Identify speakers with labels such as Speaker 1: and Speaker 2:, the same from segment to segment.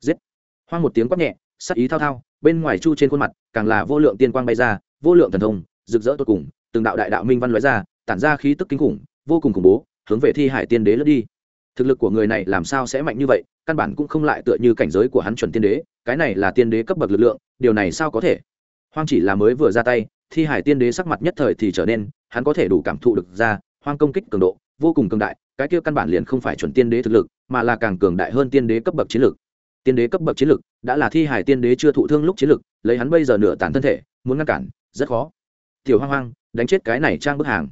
Speaker 1: giết. Hoang một tiếng quát nhẹ sắc ý thao thao, bên ngoài chu trên khuôn mặt càng là vô lượng tiên quang bay ra, vô lượng thần thông, rực rỡ tột cùng, từng đạo đại đạo minh văn lóe ra, tản ra khí tức kinh khủng, vô cùng khủng bố, hướng về thi hải tiên đế lướt đi. Thực lực của người này làm sao sẽ mạnh như vậy, căn bản cũng không lại tựa như cảnh giới của hắn chuẩn tiên đế, cái này là tiên đế cấp bậc lực lượng, điều này sao có thể? Hoang chỉ là mới vừa ra tay, thi hải tiên đế sắc mặt nhất thời thì trở nên, hắn có thể đủ cảm thụ được ra, hoang công kích cường độ, vô cùng cường đại, cái kia căn bản liền không phải chuẩn tiên đế thực lực, mà là càng cường đại hơn tiên đế cấp bậc chiến lực tiên đế cấp bậc chiến lực, đã là thi hải tiên đế chưa thụ thương lúc chiến lực, lấy hắn bây giờ nửa tàn thân thể, muốn ngăn cản, rất khó. Tiểu hoang hoang, đánh chết cái này trang bức hàng.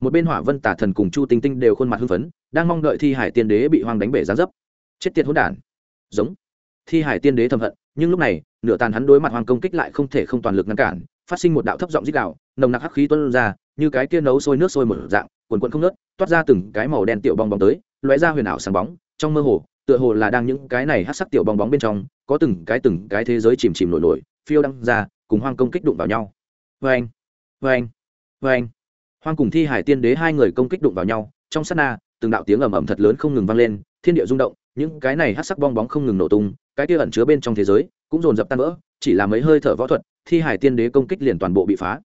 Speaker 1: Một bên hỏa vân tả thần cùng chu tinh tinh đều khuôn mặt hưng phấn, đang mong đợi thi hải tiên đế bị hoang đánh bể giá dấp. Chết tiệt hỗn đản. Giống. Thi hải tiên đế thầm hận, nhưng lúc này, nửa tàn hắn đối mặt hoang công kích lại không thể không toàn lực ngăn cản, phát sinh một đạo thấp giọng dích đạo nồng nặc hắc khí tuôn ra, như cái kia nấu sôi nước sôi một dạng, quần quần không nớt toát ra từng cái màu đen tiểu bong bóng tới, lóe ra huyền ảo sáng bóng, trong mơ hồ tựa hồ là đang những cái này hát sắc tiểu bong bóng bên trong, có từng cái từng cái thế giới chìm chìm nổi nổi, phiêu đăng ra, cùng hoang công kích đụng vào nhau. Vê anh vê anh vê anh hoang cùng thi hải tiên đế hai người công kích đụng vào nhau, trong sát na, từng đạo tiếng ầm ầm thật lớn không ngừng vang lên, thiên địa rung động, những cái này hát sắc bong bóng không ngừng nổ tung, cái kia ẩn chứa bên trong thế giới, cũng dồn dập tan vỡ, chỉ là mấy hơi thở võ thuật, thi hải tiên đế công kích liền toàn bộ bị phá.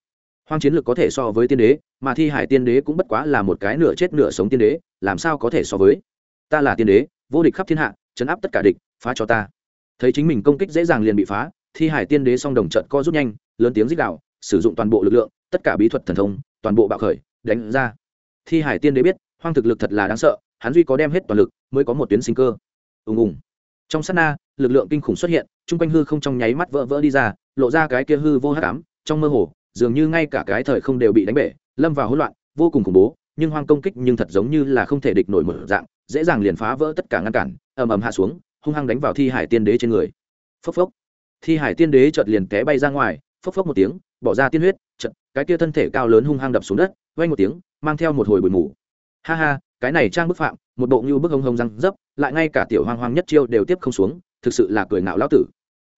Speaker 1: Hoang chiến lược có thể so với tiên đế, mà thi hải tiên đế cũng bất quá là một cái nửa chết nửa sống tiên đế, làm sao có thể so với? Ta là tiên đế vô địch khắp thiên hạ, chấn áp tất cả địch, phá cho ta. Thấy chính mình công kích dễ dàng liền bị phá, thi hải tiên đế song đồng trận co rút nhanh, lớn tiếng dích đạo sử dụng toàn bộ lực lượng, tất cả bí thuật thần thông, toàn bộ bạo khởi, đánh ra. Thi hải tiên đế biết, hoang thực lực thật là đáng sợ, hắn duy có đem hết toàn lực, mới có một tuyến sinh cơ. Ùng ùng. Trong sát na, lực lượng kinh khủng xuất hiện, chung quanh hư không trong nháy mắt vỡ vỡ đi ra, lộ ra cái kia hư vô hát cám trong mơ hồ, dường như ngay cả cái thời không đều bị đánh bể, lâm vào hỗn loạn, vô cùng khủng bố nhưng hoang công kích nhưng thật giống như là không thể địch nổi mở dạng, dễ dàng liền phá vỡ tất cả ngăn cản, ầm ầm hạ xuống, hung hăng đánh vào thi hải tiên đế trên người. Phốc phốc. Thi hải tiên đế chợt liền té bay ra ngoài, phốc phốc một tiếng, bỏ ra tiên huyết, chợt, cái kia thân thể cao lớn hung hăng đập xuống đất quay một tiếng, mang theo một hồi bụi mù. Ha ha, cái này trang bức phạm, một bộ như bức hông hông răng dấp, lại ngay cả tiểu hoang hoang nhất chiêu đều tiếp không xuống, thực sự là cười ngạo lão tử.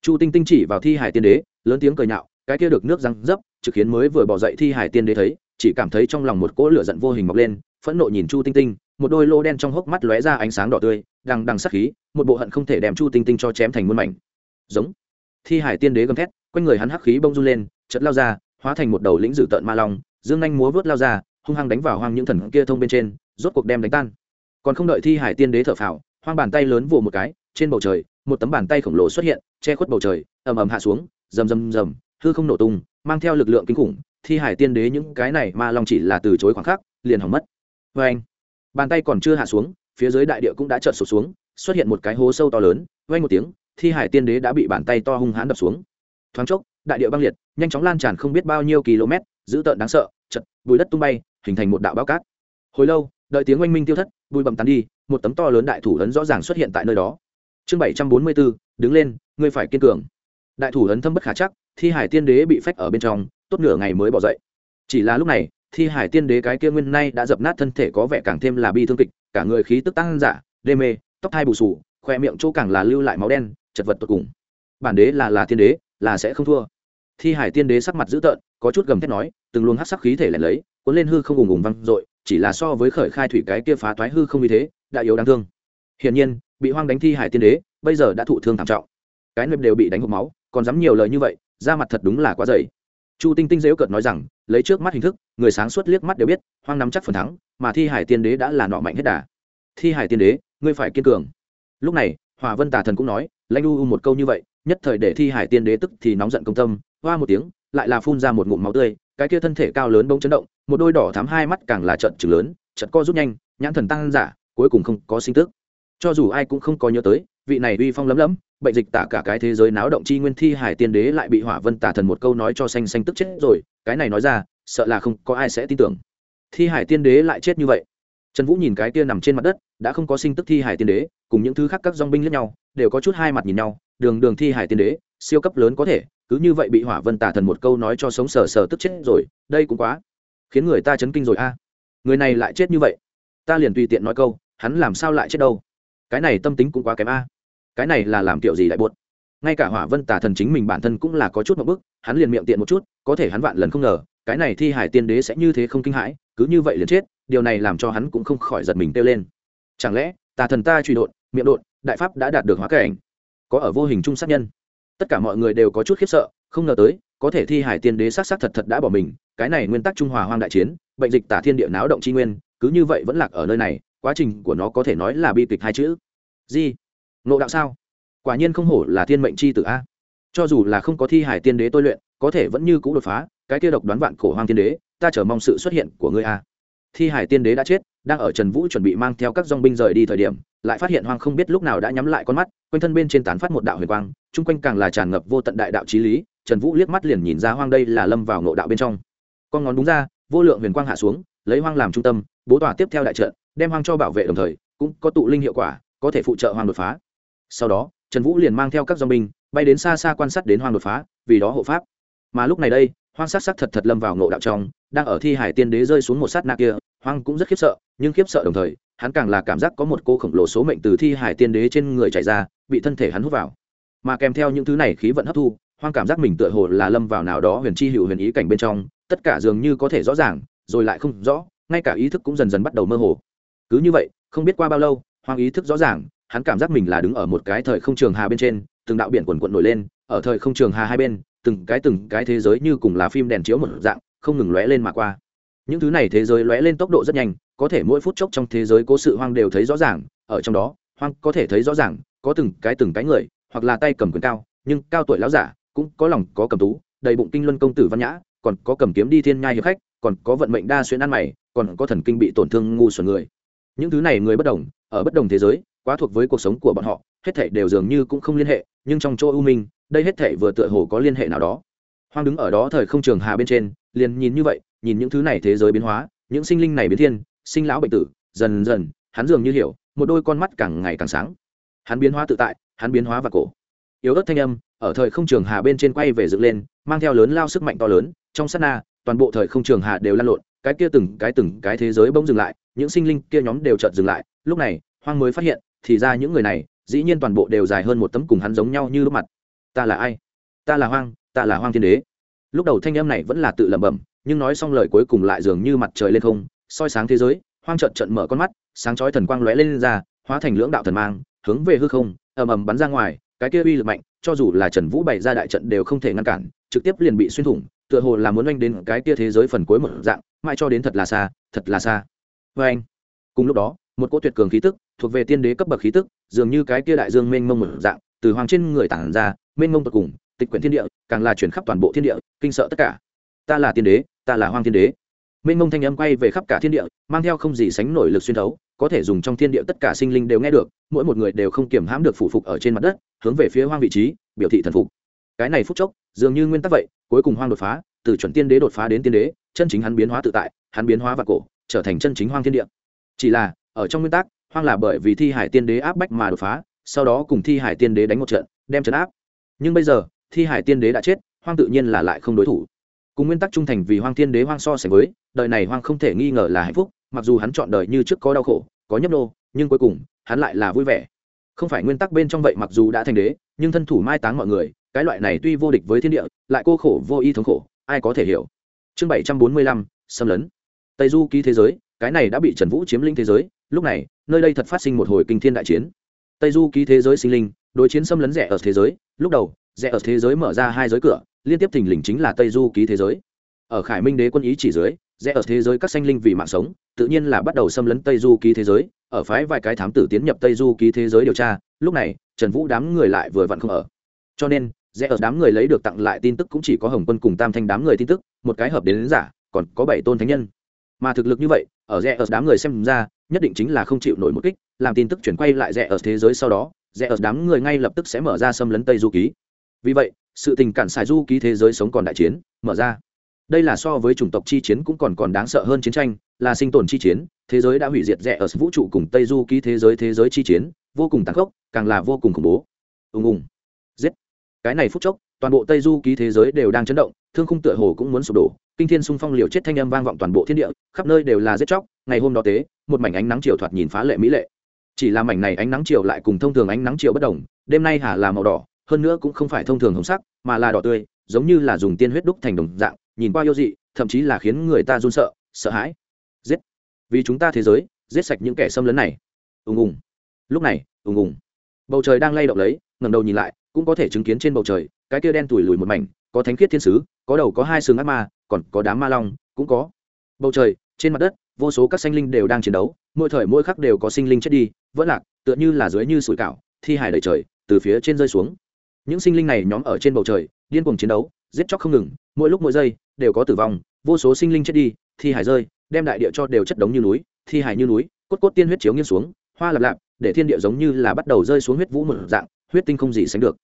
Speaker 1: Chu tinh tinh chỉ vào thi hải tiên đế, lớn tiếng cười nhạo, cái kia được nước răng dấp, trực khiến mới vừa bỏ dậy thi hải tiên đế thấy chỉ cảm thấy trong lòng một cỗ lửa giận vô hình mọc lên, phẫn nộ nhìn chu tinh tinh, một đôi lô đen trong hốc mắt lóe ra ánh sáng đỏ tươi, đằng đằng sắc khí, một bộ hận không thể đem chu tinh tinh cho chém thành muôn mảnh. Giống. Thi hải tiên đế gầm thét, quanh người hắn hắc khí bông run lên chật lao ra, hóa thành một đầu lĩnh dữ tợn ma long, dương anh múa vớt lao ra, hung hăng đánh vào hoang những thần kia thông bên trên, rốt cuộc đem đánh tan. Còn không đợi thi hải tiên đế thở phào, hoang bàn tay lớn vồ một cái, trên bầu trời, một tấm bàn tay khổng lồ xuất hiện, che khuất bầu trời, ầm ầm hạ xuống, rầm rầm rầm, hư không nổ tung, mang theo lực lượng kinh khủng thi hải tiên đế những cái này ma long chỉ là từ chối khoảng khắc, liền hỏng mất. Vê anh. Bàn tay còn chưa hạ xuống, phía dưới đại địa cũng đã trợn sụp xuống, xuất hiện một cái hố sâu to lớn vay một tiếng, thi hải tiên đế đã bị bàn tay to hung hãn đập xuống. Thoáng chốc, đại địa băng liệt, nhanh chóng lan tràn không biết bao nhiêu km, dữ tợn đáng sợ, chật, bùi đất tung bay, hình thành một đạo bao cát. Hồi lâu, đợi tiếng oanh minh tiêu thất bùi bầm tắn đi, một tấm to lớn đại thủ ấn rõ ràng xuất hiện tại nơi đó. Chương bảy trăm bốn mươi bốn đứng lên, ngươi phải kiên cường. Đại thủ ấn thâm bất khả chắc, thi hải tiên đế bị phách ở bên trong tốt nửa ngày mới bỏ dậy. Chỉ là lúc này, thi hải tiên đế cái kia nguyên nay đã dập nát thân thể có vẻ càng thêm là bi thương kịch, cả người khí tức tăng giả đê mê, tóc thai bù sù khoe miệng chỗ càng là lưu lại máu đen, chật vật tột cùng. Bản đế là là tiên đế, là sẽ không thua. Thi hải tiên đế sắc mặt dữ tợn, có chút gầm thét nói, từng luồng hát sắc khí thể lẻ lấy cuốn lên hư không ùng ùng văng dội, chỉ là so với khởi khai thủy cái kia phá toái hư không như thế, đã yếu đáng thương. Hiển nhiên, bị hoang đánh thi hải tiên đế, bây giờ đã thụ thương thảm trọng. Cái nếp đều bị đánh hộp máu, còn dám nhiều lời như vậy ra mặt thật đúng là quá dày chu tinh tinh dễu cợt nói rằng, lấy trước mắt hình thức, người sáng suốt liếc mắt đều biết, hoang nắm chắc phần thắng, mà thi hải tiên đế đã là nọ mạnh hết đà. Thi hải tiên đế, ngươi phải kiên cường. Lúc này hòa vân tà thần cũng nói lãnh u u một câu như vậy, nhất thời để thi hải tiên đế tức thì nóng giận công tâm, hoa một tiếng, lại là phun ra một ngụm máu tươi, cái kia thân thể cao lớn bỗng chấn động, một đôi đỏ thắm hai mắt càng là trận trừng lớn trận co rút nhanh, nhãn thần tăng giả, cuối cùng không có sinh tức. Cho dù ai cũng không có nhớ tới, vị này uy phong lấm lấm bệnh dịch tả cả cái thế giới náo động chi nguyên thi hải tiên đế lại bị hỏa vân tả thần một câu nói cho xanh xanh tức chết rồi, cái này nói ra, sợ là không có ai sẽ tin tưởng. Thi hải tiên đế lại chết như vậy. Trần vũ nhìn cái kia nằm trên mặt đất, đã không có sinh tức thi hải tiên đế, cùng những thứ khác các dong binh lẫn nhau, đều có chút hai mặt nhìn nhau, đường đường thi hải tiên đế, siêu cấp lớn có thể, cứ như vậy bị hỏa vân tả thần một câu nói cho sống sờ sờ tức chết rồi, đây cũng quá khiến người ta chấn kinh rồi a. Người này lại chết như vậy, ta liền tùy tiện nói câu, hắn làm sao lại chết đâu? Cái này tâm tính cũng quá kém a cái này là làm kiểu gì đại buốt ngay cả hỏa vân tả thần chính mình bản thân cũng là có chút một bức, hắn liền miệng tiện một chút, có thể hắn vạn lần không ngờ, cái này thi hải tiên đế sẽ như thế không kinh hãi, cứ như vậy liền chết, điều này làm cho hắn cũng không khỏi giật mình kêu lên. Chẳng lẽ, tà thần ta truy đột, miệng đột, đại pháp đã đạt được hóa cảnh? Có ở vô hình trung sát nhân. Tất cả mọi người đều có chút khiếp sợ, không ngờ tới, có thể thi hải tiên đế s á c s á c thật thật đã bỏ mình, cái này nguyên tắc trung hòa hoang đại chiến, bệnh dịch tả thiên địa náo động tri nguyên, cứ như vậy vẫn lạc ở nơi này, quá trình của nó có thể nói là bi kịch hai chữ. Di nộ đạo sao? Quả nhiên không hổ là thiên mệnh c h i tử a. Cho dù là không có thi hải tiên đế tôi luyện, có thể vẫn như c ũ đột phá, cái kia độc đoán vạn cổ hoàng tiên đế, ta chờ mong sự xuất hiện của ngươi a. Thi hải tiên đế đã chết, đang ở trần vũ chuẩn bị mang theo các dong binh rời đi thời điểm, lại phát hiện hoang không biết lúc nào đã nhắm lại con mắt, quanh thân bên trên tán phát một đạo huyền quang, chung quanh càng là tràn ngập vô tận đại đạo trí lý, trần vũ liếc mắt liền nhìn ra hoang đây là lâm vào ngộ đạo bên trong. Con ngón đúng ra, vô lượng huyền quang hạ xuống, lấy hoang làm trung tâm, bố tỏa tiếp theo đại trận, đem hoang cho bảo vệ đồng thời, cũng có tụ linh hiệu quả, có thể phụ trợ hoang đột phá sau đó, trần vũ liền mang theo các dòng binh, bay đến xa xa quan sát đến hoang đột phá, vì đó hộ pháp. Mà lúc này đây, hoang sát sắc thật thật lâm vào ngộ đạo trong, đang ở thi hải tiên đế rơi xuống một sát na kia, hoang cũng rất khiếp sợ, nhưng khiếp sợ đồng thời, hắn càng là cảm giác có một cô khổng lồ số mệnh từ thi hải tiên đế trên người chạy ra, bị thân thể hắn hút vào. Mà kèm theo những thứ này khí vận hấp thu, hoang cảm giác mình tựa hồ là lâm vào nào đó huyền chi hữu huyền ý cảnh bên trong, tất cả dường như có thể rõ ràng, rồi lại không rõ, ngay cả ý thức cũng dần dần bắt đầu mơ hồ. Cứ như vậy, không biết qua bao lâu, hoang ý thức rõ ràng hắn cảm giác mình là đứng ở một cái thời không trường hà bên trên, từng đạo biển quần quận nổi lên, ở thời không trường hà hai bên, từng cái từng cái thế giới như cùng là phim đèn chiếu một dạng, không ngừng lóe lên mà qua. Những thứ này thế giới lóe lên tốc độ rất nhanh, có thể mỗi phút chốc trong thế giới cố sự hoang đều thấy rõ ràng, ở trong đó, hoang có thể thấy rõ ràng, có từng cái từng cái người, hoặc là tay cầm quyền cao, nhưng cao tuổi lão giả cũng có lòng có cầm tú, đầy bụng kinh luân công tử văn nhã, còn có cầm kiếm đi thiên nhai hiệp khách, còn có vận mệnh đa xuyên ăn mày, còn có thần kinh bị tổn thương ngu xuẩn người. Những thứ này người bất đồng, ở bất đồng thế giới quá thuộc với cuộc sống của bọn họ, hết thảy đều dường như cũng không liên hệ, nhưng trong chỗ u minh, đây hết thảy vừa tựa hồ có liên hệ nào đó. Hoang đứng ở đó thời không trường hà bên trên, liền nhìn như vậy, nhìn những thứ này thế giới biến hóa, những sinh linh này biến thiên, sinh lão bệnh tử, dần dần, hắn dường như hiểu, một đôi con mắt càng ngày càng sáng. Hắn biến hóa tự tại, hắn biến hóa và cổ. Yếu ớt thanh âm, ở thời không trường hà bên trên quay về dựng lên, mang theo lớn lao sức mạnh to lớn, trong sát na, toàn bộ thời không trường hà đều lan lộn, cái kia từng cái từng cái thế giới bỗng dừng lại, những sinh linh kia nhóm đều chợt dừng lại, lúc này, hoang mới phát hiện thì ra những người này dĩ nhiên toàn bộ đều dài hơn một tấm cùng hắn giống nhau như lúc mặt. Ta là ai? Ta là hoang ta là hoang thiên đế. Lúc đầu thanh âm này vẫn là tự lẩm bẩm nhưng nói xong lời cuối cùng lại dường như mặt trời lên không soi sáng thế giới hoang trợn trợn mở con mắt sáng chói thần quang lóe lên, lên ra hóa thành lưỡng đạo thần mang hướng về hư không ầm ầm bắn ra ngoài cái kia uy lực mạnh cho dù là trần vũ bày ra đại trận đều không thể ngăn cản trực tiếp liền bị xuyên thủng tựa hồ là muốn oanh đến cái kia thế giới phần cuối một dạng mãi cho đến thật là xa thật là xa. Vê anh cùng lúc đó một cỗ tuyệt cường khí tức thuộc về tiên đế cấp bậc khí tức, dường như cái kia đại dương mênh mông một dạng, từ hoàng trên người tản ra, mênh mông tột cùng, tịch quyển thiên địa, càng là chuyển khắp toàn bộ thiên địa, kinh sợ tất cả. Ta là tiên đế, ta là hoàng thiên đế. Mênh mông thanh âm quay về khắp cả thiên địa, mang theo không gì sánh nổi lực xuyên thấu, có thể dùng trong thiên địa tất cả sinh linh đều nghe được, mỗi một người đều không kiểm hãm được phủ phục ở trên mặt đất, hướng về phía hoang vị trí, biểu thị thần phục. Cái này phút chốc, dường như nguyên tắc vậy, cuối cùng hoang đột phá, từ chuẩn tiên đế đột phá đến tiên đế, chân chính hắn biến hóa tự tại, hắn biến hóa và cổ, trở thành chân chính hoang thiên địa. Chỉ là, ở trong nguyên tắc hoang là bởi vì thi hải tiên đế áp bách mà đột phá, sau đó cùng thi hải tiên đế đánh một trận, đem trấn áp. Nhưng bây giờ, thi hải tiên đế đã chết, hoang tự nhiên là lại không đối thủ. Cùng nguyên tắc trung thành vì hoang thiên đế hoang so sánh với, đời này hoang không thể nghi ngờ là hạnh phúc, mặc dù hắn chọn đời như trước có đau khổ, có nhấp nô, nhưng cuối cùng, hắn lại là vui vẻ. Không phải nguyên tắc bên trong vậy mặc dù đã thành đế, nhưng thân thủ mai táng mọi người, cái loại này tuy vô địch với thiên địa, lại cô khổ vô y thống khổ, ai có thể hiểu? Chương bảy trăm bốn mươi lăm, xâm lấn. Tây du ký thế giới, cái này đã bị trần vũ chiếm lĩnh thế giới, lúc này nơi đây thật phát sinh một hồi kinh thiên đại chiến. Tây du ký thế giới sinh linh đối chiến xâm lấn rẻ ở thế giới. Lúc đầu rẻ ở thế giới mở ra hai giới cửa liên tiếp thình lình chính là tây du ký thế giới. Ở khải minh đế quân ý chỉ dưới rẽ ở thế giới các sanh linh vì mạng sống tự nhiên là bắt đầu xâm lấn tây du ký thế giới. Ở phái vài cái thám tử tiến nhập tây du ký thế giới điều tra lúc này trần vũ đám người lại vừa vặn không ở. Cho nên rẽ ở đám người lấy được tặng lại tin tức cũng chỉ có hồng quân cùng tam thanh đám người tin tức một cái hợp đến, đến giả còn có bảy tôn thánh nhân. Mà thực lực như vậy ở rẽ ở đám người xem ra nhất định chính là không chịu nổi một kích, làm tin tức chuyển quay lại rẽ ở thế giới sau đó, rẽ ở đám người ngay lập tức sẽ mở ra xâm lấn tây du ký. Vì vậy, sự tình cản xài du ký thế giới sống còn đại chiến, mở ra. Đây là so với chủng tộc chi chiến cũng còn còn đáng sợ hơn chiến tranh, là sinh tồn chi chiến, thế giới đã hủy diệt rẽ ở vũ trụ cùng tây du ký thế giới thế giới chi chiến, vô cùng tàn khốc, càng là vô cùng khủng bố. Ùng ùng. Giết. Cái này phút chốc, toàn bộ tây du ký thế giới đều đang chấn động, thương khung tựa hồ cũng muốn sụp đổ, kinh thiên sung phong liều chết thanh âm vang vọng toàn bộ thiên địa, khắp nơi đều là giết chóc ngày hôm đó tế, một mảnh ánh nắng chiều thoạt nhìn phá lệ mỹ lệ. Chỉ là mảnh này ánh nắng chiều lại cùng thông thường ánh nắng chiều bất đồng, đêm nay hà là màu đỏ, hơn nữa cũng không phải thông thường hồng sắc, mà là đỏ tươi, giống như là dùng tiên huyết đúc thành đồng dạng, nhìn qua yêu dị, thậm chí là khiến người ta run sợ sợ hãi. Giết! Vì chúng ta thế giới, giết sạch những kẻ xâm lấn này. Ùng ùng. Lúc này, ùng ùng. Bầu trời đang lay động lấy, ngẩng đầu nhìn lại, cũng có thể chứng kiến trên bầu trời, cái kia đen tủi lùi một mảnh, có thánh khiết thiên sứ, có đầu có hai sừng ác ma, còn có đám ma long, cũng có. Bầu trời, trên mặt đất vô số các sinh linh đều đang chiến đấu, mỗi thời mỗi khắc đều có sinh linh chết đi, vẫn lạc, tựa như là dưới như sủi cảo, thi hải đầy trời, từ phía trên rơi xuống. Những sinh linh này nhóm ở trên bầu trời, điên cuồng chiến đấu, giết chóc không ngừng, mỗi lúc mỗi giây, đều có tử vong, vô số sinh linh chết đi, thi hải rơi, đem đại địa cho đều chất đống như núi, thi hải như núi, cốt cốt tiên huyết chiếu nghiêng xuống, hoa lạp lạp, để thiên địa giống như là bắt đầu rơi xuống huyết vũ một dạng, huyết tinh không gì sánh được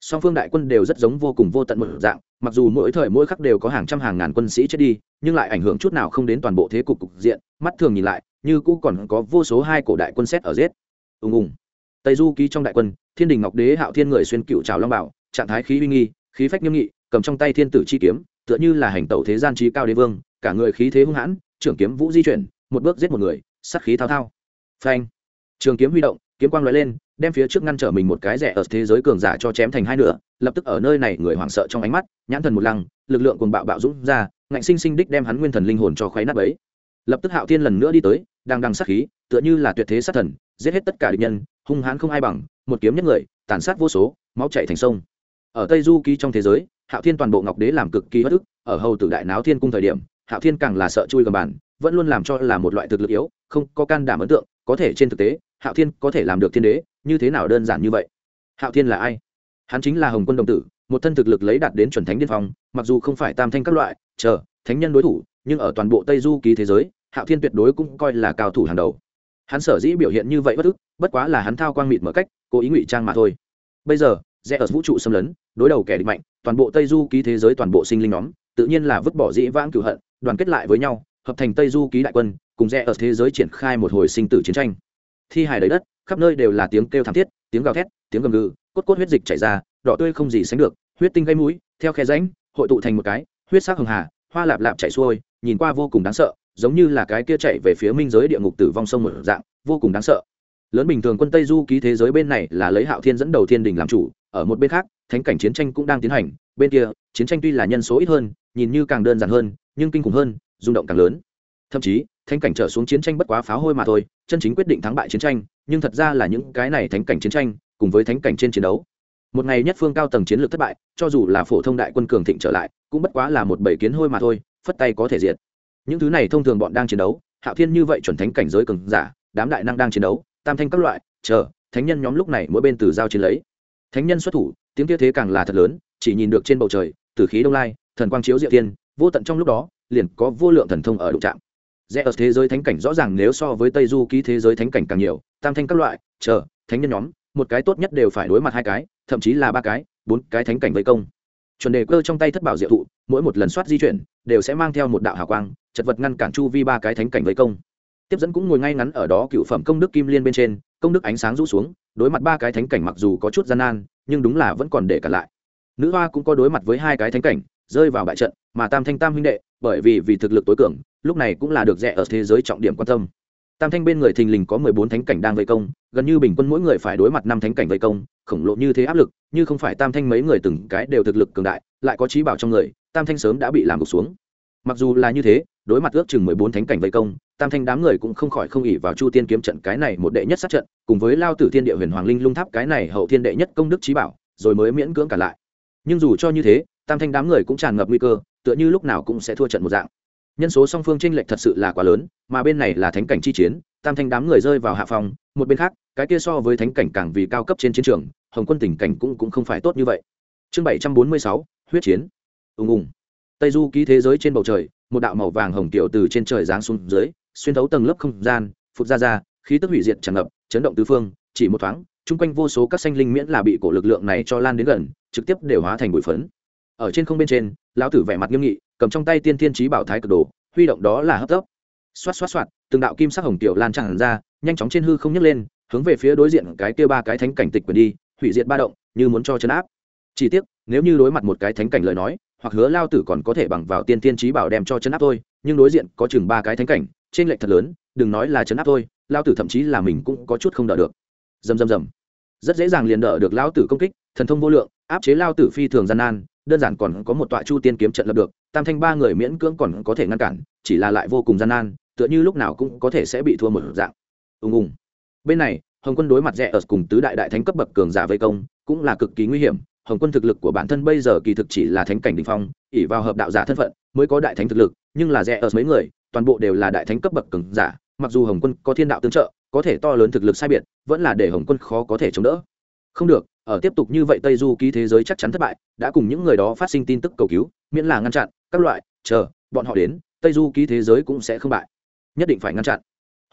Speaker 1: song phương đại quân đều rất giống vô cùng vô tận một dạng, mặc dù mỗi thời mỗi khắc đều có hàng trăm hàng ngàn quân sĩ chết đi, nhưng lại ảnh hưởng chút nào không đến toàn bộ thế cục cục diện, mắt thường nhìn lại, như cũ còn có vô số hai cổ đại quân xét ở giết. Ùng ùng. Tây du ký trong đại quân, thiên đình ngọc đế, hạo thiên người xuyên cựu trào long bảo, trạng thái khí uy nghi, khí phách nghiêm nghị, cầm trong tay thiên tử chi kiếm, tựa như là hành tẩu thế gian trí cao đế vương, cả người khí thế hung hãn trưởng kiếm vũ di chuyển, một bước giết một người, sát khí thao thao. Phanh. Trường kiếm huy động, kiếm quang lóe lên đem phía trước ngăn trở mình một cái rẻ ở thế giới cường giả cho chém thành hai nửa, lập tức ở nơi này người hoảng sợ trong ánh mắt, nhãn thần một lăng, lực lượng cùng bạo bạo dũng ra, ngạnh sinh sinh đích đem hắn nguyên thần linh hồn cho khoáy nát ấy lập tức hạo thiên lần nữa đi tới, đang đằng sát khí, tựa như là tuyệt thế sát thần, giết hết tất cả địch nhân, hung hãn không ai bằng, một kiếm nhất người, tàn sát vô số, máu chảy thành sông. Ở tây du ký trong thế giới, hạo thiên toàn bộ ngọc đế làm cực kỳ bất ức, ở hầu tử đại náo thiên cung thời điểm, hạo thiên càng là sợ chui gầm bàn, vẫn luôn làm cho là một loại thực lực yếu, không có can đảm ấn tượng, có thể trên thực tế, hạo thiên có thể làm được thiên đế như thế nào đơn giản như vậy? Hạo thiên là ai? Hắn chính là hồng quân đồng tử, một thân thực lực lấy đạt đến chuẩn thánh điên phong, mặc dù không phải tam thanh các loại, chờ, thánh nhân đối thủ, nhưng ở toàn bộ tây du ký thế giới, hạo thiên tuyệt đối cũng coi là cao thủ hàng đầu. Hắn sở dĩ biểu hiện như vậy bất ức, bất quá là hắn thao quang mịt mở cách, cố ý ngụy trang mà thôi. Bây giờ, rẽ ở vũ trụ xâm lấn, đối đầu kẻ địch mạnh, toàn bộ tây du ký thế giới toàn bộ sinh linh nhóm, tự nhiên là vứt bỏ dĩ vãng cửu hận, đoàn kết lại với nhau, hợp thành tây du ký đại quân, cùng rẽ ở thế giới triển khai một hồi sinh tử chiến tranh. Thi hài đầy đất khắp nơi đều là tiếng kêu thảm thiết, tiếng gào thét, tiếng gầm gừ, cốt cốt huyết dịch chảy ra, đỏ tươi không gì sánh được, huyết tinh gây mũi, theo khe ránh hội tụ thành một cái, huyết sắc hồng hà, hoa lạp lạp chảy xuôi, nhìn qua vô cùng đáng sợ, giống như là cái kia chạy về phía minh giới địa ngục tử vong sông một dạng, vô cùng đáng sợ. Lớn bình thường quân tây du ký thế giới bên này là lấy hạo thiên dẫn đầu thiên đình làm chủ, ở một bên khác, thánh cảnh chiến tranh cũng đang tiến hành, bên kia, chiến tranh tuy là nhân số ít hơn, nhìn như càng đơn giản hơn, nhưng kinh khủng hơn, rung động càng lớn. Thậm chí thánh cảnh trở xuống chiến tranh bất quá pháo hôi mà thôi, chân chính quyết định thắng bại chiến tranh, nhưng thật ra là những cái này thánh cảnh chiến tranh, cùng với thánh cảnh trên chiến đấu. Một ngày nhất phương cao tầng chiến lược thất bại, cho dù là phổ thông đại quân cường thịnh trở lại, cũng bất quá là một bầy kiến hôi mà thôi, phất tay có thể diệt. Những thứ này thông thường bọn đang chiến đấu, hạo thiên như vậy chuẩn thánh cảnh giới cường giả, đám đại năng đang chiến đấu, tam thanh các loại, chờ, thánh nhân nhóm lúc này mỗi bên từ giao chiến lấy. Thánh nhân xuất thủ, tiếng kia thế càng là thật lớn, chỉ nhìn được trên bầu trời, từ khí đông lai, thần quang chiếu diệu tiên vô tận trong lúc đó, liền có vô lượng thần thông ở đụng trạm rẽ ở thế giới thánh cảnh rõ ràng nếu so với tây du ký thế giới thánh cảnh càng nhiều, tam thanh các loại, chờ, thánh nhân nhóm, một cái tốt nhất đều phải đối mặt hai cái, thậm chí là ba cái, bốn cái thánh cảnh vây công. Chuẩn đề cơ trong tay thất bảo diệu thụ, mỗi một lần soát di chuyển, đều sẽ mang theo một đạo hào quang, chật vật ngăn cản chu vi ba cái thánh cảnh vây công. Tiếp dẫn cũng ngồi ngay ngắn ở đó cựu phẩm công đức kim liên bên trên, công đức ánh sáng rũ xuống, đối mặt ba cái thánh cảnh mặc dù có chút gian nan, nhưng đúng là vẫn còn để cả lại. Nữ hoa cũng có đối mặt với hai cái thánh cảnh, rơi vào bại trận, mà tam thanh tam huynh đệ bởi vì vì thực lực tối cường, lúc này cũng là được rẻ ở thế giới trọng điểm quan tâm. Tam thanh bên người thình lình có mười bốn thánh cảnh đang vây công, gần như bình quân mỗi người phải đối mặt năm thánh cảnh vây công, khổng lồ như thế áp lực, như không phải tam thanh mấy người từng cái đều thực lực cường đại, lại có trí bảo trong người, tam thanh sớm đã bị làm gục xuống. Mặc dù là như thế, đối mặt ước chừng mười bốn thánh cảnh vây công, tam thanh đám người cũng không khỏi không ỉ vào chu tiên kiếm trận cái này một đệ nhất sát trận, cùng với lao tử thiên địa huyền hoàng linh lung tháp cái này hậu thiên đệ nhất công đức trí bảo, rồi mới miễn cưỡng cả lại. Nhưng dù cho như thế, tam thanh đám người cũng tràn ngập nguy cơ tựa như lúc nào cũng sẽ thua trận một dạng. Nhân số song phương tranh lệch thật sự là quá lớn, mà bên này là thánh cảnh chi chiến, tam thanh đám người rơi vào hạ phòng một bên khác, cái kia so với thánh cảnh càng vì cao cấp trên chiến trường, hồng quân tình cảnh cũng cũng không phải tốt như vậy. Chương bảy trăm bốn mươi sáu, huyết chiến. Ùng ùng. Tây du ký thế giới trên bầu trời, một đạo màu vàng hồng tiểu từ trên trời giáng xuống dưới, xuyên thấu tầng lớp không gian, phụt ra ra, khí tức hủy diệt tràn ngập, chấn động tứ phương, chỉ một thoáng, chung quanh vô số các sanh linh miễn là bị cổ lực lượng này cho lan đến gần, trực tiếp đều hóa thành bụi phấn. Ở trên không bên trên lão tử vẻ mặt nghiêm nghị, cầm trong tay tiên thiên trí bảo thái cực đồ, huy động đó là hấp tấp. Xoát xoát xoát, từng đạo kim sắc hồng tiểu lan tràn ra, nhanh chóng trên hư không nhấc lên, hướng về phía đối diện cái kia ba cái thánh cảnh tịch quyền đi, hủy diệt ba động, như muốn cho chấn áp. Chỉ tiếc, nếu như đối mặt một cái thánh cảnh lời nói, hoặc hứa lao tử còn có thể bằng vào tiên tiên trí bảo đem cho chấn áp thôi, nhưng đối diện có chừng ba cái thánh cảnh, trên lệch thật lớn, đừng nói là chấn áp thôi lao tử thậm chí là mình cũng có chút không đỡ được. Dầm dầm dầm rất dễ dàng liền đỡ được lao tử công kích, thần thông vô lượng, áp chế lao tử phi thường gian nan đơn giản còn có một tọa chu tiên kiếm trận lập được, tam thanh ba người miễn cưỡng còn có thể ngăn cản, chỉ là lại vô cùng gian nan, tựa như lúc nào cũng có thể sẽ bị thua một dạng. Ùng ùng. Bên này, hồng quân đối mặt rẽ ở cùng tứ đại đại thánh cấp bậc cường giả vây công, cũng là cực kỳ nguy hiểm. Hồng quân thực lực của bản thân bây giờ kỳ thực chỉ là thánh cảnh đình phong ỉ vào hợp đạo giả thân phận mới có đại thánh thực lực, nhưng là rẽ ở mấy người, toàn bộ đều là đại thánh cấp bậc cường giả, mặc dù hồng quân có thiên đạo tương trợ, có thể to lớn thực lực sai biệt, vẫn là để hồng quân khó có thể chống đỡ. Không được ở tiếp tục như vậy tây du ký thế giới chắc chắn thất bại, đã cùng những người đó phát sinh tin tức cầu cứu, miễn là ngăn chặn, các loại, chờ, bọn họ đến, tây du ký thế giới cũng sẽ không bại. Nhất định phải ngăn chặn.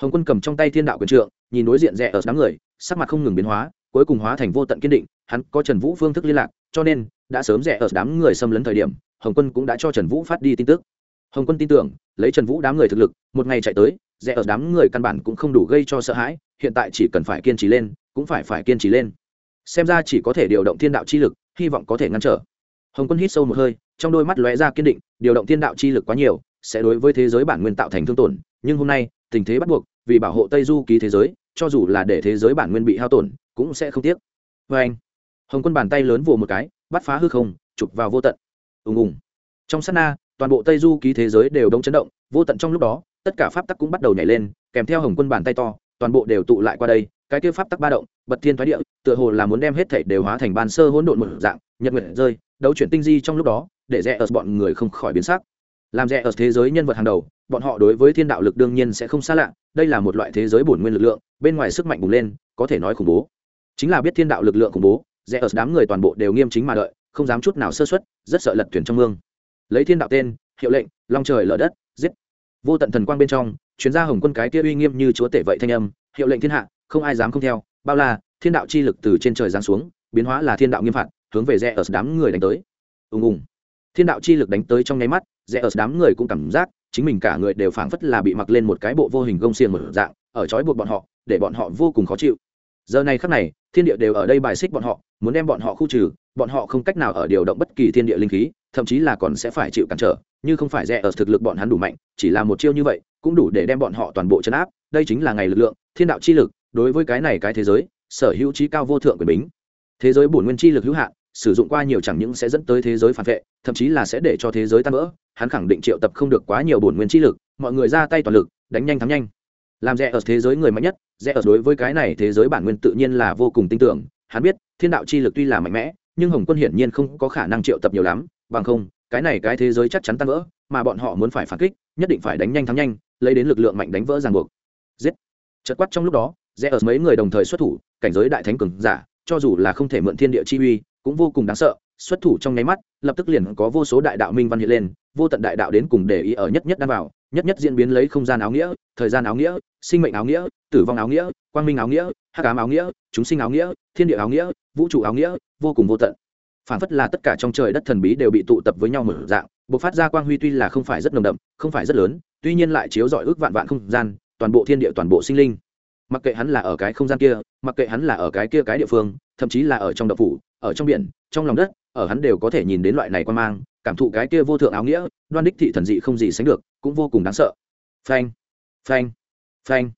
Speaker 1: Hồng quân cầm trong tay thiên đạo quyền trượng, nhìn đối diện rẽ ở đám người, sắc mặt không ngừng biến hóa, cuối cùng hóa thành vô tận kiên định, hắn có trần vũ phương thức liên lạc, cho nên, đã sớm rẽ ở đám người xâm lấn thời điểm, hồng quân cũng đã cho trần vũ phát đi tin tức. Hồng quân tin tưởng, lấy trần vũ đám người thực lực, một ngày chạy tới, rẽ ở đám người căn bản cũng không đủ gây cho sợ hãi, hiện tại chỉ cần phải kiên trì lên, cũng phải phải kiên trì lên xem ra chỉ có thể điều động thiên đạo chi lực, hy vọng có thể ngăn trở. Hồng quân hít sâu một hơi, trong đôi mắt lóe ra kiên định, điều động thiên đạo chi lực quá nhiều, sẽ đối với thế giới bản nguyên tạo thành thương tổn, nhưng hôm nay, tình thế bắt buộc, vì bảo hộ tây du ký thế giới, cho dù là để thế giới bản nguyên bị hao tổn, cũng sẽ không tiếc. Vê anh, hồng quân bàn tay lớn vồ một cái, bắt phá hư không, chụp vào vô tận. Ùng ùng. Trong sát na, toàn bộ tây du ký thế giới đều đông chấn động, vô tận trong lúc đó, tất cả pháp tắc cũng bắt đầu nhảy lên, kèm theo hồng quân bàn tay to, toàn bộ đều tụ lại qua đây, cái kia pháp tắc ba động, bật thiên thoái địa tựa hồ là muốn đem hết thảy đều hóa thành ban sơ hỗn độn một dạng, nhật nguyệt rơi, đấu chuyển tinh di trong lúc đó, để rẽ ở bọn người không khỏi biến sắc. Làm rẽ ở thế giới nhân vật hàng đầu, bọn họ đối với thiên đạo lực đương nhiên sẽ không xa lạ, đây là một loại thế giới bổn nguyên lực lượng, bên ngoài sức mạnh bùng lên, có thể nói khủng bố. Chính là biết thiên đạo lực lượng khủng bố, rẽ ở đám người toàn bộ đều nghiêm chính mà đợi, không dám chút nào sơ xuất rất sợ lật thuyền trong mương. Lấy thiên đạo tên, hiệu lệnh, long trời lở đất, giết. Vô tận thần quang bên trong chuyên gia hồng quân cái kia uy nghiêm như chúa tể vậy thanh âm, hiệu lệnh thiên hạ, không ai dám không theo, bao la thiên đạo chi lực từ trên trời giáng xuống, biến hóa là thiên đạo nghiêm phạt, hướng về rẽ ở đám người đánh tới. Ùng ùng. Thiên đạo chi lực đánh tới trong nháy mắt rẽ ở đám người cũng cảm giác chính mình cả người đều phảng phất là bị mặc lên một cái bộ vô hình gông xiềng mở dạng, ở trói buộc bọn họ, để bọn họ vô cùng khó chịu. Giờ này khắc này, thiên địa đều ở đây bài xích bọn họ, muốn đem bọn họ khu trừ, bọn họ không cách nào ở điều động bất kỳ thiên địa linh khí, thậm chí là còn sẽ phải chịu cản trở, như không phải rẽ ở thực lực bọn hắn đủ mạnh, chỉ là một chiêu như vậy, cũng đủ để đem bọn họ toàn bộ chấn áp. Đây chính là ngày lực lượng, thiên đạo chi lực, đối với cái này cái thế giới sở hữu trí cao vô thượng quyền bính. Thế giới bổn nguyên chi lực hữu hạn, sử dụng qua nhiều chẳng những sẽ dẫn tới thế giới phản vệ, thậm chí là sẽ để cho thế giới tan vỡ, hắn khẳng định triệu tập không được quá nhiều bổn nguyên chi lực, mọi người ra tay toàn lực, đánh nhanh thắng nhanh. Làm rẻ ở thế giới người mạnh nhất rẻ ở đối với cái này thế giới bản nguyên tự nhiên là vô cùng tin tưởng, hắn biết, thiên đạo chi lực tuy là mạnh mẽ, nhưng hồng quân hiển nhiên không có khả năng triệu tập nhiều lắm, bằng không, cái này cái thế giới chắc chắn tan vỡ, mà bọn họ muốn phải phản kích, nhất định phải đánh nhanh thắng nhanh, lấy đến lực lượng mạnh đánh vỡ ràng buộc. Giết. Chật quát trong lúc đó, rẽ ở mấy người đồng thời xuất thủ cảnh giới đại thánh cường giả, cho dù là không thể mượn thiên địa chi uy, cũng vô cùng đáng sợ, xuất thủ trong nháy mắt, lập tức liền có vô số đại đạo minh văn hiện lên, vô tận đại đạo đến cùng để ý ở nhất nhất đan vào, nhất nhất diễn biến lấy không gian áo nghĩa, thời gian áo nghĩa, sinh mệnh áo nghĩa, tử vong áo nghĩa, quang minh áo nghĩa, hắc ám áo nghĩa, chúng sinh áo nghĩa, thiên địa áo nghĩa, vũ trụ áo nghĩa, vô cùng vô tận. Phản phất là tất cả trong trời đất thần bí đều bị tụ tập với nhau mở dạng, bộc phát ra quang huy tuy là không phải rất nồng đậm, không phải rất lớn, tuy nhiên lại chiếu rọi ước vạn vạn không gian, toàn bộ thiên địa toàn bộ sinh linh mặc kệ hắn là ở cái không gian kia, mặc kệ hắn là ở cái kia cái địa phương, thậm chí là ở trong đập phủ, ở trong biển, trong lòng đất, ở hắn đều có thể nhìn đến loại này quan mang, cảm thụ cái kia vô thượng áo nghĩa, đoan đích thị thần dị không gì sánh được, cũng vô cùng đáng sợ. Phanh phanh phanh.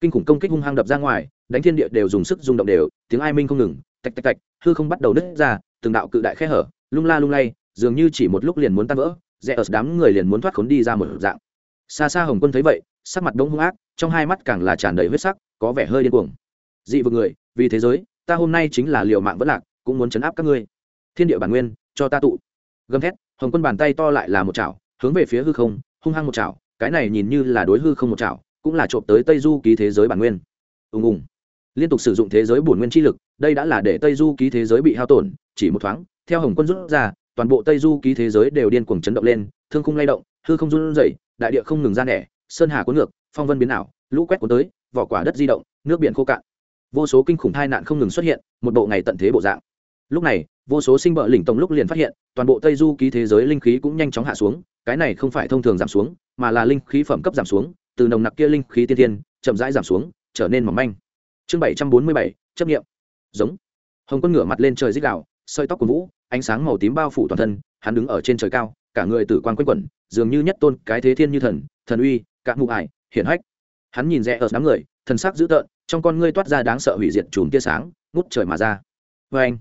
Speaker 1: Kinh khủng công kích hung hăng đập ra ngoài, đánh thiên địa đều dùng sức rung động đều, tiếng ai minh không ngừng, tạch tạch tạch, hư không bắt đầu nứt ra, từng đạo cự đại khe hở, lung la lung lay, dường như chỉ một lúc liền muốn tan vỡ, rẽ ở đám người liền muốn thoát khốn đi ra một dạng. Xa xa hồng quân thấy vậy, sắc mặt đông hung ác trong hai mắt càng là tràn đầy huyết sắc, có vẻ hơi điên cuồng. Dị vực người, vì thế giới, ta hôm nay chính là liều mạng vẫn lạc, cũng muốn chấn áp các ngươi. Thiên địa bản nguyên, cho ta tụ. Gầm thét, hồng quân bàn tay to lại là một chảo, hướng về phía hư không, hung hăng một chảo, cái này nhìn như là đối hư không một chảo, cũng là trộm tới tây du ký thế giới bản nguyên. Ùng ùng. Liên tục sử dụng thế giới bổn nguyên chi lực, đây đã là để tây du ký thế giới bị hao tổn, chỉ một thoáng, theo hồng quân rút ra, toàn bộ tây du ký thế giới đều điên cuồng chấn động lên, thương khung lay động, hư không run rẩy, đại địa không ngừng ra nẻ, sơn hà cuốn ngược phong vân biến ảo, lũ quét cuốn tới, vỏ quả đất di động, nước biển khô cạn. Vô số kinh khủng tai nạn không ngừng xuất hiện, một bộ ngày tận thế bộ dạng. Lúc này, vô số sinh bợ lỉnh tổng lúc liền phát hiện, toàn bộ tây du ký thế giới linh khí cũng nhanh chóng hạ xuống, cái này không phải thông thường giảm xuống, mà là linh khí phẩm cấp giảm xuống, từ nồng nặc kia linh khí tiên tiên, chậm rãi giảm xuống, trở nên mỏng manh. Chương bảy trăm bốn mươi bảy, chấp nghiệm. Giống. Hồng quân ngửa mặt lên trời dích đạo sợi tóc của vũ, ánh sáng màu tím bao phủ toàn thân, hắn đứng ở trên trời cao, cả người tử quan quanh quẩn, dường như nhất tôn cái thế thiên như thần thần uy cạn mụ ải hiển hách. Hắn nhìn rẽ ở đám người, thần sắc dữ tợn, trong con ngươi toát ra đáng sợ hủy diệt chùm tia sáng, ngút trời mà ra. Vê anh,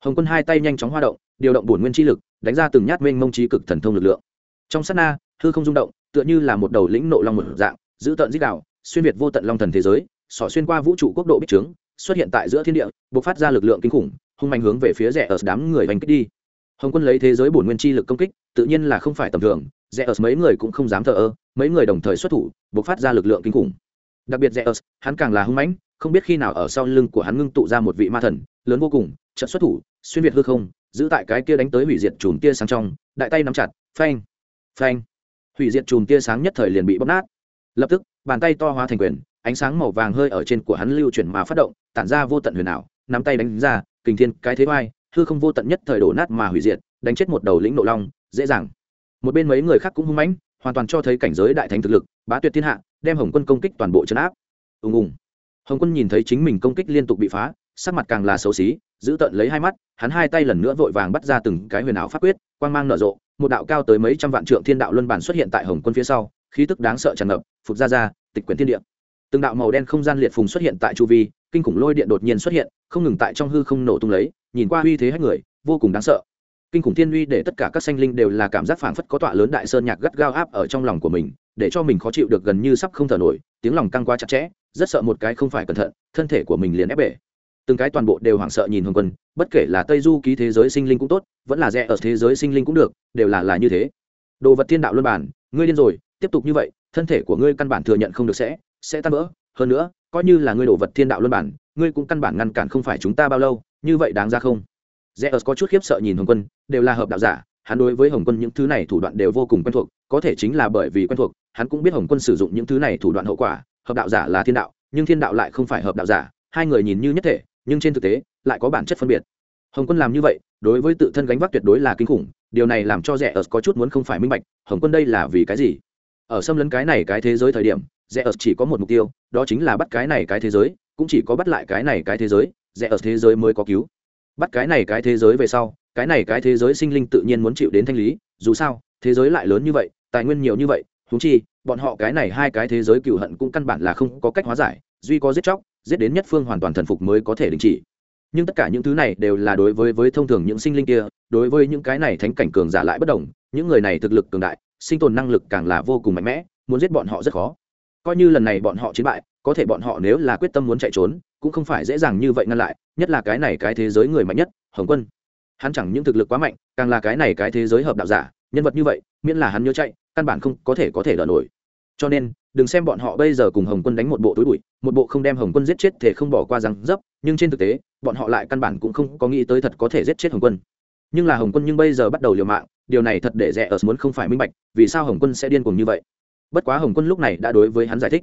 Speaker 1: hồng quân hai tay nhanh chóng hoa động, điều động bổn nguyên chi lực, đánh ra từng nhát mênh mông trí cực thần thông lực lượng. Trong sát na, hư không rung động, tựa như là một đầu lĩnh nộ long một dạng, dữ tợn dích đạo, xuyên việt vô tận long thần thế giới, xỏ xuyên qua vũ trụ quốc độ bích trướng, xuất hiện tại giữa thiên địa buộc phát ra lực lượng kinh khủng, hung mạnh hướng về phía rẽ ở đám người hành kích đi. Hồng quân lấy thế giới bổn nguyên chi lực công kích, tự nhiên là không phải tầm thường, rẽ ở mấy người cũng không dám thờ ơ, mấy người đồng thời xuất thủ bộc phát ra lực lượng kinh khủng. Đặc biệt rẽ hắn càng là hung mãnh, không biết khi nào ở sau lưng của hắn ngưng tụ ra một vị ma thần, lớn vô cùng trận xuất thủ, xuyên việt hư không, giữ tại cái kia đánh tới hủy diệt chùm tia sáng trong, đại tay nắm chặt, phanh phanh. Hủy diệt chùm tia sáng nhất thời liền bị bóp nát. Lập tức, bàn tay to hóa thành quyền, ánh sáng màu vàng hơi ở trên của hắn lưu chuyển mà phát động, tản ra vô tận huyền ảo, nắm tay đánh ra, kình thiên, cái thế vai hư không vô tận nhất thời đổ nát mà hủy diệt, đánh chết một đầu lĩnh nộ long, dễ dàng. Một bên mấy người khác cũng hung mãnh hoàn toàn cho thấy cảnh giới đại thánh thực lực, bá tuyệt thiên hạ, đem hồng quân công kích toàn bộ chấn áp. Ùng ùng. Hồng quân nhìn thấy chính mình công kích liên tục bị phá, sắc mặt càng là xấu xí, giữ tận lấy hai mắt, hắn hai tay lần nữa vội vàng bắt ra từng cái huyền ảo pháp quyết, quang mang nở rộ, một đạo cao tới mấy trăm vạn trượng thiên đạo luân bản xuất hiện tại hồng quân phía sau, khí tức đáng sợ tràn ngập phục ra ra, tịch quyển thiên địa. Từng đạo màu đen không gian liệt phùng xuất hiện tại chu vi, kinh khủng lôi điện đột nhiên xuất hiện, không ngừng tại trong hư không nổ tung lấy, nhìn qua uy thế hết người, vô cùng đáng sợ kinh khủng thiên uy để tất cả các sanh linh đều là cảm giác phảng phất có tọa lớn đại sơn nhạc gắt gao áp ở trong lòng của mình, để cho mình khó chịu được gần như sắp không thở nổi, tiếng lòng căng quá chặt chẽ, rất sợ một cái không phải cẩn thận, thân thể của mình liền ép bể. Từng cái toàn bộ đều hoảng sợ nhìn hồng quân, bất kể là tây du ký thế giới sinh linh cũng tốt, vẫn là rẻ ở thế giới sinh linh cũng được, đều là là như thế. Đồ vật thiên đạo luân bản, ngươi điên rồi, tiếp tục như vậy, thân thể của ngươi căn bản thừa nhận không được sẽ sẽ tan vỡ. Hơn nữa, coi như là ngươi đồ vật thiên đạo luân bản, ngươi cũng căn bản ngăn cản không phải chúng ta bao lâu, như vậy đáng ra không? Rẽ ớt có chút khiếp sợ nhìn hồng quân, đều là hợp đạo giả, hắn đối với hồng quân những thứ này thủ đoạn đều vô cùng quen thuộc, có thể chính là bởi vì quen thuộc, hắn cũng biết hồng quân sử dụng những thứ này thủ đoạn hậu quả, hợp đạo giả là thiên đạo, nhưng thiên đạo lại không phải hợp đạo giả, hai người nhìn như nhất thể, nhưng trên thực tế, lại có bản chất phân biệt. Hồng quân làm như vậy, đối với tự thân gánh vác tuyệt đối là kinh khủng, điều này làm cho rẽ ớt có chút muốn không phải minh bạch, hồng quân đây là vì cái gì? Ở xâm lấn cái này cái thế giới thời điểm, rẽ ớt chỉ có một mục tiêu, đó chính là bắt cái này cái thế giới, cũng chỉ có bắt lại cái này cái thế giới, rẽ ớt thế giới mới có cứu bắt cái này cái thế giới về sau, cái này cái thế giới sinh linh tự nhiên muốn chịu đến thanh lý, dù sao, thế giới lại lớn như vậy, tài nguyên nhiều như vậy thú chi, bọn họ cái này hai cái thế giới cựu hận cũng căn bản là không có cách hóa giải, duy có giết chóc, giết đến nhất phương hoàn toàn thần phục mới có thể đình chỉ. Nhưng tất cả những thứ này đều là đối với với thông thường những sinh linh kia, đối với những cái này thánh cảnh cường giả lại bất đồng, những người này thực lực cường đại, sinh tồn năng lực càng là vô cùng mạnh mẽ, muốn giết bọn họ rất khó. Coi như lần này bọn họ chiến bại, có thể bọn họ nếu là quyết tâm muốn chạy trốn cũng không phải dễ dàng như vậy ngăn lại, nhất là cái này cái thế giới người mạnh nhất, hồng quân. Hắn chẳng những thực lực quá mạnh, càng là cái này cái thế giới hợp đạo giả, nhân vật như vậy, miễn là hắn nhớ chạy, căn bản không có thể có thể đỡ nổi. Cho nên, đừng xem bọn họ bây giờ cùng hồng quân đánh một bộ túi bụi, một bộ không đem hồng quân giết chết thể không bỏ qua răng dấp, nhưng trên thực tế, bọn họ lại căn bản cũng không có nghĩ tới thật có thể giết chết hồng quân. Nhưng là hồng quân nhưng bây giờ bắt đầu liều mạng, điều này thật để rẻ ở muốn không phải minh bạch, vì sao hồng quân sẽ điên cuồng như vậy? Bất quá hồng quân lúc này đã đối với hắn giải thích.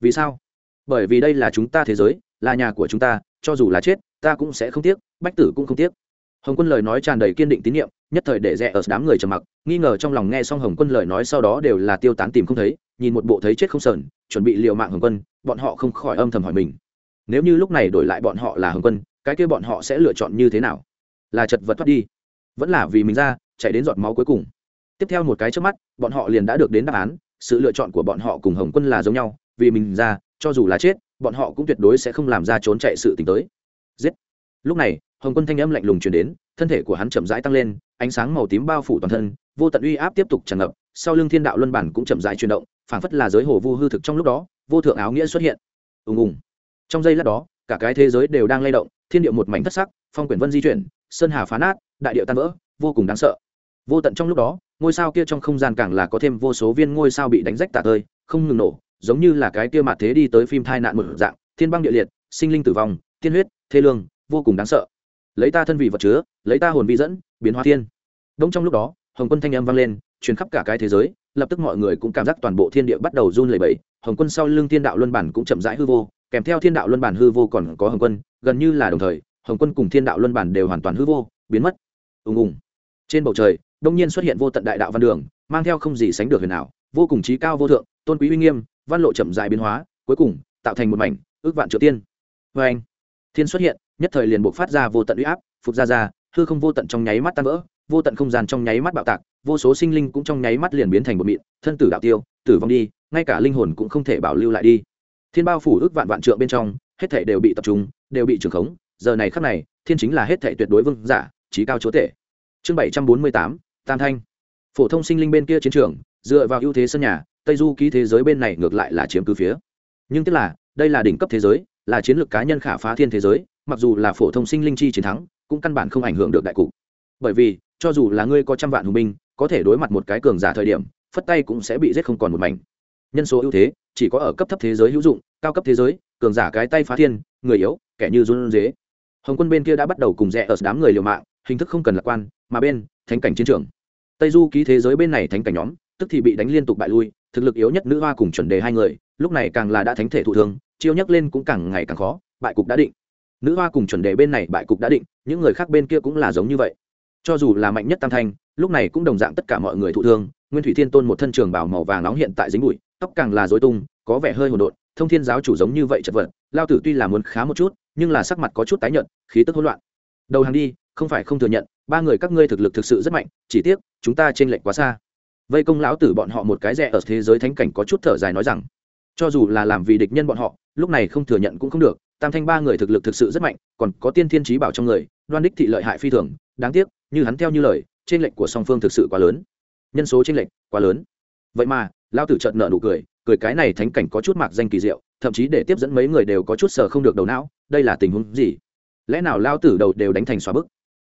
Speaker 1: Vì sao? Bởi vì đây là chúng ta thế giới là nhà của chúng ta, cho dù là chết, ta cũng sẽ không tiếc, bách tử cũng không tiếc. Hồng quân lời nói tràn đầy kiên định tín nhiệm, nhất thời để rẽ ở đám người trầm mặc, nghi ngờ trong lòng nghe xong hồng quân lời nói sau đó đều là tiêu tán tìm không thấy, nhìn một bộ thấy chết không sờn, chuẩn bị liều mạng hồng quân, bọn họ không khỏi âm thầm hỏi mình. Nếu như lúc này đổi lại bọn họ là hồng quân, cái kia bọn họ sẽ lựa chọn như thế nào? Là chật vật thoát đi. Vẫn là vì mình ra, chạy đến giọt máu cuối cùng. Tiếp theo một cái trước mắt, bọn họ liền đã được đến đáp án, sự lựa chọn của bọn họ cùng hồng quân là giống nhau, vì mình ra, cho dù là chết bọn họ cũng tuyệt đối sẽ không làm ra trốn chạy sự t tới. Giết. Lúc này, hồng quân thanh âm lạnh lùng chuyển đến, thân thể của hắn chậm rãi tăng lên, ánh sáng màu tím bao phủ toàn thân, vô tận uy áp tiếp tục tràn ngập, sau lưng thiên đạo luân bản cũng chậm rãi chuyển động, phảng phất là giới hồ vu hư thực trong lúc đó, vô thượng áo nghĩa xuất hiện. Ùng ùng. Trong giây lát đó, cả cái thế giới đều đang lay động, thiên địa một mảnh thất sắc, phong quyển vân di chuyển, sơn hà phá nát, đại điệu tan vỡ, vô cùng đáng sợ. Vô tận trong lúc đó, ngôi sao kia trong không gian càng là có thêm vô số viên ngôi sao bị đánh rách tả tơi, không ngừng nổ giống như là cái kia mặt thế đi tới phim thai nạn một dạng, thiên băng địa liệt, sinh linh tử vong, tiên huyết, thê lương, vô cùng đáng sợ. Lấy ta thân vị vật chứa, lấy ta hồn vi dẫn, biến hóa thiên. Đông trong lúc đó, hồng quân thanh âm vang lên, truyền khắp cả cái thế giới, lập tức mọi người cũng cảm giác toàn bộ thiên địa bắt đầu run lẩy bẩy. Hồng quân sau lưng thiên đạo luân bản cũng chậm rãi hư vô, kèm theo thiên đạo luân bản hư vô còn có hồng quân, gần như là đồng thời, hồng quân cùng thiên đạo luân bản đều hoàn toàn hư vô, biến mất. Ùng ùng. Trên bầu trời, đông nhiên xuất hiện vô tận đại đạo văn đường, mang theo không gì sánh được huyền ảo, vô cùng trí cao vô thượng, tôn quý uy nghiêm văn lộ chậm dài biến hóa, cuối cùng, tạo thành một mảnh ước vạn triệu tiên. Vê anh, thiên xuất hiện, nhất thời liền buộc phát ra vô tận uy áp, phục ra ra, hư không vô tận trong nháy mắt tan vỡ, vô tận không gian trong nháy mắt bạo tạc, vô số sinh linh cũng trong nháy mắt liền biến thành một mịn, thân tử đạo tiêu, tử vong đi, ngay cả linh hồn cũng không thể bảo lưu lại đi. Thiên bao phủ ước vạn vạn trượng bên trong, hết thể đều bị tập trung, đều bị trường khống, giờ này khắc này, thiên chính là hết thể tuyệt đối vương giả trí cao chúa tể. Chương bảy trăm bốn mươi tám, tam thanh. Phổ thông sinh linh bên kia chiến trường, dựa vào ưu thế sân nhà tây du ký thế giới bên này ngược lại là chiếm cứ phía. Nhưng tức là, đây là đỉnh cấp thế giới, là chiến lược cá nhân khả phá thiên thế giới, mặc dù là phổ thông sinh linh chi chiến thắng, cũng căn bản không ảnh hưởng được đại cục. Bởi vì, cho dù là ngươi có trăm vạn hùng binh, có thể đối mặt một cái cường giả thời điểm, phất tay cũng sẽ bị giết không còn một mảnh. Nhân số ưu thế, chỉ có ở cấp thấp thế giới hữu dụng, cao cấp thế giới, cường giả cái tay phá thiên, người yếu, kẻ như run dế hồng quân bên kia đã bắt đầu cùng rẽ ở đám người liều mạng, hình thức không cần lạc quan, mà bên, thánh cảnh chiến trường. Tây du ký thế giới bên này thánh cảnh nhóm, tức thì bị đánh liên tục bại lui thực lực yếu nhất nữ hoa cùng chuẩn đề hai người, lúc này càng là đã thánh thể thụ thương, chiêu nhắc lên cũng càng ngày càng khó, bại cục đã định. Nữ hoa cùng chuẩn đề bên này bại cục đã định, những người khác bên kia cũng là giống như vậy. Cho dù là mạnh nhất tam thanh, lúc này cũng đồng dạng tất cả mọi người thụ thương, nguyên thủy thiên tôn một thân trường bảo màu vàng nóng hiện tại dính bụi, tóc càng là dối tung, có vẻ hơi hỗn độn, thông thiên giáo chủ giống như vậy chật vật, lao tử tuy là muốn khá một chút, nhưng là sắc mặt có chút tái nhợt, khí tức hỗn loạn. Đầu hàng đi, không phải không thừa nhận, ba người các ngươi thực lực thực sự rất mạnh, chỉ tiếc, chúng ta trên lệnh quá xa vây công lão tử bọn họ một cái rẻ ở thế giới thánh cảnh có chút thở dài nói rằng, cho dù là làm vì địch nhân bọn họ, lúc này không thừa nhận cũng không được, tam thanh ba người thực lực thực sự rất mạnh, còn có tiên thiên trí bảo trong người, đoan đích thị lợi hại phi thường, đáng tiếc, như hắn theo như lời trên lệnh của song phương thực sự quá lớn. Nhân số trên lệnh quá lớn. Vậy mà lao tử chợt nợ nụ cười cười cái này thánh cảnh có chút mạc danh kỳ diệu, thậm chí để tiếp dẫn mấy người đều có chút sờ không được đầu não, đây là tình huống gì? Lẽ nào lao tử đầu đều đánh thành xóa bức?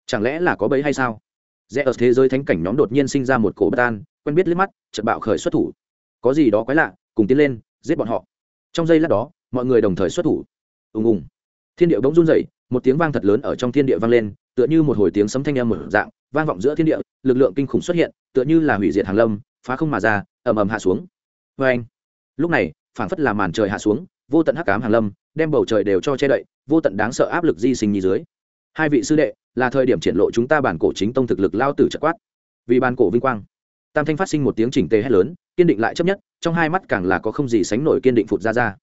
Speaker 1: Chẳng lẽ là có bấy hay sao? Rẽ ở thế giới thánh cảnh nhóm đột nhiên sinh ra một cổ bất an quen biết liếc mắt, chợt bạo khởi xuất thủ. Có gì đó quái lạ, cùng tiến lên, giết bọn họ. Trong giây lát đó, mọi người đồng thời xuất thủ. Ùng ùng. Thiên địa bỗng run rẩy, một tiếng vang thật lớn ở trong thiên địa vang lên, tựa như một hồi tiếng sấm thanh âm mở dạng, vang vọng giữa thiên địa, lực lượng kinh khủng xuất hiện, tựa như là hủy diệt hàng lâm, phá không mà ra, ầm ầm hạ xuống. Vê anh lúc này, phảng phất là màn trời hạ xuống, vô tận hắc ám hàng lâm, đem bầu trời đều cho che đậy, vô tận đáng sợ áp lực di sinh nhì dưới. Hai vị sư đệ, là thời điểm triển lộ chúng ta bản cổ chính tông thực lực lao tử trật quát. Vì bản cổ vinh quang tam thanh phát sinh một tiếng chỉnh tề hét lớn, kiên định lại chấp nhất, trong hai mắt càng là có không gì sánh nổi kiên định phụt ra ra.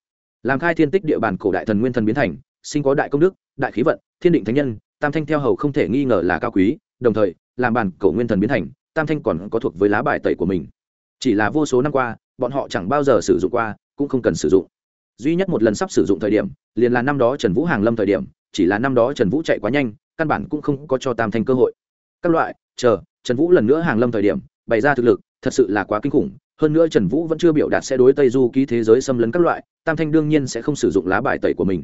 Speaker 1: Làm khai thiên tích địa bàn cổ đại thần nguyên thần biến thành, sinh có đại công đức, đại khí vận, thiên định thánh nhân, tam thanh theo hầu không thể nghi ngờ là cao quý, đồng thời, làm bàn cổ nguyên thần biến thành, tam thanh còn có thuộc với lá bài tẩy của mình. Chỉ là vô số năm qua, bọn họ chẳng bao giờ sử dụng qua, cũng không cần sử dụng. Duy nhất một lần sắp sử dụng thời điểm, liền là năm đó trần vũ hàng lâm thời điểm, chỉ là năm đó trần vũ chạy quá nhanh, căn bản cũng không có cho tam thanh cơ hội. Các loại, chờ, trần vũ lần nữa hàng lâm thời điểm bày ra thực lực, thật sự là quá kinh khủng. Hơn nữa trần vũ vẫn chưa biểu đạt sẽ đối tây du ký thế giới xâm lấn các loại, tam thanh đương nhiên sẽ không sử dụng lá bài tẩy của mình.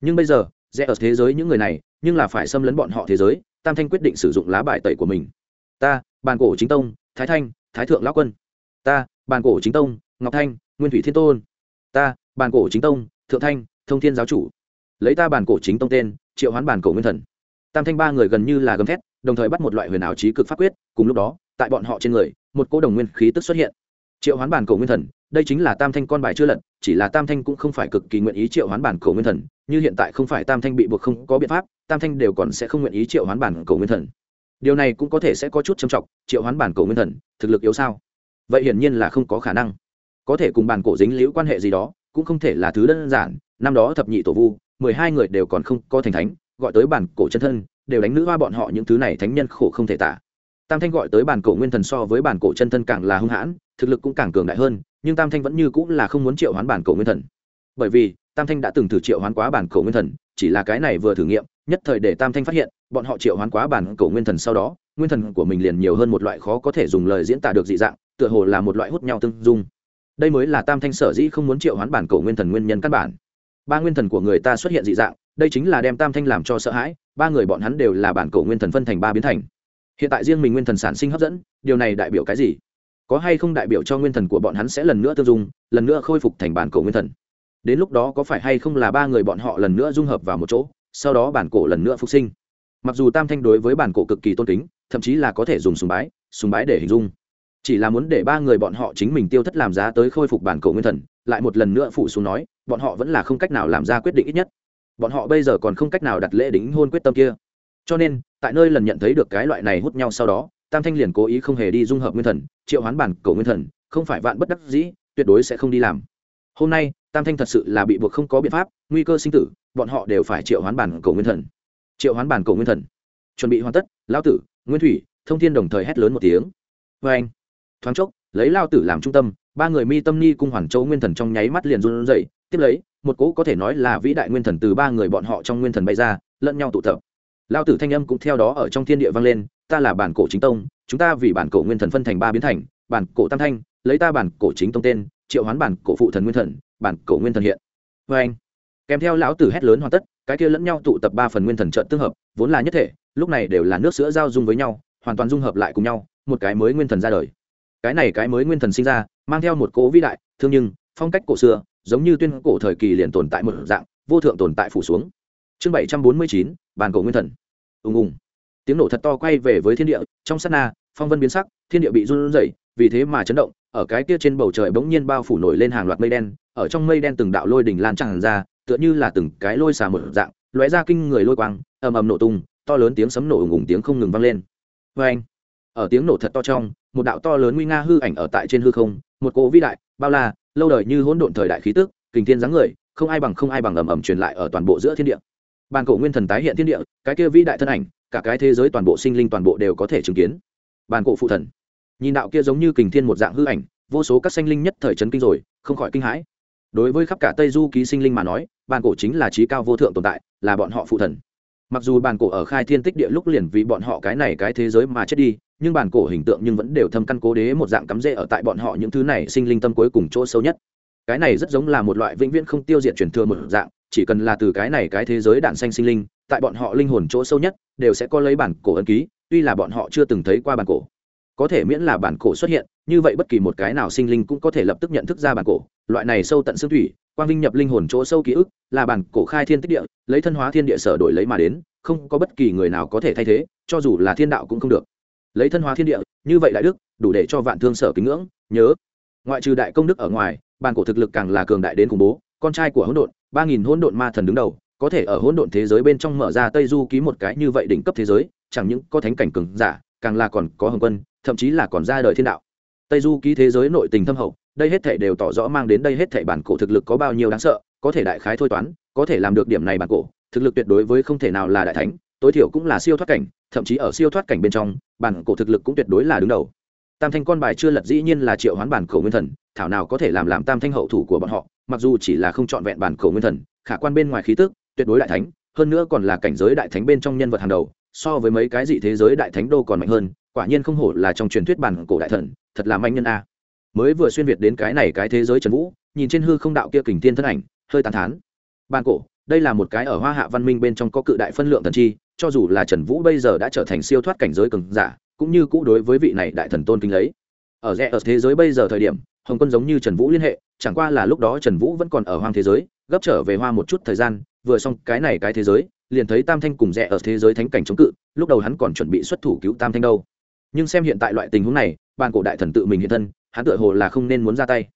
Speaker 1: Nhưng bây giờ, rẽ ở thế giới những người này, nhưng là phải xâm lấn bọn họ thế giới, tam thanh quyết định sử dụng lá bài tẩy của mình. Ta, bàn cổ chính tông, thái thanh, thái thượng lão quân. Ta, bàn cổ chính tông, ngọc thanh, nguyên thủy thiên tôn. Ta, bàn cổ chính tông, thượng thanh, thông thiên giáo chủ. Lấy ta bàn cổ chính tông tên, triệu hoán bàn cổ nguyên thần. Tam thanh ba người gần như là gầm thét đồng thời bắt một loại huyền ảo trí cực pháp quyết, cùng lúc đó, tại bọn họ trên người, một cô đồng nguyên khí tức xuất hiện. Triệu hoán bản cổ nguyên thần, đây chính là tam thanh con bài chưa lật, chỉ là tam thanh cũng không phải cực kỳ nguyện ý triệu hoán bản cổ nguyên thần, như hiện tại không phải tam thanh bị buộc không có biện pháp, tam thanh đều còn sẽ không nguyện ý triệu hoán bản cổ nguyên thần. Điều này cũng có thể sẽ có chút trầm trọng, triệu hoán bản cổ nguyên thần, thực lực yếu sao? Vậy hiển nhiên là không có khả năng. Có thể cùng bản cổ dính liễu quan hệ gì đó, cũng không thể là thứ đơn giản. Năm đó thập nhị tổ vu, mười hai người đều còn không có thành thánh, gọi tới bản cổ chân thân đều đánh nữ hoa bọn họ những thứ này thánh nhân khổ không thể tả. Tam thanh gọi tới bản cổ nguyên thần so với bản cổ chân thân càng là hung hãn, thực lực cũng càng cường đại hơn, nhưng tam thanh vẫn như cũng là không muốn triệu hoán bản cổ nguyên thần. Bởi vì, tam thanh đã từng thử triệu hoán quá bản cổ nguyên thần, chỉ là cái này vừa thử nghiệm, nhất thời để tam thanh phát hiện, bọn họ triệu hoán quá bản cổ nguyên thần sau đó, nguyên thần của mình liền nhiều hơn một loại khó có thể dùng lời diễn tả được dị dạng, tựa hồ là một loại hút nhau tương dung. Đây mới là tam thanh sở dĩ không muốn triệu hoán bản cổ nguyên thần nguyên nhân căn bản. Ba nguyên thần của người ta xuất hiện dị dạng đây chính là đem tam thanh làm cho sợ hãi, ba người bọn hắn đều là bản cổ nguyên thần phân thành ba biến thành. Hiện tại riêng mình nguyên thần sản sinh hấp dẫn, điều này đại biểu cái gì? Có hay không đại biểu cho nguyên thần của bọn hắn sẽ lần nữa tiêu dung, lần nữa khôi phục thành bản cổ nguyên thần? Đến lúc đó có phải hay không là ba người bọn họ lần nữa dung hợp vào một chỗ, sau đó bản cổ lần nữa phục sinh? Mặc dù tam thanh đối với bản cổ cực kỳ tôn kính, thậm chí là có thể dùng sùng bái sùng bái để hình dung. Chỉ là muốn để ba người bọn họ chính mình tiêu thất làm giá tới khôi phục bản cổ nguyên thần, lại một lần nữa phụ xuống nói, bọn họ vẫn là không cách nào làm ra quyết định ít nhất bọn họ bây giờ còn không cách nào đặt lễ đính hôn quyết tâm kia. Cho nên, tại nơi lần nhận thấy được cái loại này hút nhau sau đó, tam thanh liền cố ý không hề đi dung hợp nguyên thần, triệu hoán bản cầu nguyên thần, không phải vạn bất đắc dĩ, tuyệt đối sẽ không đi làm. Hôm nay, tam thanh thật sự là bị buộc không có biện pháp, nguy cơ sinh tử, bọn họ đều phải triệu hoán bản cầu nguyên thần. Triệu hoán bản cầu nguyên thần. Chuẩn bị hoàn tất, lao tử, nguyên thủy, thông thiên đồng thời hét lớn một tiếng. Vê anh, thoáng chốc, lấy lao tử làm trung tâm, ba người mi tâm ni cung hoàn châu nguyên thần trong nháy mắt liền run dậy tiếp lấy một cỗ có thể nói là vĩ đại nguyên thần từ ba người bọn họ trong nguyên thần bay ra, lẫn nhau tụ tập. Lao tử thanh âm cũng theo đó ở trong thiên địa vang lên, ta là bản cổ chính tông, chúng ta vì bản cổ nguyên thần phân thành ba biến thành, bản cổ tam thanh, lấy ta bản cổ chính tông tên, triệu hoán bản cổ phụ thần nguyên thần, bản cổ nguyên thần hiện. Vê anh kèm theo lão tử hét lớn hoàn tất, cái kia lẫn nhau tụ tập ba phần nguyên thần trận tương hợp, vốn là nhất thể, lúc này đều là nước sữa giao dung với nhau, hoàn toàn dung hợp lại cùng nhau, một cái mới nguyên thần ra đời. Cái này cái mới nguyên thần sinh ra, mang theo một cỗ vĩ đại, thương nhưng, phong cách cổ xưa giống như tuyên cổ thời kỳ liền tồn tại một dạng, vô thượng tồn tại phủ xuống. Chương bảy trăm bốn mươi chín, bàn cổ nguyên thần. Ùng ùng. Tiếng nổ thật to quay về với thiên địa, trong sát na, phong vân biến sắc, thiên địa bị run rẩy, vì thế mà chấn động, ở cái kia trên bầu trời bỗng nhiên bao phủ nổi lên hàng loạt mây đen, ở trong mây đen từng đạo lôi đỉnh lan tràn ra, tựa như là từng cái lôi xà một dạng, lóe ra kinh người lôi quang, ầm ầm nổ tung, to lớn tiếng sấm nổ ùng ùng tiếng không ngừng vang lên. Vê anh ở tiếng nổ thật to trong, một đạo to lớn nguy nga hư ảnh ở tại trên hư không, một cỗ vĩ đại, bao la lâu đời như hỗn độn thời đại khí tức, kình thiên dáng người, không ai bằng không ai bằng ầm ầm truyền lại ở toàn bộ giữa thiên địa. Bàn cổ nguyên thần tái hiện thiên địa, cái kia vĩ đại thân ảnh, cả cái thế giới toàn bộ sinh linh toàn bộ đều có thể chứng kiến. Bàn cổ phụ thần. Nhìn đạo kia giống như kình thiên một dạng hư ảnh, vô số các sinh linh nhất thời chấn kinh rồi, không khỏi kinh hãi. Đối với khắp cả tây du ký sinh linh mà nói, bàn cổ chính là trí cao vô thượng tồn tại, là bọn họ phụ thần mặc dù bàn cổ ở khai thiên tích địa lúc liền vì bọn họ cái này cái thế giới mà chết đi, nhưng bàn cổ hình tượng nhưng vẫn đều thâm căn cố đế một dạng cắm rễ ở tại bọn họ những thứ này sinh linh tâm cuối cùng chỗ sâu nhất. Cái này rất giống là một loại vĩnh viễn không tiêu diệt truyền thừa một dạng, chỉ cần là từ cái này cái thế giới đạn xanh sinh linh, tại bọn họ linh hồn chỗ sâu nhất, đều sẽ có lấy bản cổ ấn ký, tuy là bọn họ chưa từng thấy qua bản cổ có thể miễn là bản cổ xuất hiện, như vậy bất kỳ một cái nào sinh linh cũng có thể lập tức nhận thức ra bản cổ. Loại này sâu tận xương thủy, quang vinh nhập linh hồn chỗ sâu ký ức, là bản cổ khai thiên tích địa, lấy thân hóa thiên địa sở đổi lấy mà đến, không có bất kỳ người nào có thể thay thế, cho dù là thiên đạo cũng không được. Lấy thân hóa thiên địa, như vậy đại đức, đủ để cho vạn thương sở kính ngưỡng, nhớ. Ngoại trừ đại công đức ở ngoài, bản cổ thực lực càng là cường đại đến khủng bố, con trai của hỗn độn, ba nghìn hỗn độn ma thần đứng đầu, có thể ở hỗn độn thế giới bên trong mở ra tây du ký một cái như vậy đỉnh cấp thế giới, chẳng những có thánh cảnh cường giả, càng là còn có hồng quân thậm chí là còn ra đời thiên đạo. Tây du ký thế giới nội tình thâm hậu, đây hết thể đều tỏ rõ mang đến đây hết thể bản cổ thực lực có bao nhiêu đáng sợ, có thể đại khái thôi toán, có thể làm được điểm này bản cổ, thực lực tuyệt đối với không thể nào là đại thánh, tối thiểu cũng là siêu thoát cảnh, thậm chí ở siêu thoát cảnh bên trong, bản cổ thực lực cũng tuyệt đối là đứng đầu. Tam thanh con bài chưa lật dĩ nhiên là triệu hoán bản cổ nguyên thần, thảo nào có thể làm làm tam thanh hậu thủ của bọn họ, mặc dù chỉ là không trọn vẹn bản cổ nguyên thần, khả quan bên ngoài khí tức, tuyệt đối đại thánh, hơn nữa còn là cảnh giới đại thánh bên trong nhân vật hàng đầu so với mấy cái dị thế giới đại thánh đô còn mạnh hơn, quả nhiên không hổ là trong truyền thuyết bản cổ đại thần, thật là manh nhân a. Mới vừa xuyên việt đến cái này cái thế giới trần vũ, nhìn trên hư không đạo kia kình tiên thân ảnh, hơi tàn thán. Bản cổ, đây là một cái ở hoa hạ văn minh bên trong có cự đại phân lượng thần chi, cho dù là trần vũ bây giờ đã trở thành siêu thoát cảnh giới cường giả, cũng như cũ đối với vị này đại thần tôn kính lấy. Ở rẽ ở thế giới bây giờ thời điểm, hồng quân giống như trần vũ liên hệ, chẳng qua là lúc đó trần vũ vẫn còn ở hoang thế giới, gấp trở về hoa một chút thời gian, vừa xong cái này cái thế giới liền thấy tam thanh cùng rẽ ở thế giới thánh cảnh chống cự, lúc đầu hắn còn chuẩn bị xuất thủ cứu tam thanh đâu. Nhưng xem hiện tại loại tình huống này bàn cổ đại thần tự mình hiện thân, hắn tựa hồ là không nên muốn ra tay.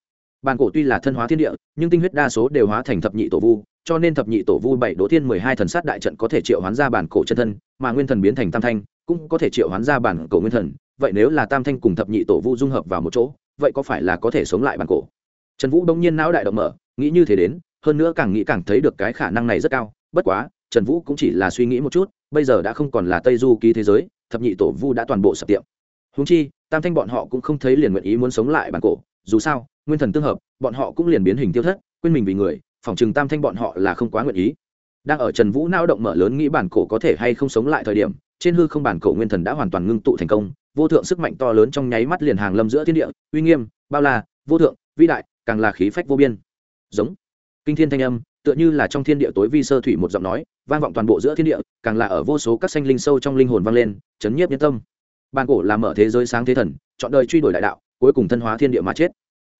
Speaker 1: Bàn cổ tuy là thân hóa thiên địa, nhưng tinh huyết đa số đều hóa thành thập nhị tổ vu, cho nên thập nhị tổ vu bảy đỗ thiên mười hai thần sát đại trận có thể triệu hoán ra bản cổ chân thân, mà nguyên thần biến thành tam thanh, cũng có thể triệu hoán ra bản cổ nguyên thần. Vậy nếu là tam thanh cùng thập nhị tổ vu dung hợp vào một chỗ, vậy có phải là có thể sống lại bản cổ? Trần vũ đông nhiên não đại động mở, nghĩ như thế đến, hơn nữa càng nghĩ càng thấy được cái khả năng này rất cao, bất quá trần vũ cũng chỉ là suy nghĩ một chút, bây giờ đã không còn là tây du ký thế giới, thập nhị tổ vu đã toàn bộ sập tiệm. Húng chi, tam thanh bọn họ cũng không thấy liền nguyện ý muốn sống lại bản cổ, dù sao, nguyên thần tương hợp, bọn họ cũng liền biến hình tiêu thất, quên mình vì người Phỏng chừng tam thanh bọn họ là không quá nguyện ý. Đang ở trần vũ não động mở lớn nghĩ bản cổ có thể hay không sống lại thời điểm, trên hư không bản cổ nguyên thần đã hoàn toàn ngưng tụ thành công, vô thượng sức mạnh to lớn trong nháy mắt liền hàng lâm giữa thiên địa, uy nghiêm, bao la, vô thượng, vĩ đại, càng là khí phách vô biên. Giống. Kinh thiên thanh âm tựa như là trong thiên địa tối vi sơ thủy một giọng nói, vang vọng toàn bộ giữa thiên địa, càng là ở vô số các sanh linh sâu trong linh hồn vang lên, chấn nhiếp nhân tâm. Bàn cổ làm mở thế giới sáng thế thần, chọn đời truy đuổi đại đạo, cuối cùng thân hóa thiên địa mà chết.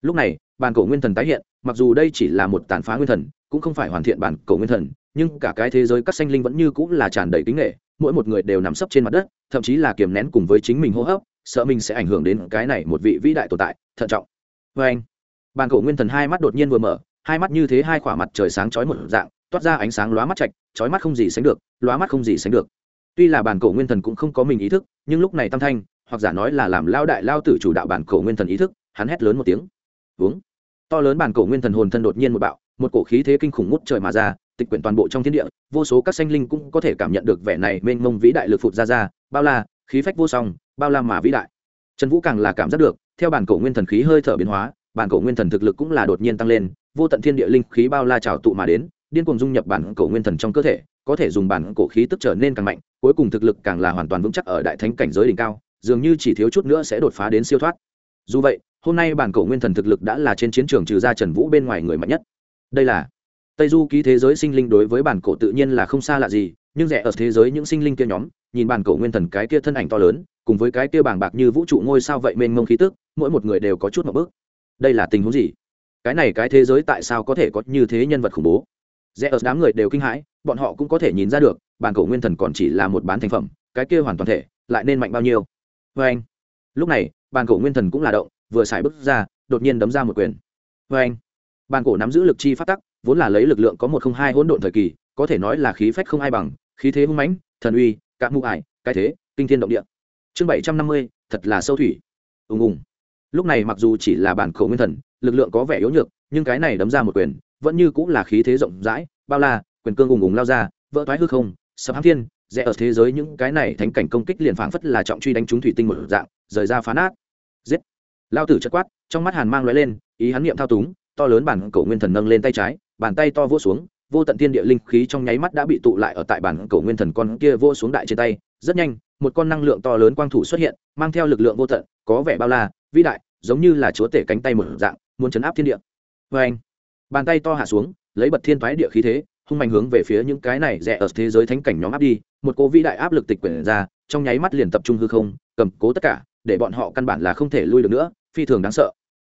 Speaker 1: Lúc này, bàn cổ nguyên thần tái hiện, mặc dù đây chỉ là một tàn phá nguyên thần, cũng không phải hoàn thiện bản cổ nguyên thần, nhưng cả cái thế giới các sanh linh vẫn như cũng là tràn đầy kính nghệ mỗi một người đều nằm sấp trên mặt đất, thậm chí là kiềm nén cùng với chính mình hô hấp, sợ mình sẽ ảnh hưởng đến cái này một vị vĩ đại tồn tại, thận trọng. Vê anh bàn cổ nguyên thần hai mắt đột nhiên vừa mở hai mắt như thế hai khỏa mặt trời sáng chói một dạng, toát ra ánh sáng lóa mắt chạch chói mắt không gì sánh được, lóa mắt không gì sánh được. Tuy là bản cổ nguyên thần cũng không có mình ý thức, nhưng lúc này tam thanh, hoặc giả nói là làm lao đại lao tử chủ đạo bản cổ nguyên thần ý thức, hắn hét lớn một tiếng. Uống to lớn bản cổ nguyên thần hồn thân đột nhiên một bạo, một cổ khí thế kinh khủng ngút trời mà ra, tịch quyển toàn bộ trong thiên địa, vô số các sanh linh cũng có thể cảm nhận được vẻ này mênh mông vĩ đại lực phụt ra ra, bao la, khí phách vô song, bao la mà vĩ đại. Trần vũ càng là cảm giác được, theo bản cổ nguyên thần khí hơi thở biến hóa, bản cổ nguyên thần thực lực cũng là đột nhiên tăng lên vô tận thiên địa linh khí bao la trào tụ mà đến, điên cuồng dung nhập bản cổ nguyên thần trong cơ thể, có thể dùng bản cổ khí tức trở nên càng mạnh, cuối cùng thực lực càng là hoàn toàn vững chắc ở đại thánh cảnh giới đỉnh cao, dường như chỉ thiếu chút nữa sẽ đột phá đến siêu thoát. Dù vậy, hôm nay bản cổ nguyên thần thực lực đã là trên chiến trường trừ ra trần vũ bên ngoài người mạnh nhất. Đây là tây du ký thế giới sinh linh đối với bản cổ tự nhiên là không xa lạ gì, nhưng rẻ ở thế giới những sinh linh kia nhóm, nhìn bản cổ nguyên thần cái kia thân ảnh to lớn, cùng với cái kia bàng bạc như vũ trụ ngôi sao vậy mênh mông khí tức, mỗi một người đều có chút một bước. Đây là tình huống gì? Cái này cái thế giới tại sao có thể có như thế nhân vật khủng bố? Rẽ ở đám người đều kinh hãi, bọn họ cũng có thể nhìn ra được, bản cổ nguyên thần còn chỉ là một bán thành phẩm, cái kia hoàn toàn thể, lại nên mạnh bao nhiêu? Vê anh. Lúc này, bản cổ nguyên thần cũng là động, vừa xài bước ra, đột nhiên đấm ra một quyền. Vê anh. Bản cổ nắm giữ lực chi phát tắc, vốn là lấy lực lượng có một không hai hỗn độn thời kỳ, có thể nói là khí phách không ai bằng, khí thế hung mãnh, thần uy cạn mụ ải, cái thế, kinh thiên động địa. Chương bảy trăm năm mươi, thật là sâu thủy. Ùng ùng. Lúc này mặc dù chỉ là bản khẩu nguyên thần lực lượng có vẻ yếu nhược, nhưng cái này đấm ra một quyền, vẫn như cũng là khí thế rộng rãi, bao la, quyền cương ùng ùng lao ra, vỡ toái hư không, sập hãm thiên, rẽ ở thế giới những cái này thánh cảnh công kích liền phảng phất là trọng truy đánh trúng thủy tinh một dạng, rời ra phá nát. Giết! Lao tử chất quát, trong mắt hàn mang lóe lên, ý hắn niệm thao túng, to lớn bản cổ nguyên thần nâng lên tay trái, bàn tay to vỗ xuống, vô tận thiên địa linh khí trong nháy mắt đã bị tụ lại ở tại bản cổ nguyên thần con kia vỗ xuống đại trên tay, rất nhanh, một con năng lượng to lớn quang thủ xuất hiện, mang theo lực lượng vô tận, có vẻ bao la, vĩ đại, giống như là chúa tể cánh tay một dạng muốn chấn áp thiên địa. Vê anh, bàn tay to hạ xuống, lấy bật thiên thoái địa khí thế, hung mạnh hướng về phía những cái này rẻ ở thế giới thánh cảnh nhóm áp đi, một cô vĩ đại áp lực tịch quyển ra, trong nháy mắt liền tập trung hư không, cầm cố tất cả, để bọn họ căn bản là không thể lui được nữa, phi thường đáng sợ.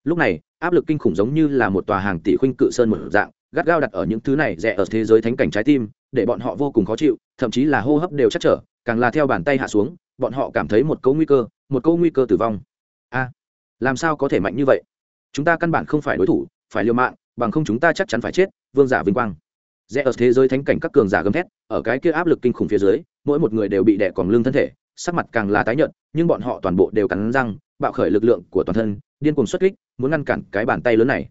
Speaker 1: Lúc này, áp lực kinh khủng giống như là một tòa hàng tỷ khuynh cự sơn một dạng, gắt gao đặt ở những thứ này rẻ ở thế giới thánh cảnh trái tim, để bọn họ vô cùng khó chịu, thậm chí là hô hấp đều chắc trở, càng là theo bàn tay hạ xuống, bọn họ cảm thấy một câu nguy cơ, một câu nguy cơ tử vong. A, làm sao có thể mạnh như vậy? Chúng ta căn bản không phải đối thủ, phải liều mạng, bằng không chúng ta chắc chắn phải chết, vương giả vinh quang. Rẽ ở thế giới thánh cảnh các cường giả gầm thét, ở cái kia áp lực kinh khủng phía dưới, mỗi một người đều bị đẻ còn lưng thân thể, sắc mặt càng là tái nhợt, nhưng bọn họ toàn bộ đều cắn răng, bạo khởi lực lượng của toàn thân, điên cuồng xuất kích, muốn ngăn cản cái bàn tay lớn này.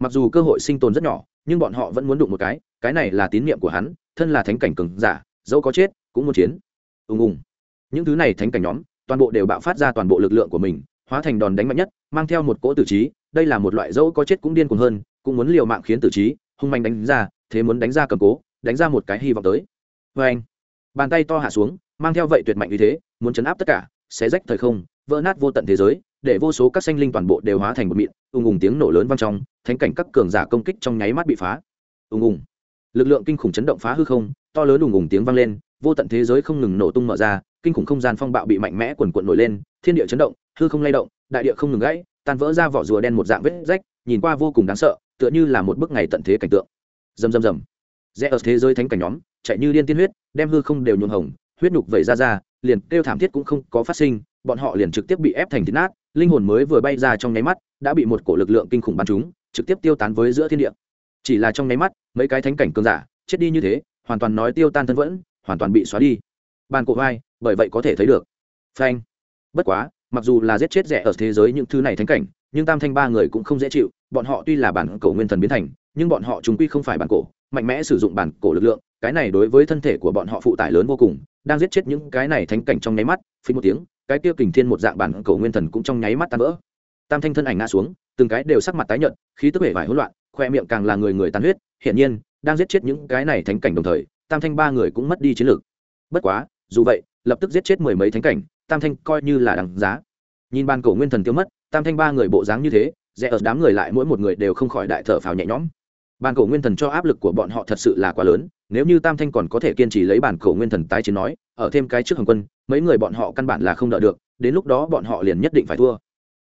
Speaker 1: Mặc dù cơ hội sinh tồn rất nhỏ, nhưng bọn họ vẫn muốn đụng một cái cái này là tín nhiệm của hắn, thân là thánh cảnh cường giả, dẫu có chết, cũng muốn chiến. Ùng ùng. Những thứ này thánh cảnh nhóm, toàn bộ đều bạo phát ra toàn bộ lực lượng của mình, hóa thành đòn đánh mạnh nhất, mang theo một cỗ tử trí đây là một loại dẫu có chết cũng điên cuồng hơn, cũng muốn liều mạng khiến tử trí, hung manh đánh ra, thế muốn đánh ra cầm cố, đánh ra một cái hy vọng tới. Vê anh, bàn tay to hạ xuống, mang theo vậy tuyệt mạnh như thế, muốn chấn áp tất cả sẽ rách thời không, vỡ nát vô tận thế giới, để vô số các sanh linh toàn bộ đều hóa thành một mịn, ùng ùng tiếng nổ lớn vang trong, thánh cảnh các cường giả công kích trong nháy mắt bị phá. Ùng ùng, lực lượng kinh khủng chấn động phá hư không, to lớn ùng ùng tiếng vang lên, vô tận thế giới không ngừng nổ tung mở ra, kinh khủng không gian phong bạo bị mạnh mẽ quần quận nổi lên, thiên địa chấn động, hư không lay động, đại địa không ngừng gãy tan vỡ ra vỏ rùa đen một dạng vết rách, nhìn qua vô cùng đáng sợ, tựa như là một bức ngày tận thế cảnh tượng. Rầm rầm rầm. Rẽ ở thế giới thánh cảnh nhóm, chạy như điên tiên huyết, đem hư không đều nhuộm hồng, huyết nhục vẩy ra ra, liền kêu thảm thiết cũng không có phát sinh, bọn họ liền trực tiếp bị ép thành thịt nát, linh hồn mới vừa bay ra trong nháy mắt, đã bị một cổ lực lượng kinh khủng bắn chúng trực tiếp tiêu tán với giữa thiên địa. Chỉ là trong nháy mắt, mấy cái thánh cảnh cường giả, chết đi như thế, hoàn toàn nói tiêu tan thân vẫn, hoàn toàn bị xóa đi. Bàn cổ vai bởi vậy có thể thấy được. Phanh. Bất quá mặc dù là giết chết rẻ ở thế giới những thứ này thánh cảnh, nhưng tam thanh ba người cũng không dễ chịu, bọn họ tuy là bản cổ nguyên thần biến thành, nhưng bọn họ chúng quy không phải bản cổ, mạnh mẽ sử dụng bản cổ lực lượng, cái này đối với thân thể của bọn họ phụ tải lớn vô cùng, đang giết chết những cái này thánh cảnh trong nháy mắt, phí một tiếng, cái tiêu kình thiên một dạng bản cổ nguyên thần cũng trong nháy mắt tan vỡ. Tam thanh thân ảnh ngã xuống, từng cái đều sắc mặt tái nhợt, khí tức vẻ vải hỗn loạn, khoe miệng càng là người người tan huyết, hiển nhiên, đang giết chết những cái này thánh cảnh đồng thời, tam thanh ba người cũng mất đi chiến lược bất quá, dù vậy, lập tức giết chết mười mấy thánh cảnh tam thanh coi như là đằng giá. Nhìn ban cổ nguyên thần tiêu mất, tam thanh ba người bộ dáng như thế, rẽ ở đám người lại mỗi một người đều không khỏi đại thở phào nhẹ nhõm. Bàn cổ nguyên thần cho áp lực của bọn họ thật sự là quá lớn, nếu như tam thanh còn có thể kiên trì lấy bản cổ nguyên thần tái chiến nói, ở thêm cái trước hồng quân, mấy người bọn họ căn bản là không đợi được, đến lúc đó bọn họ liền nhất định phải thua.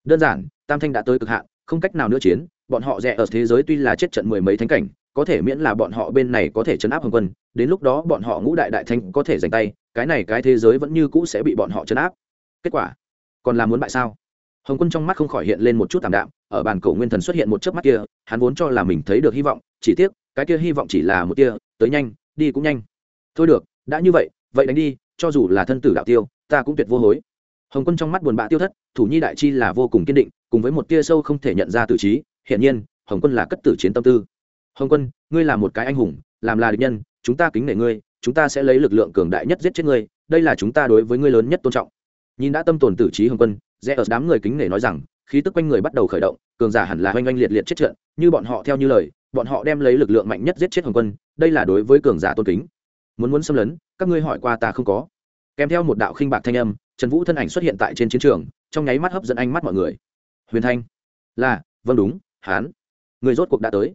Speaker 1: Đơn giản, tam thanh đã tới cực hạn, không cách nào nữa chiến, bọn họ rẽ ở thế giới tuy là chết trận mười mấy thánh cảnh có thể miễn là bọn họ bên này có thể chấn áp hồng quân, đến lúc đó bọn họ ngũ đại đại thanh có thể giành tay, cái này cái thế giới vẫn như cũ sẽ bị bọn họ chấn áp. Kết quả, còn là muốn bại sao? Hồng quân trong mắt không khỏi hiện lên một chút tạm đạm, ở bàn cầu nguyên thần xuất hiện một chớp mắt kia, hắn vốn cho là mình thấy được hy vọng, chỉ tiếc, cái kia hy vọng chỉ là một tia, tới nhanh, đi cũng nhanh. Thôi được, đã như vậy vậy đánh đi, cho dù là thân tử đạo tiêu, ta cũng tuyệt vô hối. Hồng quân trong mắt buồn bã tiêu thất, thủ nhi đại chi là vô cùng kiên định, cùng với một tia sâu không thể nhận ra tự trí, hiển nhiên, hồng quân là cất tử chiến tâm tư hồng quân, ngươi là một cái anh hùng, làm là địch nhân, chúng ta kính nể ngươi, chúng ta sẽ lấy lực lượng cường đại nhất giết chết ngươi, đây là chúng ta đối với ngươi lớn nhất tôn trọng. Nhìn đã tâm tồn tử trí hồng quân, rẽ ở đám người kính nể nói rằng, khí tức quanh người bắt đầu khởi động, cường giả hẳn là oanh oanh liệt liệt chết trận, như bọn họ theo như lời, bọn họ đem lấy lực lượng mạnh nhất giết chết hồng quân, đây là đối với cường giả tôn kính. Muốn muốn xâm lấn, các ngươi hỏi qua ta không có. Kèm theo một đạo khinh bạc thanh âm, trần vũ thân ảnh xuất hiện tại trên chiến trường, trong nháy mắt hấp dẫn ánh mắt mọi người. Huyền thanh. Là vâng đúng, hán. Người rốt cuộc đã tới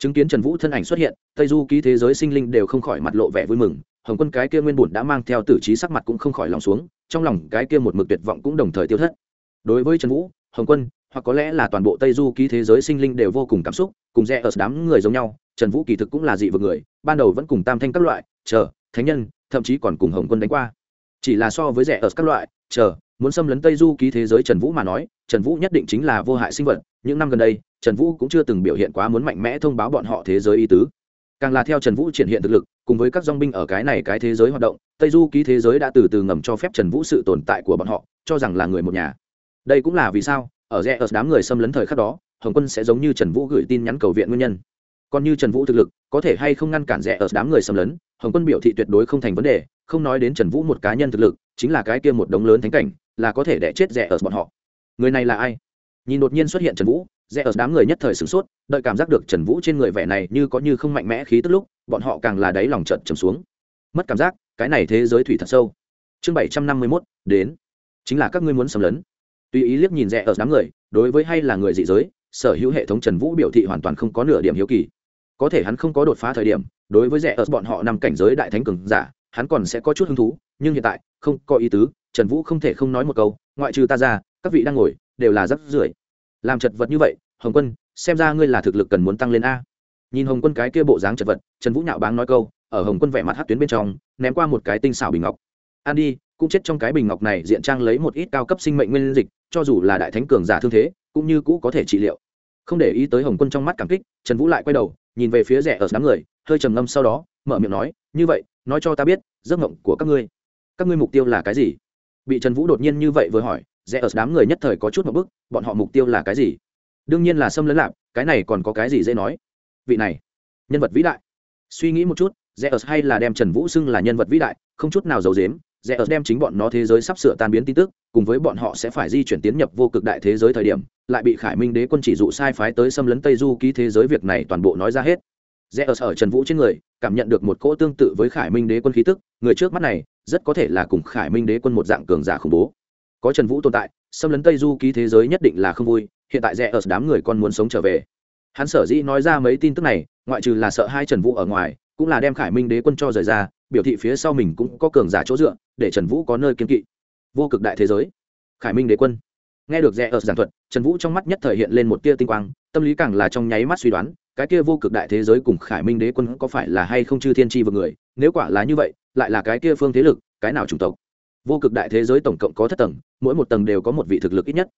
Speaker 1: chứng kiến trần vũ thân ảnh xuất hiện, tây du ký thế giới sinh linh đều không khỏi mặt lộ vẻ vui mừng, hồng quân cái kia nguyên bùn đã mang theo tử trí sắc mặt cũng không khỏi lòng xuống, trong lòng cái kia một mực tuyệt vọng cũng đồng thời tiêu thất. Đối với trần vũ, hồng quân, hoặc có lẽ là toàn bộ tây du ký thế giới sinh linh đều vô cùng cảm xúc, cùng rẽ ở đám người giống nhau, trần vũ kỳ thực cũng là dị vực người, ban đầu vẫn cùng tam thanh các loại, chờ, thánh nhân, thậm chí còn cùng hồng quân đánh qua. Chỉ là so với rẻ ở các loại, chờ, muốn xâm lấn tây du ký thế giới trần vũ mà nói, trần vũ nhất định chính là vô hại sinh vật những năm gần đây, trần vũ cũng chưa từng biểu hiện quá muốn mạnh mẽ thông báo bọn họ thế giới ý tứ. Càng là theo trần vũ triển hiện thực lực, cùng với các dong binh ở cái này cái thế giới hoạt động, tây du ký thế giới đã từ từ ngầm cho phép trần vũ sự tồn tại của bọn họ, cho rằng là người một nhà. Đây cũng là vì sao, ở rẽ ở đám người xâm lấn thời khắc đó, hồng quân sẽ giống như trần vũ gửi tin nhắn cầu viện nguyên nhân. Còn như trần vũ thực lực, có thể hay không ngăn cản rẽ ở đám người xâm lấn, hồng quân biểu thị tuyệt đối không thành vấn đề, không nói đến trần vũ một cá nhân thực lực, chính là cái kia một đống lớn thánh cảnh, là có thể đẻ chết rẽ ở bọn họ. Người này là ai? Nhìn đột nhiên xuất hiện trần vũ, rẽ ở đám người nhất thời sửng sốt, đợi cảm giác được trần vũ trên người vẻ này như có như không mạnh mẽ khí tức lúc, bọn họ càng là đáy lòng trợt trầm xuống. Mất cảm giác, cái này thế giới thủy thật sâu. Chương bảy trăm năm mươi mốt, đến. Chính là các ngươi muốn xâm lấn. Tùy ý liếc nhìn rẽ ở đám người, đối với hay là người dị giới, sở hữu hệ thống trần vũ biểu thị hoàn toàn không có nửa điểm hiếu kỳ. Có thể hắn không có đột phá thời điểm, đối với rẻ ở bọn họ nằm cảnh giới đại thánh cường giả, hắn còn sẽ có chút hứng thú, nhưng hiện tại, không có ý tứ, trần vũ không thể không nói một câu, ngoại trừ ta ra, các vị đang ngồi đều là rắc rưởi. Làm chật vật như vậy, hồng quân, xem ra ngươi là thực lực cần muốn tăng lên a. Nhìn hồng quân cái kia bộ dáng chật vật, trần vũ nhạo báng nói câu, ở hồng quân vẻ mặt hát tuyến bên trong, ném qua một cái tinh xảo bình ngọc. An đi, cũng chết trong cái bình ngọc này diện trang lấy một ít cao cấp sinh mệnh nguyên dịch, cho dù là đại thánh cường giả thương thế, cũng như cũ có thể trị liệu. Không để ý tới hồng quân trong mắt cảm kích, trần vũ lại quay đầu, nhìn về phía rẻ ở đám người, hơi trầm ngâm sau đó, mở miệng nói, như vậy, nói cho ta biết, giấc mộng của các ngươi. Các ngươi mục tiêu là cái gì? Bị trần vũ đột nhiên như vậy vừa hỏi rẽ ở đám người nhất thời có chút một bức, bọn họ mục tiêu là cái gì? Đương nhiên là xâm lấn lạp, cái này còn có cái gì dễ nói? Vị này, nhân vật vĩ đại. Suy nghĩ một chút, rẽ ở hay là đem trần vũ xưng là nhân vật vĩ đại, không chút nào giấu dếm rẽ ở đem chính bọn nó thế giới sắp sửa tan biến tin tức, cùng với bọn họ sẽ phải di chuyển tiến nhập vô cực đại thế giới thời điểm, lại bị khải minh đế quân chỉ dụ sai phái tới xâm lấn tây du ký thế giới việc này toàn bộ nói ra hết. Rẽ ở ở trần vũ trên người, cảm nhận được một cỗ tương tự với khải minh đế quân khí tức, người trước mắt này, rất có thể là cùng khải minh đế quân một dạng cường giả khủng bố có trần vũ tồn tại, xâm lấn tây du ký thế giới nhất định là không vui, hiện tại rẽ ở đám người còn muốn sống trở về. Hắn sở dĩ nói ra mấy tin tức này, ngoại trừ là sợ hai trần vũ ở ngoài, cũng là đem khải minh đế quân cho rời ra, biểu thị phía sau mình cũng có cường giả chỗ dựa, để trần vũ có nơi kiên kỵ. Vô cực đại thế giới. Khải minh đế quân. Nghe được rẽ ở giảng thuật, trần vũ trong mắt nhất thời hiện lên một tia tinh quang, tâm lý càng là trong nháy mắt suy đoán, cái kia vô cực đại thế giới cùng khải minh đế quân có phải là hay không chư thiên tri vực người, nếu quả là như vậy, lại là cái kia phương thế lực, cái nào chủng tộc? Vô cực đại thế giới tổng cộng có thất tầng, mỗi một tầng đều có một vị thực lực ít nhất.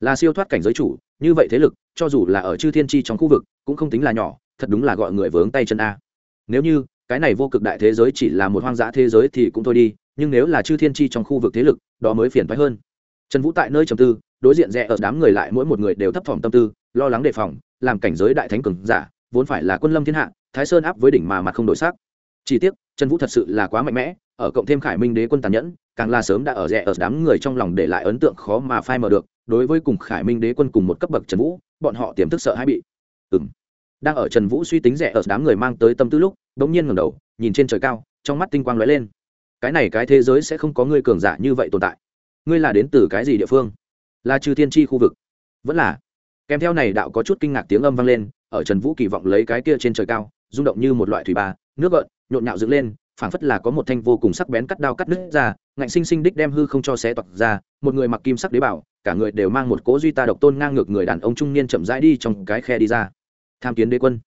Speaker 1: Là siêu thoát cảnh giới chủ, như vậy thế lực, cho dù là ở chư thiên tri trong khu vực, cũng không tính là nhỏ, thật đúng là gọi người vướng tay chân a. Nếu như, cái này vô cực đại thế giới chỉ là một hoang dã thế giới thì cũng thôi đi, nhưng nếu là chư thiên tri trong khu vực thế lực, đó mới phiền thoái hơn. Trần vũ tại nơi trầm tư, đối diện rẽ ở đám người lại mỗi một người đều thấp thỏm tâm tư, lo lắng đề phòng, làm cảnh giới đại thánh cường giả, vốn phải là quân lâm thiên hạ, thái sơn áp với đỉnh mà mặt không đổi sắc. Chỉ tiếc, trần vũ thật sự là quá mạnh mẽ, ở cộng thêm khải minh đế quân tàn nhẫn càng là sớm đã ở rẻ ở đám người trong lòng để lại ấn tượng khó mà phai mờ được, đối với cùng khải minh đế quân cùng một cấp bậc trần vũ, bọn họ tiềm thức sợ hãi bị. Ừng đang ở trần vũ suy tính rẻ ở đám người mang tới tâm tư lúc đ ỗ n g nhiên ngầm đầu, nhìn trên trời cao, trong mắt tinh quang lóe lên. Cái này cái thế giới sẽ không có ngươi cường giả như vậy tồn tại. Ngươi là đến từ cái gì địa phương? Là trừ thiên tri khu vực. Vẫn là. Kèm theo này đạo có chút kinh ngạc tiếng âm vang lên, ở trần vũ kỳ vọng lấy cái kia trên trời cao, rung động như một loại thủy ba nước gợn, nhộn nhạo dựng lên phảng phất là có một thanh vô cùng sắc bén cắt đao cắt nứt ra, ngạnh sinh sinh đích đem hư không cho xé toạc ra, một người mặc kim sắc đế bảo, cả người đều mang một cố duy ta độc tôn ngang ngược người đàn ông trung niên chậm rãi đi trong cái khe đi ra. Tham kiến đế quân.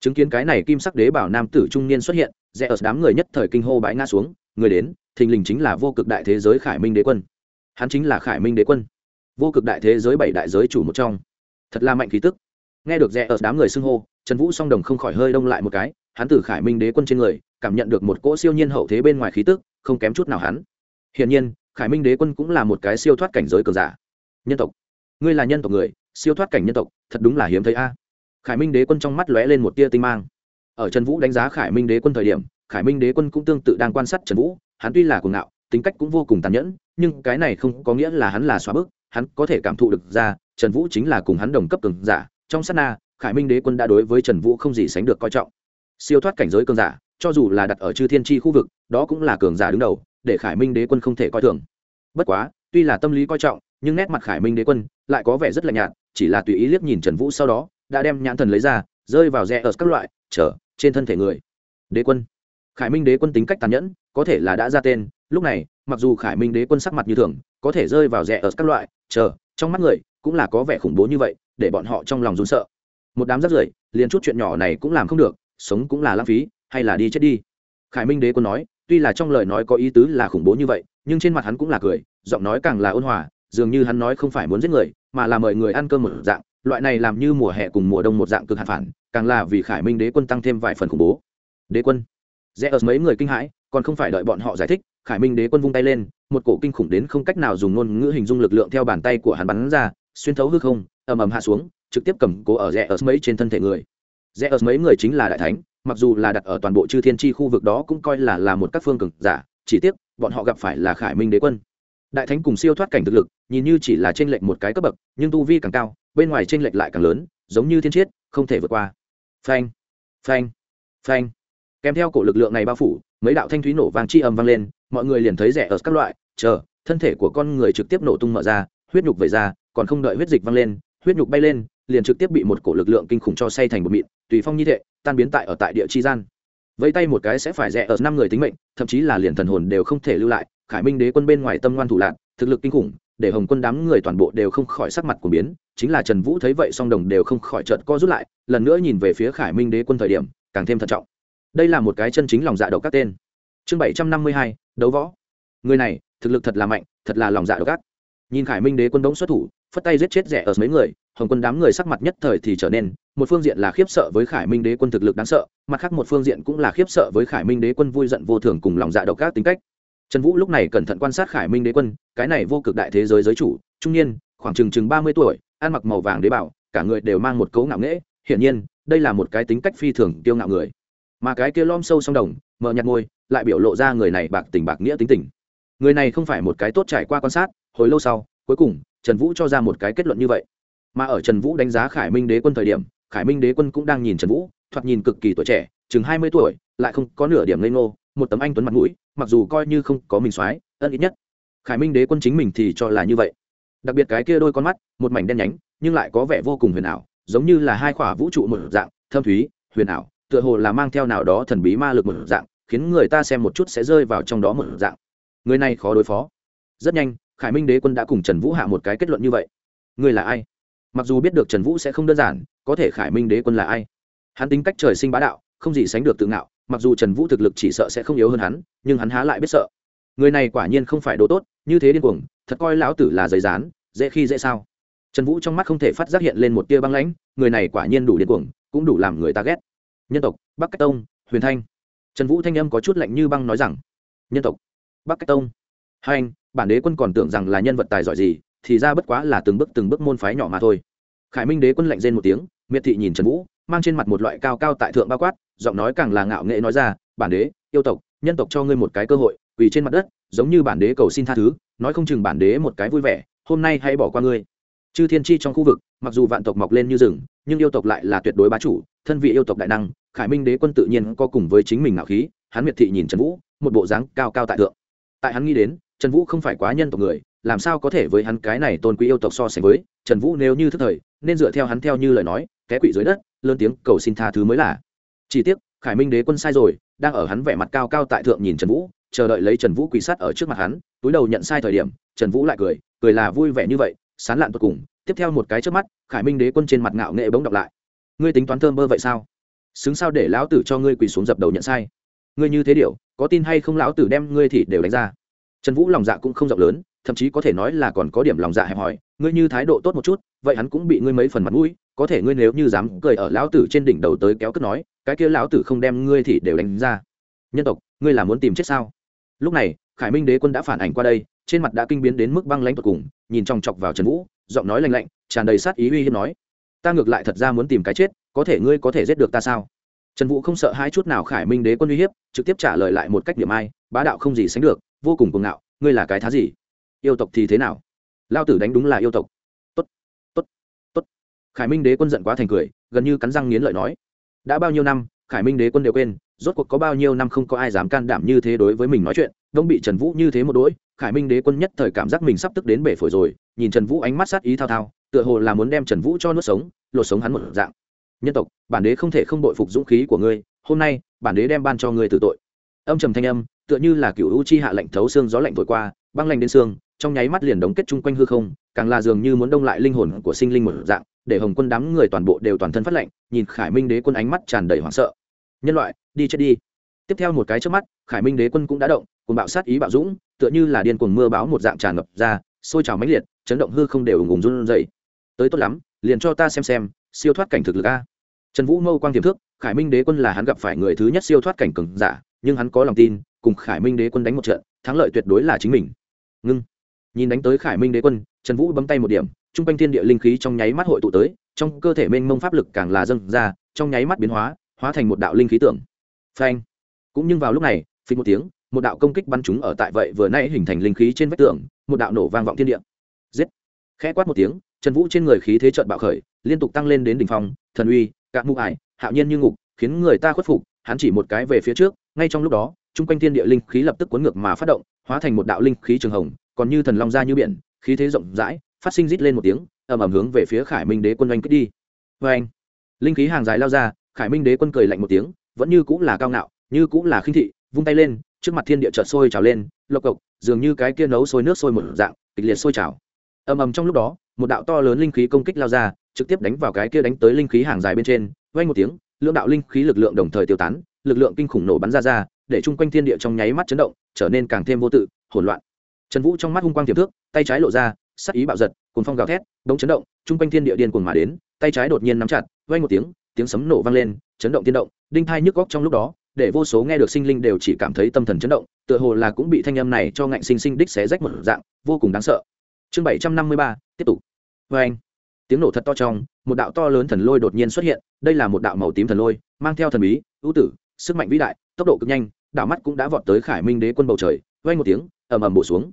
Speaker 1: Chứng kiến cái này kim sắc đế bảo nam tử trung niên xuất hiện, rẽ ở đám người nhất thời kinh hô bãi ngã xuống, người đến, thình lình chính là vô cực đại thế giới khải minh đế quân. Hắn chính là khải minh đế quân. Vô cực đại thế giới bảy đại giới chủ một trong. Thật là mạnh khí tức. Nghe được rẽ ở đám người xưng hô, trần vũ song đồng không khỏi hơi đông lại một cái, hắn từ khải minh đế quân trên người cảm nhận được một cỗ siêu nhiên hậu thế bên ngoài khí tức, không kém chút nào hắn. Hiển nhiên, khải minh đế quân cũng là một cái siêu thoát cảnh giới cường giả. Nhân tộc. Ngươi là nhân tộc người, siêu thoát cảnh nhân tộc, thật đúng là hiếm thấy a. Khải minh đế quân trong mắt lóe lên một tia tinh mang. Ở trần vũ đánh giá khải minh đế quân thời điểm, khải minh đế quân cũng tương tự đang quan sát trần vũ, hắn tuy là cuồng ngạo, tính cách cũng vô cùng tàn nhẫn, nhưng cái này không có nghĩa là hắn là xóa bức hắn có thể cảm thụ được ra, trần vũ chính là cùng hắn đồng cấp cường giả. Trong sát na, khải minh đế quân đã đối với trần vũ không gì sánh được coi trọng. Siêu thoát cảnh giới cường giả cho dù là đặt ở chư thiên tri khu vực, đó cũng là cường giả đứng đầu, để khải minh đế quân không thể coi thường. Bất quá, tuy là tâm lý coi trọng, nhưng nét mặt khải minh đế quân lại có vẻ rất lạnh nhạt, chỉ là tùy ý liếc nhìn trần vũ sau đó, đã đem nhãn thần lấy ra, rơi vào rẽ ở các loại trở trên thân thể người. Đế quân. Khải minh đế quân tính cách tàn nhẫn, có thể là đã ra tên, lúc này, mặc dù khải minh đế quân sắc mặt như thường, có thể rơi vào rẽ ở các loại, chờ, trong mắt người, cũng là có vẻ khủng bố như vậy, để bọn họ trong lòng rún sợ. Một đám rắt rưởi, liền chút chuyện nhỏ này cũng làm không được, sống cũng là lãng phí hay là đi chết đi? Khải minh đế quân nói, tuy là trong lời nói có ý tứ là khủng bố như vậy, nhưng trên mặt hắn cũng là cười, giọng nói càng là ôn hòa, dường như hắn nói không phải muốn giết người, mà là mời người ăn cơm một dạng. Loại này làm như mùa hè cùng mùa đông một dạng cực hạt phản, càng là vì khải minh đế quân tăng thêm vài phần khủng bố. Đế quân. Rẽ ở mấy người kinh hãi, còn không phải đợi bọn họ giải thích, khải minh đế quân vung tay lên, một cổ kinh khủng đến không cách nào dùng ngôn ngữ hình dung lực lượng theo bàn tay của hắn bắn ra, xuyên thấu hư không, ầm ầm hạ xuống, trực tiếp cầm cố ở rẽ ở mấy trên thân thể người. Rẽ ở mấy người chính là đại thánh mặc dù là đặt ở toàn bộ chư thiên tri khu vực đó cũng coi là là một các phương cực giả, chỉ tiếc, bọn họ gặp phải là khải minh đế quân. Đại thánh cùng siêu thoát cảnh thực lực, nhìn như chỉ là t r ê n lệch một cái cấp bậc, nhưng tu vi càng cao, bên ngoài t r ê n lệch lại càng lớn, giống như thiên chiết, không thể vượt qua. Phanh phanh phanh. Kèm theo cổ lực lượng này bao phủ, mấy đạo thanh thúy nổ vàng chi âm vang lên, mọi người liền thấy rẻ ở các loại, chờ, thân thể của con người trực tiếp nổ tung mở ra, huyết nhục về ra, còn không đợi huyết dịch vang lên, huyết nhục bay lên liền trực tiếp bị một cổ lực lượng kinh khủng cho say thành một mịn, tùy phong như thế tan biến tại ở tại địa chi gian. Vẫy tay một cái sẽ phải rẻ ở năm người tính mệnh, thậm chí là liền thần hồn đều không thể lưu lại, khải minh đế quân bên ngoài tâm ngoan thủ lạc thực lực kinh khủng, để hồng quân đám người toàn bộ đều không khỏi sắc mặt của biến, chính là trần vũ thấy vậy song đồng đều không khỏi trợt co rút lại, lần nữa nhìn về phía khải minh đế quân thời điểm, càng thêm thận trọng. Đây là một cái chân chính lòng dạ độc các tên. Chương bảy trăm năm mươi hai, đấu võ. Người này, thực lực thật là mạnh, thật là lòng dạ độc các nhìn khải minh đế quân đống xuất thủ, phất tay giết chết rẻ ở mấy người hồng quân đám người sắc mặt nhất thời thì trở nên, một phương diện là khiếp sợ với khải minh đế quân thực lực đáng sợ, mặt khác một phương diện cũng là khiếp sợ với khải minh đế quân vui giận vô thường cùng lòng dạ độc ác tính cách. Trần vũ lúc này cẩn thận quan sát khải minh đế quân, cái này vô cực đại thế giới giới chủ, trung niên, khoảng chừng chừng ba mươi tuổi, ăn mặc màu vàng đế bảo cả người đều mang một cấu ngạo nghễ, hiển nhiên, đây là một cái tính cách phi thường tiêu ngạo người. Mà cái kia lom sâu song đồng, mờ nhạt môi, lại biểu lộ ra người này bạc tình bạc nghĩa tính tình. Người này không phải một cái tốt trải qua quan sát, hồi lâu sau, cuối cùng, trần vũ cho ra một cái kết luận như vậy mà ở trần vũ đánh giá khải minh đế quân thời điểm, khải minh đế quân cũng đang nhìn trần vũ, thoạt nhìn cực kỳ tuổi trẻ, chừng hai mươi tuổi, lại không có nửa điểm ngây ngô, một tấm anh tuấn mặt mũi, mặc dù coi như không có mình soái, ân ít nhất. Khải minh đế quân chính mình thì cho là như vậy. Đặc biệt cái kia đôi con mắt, một mảnh đen nhánh, nhưng lại có vẻ vô cùng huyền ảo, giống như là hai khỏa vũ trụ một dạng, thâm thúy, huyền ảo, tựa hồ là mang theo nào đó thần bí ma lực một dạng, khiến người ta xem một chút sẽ rơi vào trong đó một dạng. Người này khó đối phó. Rất nhanh, khải minh đế quân đã cùng trần vũ hạ một cái kết luận như vậy. Người là ai? Mặc dù biết được trần vũ sẽ không đơn giản, có thể khải minh đế quân là ai. Hắn tính cách trời sinh bá đạo, không gì sánh được tự ngạo, mặc dù trần vũ thực lực chỉ sợ sẽ không yếu hơn hắn, nhưng hắn há lại biết sợ. Người này quả nhiên không phải đồ tốt, như thế điên cuồng, thật coi lão tử là giấy rán dễ khi dễ sao. Trần vũ trong mắt không thể phát giác hiện lên một tia băng lãnh, người này quả nhiên đủ điên cuồng, cũng đủ làm người ta ghét. Nhân tộc, bắc cách tông, huyền thanh. Trần vũ thanh âm có chút lạnh như băng nói rằng, nhân tộc, bắc cách tông. Hai anh, bản đế quân còn tưởng rằng là nhân vật tài giỏi gì thì ra bất quá là từng bước từng bước môn phái nhỏ mà thôi. Khải minh đế quân lạnh rên một tiếng, miệt thị nhìn trần vũ, mang trên mặt một loại cao cao tại thượng bao quát, giọng nói càng là ngạo nghệ nói ra, bản đế, yêu tộc, nhân tộc cho ngươi một cái cơ hội vì trên mặt đất, giống như bản đế cầu xin tha thứ, nói không chừng bản đế một cái vui vẻ, hôm nay hãy bỏ qua ngươi. Chư thiên tri trong khu vực, mặc dù vạn tộc mọc lên như rừng, nhưng yêu tộc lại là tuyệt đối bá chủ, thân vị yêu tộc đại năng, khải minh đế quân tự nhiên có cùng với chính mình ngạo khí, hắn miệt thị nhìn trần vũ, một bộ dáng cao cao tại thượng. Tại hắn nghĩ đến, trần vũ không phải quá nhân tộc người làm sao có thể với hắn cái này tôn quý yêu tộc so sánh với, trần vũ nếu như thức thời, nên dựa theo hắn theo như lời nói, té quỵ dưới đất, lớn tiếng cầu xin tha thứ mới là. Chỉ tiếc, khải minh đế quân sai rồi, đang ở hắn vẻ mặt cao cao tại thượng nhìn trần vũ, chờ đợi lấy trần vũ quỳ sát ở trước mặt hắn, túi đầu nhận sai thời điểm, trần vũ lại cười cười là vui vẻ như vậy, sán lạn tột cùng. Tiếp theo một cái trước mắt, khải minh đế quân trên mặt ngạo nghệ bỗng đọc lại. Ngươi tính toán thơm bơ vậy sao? Xứng sao để lão tử cho ngươi quỳ xuống dập đầu nhận sai? Ngươi như thế điều có tin hay không lão tử đem ngươi thì đều đánh ra? Trần vũ lòng dạ cũng không rộng lớn thậm chí có thể nói là còn có điểm lòng dạ hẹp hòi. Ngươi như thái độ tốt một chút, vậy hắn cũng bị ngươi mấy phần mặt mũi. Có thể ngươi nếu như dám cười ở lão tử trên đỉnh đầu tới kéo cất nói, cái kia lão tử không đem ngươi thì đều đánh ra. Nhân tộc, ngươi là muốn tìm chết sao? Lúc này, khải minh đế quân đã phản ảnh qua đây, trên mặt đã kinh biến đến mức băng lãnh tột cùng, nhìn chòng chọc vào trần vũ, giọng nói lành lạnh, tràn đầy sát ý uy hiếp nói, ta ngược lại thật ra muốn tìm cái chết, có thể ngươi có thể giết được ta sao? Trần vũ không sợ hai chút nào khải minh đế quân uy hiếp, trực tiếp trả lời lại một cách điểm ai, bá đạo không gì sánh được, vô cùng cuồng ngạo, ngươi là cái thá gì? Yêu tộc thì thế nào? Lao tử đánh đúng là yêu tộc. Tốt tốt tốt. Khải minh đế quân giận quá thành cười, gần như cắn răng nghiến lợi nói. Đã bao nhiêu năm, khải minh đế quân đều quên, rốt cuộc có bao nhiêu năm không có ai dám can đảm như thế đối với mình nói chuyện, đông bị trần vũ như thế một đỗi, khải minh đế quân nhất thời cảm giác mình sắp tức đến bể phổi rồi, nhìn trần vũ ánh mắt sát ý thao thao, tựa hồ là muốn đem trần vũ cho nuốt sống, lột sống hắn một dạng. Nhân tộc, bản đế không thể không đội phục dũng khí của ngươi, hôm nay, bản đế đem ban cho ngươi tử tội. Âm trầm thanh âm, tựa như là cựu u chi hạ lệnh thấu xương gió lạnh thổi qua, băng lạnh đến xương trong nháy mắt liền đóng kết chung quanh hư không, càng là dường như muốn đông lại linh hồn của sinh linh một dạng, để hồng quân đám người toàn bộ đều toàn thân phát lệnh. nhìn khải minh đế quân ánh mắt tràn đầy hoảng sợ. Nhân loại, đi chết đi. Tiếp theo một cái trước mắt, khải minh đế quân cũng đã động cùng bạo sát ý bạo dũng, tựa như là điên cuồng mưa báo một dạng tràn ngập ra, sôi trào mãnh liệt, chấn động hư không đều ùng ùng run dậy tới tốt lắm, liền cho ta xem xem, siêu thoát cảnh thực lực a. Trần vũ mâu quang tiềm thức, khải minh đế quân là hắn gặp phải người thứ nhất siêu thoát cảnh cường giả, nhưng hắn có lòng tin, cùng khải minh đế quân đánh một trận, thắng lợi tuyệt đối là chính mình. Ngưng nhìn đánh tới khải minh đế quân, trần vũ bấm tay một điểm t r u n g quanh thiên địa linh khí trong nháy mắt hội tụ tới, trong cơ thể mênh mông pháp lực càng là dâng ra, trong nháy mắt biến hóa hóa thành một đạo linh khí tưởng phanh! Cũng nhưng vào lúc này phí một tiếng, một đạo công kích bắn chúng ở tại vậy vừa nay hình thành linh khí trên vách tường, một đạo nổ vang vọng thiên địa. Giết! Khẽ quát một tiếng, trần vũ trên người khí thế trợn bạo khởi, liên tục tăng lên đến đỉnh phong, thần uy cạn mụ ải, hạo nhiên như ngục, khiến người ta khuất phục, hắn chỉ một cái về phía trước, ngay trong lúc đó chung quanh thiên địa linh khí lập tức cuốn ngược mà phát động, hóa thành một đạo linh khí trường hồng còn như thần long ra như biển, khí thế rộng rãi, phát sinh rít lên một tiếng, ầm ầm hướng về phía khải minh đế quân oanh kích đi. Vê anh linh khí hàng dài lao ra, khải minh đế quân cười lạnh một tiếng, vẫn như cũng là cao ngạo, như cũng là khinh thị, vung tay lên, trước mặt thiên địa chợt sôi trào lên, lộc cộc, dường như cái kia nấu sôi nước sôi một dạng, kịch liệt sôi trào. Ầm ầm trong lúc đó, một đạo to lớn linh khí công kích lao ra, trực tiếp đánh vào cái kia đánh tới linh khí hàng dài bên trên, vang một tiếng lượng đạo linh khí lực lượng đồng thời tiêu tán, lực lượng kinh khủng nổ bắn ra ra, để chung quanh thiên địa trong nháy mắt chấn động, trở nên càng thêm vô tự, hỗn loạn trần vũ trong mắt hung quang tiềm thước tay trái lộ ra, sắc ý bạo giật cùng phong gào thét, đống chấn động, chung quanh thiên địa điên cuồng mà đến, tay trái đột nhiên nắm chặt vay một tiếng tiếng sấm nổ vang lên, chấn động tiên động, đinh thai nhức góc trong lúc đó, để vô số nghe được sinh linh đều chỉ cảm thấy tâm thần chấn động, tựa hồ là cũng bị thanh âm này cho ngạnh sinh sinh đích xé rách một dạng, vô cùng đáng sợ. Chương bảy trăm năm mươi ba, tiếp tục. Vê anh tiếng nổ thật to trong, một đạo to lớn thần lôi đột nhiên xuất hiện, đây là một đạo màu tím thần lôi, mang theo thần bí, ưu tử, sức mạnh vĩ đại, tốc độ cực nhanh đảo mắt cũng đã vọt tới khải minh đế quân bầu trời, vang một tiếng, ầm ầm bổ xuống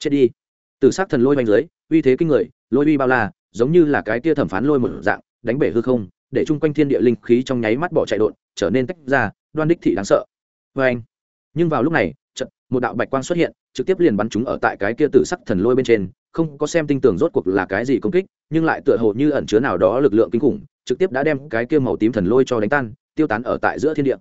Speaker 1: chết đi. Từ s ắ c thần lôi oanh dưới, uy thế kinh người, lôi uy bao la, giống như là cái tia thẩm phán lôi một dạng, đánh bể hư không, để chung quanh thiên địa linh khí trong nháy mắt bỏ chạy đột, trở nên tách ra, đoan đích thị đáng sợ. Vê anh nhưng vào lúc này trận một đạo bạch quang xuất hiện, trực tiếp liền bắn chúng ở tại cái kia tử sắc thần lôi bên trên, không có xem tinh tường rốt cuộc là cái gì công kích, nhưng lại tựa hồ như ẩn chứa nào đó lực lượng kinh khủng, trực tiếp đã đem cái kia màu tím thần lôi cho đánh tan, tiêu tán ở tại giữa thiên địa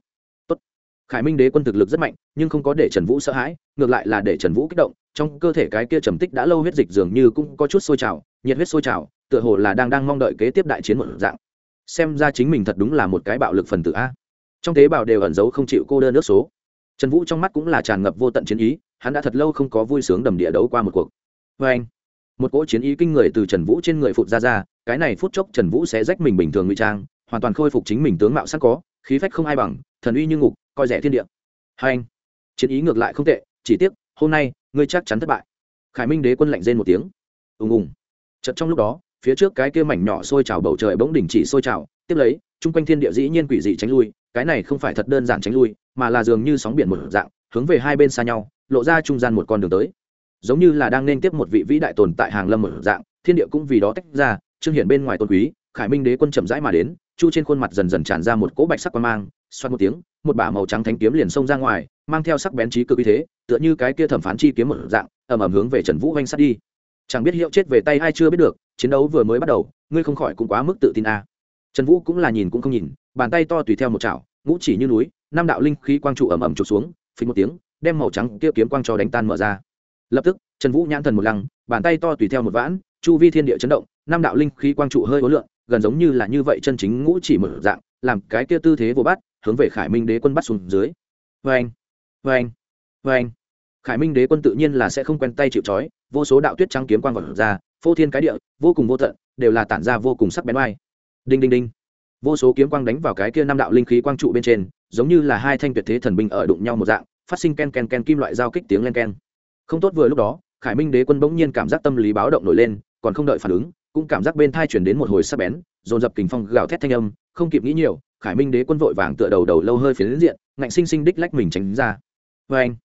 Speaker 1: khải minh đế quân thực lực rất mạnh, nhưng không có để trần vũ sợ hãi, ngược lại là để trần vũ kích động. Trong cơ thể cái kia trầm tích đã lâu huyết dịch dường như cũng có chút sôi trào, nhiệt huyết sôi trào, tựa hồ là đang đang mong đợi kế tiếp đại chiến một dạng. Xem ra chính mình thật đúng là một cái bạo lực phần tử a. Trong tế bào đều ẩn giấu không chịu cô đơn nước số. Trần vũ trong mắt cũng là tràn ngập vô tận chiến ý, hắn đã thật lâu không có vui sướng đầm địa đấu qua một cuộc. Vê anh, một cỗ chiến ý kinh người từ trần vũ trên người phụt ra ra, cái này phút chốc trần vũ sẽ rách mình bình thường ngụy trang, hoàn toàn khôi phục chính mình tướng mạo sẵn có, khí phách không ai bằng, thần uy như ngục coi rẻ thiên địa. Hai anh, chiến ý ngược lại không tệ, chỉ tiếc, hôm nay, ngươi chắc chắn thất bại. Khải minh đế quân lạnh rên một tiếng. Ùng ùng. Chật trong lúc đó, phía trước cái kia mảnh nhỏ sôi trào bầu trời bỗng đỉnh chỉ sôi trào, tiếp lấy, chung quanh thiên địa dĩ nhiên quỷ dị tránh lui, cái này không phải thật đơn giản tránh lui, mà là dường như sóng biển một dạng, hướng về hai bên xa nhau, lộ ra trung gian một con đường tới. Giống như là đang nên tiếp một vị vĩ đại tồn tại hàng lâm một dạng, thiên địa cũng vì đó tách ra, trương hiển bên ngoài tôn quý, khải minh đế quân chậm rãi mà đến, chu trên khuôn mặt dần dần tràn ra một cỗ bạch sắc quan mang, xoát một tiếng một bả màu trắng thánh kiếm liền xông ra ngoài, mang theo sắc bén trí cực uy thế, tựa như cái kia thẩm phán chi kiếm một dạng, ầm ầm hướng về trần vũ oanh sát đi. Chẳng biết hiệu chết về tay ai chưa biết được, chiến đấu vừa mới bắt đầu, ngươi không khỏi cũng quá mức tự tin a trần vũ cũng là nhìn cũng không nhìn, bàn tay to tùy theo một chảo, ngũ chỉ như núi, năm đạo linh khí quang trụ ầm ầm trục xuống, phình một tiếng, đem màu trắng kia kiếm quang cho đánh tan mở ra. Lập tức, trần vũ nhãn thần một lăng, bàn tay to tùy theo một vãn, chu vi thiên địa chấn động, năm đạo linh khí quang trụ hơi ối lượng gần giống như là như vậy chân chính ngũ chỉ mở dạng làm cái kia tư thế vô bắt, hướng về khải minh đế quân bắt xuống dưới. Vê anh vê anh vê anh khải minh đế quân tự nhiên là sẽ không quen tay chịu trói vô số đạo tuyết trắng kiếm quang vật ra phô thiên cái địa vô cùng vô tận đều là tản ra vô cùng sắc bén oai. Đinh đinh đinh. Vô số kiếm quang đánh vào cái kia năm đạo linh khí quang trụ bên trên giống như là hai thanh tuyệt thế thần binh ở đụng nhau một dạng phát sinh ken ken ken kim loại giao kích tiếng len ken. Không tốt vừa lúc đó khải minh đế quân bỗng nhiên cảm giác tâm lý báo động nổi lên còn không đợi phản ứng cũng cảm giác bên thai chuyển đến một hồi sắc bén dồn dập kình phong gào thét thanh âm không kịp nghĩ nhiều, khải minh đế quân vội vàng tựa đầu đầu lâu hơi phiến diện, ngạnh sinh sinh đích lách mình tránh ra. Vê anh,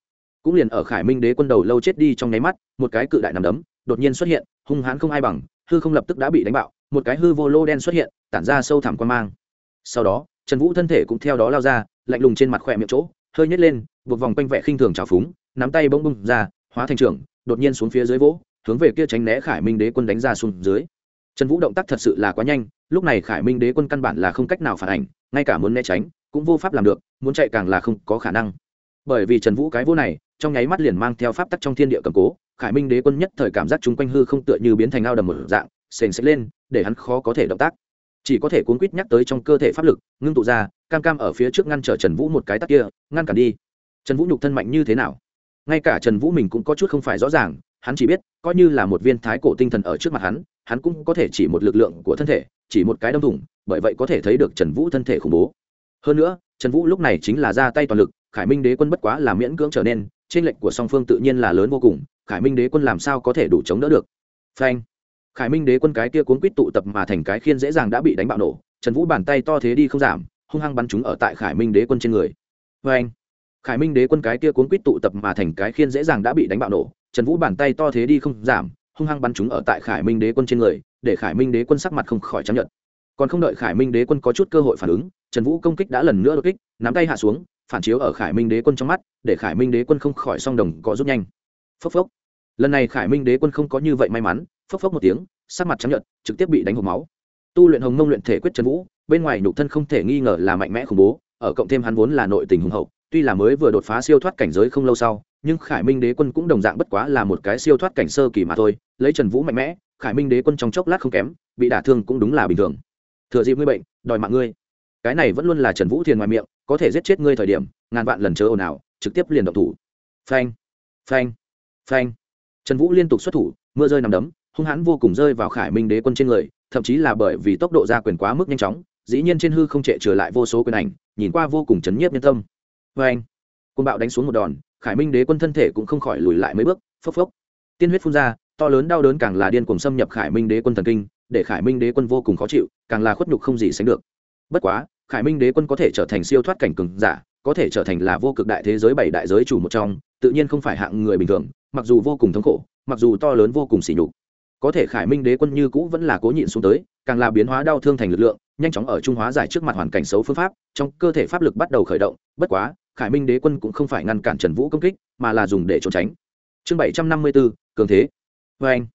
Speaker 1: cũng liền ở khải minh đế quân đầu lâu chết đi trong nháy mắt, một cái cự đại nằm đấm đột nhiên xuất hiện, hung hãn không ai bằng, hư không lập tức đã bị đánh bạo, một cái hư vô lô đen xuất hiện, tản ra sâu thẳm quan mang. Sau đó, trần vũ thân thể cũng theo đó lao ra, lạnh lùng trên mặt khỏe miệng chỗ, hơi nhét lên, buộc vòng quanh vẻ khinh thường trào phúng, nắm tay bỗng bung ra, hóa thành trưởng đột nhiên xuống phía dưới vỗ, hướng về kia tránh né khải minh đế quân đánh ra xuống dưới trần vũ động tác thật sự là quá nhanh, lúc này khải minh đế quân căn bản là không cách nào phản ảnh, ngay cả muốn né tránh, cũng vô pháp làm được, muốn chạy càng là không có khả năng. Bởi vì trần vũ cái vô này, trong nháy mắt liền mang theo pháp tắc trong thiên địa cầm cố, khải minh đế quân nhất thời cảm giác chung quanh hư không tựa như biến thành ao đầm một dạng, sền sệt lên, để hắn khó có thể động tác. Chỉ có thể cuốn quýt nhắc tới trong cơ thể pháp lực, ngưng tụ ra, cam cam ở phía trước ngăn trở trần vũ một cái tắc kia, ngăn cản đi. Trần vũ nhục thân mạnh như thế nào? Ngay cả trần vũ mình cũng có chút không phải rõ ràng, hắn chỉ biết, coi như là một viên thái cổ tinh thần ở trước mặt hắn hắn cũng có thể chỉ một lực lượng của thân thể, chỉ một cái đâm thủng, bởi vậy có thể thấy được trần vũ thân thể khủng bố. Hơn nữa, trần vũ lúc này chính là ra tay toàn lực, khải minh đế quân bất quá là miễn cưỡng trở nên, trên lệnh của song phương tự nhiên là lớn vô cùng, khải minh đế quân làm sao có thể đủ chống đỡ được? Phanh! Khải minh đế quân cái kia cuốn quýt tụ tập mà thành cái khiên dễ dàng đã bị đánh bạo nổ, trần vũ bàn tay to thế đi không giảm, hung hăng bắn chúng ở tại khải minh đế quân trên người. Phanh! Khải minh đế quân cái kia cuốn quýt tụ tập mà thành cái khiên dễ dàng đã bị đánh bạo nổ, trần vũ bàn tay to thế đi không giảm hung hăng bắn chúng ở tại khải minh đế quân trên người, để khải minh đế quân sắc mặt không khỏi chấp nhận còn không đợi khải minh đế quân có chút cơ hội phản ứng, trần vũ công kích đã lần nữa đột kích, nắm tay hạ xuống, phản chiếu ở khải minh đế quân trong mắt, để khải minh đế quân không khỏi song đồng có rút nhanh. Phốc phốc. Lần này khải minh đế quân không có như vậy may mắn, phốc phốc một tiếng, sắc mặt chấp nhận trực tiếp bị đánh hộp máu. Tu luyện hồng mông luyện thể quyết trần vũ, bên ngoài nhục thân không thể nghi ngờ là mạnh mẽ khủng bố, ở cộng thêm hắn vốn là nội tình hùng hậu, tuy là mới vừa đột phá siêu thoát cảnh giới không lâu sau nhưng khải minh đế quân cũng đồng dạng bất quá là một cái siêu thoát cảnh sơ kỳ mà thôi, lấy trần vũ mạnh mẽ, khải minh đế quân trong chốc lát không kém, bị đả thương cũng đúng là bình thường. Thừa dịp ngươi bệnh, đòi mạng ngươi. Cái này vẫn luôn là trần vũ thiền ngoài miệng, có thể giết chết ngươi thời điểm, ngàn vạn lần chớ ồn ào, trực tiếp liền động thủ. Phanh phanh phanh. Trần vũ liên tục xuất thủ, mưa rơi nằm đấm, hung hãn vô cùng rơi vào khải minh đế quân trên người, thậm chí là bởi vì tốc độ ra quyền quá mức nhanh chóng, dĩ nhiên trên hư không trệ trở lại vô số quyền ảnh, nhìn qua vô cùng chấn nhiếp nhân tâm. Phanh. Côn bạo đánh xuống một đòn khải minh đế quân thân thể cũng không khỏi lùi lại mấy bước, phốc phốc. Tiên huyết phun ra, to lớn đau đớn càng là điên cuồng xâm nhập khải minh đế quân thần kinh, để khải minh đế quân vô cùng khó chịu, càng là khuất nhục không gì sánh được. Bất quá, khải minh đế quân có thể trở thành siêu thoát cảnh cường giả, có thể trở thành là vô cực đại thế giới bảy đại giới chủ một trong, tự nhiên không phải hạng người bình thường, mặc dù vô cùng thống khổ, mặc dù to lớn vô cùng sỉ nhục. Có thể khải minh đế quân như cũ vẫn là cố nhịn xuống tới, càng là biến hóa đau thương thành lực lượng, nhanh chóng ở trung hóa giải trước mặt hoàn cảnh xấu phương pháp, trong cơ thể pháp lực bắt đầu khởi động, bất quá khải minh đế quân cũng không phải ngăn cản trần vũ công kích, mà là dùng để trốn tránh. Chương bảy trăm năm mươi bốn cường thế. Vê anh,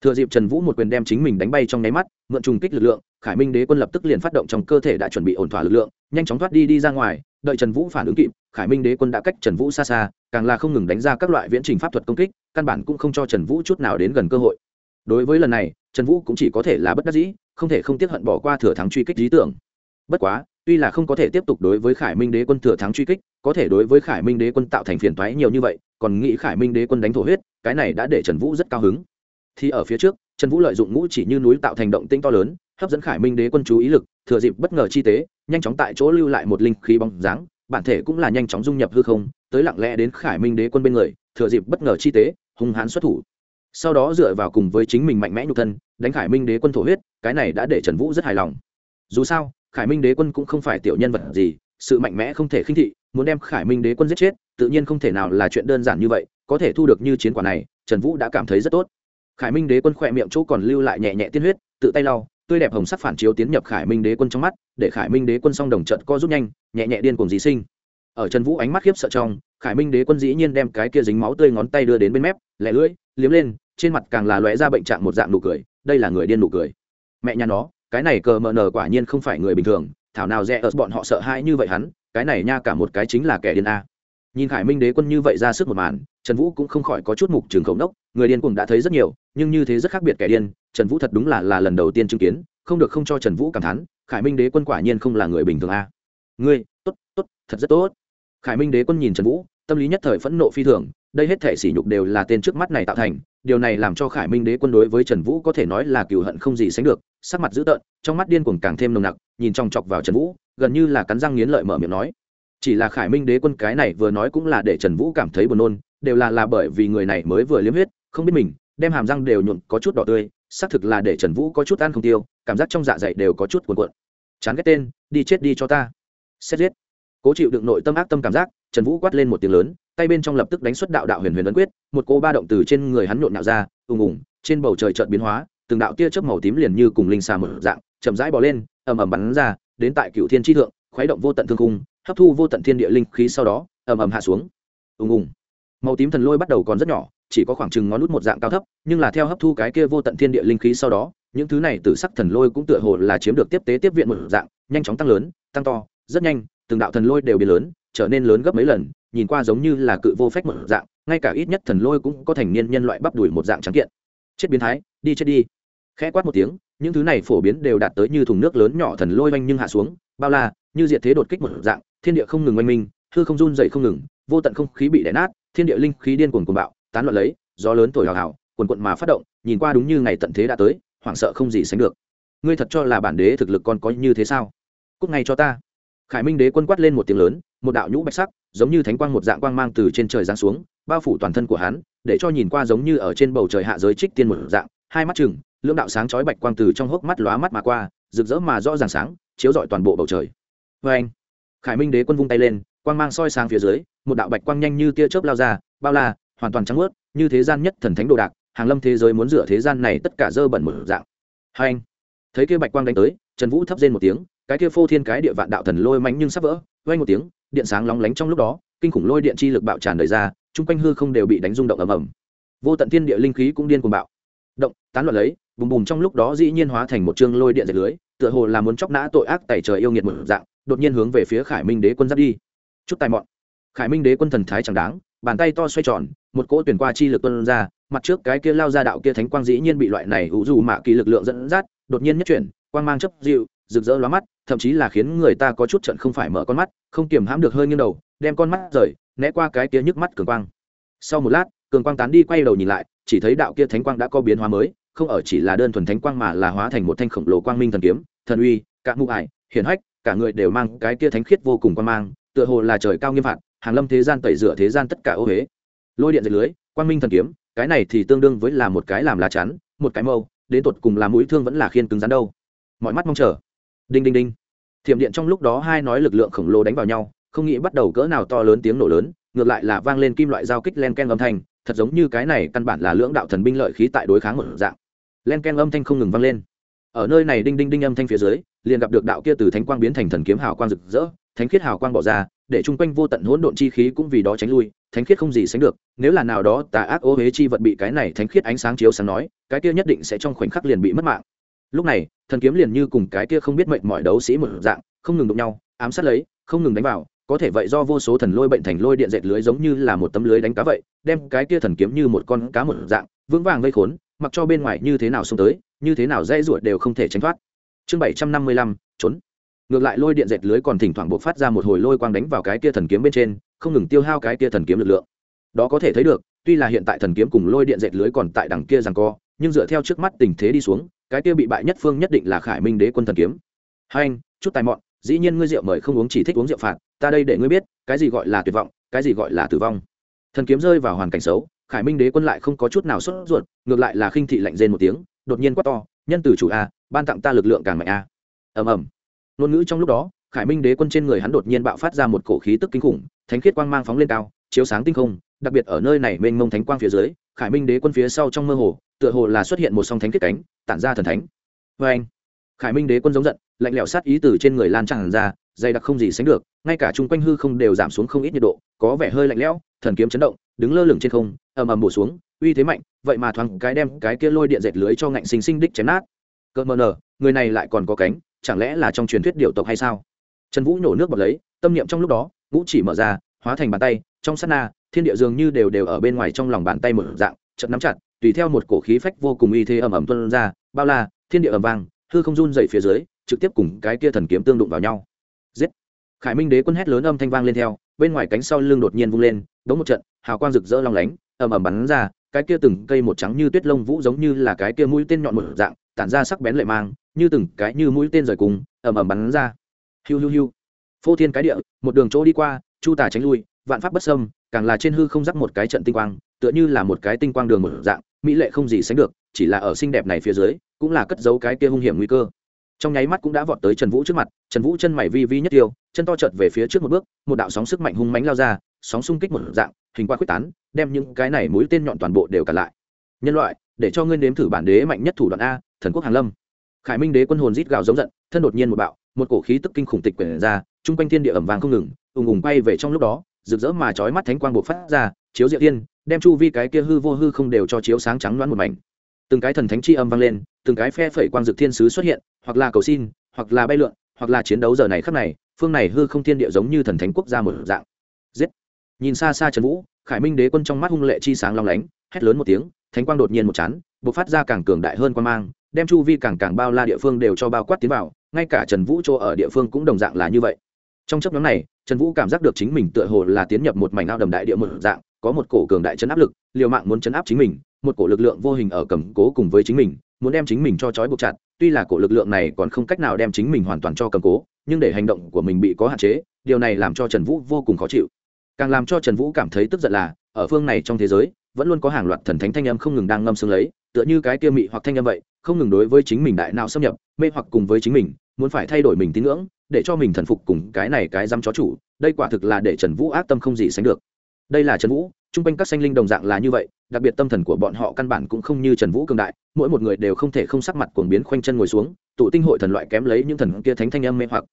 Speaker 1: thừa dịp trần vũ một quyền đem chính mình đánh bay trong nháy mắt, mượn trùng kích lực lượng, khải minh đế quân lập tức liền phát động trong cơ thể đã chuẩn bị ổn thỏa lực lượng, nhanh chóng thoát đi đi ra ngoài, đợi trần vũ phản ứng kịp, khải minh đế quân đã cách trần vũ xa xa, càng là không ngừng đánh ra các loại viễn trình pháp thuật công kích, căn bản cũng không cho trần vũ chút nào đến gần cơ hội. Đối với lần này, trần vũ cũng chỉ có thể là bất đắc dĩ, không thể không tiếp hận bỏ qua thừa thắng truy kích lý tưởng. Bất quá tuy là không có thể tiếp tục đối với khải minh đế quân thừa thắng truy kích, có thể đối với khải minh đế quân tạo thành phiền toái nhiều như vậy, còn nghĩ khải minh đế quân đánh thổ huyết, cái này đã để trần vũ rất cao hứng. Thì ở phía trước, trần vũ lợi dụng ngũ chỉ như núi tạo thành động tinh to lớn, hấp dẫn khải minh đế quân chú ý lực, thừa dịp bất ngờ chi tế, nhanh chóng tại chỗ lưu lại một linh khí bóng dáng, bản thể cũng là nhanh chóng dung nhập hư không, tới lặng lẽ đến khải minh đế quân bên người, thừa dịp bất ngờ chi tế, hung hãn xuất thủ. Sau đó dựa vào cùng với chính mình mạnh mẽ nhục thân, đánh khải minh đế quân thổ huyết, cái này đã để trần vũ rất hài lòng. Dù sao khải minh đế quân cũng không phải tiểu nhân vật gì, sự mạnh mẽ không thể khinh thị, muốn đem khải minh đế quân giết chết, tự nhiên không thể nào là chuyện đơn giản như vậy, có thể thu được như chiến quả này, trần vũ đã cảm thấy rất tốt. Khải minh đế quân khỏe miệng chỗ còn lưu lại nhẹ nhẹ tiên huyết, tự tay lau, tươi đẹp hồng sắc phản chiếu tiến nhập khải minh đế quân trong mắt, để khải minh đế quân song đồng trận co rút nhanh, nhẹ nhẹ điên cùng dí sinh. Ở trần vũ ánh mắt khiếp sợ trong, khải minh đế quân dĩ nhiên đem cái kia dính máu tươi ngón tay đưa đến bên mép, lẻ lưỡi, liếm lên, trên mặt càng là lóe ra bệnh trạng một dạng nụ cười, đây là người điên nụ cười. Mẹ nhà nó cái này cờ mờ nờ quả nhiên không phải người bình thường, thảo nào rẽ ở bọn họ sợ hãi như vậy hắn, cái này nha cả một cái chính là kẻ điên a. Nhìn khải minh đế quân như vậy ra sức một màn, trần vũ cũng không khỏi có chút mục trường khổng đốc, người điên cùng đã thấy rất nhiều, nhưng như thế rất khác biệt kẻ điên, trần vũ thật đúng là là lần đầu tiên chứng kiến, không được không cho trần vũ cảm thán, khải minh đế quân quả nhiên không là người bình thường a. Ngươi, tốt tốt, thật rất tốt. Khải minh đế quân nhìn trần vũ, tâm lý nhất thời phẫn nộ phi thường, đây hết thể sỉ nhục đều là tên trước mắt này tạo thành điều này làm cho khải minh đế quân đối với trần vũ có thể nói là cựu hận không gì sánh được, sắc mặt dữ tợn, trong mắt điên cuồng càng thêm nồng nặc, nhìn trong chọc vào trần vũ, gần như là cắn răng nghiến lợi mở miệng nói. Chỉ là khải minh đế quân cái này vừa nói cũng là để trần vũ cảm thấy buồn nôn, đều là là bởi vì người này mới vừa liếm huyết, không biết mình, đem hàm răng đều nhuộn có chút đỏ tươi, xác thực là để trần vũ có chút ăn không tiêu, cảm giác trong dạ dày đều có chút cuồn cuộn. Chán ghét tên, đi chết đi cho ta. Xét giết. Cố chịu đựng nội tâm ác tâm cảm giác, trần vũ quát lên một tiếng lớn tay bên trong lập tức đánh xuất đạo đạo huyền huyền ấn quyết, một cô ba động từ trên người hắn nhộn nhạo ra, ùng ùng, trên bầu trời chợt biến hóa, từng đạo tia chớp màu tím liền như cùng linh xà mở dạng, chậm rãi bò lên, ầm ầm bắn ra, đến tại cựu thiên tri thượng, khuấy động vô tận thương cung hấp thu vô tận thiên địa linh khí sau đó, ầm ầm hạ xuống. Ùng ùng. Màu tím thần lôi bắt đầu còn rất nhỏ, chỉ có khoảng chừng ngón nút một dạng cao thấp, nhưng là theo hấp thu cái kia vô tận thiên địa linh khí sau đó, những thứ này từ sắc thần lôi cũng tựa hồ là chiếm được tiếp tế tiếp viện một dạng, nhanh chóng tăng lớn, tăng to, rất nhanh, từng đạo thần lôi đều biến lớn, trở nên lớn gấp mấy lần nhìn qua giống như là cự vô phách một dạng, ngay cả ít nhất thần lôi cũng có thành niên nhân loại bắp đùi một dạng trắng kiện. Chết biến thái, đi chết đi. Khẽ quát một tiếng, những thứ này phổ biến đều đạt tới như thùng nước lớn nhỏ thần lôi oanh nhưng hạ xuống, bao la, như diệt thế đột kích một dạng, thiên địa không ngừng oanh minh, hư không run dậy không ngừng, vô tận không khí bị đẻ nát, thiên địa linh khí điên cuồng cuồng bạo, tán loạn lấy, gió lớn thổi hào hào quần quận mà phát động, nhìn qua đúng như ngày tận thế đã tới, hoảng sợ không gì sánh được. Ngươi thật cho là bản đế thực lực còn có như thế sao? Cúc ngay cho ta. Khải minh đế quân quát lên một tiếng lớn một đạo nhũ bạch sắc, giống như thánh quang một dạng quang mang từ trên trời giáng xuống, bao phủ toàn thân của hắn, để cho nhìn qua giống như ở trên bầu trời hạ giới trích tiên một dạng, hai mắt chừng, lưỡng đạo sáng chói bạch quang từ trong hốc mắt lóa mắt mà qua, rực rỡ mà rõ ràng sáng, chiếu rọi toàn bộ bầu trời. Vê anh, khải minh đế quân vung tay lên, quang mang soi sang phía dưới, một đạo bạch quang nhanh như tia chớp lao ra, bao la, hoàn toàn trắng ướt như thế gian nhất thần thánh đồ đạc, hàng lâm thế giới muốn rửa thế gian này tất cả dơ bẩn một dạng. Hai anh, thấy kia bạch quang đánh tới, trần vũ thấp rên một tiếng, cái kia phô thiên cái địa vạn đạo thần lôi mạnh nhưng sắp vỡ vang một tiếng điện sáng lóng lánh trong lúc đó, kinh khủng lôi điện chi lực bạo tràn đời ra, chung quanh hư không đều bị đánh rung động ầm ầm. Vô tận thiên địa linh khí cũng điên cuồng bạo. Động, tán loạn lấy, bùm bùm trong lúc đó dĩ nhiên hóa thành một chương lôi điện dệt lưới, tựa hồ là muốn chóc nã tội ác tẩy trời yêu nghiệt một dạng, đột nhiên hướng về phía khải minh đế quân giáp đi. Chút tài mọn. Khải minh đế quân thần thái chẳng đáng, bàn tay to xoay tròn, một cỗ tuyển qua chi lực tuân ra, mặt trước cái kia lao ra đạo kia thánh quang dĩ nhiên bị loại này hữu dù mạ kỳ lực lượng dẫn dắt, đột nhiên nhất chuyển, quang mang chấp dịu rực rỡ lóa mắt, thậm chí là khiến người ta có chút trận không phải mở con mắt, không kiềm hãm được hơi nghiêng đầu, đem con mắt rời, né qua cái kia nhức mắt cường quang. Sau một lát, cường quang tán đi quay đầu nhìn lại, chỉ thấy đạo kia thánh quang đã có biến hóa mới, không ở chỉ là đơn thuần thánh quang mà là hóa thành một thanh khổng lồ quang minh thần kiếm, thần uy, cả mụ ải, hiển hách, cả người đều mang cái kia thánh khiết vô cùng quang mang, tựa hồ là trời cao nghiêm phạt, hàng lâm thế gian tẩy rửa thế gian tất cả ô huế lôi điện dệt lưới, quang minh thần kiếm, cái này thì tương đương với là một cái làm lá chắn, một cái mâu, đến tột cùng làm mũi thương vẫn là khiên cứng rắn đâu. Mọi mắt mong chờ đinh đinh đinh. Thiểm điện trong lúc đó hai nói lực lượng khổng lồ đánh vào nhau, không nghĩ bắt đầu cỡ nào to lớn tiếng nổ lớn, ngược lại là vang lên kim loại giao kích len ken âm thanh, thật giống như cái này căn bản là lưỡng đạo thần binh lợi khí tại đối kháng một dạng. Len ken âm thanh không ngừng vang lên. Ở nơi này đinh đinh đinh âm thanh phía dưới, liền gặp được đạo kia từ thánh quang biến thành thần kiếm hào quang rực rỡ, thánh khiết hào quang bỏ ra, để chung quanh vô tận hỗn độn chi khí cũng vì đó tránh lui, thánh khiết không gì sánh được, nếu là nào đó tà ác ô huế chi vật bị cái này thánh khiết ánh sáng chiếu sáng nói, cái kia nhất định sẽ trong khoảnh khắc liền bị mất mạng lúc này, thần kiếm liền như cùng cái kia không biết mệnh mọi đấu sĩ một dạng, không ngừng đụng nhau, ám sát lấy, không ngừng đánh vào, có thể vậy do vô số thần lôi bệnh thành lôi điện dệt lưới giống như là một tấm lưới đánh cá vậy, đem cái kia thần kiếm như một con cá một dạng, vững vàng gây khốn, mặc cho bên ngoài như thế nào xông tới, như thế nào dây ruột đều không thể tránh thoát. Chương bảy trăm năm mươi lăm, trốn. Ngược lại lôi điện dệt lưới còn thỉnh thoảng buộc phát ra một hồi lôi quang đánh vào cái kia thần kiếm bên trên, không ngừng tiêu hao cái kia thần kiếm lực lượng. Đó có thể thấy được, tuy là hiện tại thần kiếm cùng lôi điện dệt lưới còn tại đằng kia rằng co nhưng dựa theo trước mắt tình thế đi xuống, cái kia bị bại nhất phương nhất định là khải minh đế quân thần kiếm. Hai anh, chút tài mọn, dĩ nhiên ngươi rượu mời không uống chỉ thích uống rượu phạt, ta đây để ngươi biết, cái gì gọi là tuyệt vọng, cái gì gọi là tử vong. Thần kiếm rơi vào hoàn cảnh xấu, khải minh đế quân lại không có chút nào sốt ruột, ngược lại là khinh thị lạnh rên một tiếng, đột nhiên quát to, nhân từ chủ a, ban tặng ta lực lượng càng mạnh a. Ầm ầm. Ngôn ngữ trong lúc đó, khải minh đế quân trên người hắn đột nhiên bạo phát ra một cổ khí tức kinh khủng, thánh khiết quang mang phóng lên cao, chiếu sáng tinh không, đặc biệt ở nơi này mênh mông thánh quang phía dưới khải minh đế quân phía sau trong mơ hồ, tựa hồ là xuất hiện một song thánh kết cánh, tản ra thần thánh. Vê anh, khải minh đế quân giống giận, lạnh lẽo sát ý từ trên người lan tràn ra, dày đặc không gì sánh được, ngay cả chung quanh hư không đều giảm xuống không ít nhiệt độ, có vẻ hơi lạnh lẽo, thần kiếm chấn động, đứng lơ lửng trên không, ầm ầm bổ xuống, uy thế mạnh, vậy mà thoáng cái đem cái kia lôi điện dệt lưới cho ngạnh sinh sinh đích chém nát. Cỡ mờ nở người này lại còn có cánh, chẳng lẽ là trong truyền thuyết điệu tộc hay sao? Trần vũ nhổ nước bọt lấy, tâm niệm trong lúc đó, ngũ chỉ mở ra, hóa thành bàn tay trong sát na, thiên địa dường như đều đều ở bên ngoài trong lòng bàn tay một dạng chật nắm chặt, tùy theo một cổ khí phách vô cùng uy thế ầm ầm tuôn ra, bao la, thiên địa ầm vang, hư không run dậy phía dưới, trực tiếp cùng cái kia thần kiếm tương đụng vào nhau. Giết! Khải minh đế quân hét lớn âm thanh vang lên theo, bên ngoài cánh sau lưng đột nhiên vung lên, đống một trận, hào quang rực rỡ long lánh, ầm ầm bắn ra, cái kia từng cây một trắng như tuyết lông vũ giống như là cái kia mũi tên nhọn một dạng, tản ra sắc bén lệ mang, như từng cái như mũi tên rời cùng, ầm ầm bắn ra. Hiu hiu hiu. Phô thiên cái địa, một đường chỗ đi qua, chu tà tránh lui vạn pháp bất sâm càng là trên hư không rắc một cái trận tinh quang, tựa như là một cái tinh quang đường một dạng, mỹ lệ không gì sánh được, chỉ là ở xinh đẹp này phía dưới, cũng là cất giấu cái kia hung hiểm nguy cơ. Trong nháy mắt cũng đã vọt tới trần vũ trước mặt, trần vũ chân mày vi vi nhất tiêu, chân to chợt về phía trước một bước, một đạo sóng sức mạnh hung mánh lao ra, sóng xung kích một dạng, hình qua quyết tán, đem những cái này mũi tên nhọn toàn bộ đều cả lại. Nhân loại, để cho ngươi nếm thử bản đế mạnh nhất thủ đoạn a, thần quốc hàn lâm. Khải minh đế quân hồn rít gào giống giận, thân đột nhiên một bạo, một cổ khí tức kinh khủng tịch quyển ra, chung quanh thiên địa ẩm vàng không ngừng, ùng ùng bay về trong lúc đó rực rỡ mà chói mắt thánh quang buộc phát ra, chiếu diệu tiên đem chu vi cái kia hư vô hư không đều cho chiếu sáng trắng loãng một mảnh. Từng cái thần thánh chi âm vang lên, từng cái phe phẩy quang dực thiên sứ xuất hiện, hoặc là cầu xin, hoặc là bay lượn, hoặc là chiến đấu giờ này khắc này, phương này hư không thiên địa giống như thần thánh quốc gia một dạng. Giết! Nhìn xa xa trần vũ, khải minh đế quân trong mắt hung lệ chi sáng long lánh, hét lớn một tiếng, thánh quang đột nhiên một chán b ộ c phát ra càng cường đại hơn quan mang, đem chu vi càng càng bao la địa phương đều cho bao quát tiến vào, ngay cả trần vũ chỗ ở địa phương cũng đồng dạng là như vậy trong chấp nhóm này, trần vũ cảm giác được chính mình tựa hồ là tiến nhập một mảnh ao đầm đại địa một dạng, có một cổ cường đại chấn áp lực, liều mạng muốn chấn áp chính mình, một cổ lực lượng vô hình ở cầm cố cùng với chính mình, muốn đem chính mình cho trói buộc chặt, tuy là cổ lực lượng này còn không cách nào đem chính mình hoàn toàn cho cầm cố, nhưng để hành động của mình bị có hạn chế, điều này làm cho trần vũ vô cùng khó chịu. Càng làm cho trần vũ cảm thấy tức giận là, ở phương này trong thế giới, vẫn luôn có hàng loạt thần thánh thanh âm không ngừng đang ngâm xương lấy, tựa như cái kia mị hoặc thanh âm vậy, không ngừng đối với chính mình đại nào xâm nhập, mê hoặc cùng với chính mình, muốn phải thay đổi mình tín ngưỡng để cho mình thần phục cùng cái này cái dám chó chủ, đây quả thực là để trần vũ ác tâm không gì sánh được. Đây là trần vũ t r u n g quanh các sanh linh đồng dạng là như vậy, đặc biệt tâm thần của bọn họ căn bản cũng không như trần vũ cường đại, mỗi một người đều không thể không sắc mặt cuồng biến khoanh chân ngồi xuống, tụ tinh hội thần loại kém lấy những thần kia thánh thanh âm mê hoặc.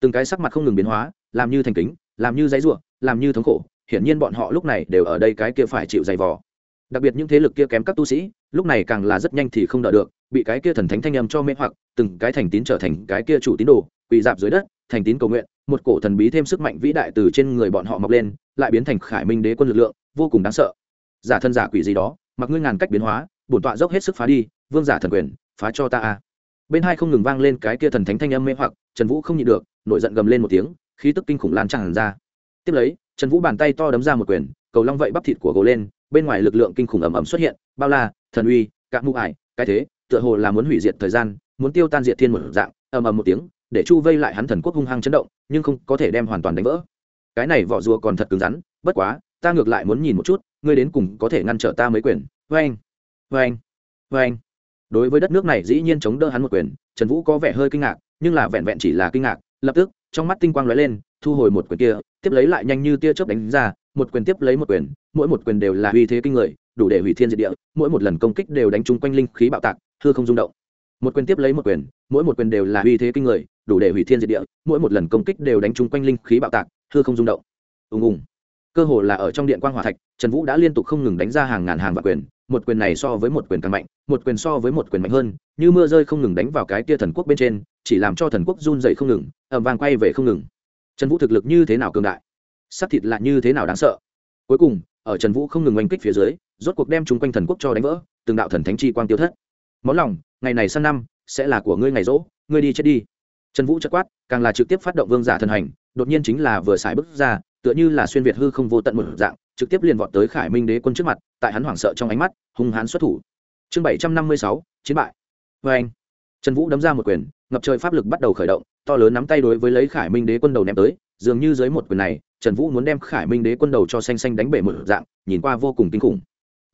Speaker 1: Từng cái sắc mặt không ngừng biến hóa, làm như thành kính, làm như giấy ruộng làm như thống khổ, hiển nhiên bọn họ lúc này đều ở đây cái kia phải chịu dày vò. Đặc biệt những thế lực kia kém các tu sĩ, lúc này càng là rất nhanh thì không đợi được, bị cái kia thần thánh thanh âm cho mê hoặc, từng cái thành tín trở thành cái kia chủ tín đồ bị dạp dưới đất, thành tín cầu nguyện, một cổ thần bí thêm sức mạnh vĩ đại từ trên người bọn họ mọc lên, lại biến thành khải minh đế quân lực lượng, vô cùng đáng sợ. Giả thân giả quỷ gì đó, mặc ngươi ngàn cách biến hóa, bổn tọa dốc hết sức phá đi, vương giả thần quyền, phá cho ta a. Bên hai không ngừng vang lên cái kia thần thánh thanh âm mê hoặc, trần vũ không nhịn được, nổi giận gầm lên một tiếng, khí tức kinh khủng lan tràn ra. Tiếp lấy, trần vũ bàn tay to đấm ra một quyền, cầu long vậy bắp thịt của gấu lên, bên ngoài lực lượng kinh khủng ầm ầm xuất hiện, bao la, thần uy cạn mụ ải, cái thế, tựa hồ là muốn hủy diệt thời gian, muốn tiêu tan diệt thiên một dạng, ầm ầm một tiếng để chu vây lại hắn thần quốc hung hăng chấn động, nhưng không có thể đem hoàn toàn đánh vỡ. Cái này vỏ rùa còn thật cứng rắn, bất quá, ta ngược lại muốn nhìn một chút, ngươi đến cùng có thể ngăn trở ta mấy quyền. Vê anh vê anh vê anh đối với đất nước này dĩ nhiên chống đỡ hắn một quyền, trần vũ có vẻ hơi kinh ngạc, nhưng là vẹn vẹn chỉ là kinh ngạc, lập tức, trong mắt tinh quang lóe lên, thu hồi một quyền kia, tiếp lấy lại nhanh như tia chớp đánh ra, một quyền tiếp lấy một quyền, mỗi một quyền đều là uy thế kinh người, đủ để hủy thiên diệt địa, mỗi một lần công kích đều đánh trúng quanh linh khí bạo tạc, hư không rung động. Một quyền tiếp lấy một quyền, mỗi một quyền đều là uy thế kinh người đủ để hủy thiên diệt địa, mỗi một lần công kích đều đánh trúng quanh linh khí bạo tạc, hư không rung động. Ùng ùng. Cơ hồ là ở trong điện quang hỏa thạch, trần vũ đã liên tục không ngừng đánh ra hàng ngàn hàng vạn quyền, một quyền này so với một quyền càng mạnh, một quyền so với một quyền mạnh hơn, như mưa rơi không ngừng đánh vào cái tia thần quốc bên trên, chỉ làm cho thần quốc run dậy không ngừng ẩm vàng quay về không ngừng. Trần vũ thực lực như thế nào cường đại? Sắc thịt lại như thế nào đáng sợ? Cuối cùng, ở trần vũ không ngừng oanh kích phía dưới, rốt cuộc đem chung quanh thần quốc cho đánh vỡ, từng đạo thần thánh chi quang tiêu thất. Món lòng, ngày này sang năm, sẽ là của ngươi ngày rỗ, ngươi đi chết đi trần vũ chất quát, càng là trực tiếp phát động vương giả thần hành, đột nhiên chính là vừa xài bước ra, tựa như là xuyên việt hư không vô tận một dạng, trực tiếp liền vọt tới khải minh đế quân trước mặt, tại hắn hoảng sợ trong ánh mắt, hung hãn xuất thủ. Chương bảy trăm năm mươi sáu, chiến bại. Vê anh, trần vũ đấm ra một quyền, ngập trời pháp lực bắt đầu khởi động, to lớn nắm tay đối với lấy khải minh đế quân đầu ném tới, dường như dưới một quyền này, trần vũ muốn đem khải minh đế quân đầu cho xanh xanh đánh bể một dạng, nhìn qua vô cùng kinh khủng.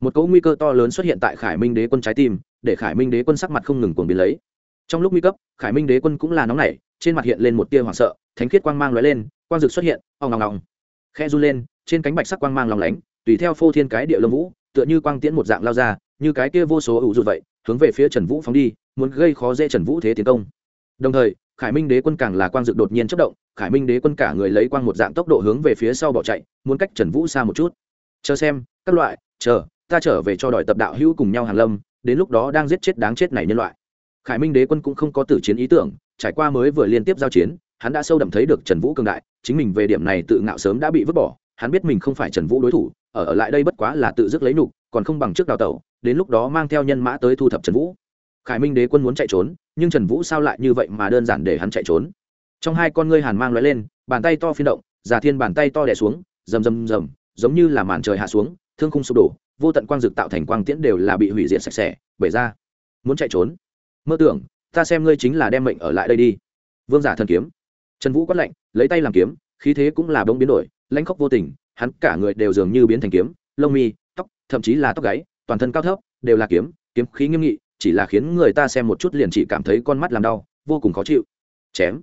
Speaker 1: Một cỗ nguy cơ to lớn xuất hiện tại khải minh đế quân trái tim, để khải minh đế quân sắc mặt không ngừng cuồng biến lấy trong lúc nguy cấp, khải minh đế quân cũng là nóng nảy, trên mặt hiện lên một tia hoảng sợ, thánh khiết quang mang lóe lên, quang dực xuất hiện, ong ngong ngong khe run lên, trên cánh bạch sắc quang mang lòng lánh, tùy theo phô thiên cái địa lâm vũ, tựa như quang tiễn một dạng lao ra, như cái kia vô số ủ rụt vậy, hướng về phía trần vũ phóng đi, muốn gây khó dễ trần vũ thế tiến công. Đồng thời, khải minh đế quân càng là quang dực đột nhiên chất động, khải minh đế quân cả người lấy quang một dạng tốc độ hướng về phía sau bỏ chạy, muốn cách trần vũ xa một chút. Chờ xem, các loại, chờ, ta trở về cho đòi tập đạo hữu cùng nhau hàn lâm, đến lúc đó đang giết chết đáng chết này nhân loại khải minh đế quân cũng không có tử chiến ý tưởng trải qua mới vừa liên tiếp giao chiến hắn đã sâu đậm thấy được trần vũ cường đại chính mình về điểm này tự ngạo sớm đã bị vứt bỏ hắn biết mình không phải trần vũ đối thủ ở, ở lại đây bất quá là tự dứt lấy nục còn không bằng trước đào tẩu đến lúc đó mang theo nhân mã tới thu thập trần vũ. Khải minh đế quân muốn chạy trốn nhưng trần vũ sao lại như vậy mà đơn giản để hắn chạy trốn? Trong hai con ngươi hàn mang lóe lên bàn tay to phiên động giả thiên bàn tay to đè xuống rầm rầm rầm giống như là màn trời hạ xuống thương khung sụp đổ vô tận quang dực tạo thành quang tiễn đều là bị hủy diệt sạch sẽ bể ra. Muốn chạy trốn? Mơ tưởng, ta xem ngươi chính là đem mệnh ở lại đây đi. Vương giả thần kiếm. Trần vũ quát lạnh, lấy tay làm kiếm, khí thế cũng là bông biến đổi, lãnh khóc vô tình, hắn cả người đều dường như biến thành kiếm, lông mi, tóc, thậm chí là tóc gáy, toàn thân cao thấp, đều là kiếm kiếm khí nghiêm nghị, chỉ là khiến người ta xem một chút liền chỉ cảm thấy con mắt làm đau, vô cùng khó chịu. Chém.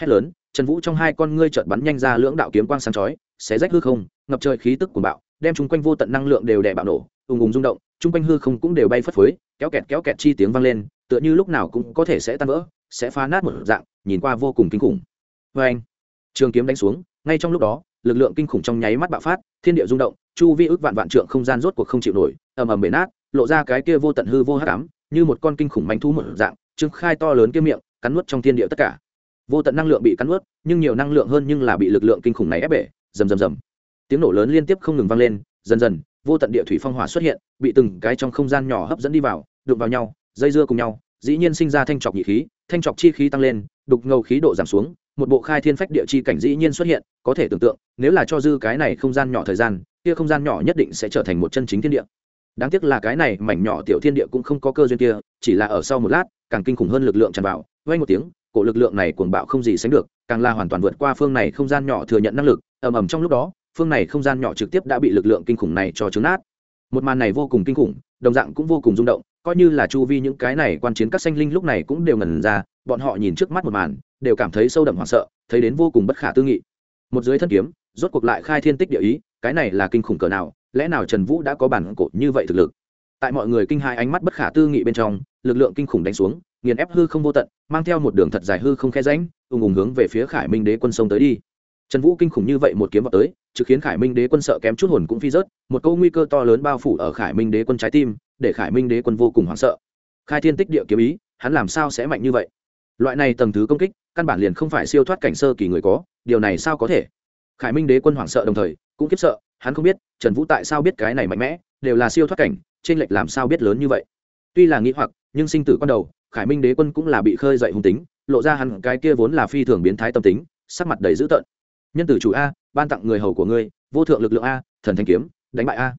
Speaker 1: Hét lớn, trần vũ trong hai con ngươi trợt bắn nhanh ra lưỡng đạo kiếm quang sáng chói, xé rách hư không, ngập trời khí tức của bạo, đem chung quanh vô tận năng lượng đều đè bạo nổ, ùng ùng rung động chung quanh hư không cũng đều bay phất phới, kéo kẹt kéo kẹt chi tiếng vang lên tựa như lúc nào cũng có thể sẽ tan vỡ, sẽ phá nát một dạng, nhìn qua vô cùng kinh khủng. Vê anh, trường kiếm đánh xuống, ngay trong lúc đó, lực lượng kinh khủng trong nháy mắt bạo phát, thiên địa rung động, chu vi ước vạn vạn trượng không gian rốt cuộc không chịu nổi, ầm ầm bể nát, lộ ra cái kia vô tận hư vô hắc ám, như một con kinh khủng manh thú một dạng, trương khai to lớn kia miệng, cắn nuốt trong thiên địa tất cả. Vô tận năng lượng bị cắn nuốt, nhưng nhiều năng lượng hơn nhưng là bị lực lượng kinh khủng này ép bể, rầm rầm rầm. Tiếng nổ lớn liên tiếp không ngừng vang lên, dần dần, vô tận địa thủy phong hỏa xuất hiện, bị từng cái trong không gian nhỏ hấp dẫn đi vào, đụng vào nhau dây dưa cùng nhau, dĩ nhiên sinh ra thanh trọc nhị khí, thanh trọc chi khí tăng lên, đục ngầu khí độ giảm xuống, một bộ khai thiên phách địa chi cảnh dĩ nhiên xuất hiện, có thể tưởng tượng, nếu là cho dư cái này không gian nhỏ thời gian, kia không gian nhỏ nhất định sẽ trở thành một chân chính thiên địa. Đáng tiếc là cái này mảnh nhỏ tiểu thiên địa cũng không có cơ duyên kia, chỉ là ở sau một lát, càng kinh khủng hơn lực lượng tràn vào vay một tiếng, cổ lực lượng này cuồng bạo không gì sánh được, càng là hoàn toàn vượt qua phương này không gian nhỏ thừa nhận năng lực, ầm ầm trong lúc đó, phương này không gian nhỏ trực tiếp đã bị lực lượng kinh khủng này cho trứng nát một màn này vô cùng kinh khủng, đồng dạng cũng vô cùng rung động coi như là chu vi những cái này quan chiến các sanh linh lúc này cũng đều ngần ra, bọn họ nhìn trước mắt một màn, đều cảm thấy sâu đậm hoảng sợ, thấy đến vô cùng bất khả tư nghị. Một dưới thân kiếm, rốt cuộc lại khai thiên tích địa ý, cái này là kinh khủng cỡ nào, lẽ nào trần vũ đã có bản cổ như vậy thực lực? Tại mọi người kinh hai ánh mắt bất khả tư nghị bên trong, lực lượng kinh khủng đánh xuống, nghiền ép hư không vô tận, mang theo một đường thật dài hư không khe ránh ùng ùng hướng về phía khải minh đế quân sông tới đi. Trần vũ kinh khủng như vậy một kiếm vào tới, trực khiến khải minh đế quân sợ kém chút hồn cũng phi rớt, một câu nguy cơ to lớn bao phủ ở khải minh đế quân trái tim để khải minh đế quân vô cùng hoảng sợ. Khai thiên tích địa kiếm ý, hắn làm sao sẽ mạnh như vậy? Loại này tầng thứ công kích, căn bản liền không phải siêu thoát cảnh sơ kỳ người có, điều này sao có thể? Khải minh đế quân hoảng sợ đồng thời, cũng kiếp sợ, hắn không biết, trần vũ tại sao biết cái này mạnh mẽ, đều là siêu thoát cảnh, trên lệch làm sao biết lớn như vậy? Tuy là nghĩ hoặc, nhưng sinh tử con đầu, khải minh đế quân cũng là bị khơi dậy hung tính, lộ ra hẳn cái kia vốn là phi thường biến thái tâm tính, sắc mặt đầy dữ tợn. Nhân tử chủ a, ban tặng người hầu của ngươi, vô thượng lực lượng a, thần thanh kiếm, đánh bại a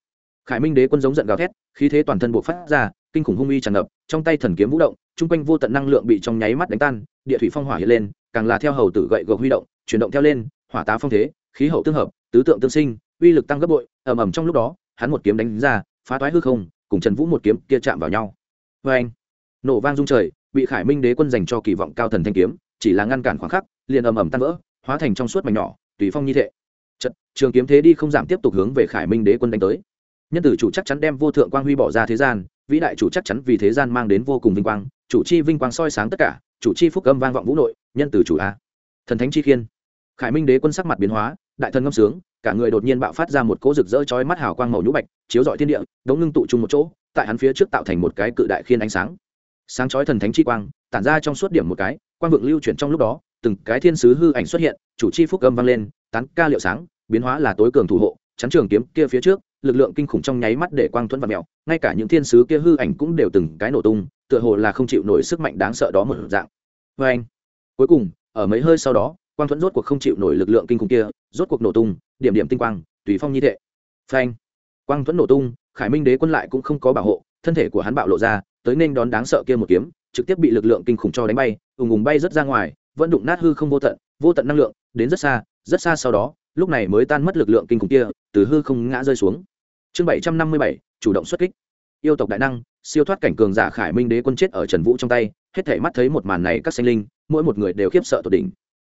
Speaker 1: khải minh đế quân giống giận gào thét, khí thế toàn thân buộc phát ra, kinh khủng hung uy tràn ngập, trong tay thần kiếm vũ động, chung quanh vô tận năng lượng bị trong nháy mắt đánh tan, địa thủy phong hỏa hiện lên, càng là theo hầu tử gậy gộc huy động, chuyển động theo lên, hỏa tá phong thế, khí hậu tương hợp, tứ tượng tương sinh, uy lực tăng gấp bội, ầm ầm trong lúc đó, hắn một kiếm đánh ra, phá toái hư không, cùng trần vũ một kiếm kia chạm vào nhau. Vê anh nổ vang rung trời, bị khải minh đế quân dành cho kỳ vọng cao thần thanh kiếm, chỉ là ngăn cản khoảng khắc, liền ầm ầm tan vỡ, hóa thành trong suốt mảnh nhỏ, tùy phong như thế trận trường kiếm thế đi không giảm tiếp tục hướng về khải minh đế quân đánh tới nhân tử chủ chắc chắn đem vô thượng quang huy bỏ ra thế gian, vĩ đại chủ chắc chắn vì thế gian mang đến vô cùng vinh quang, chủ chi vinh quang soi sáng tất cả, chủ chi phúc âm vang vọng vũ nội, nhân tử chủ a. Thần thánh chi khiên. Khải minh đế quân sắc mặt biến hóa, đại thần ngâm sướng, cả người đột nhiên bạo phát ra một cỗ rực rỡ chói mắt hào quang màu nhũ bạch, chiếu rọi thiên địa, đống ngưng tụ chung một chỗ, tại hắn phía trước tạo thành một cái cự đại khiên ánh sáng. Sáng chói thần thánh chi quang, tản ra trong suốt điểm một cái, quang vượng lưu chuyển trong lúc đó, từng cái thiên sứ hư ảnh xuất hiện, chủ chi phúc âm vang lên, tán ca liệu sáng, biến hóa là tối cường thủ hộ chắn trường kiếm kia phía trước, lực lượng kinh khủng trong nháy mắt để quang thuẫn và mèo, ngay cả những thiên sứ kia hư ảnh cũng đều từng cái nổ tung, tựa hồ là không chịu nổi sức mạnh đáng sợ đó một dạng. Vê anh, cuối cùng, ở mấy hơi sau đó, quang thuẫn rốt cuộc không chịu nổi lực lượng kinh khủng kia, rốt cuộc nổ tung, điểm điểm tinh quang, tùy phong như thế phanh quang thuẫn nổ tung, khải minh đế quân lại cũng không có bảo hộ, thân thể của hắn bạo lộ ra, tới nên đón đáng sợ kia một kiếm, trực tiếp bị lực lượng kinh khủng cho đánh bay, ùng ùng bay rất ra ngoài, vẫn đụng nát hư không vô tận vô tận năng lượng, đến rất xa rất xa sau đó lúc này mới tan mất lực lượng kinh khủng kia, từ hư không ngã rơi xuống. Chương bảy trăm năm mươi bảy, chủ động xuất kích. Yêu tộc đại năng, siêu thoát cảnh cường giả khải minh đế quân chết ở trần vũ trong tay, hết thể mắt thấy một màn này các sinh linh, mỗi một người đều khiếp sợ tột đỉnh.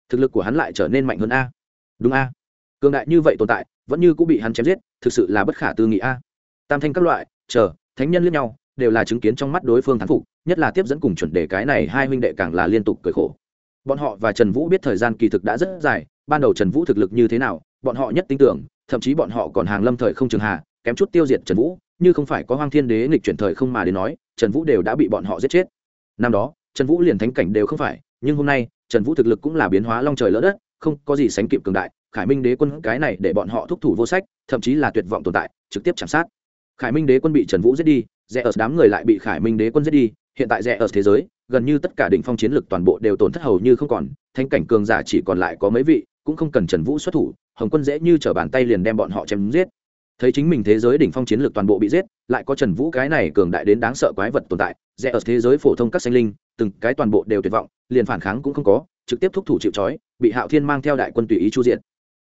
Speaker 1: Thực lực của hắn lại trở nên mạnh hơn a. Đúng a. Cường đại như vậy tồn tại, vẫn như cũng bị hắn chém giết, thực sự là bất khả tư nghị a. Tam thanh các loại, chờ, thánh nhân lẫn nhau, đều là chứng kiến trong mắt đối phương thắng phục, nhất là tiếp dẫn cùng chuẩn đề cái này hai huynh đệ càng là liên tục cười khổ. Bọn họ và trần vũ biết thời gian kỳ thực đã rất dài ban đầu trần vũ thực lực như thế nào, bọn họ nhất tin tưởng, thậm chí bọn họ còn hàng lâm thời không trường hà, kém chút tiêu diệt trần vũ, như không phải có hoang thiên đế nghịch chuyển thời không mà đến nói, trần vũ đều đã bị bọn họ giết chết. Năm đó, trần vũ liền thánh cảnh đều không phải, nhưng hôm nay, trần vũ thực lực cũng là biến hóa long trời lỡ đất, không có gì sánh kịp cường đại, khải minh đế quân cái này để bọn họ thúc thủ vô sách, thậm chí là tuyệt vọng tồn tại, trực tiếp chạm sát. Khải minh đế quân bị trần vũ giết đi, rẽ ở đám người lại bị khải minh đế quân giết đi, hiện tại rẽ ở thế giới, gần như tất cả đỉnh phong chiến lực toàn bộ đều tổn thất hầu như không còn, thánh cảnh cường giả chỉ còn lại có mấy vị cũng không cần trần vũ xuất thủ, hồng quân dễ như t r ở bàn tay liền đem bọn họ chém giết. Thấy chính mình thế giới đỉnh phong chiến lược toàn bộ bị giết, lại có trần vũ cái này cường đại đến đáng sợ quái vật tồn tại, rẽ ở thế giới phổ thông các sinh linh, từng cái toàn bộ đều tuyệt vọng, liền phản kháng cũng không có, trực tiếp thúc thủ chịu trói, bị hạo thiên mang theo đại quân tùy ý chu diện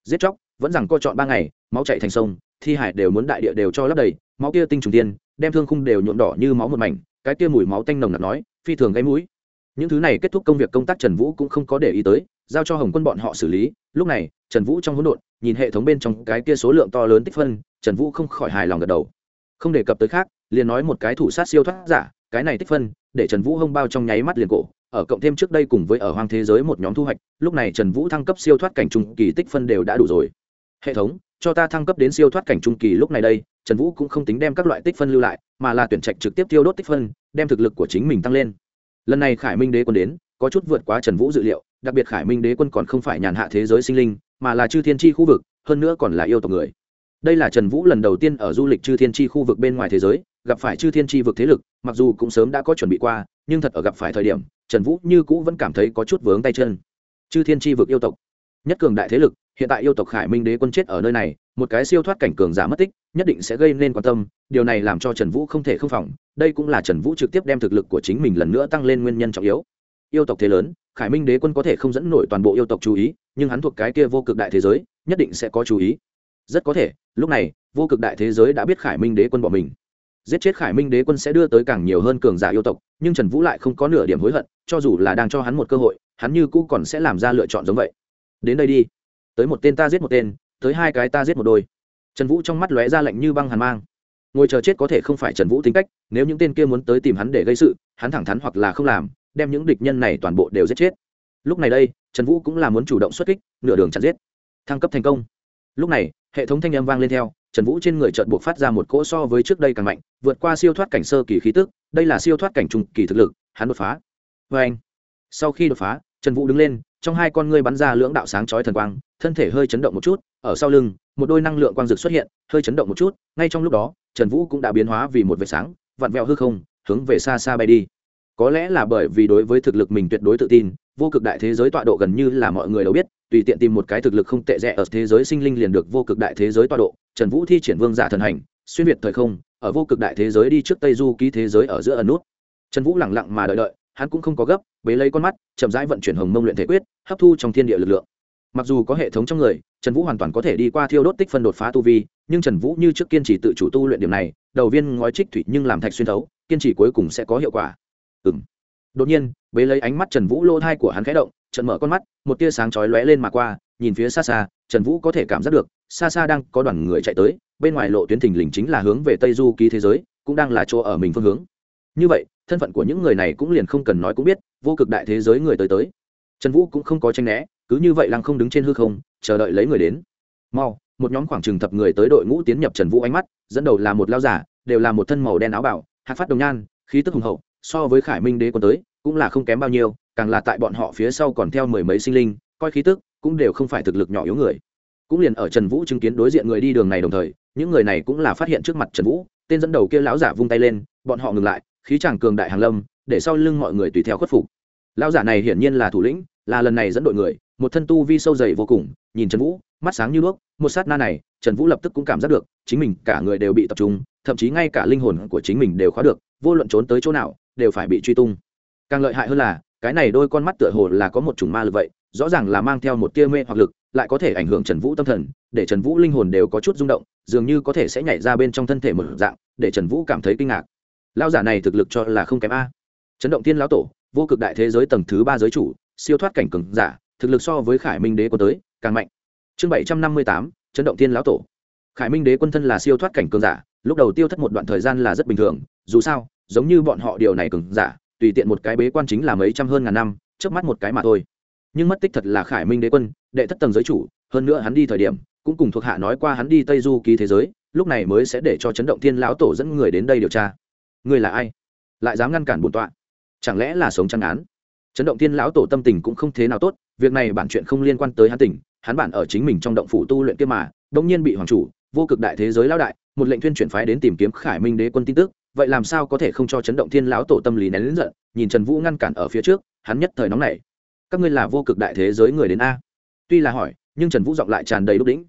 Speaker 1: giết chóc, vẫn rằng co chọn ba ngày, máu chạy thành sông, thi hải đều muốn đại địa đều cho lấp đầy, máu kia tinh trùng tiên, đem thương khung đều nhuộm đỏ như máu một mảnh, cái kia mùi máu tanh nồng nặc nói, phi thường gáy mũi những thứ này kết thúc công việc công tác trần vũ cũng không có để ý tới, giao cho hồng quân bọn họ xử lý. Lúc này, trần vũ trong hỗn độn, nhìn hệ thống bên trong cái kia số lượng to lớn tích phân, trần vũ không khỏi hài lòng gật đầu. Không đề cập tới khác, liền nói một cái thủ sát siêu thoát giả, cái này tích phân, để trần vũ hông bao trong nháy mắt liền cổ, ở cộng thêm trước đây cùng với ở hoang thế giới một nhóm thu hoạch, lúc này trần vũ thăng cấp siêu thoát cảnh trung kỳ tích phân đều đã đủ rồi. Hệ thống, cho ta thăng cấp đến siêu thoát cảnh trung kỳ lúc này đây, trần vũ cũng không tính đem các loại tích phân lưu lại, mà là tuyển trạch trực tiếp tiêu đốt tích phân, đem thực lực của chính mình tăng lên lần này khải minh đế quân đến, có chút vượt quá trần vũ dự liệu, đặc biệt khải minh đế quân còn không phải nhàn hạ thế giới sinh linh, mà là chư thiên tri khu vực, hơn nữa còn là yêu tộc người. Đây là trần vũ lần đầu tiên ở du lịch chư thiên tri khu vực bên ngoài thế giới, gặp phải chư thiên tri vực thế lực, mặc dù cũng sớm đã có chuẩn bị qua, nhưng thật ở gặp phải thời điểm, trần vũ như cũ vẫn cảm thấy có chút vướng tay chân. Chư thiên tri vực yêu tộc, nhất cường đại thế lực hiện tại yêu tộc khải minh đế quân chết ở nơi này, một cái siêu thoát cảnh cường giả mất tích, nhất định sẽ gây nên quan tâm, điều này làm cho trần vũ không thể không phòng, đây cũng là trần vũ trực tiếp đem thực lực của chính mình lần nữa tăng lên nguyên nhân trọng yếu. Yêu tộc thế lớn, khải minh đế quân có thể không dẫn nổi toàn bộ yêu tộc chú ý, nhưng hắn thuộc cái kia vô cực đại thế giới, nhất định sẽ có chú ý. Rất có thể, lúc này, vô cực đại thế giới đã biết khải minh đế quân bỏ mình. Giết chết khải minh đế quân sẽ đưa tới càng nhiều hơn cường giả yêu tộc, nhưng trần vũ lại không có nửa điểm hối hận, cho dù là đang cho hắn một cơ hội, hắn như cũ còn sẽ làm ra lựa chọn giống vậy. Đến đây đi tới một tên ta giết một tên, tới hai cái ta giết một đôi. Trần vũ trong mắt lóe ra lạnh như băng hàn mang. Ngồi chờ chết có thể không phải trần vũ tính cách, nếu những tên kia muốn tới tìm hắn để gây sự, hắn thẳng thắn hoặc là không làm, đem những địch nhân này toàn bộ đều giết chết. Lúc này đây, trần vũ cũng là muốn chủ động xuất kích, nửa đường chặn giết. Thăng cấp thành công. Lúc này, hệ thống thanh âm vang lên theo, trần vũ trên người trợn buộc phát ra một cỗ so với trước đây càng mạnh, vượt qua siêu thoát cảnh sơ kỳ khí tức, đây là siêu thoát cảnh trung kỳ thực lực, hắn đột phá. Vê anh sau khi đột phá, trần vũ đứng lên trong hai con ngươi bắn ra lưỡng đạo sáng chói thần quang, thân thể hơi chấn động một chút, ở sau lưng, một đôi năng lượng quang dực xuất hiện, hơi chấn động một chút, ngay trong lúc đó, trần vũ cũng đã biến hóa vì một vệt sáng, vặn vẹo hư không, hướng về xa xa bay đi. Có lẽ là bởi vì đối với thực lực mình tuyệt đối tự tin, vô cực đại thế giới tọa độ gần như là mọi người đều biết, tùy tiện tìm một cái thực lực không tệ rẻ ở thế giới sinh linh liền được vô cực đại thế giới tọa độ, trần vũ thi triển vương giả thần hành, xuyên việt thời không, ở vô cực đại thế giới đi trước tây du ký thế giới ở giữa ẩn nút. Trần vũ lẳng lặng mà đợi đợi hắn cũng không có gấp, bế lấy con mắt, chậm rãi vận chuyển hồng mông luyện thể quyết, hấp thu trong thiên địa lực lượng. Mặc dù có hệ thống trong người, trần vũ hoàn toàn có thể đi qua thiêu đốt tích phân đột phá tu vi, nhưng trần vũ như trước kiên trì tự chủ tu luyện điểm này, đầu viên ngói trích thủy nhưng làm thạch xuyên thấu, kiên trì cuối cùng sẽ có hiệu quả. Ừng đột nhiên, bế lấy ánh mắt trần vũ lô thai của hắn khẽ động trận mở con mắt, một tia sáng chói lóe lên mà qua, nhìn phía xa xa, trần vũ có thể cảm giác được, xa xa đang có đoàn người chạy tới, bên ngoài lộ tuyến thình lình chính là hướng về tây du ký thế giới, cũng đang là chỗ ở mình phương hướng như vậy, thân phận của những người này cũng liền không cần nói cũng biết, vô cực đại thế giới người tới tới. Trần vũ cũng không có tranh né, cứ như vậy lăng không đứng trên hư không, chờ đợi lấy người đến. Mau, một nhóm khoảng chừng thập người tới đội ngũ tiến nhập trần vũ ánh mắt, dẫn đầu là một lao giả, đều là một thân màu đen áo bảo hạt phát đồng nhan, khí tức hùng hậu, so với khải minh đế còn tới, cũng là không kém bao nhiêu, càng là tại bọn họ phía sau còn theo mười mấy sinh linh, coi khí tức, cũng đều không phải thực lực nhỏ yếu người. Cũng liền ở trần vũ chứng kiến đối diện người đi đường này đồng thời, những người này cũng là phát hiện trước mặt trần vũ, tên dẫn đầu kia lão giả vung tay lên, bọn họ ngừng lại khí chàng cường đại hàng lâm, để sau lưng mọi người tùy theo khuất phục. Lão giả này hiển nhiên là thủ lĩnh, là lần này dẫn đội người, một thân tu vi sâu dày vô cùng, nhìn trần vũ, mắt sáng như đuốc, một sát na này, trần vũ lập tức cũng cảm giác được, chính mình cả người đều bị tập trung, thậm chí ngay cả linh hồn của chính mình đều khóa được, vô luận trốn tới chỗ nào, đều phải bị truy tung. Càng lợi hại hơn là, cái này đôi con mắt tựa hồ là có một chủng ma lực vậy, rõ ràng là mang theo một tia mê hoặc lực, lại có thể ảnh hưởng trần vũ tâm thần, để trần vũ linh hồn đều có chút rung động, dường như có thể sẽ nhảy ra bên trong thân thể một dạng, để trần vũ cảm thấy kinh ngạc lao giả này thực lực cho là không kém a. Chấn động thiên lão tổ, vô cực đại thế giới tầng thứ ba giới chủ, siêu thoát cảnh cường giả, thực lực so với khải minh đế quân tới, càng mạnh. Chương bảy trăm năm mươi tám, chấn động thiên lão tổ. Khải minh đế quân thân là siêu thoát cảnh cường giả, lúc đầu tiêu thất một đoạn thời gian là rất bình thường, dù sao, giống như bọn họ điều này cường giả, tùy tiện một cái bế quan chính là mấy trăm hơn ngàn năm, trước mắt một cái mà thôi. Nhưng mất tích thật là khải minh đế quân, đệ thất tầng giới chủ, hơn nữa hắn đi thời điểm, cũng cùng thuộc hạ nói qua hắn đi tây du ký thế giới, lúc này mới sẽ để cho chấn động thiên lão tổ dẫn người đến đây điều tra. Ngươi là ai? Lại dám ngăn cản bổn tọa? Chẳng lẽ là sống trăng án? Chấn động thiên lão tổ tâm tình cũng không thế nào tốt, việc này bản chuyện không liên quan tới hắn tỉnh hắn bản ở chính mình trong động phủ tu luyện kia mà đông nhiên bị hoàng chủ, vô cực đại thế giới lão đại, một lệnh tuyên chuyển phái đến tìm kiếm khải minh đế quân tin tức, vậy làm sao có thể không cho chấn động thiên lão tổ tâm lý nén lớn giận, nhìn trần vũ ngăn cản ở phía trước, hắn nhất thời nóng nảy. Các ngươi là vô cực đại thế giới người đến a? Tuy là hỏi, nhưng trần vũ giọng lại tràn đầy đúc đĩnh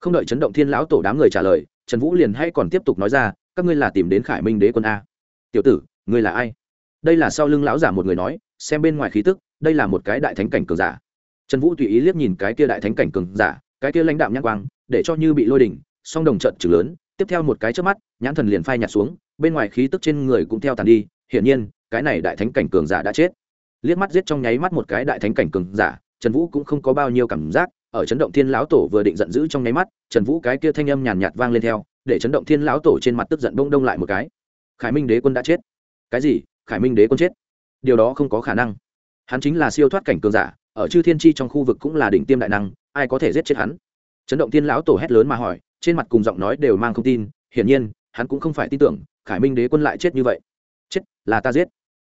Speaker 1: không đợi chấn động thiên lão tổ đám người trả lời, trần vũ liền hay còn tiếp tục nói ra, các ngươi là tìm đến khải minh đế quân a? Tiểu tử, ngươi là ai? Đây là sau lưng lão giả một người nói, xem bên ngoài khí tức, đây là một cái đại thánh cảnh cường giả. Trần vũ tùy ý liếc nhìn cái kia đại thánh cảnh cường giả, cái kia lãnh đạm nhãn quang, để cho như bị lôi đỉnh, song đồng trận trừ lớn, tiếp theo một cái trước mắt, nhãn thần liền phai nhạt xuống, bên ngoài khí tức trên người cũng theo tàn đi, hiển nhiên, cái này đại thánh cảnh cường giả đã chết. Liếc mắt giết trong nháy mắt một cái đại thánh cảnh cường giả, trần vũ cũng không có bao nhiêu cảm giác, ở chấn động thiên lão tổ vừa định giận dữ trong nháy mắt, trần vũ cái kia thanh âm nhàn nhạt vang lên theo, để chấn động thiên lão tổ trên mặt tức giận bông đông lại một cái khải minh đế quân đã chết. Cái gì? Khải minh đế quân chết? Điều đó không có khả năng. Hắn chính là siêu thoát cảnh cường giả, ở chư thiên tri trong khu vực cũng là đỉnh tiêm đại năng, ai có thể giết chết hắn? Chấn động thiên lão tổ hét lớn mà hỏi, trên mặt cùng giọng nói đều mang không tin, hiển nhiên, hắn cũng không phải tin tưởng khải minh đế quân lại chết như vậy. Chết, là ta giết.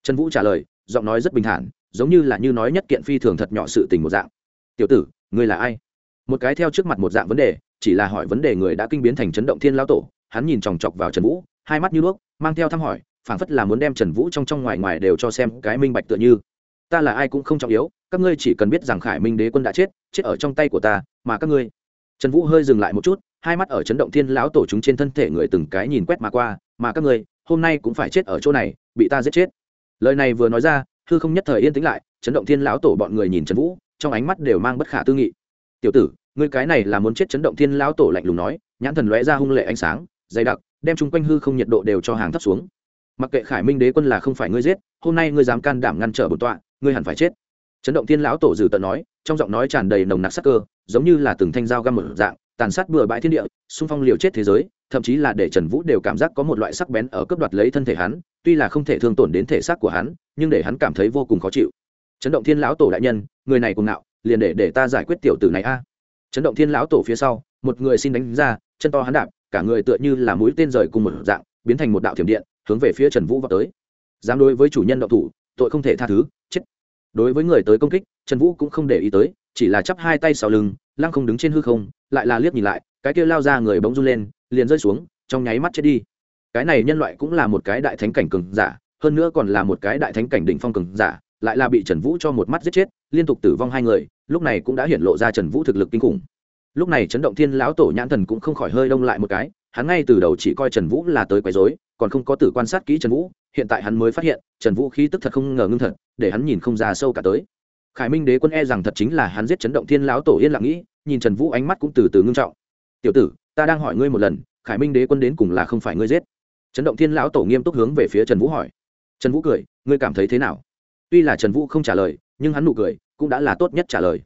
Speaker 1: Trần vũ trả lời, giọng nói rất bình thản, giống như là như nói nhất kiện phi thường thật nhỏ sự tình một dạng. Tiểu tử, ngươi là ai? Một cái theo trước mặt một dạng vấn đề, chỉ là hỏi vấn đề người đã kinh biến thành chấn động thiên lão tổ, hắn nhìn chòng chọc vào trần vũ hai mắt như đuốc, mang theo thăm hỏi, phảng phất là muốn đem trần vũ trong trong ngoài ngoài đều cho xem cái minh bạch tựa như. Ta là ai cũng không trọng yếu, các ngươi chỉ cần biết rằng khải minh đế quân đã chết chết ở trong tay của ta, mà các ngươi. Trần vũ hơi dừng lại một chút, hai mắt ở chấn động thiên lão tổ chúng trên thân thể người từng cái nhìn quét mà qua, mà các ngươi, hôm nay cũng phải chết ở chỗ này, bị ta giết chết. Lời này vừa nói ra, hư không nhất thời yên tĩnh lại, chấn động thiên lão tổ bọn người nhìn trần vũ, trong ánh mắt đều mang bất khả tư nghị. Tiểu tử, ngươi cái này là muốn chết chấn động thiên lão tổ lạnh lùng nói, nhãn thần lóe ra hung lệ ánh sáng, dày đặc đem chúng quanh hư không nhiệt độ đều cho hàng thấp xuống. Mặc kệ khải minh đế quân là không phải ngươi giết, hôm nay ngươi dám can đảm ngăn trở bổn tọa, ngươi hẳn phải chết. Chấn động thiên lão tổ dử tận nói, trong giọng nói tràn đầy nồng nặc sắc cơ, giống như là từng thanh dao găm một dạng, tàn sát bừa bãi thiên địa, xung phong liều chết thế giới, thậm chí là để trần vũ đều cảm giác có một loại sắc bén ở cướp đoạt lấy thân thể hắn, tuy là không thể thương tổn đến thể xác của hắn, nhưng để hắn cảm thấy vô cùng khó chịu. Chấn động thiên lão tổ đại nhân, người này cùng nạo liền để để ta giải quyết tiểu tử này a. Chấn động thiên lão tổ phía sau, một người xin đánh ra, chân to hắn đạp cả người tựa như là mũi tên rời cùng một dạng, biến thành một đạo thiểm điện, hướng về phía trần vũ vào tới. Dám đối với chủ nhân động thủ, tội không thể tha thứ, chết. Đối với người tới công kích, trần vũ cũng không để ý tới, chỉ là chắp hai tay sau lưng, lăng không đứng trên hư không, lại là liếc nhìn lại, cái kia lao ra người bỗng run lên, liền rơi xuống, trong nháy mắt chết đi. Cái này nhân loại cũng là một cái đại thánh cảnh cường giả, hơn nữa còn là một cái đại thánh cảnh đỉnh phong cường giả, lại là bị trần vũ cho một mắt giết chết, liên tục tử vong hai người, lúc này cũng đã hiện lộ ra trần vũ thực lực kinh khủng lúc này chấn động thiên lão tổ nhãn thần cũng không khỏi hơi đông lại một cái, hắn ngay từ đầu chỉ coi trần vũ là tới quấy dối còn không có tử quan sát kỹ trần vũ, hiện tại hắn mới phát hiện, trần vũ khí tức thật không ngờ ngưng thật, để hắn nhìn không ra sâu cả tới. Khải minh đế quân e rằng thật chính là hắn giết chấn động thiên lão tổ yên lặng nghĩ, nhìn trần vũ ánh mắt cũng từ từ ngưng trọng. Tiểu tử, ta đang hỏi ngươi một lần, khải minh đế quân đến cùng là không phải ngươi giết? Chấn động thiên lão tổ nghiêm túc hướng về phía trần vũ hỏi. Trần vũ cười, ngươi cảm thấy thế nào? Tuy là trần vũ không trả lời, nhưng hắn nụ cười cũng đã là tốt nhất trả lời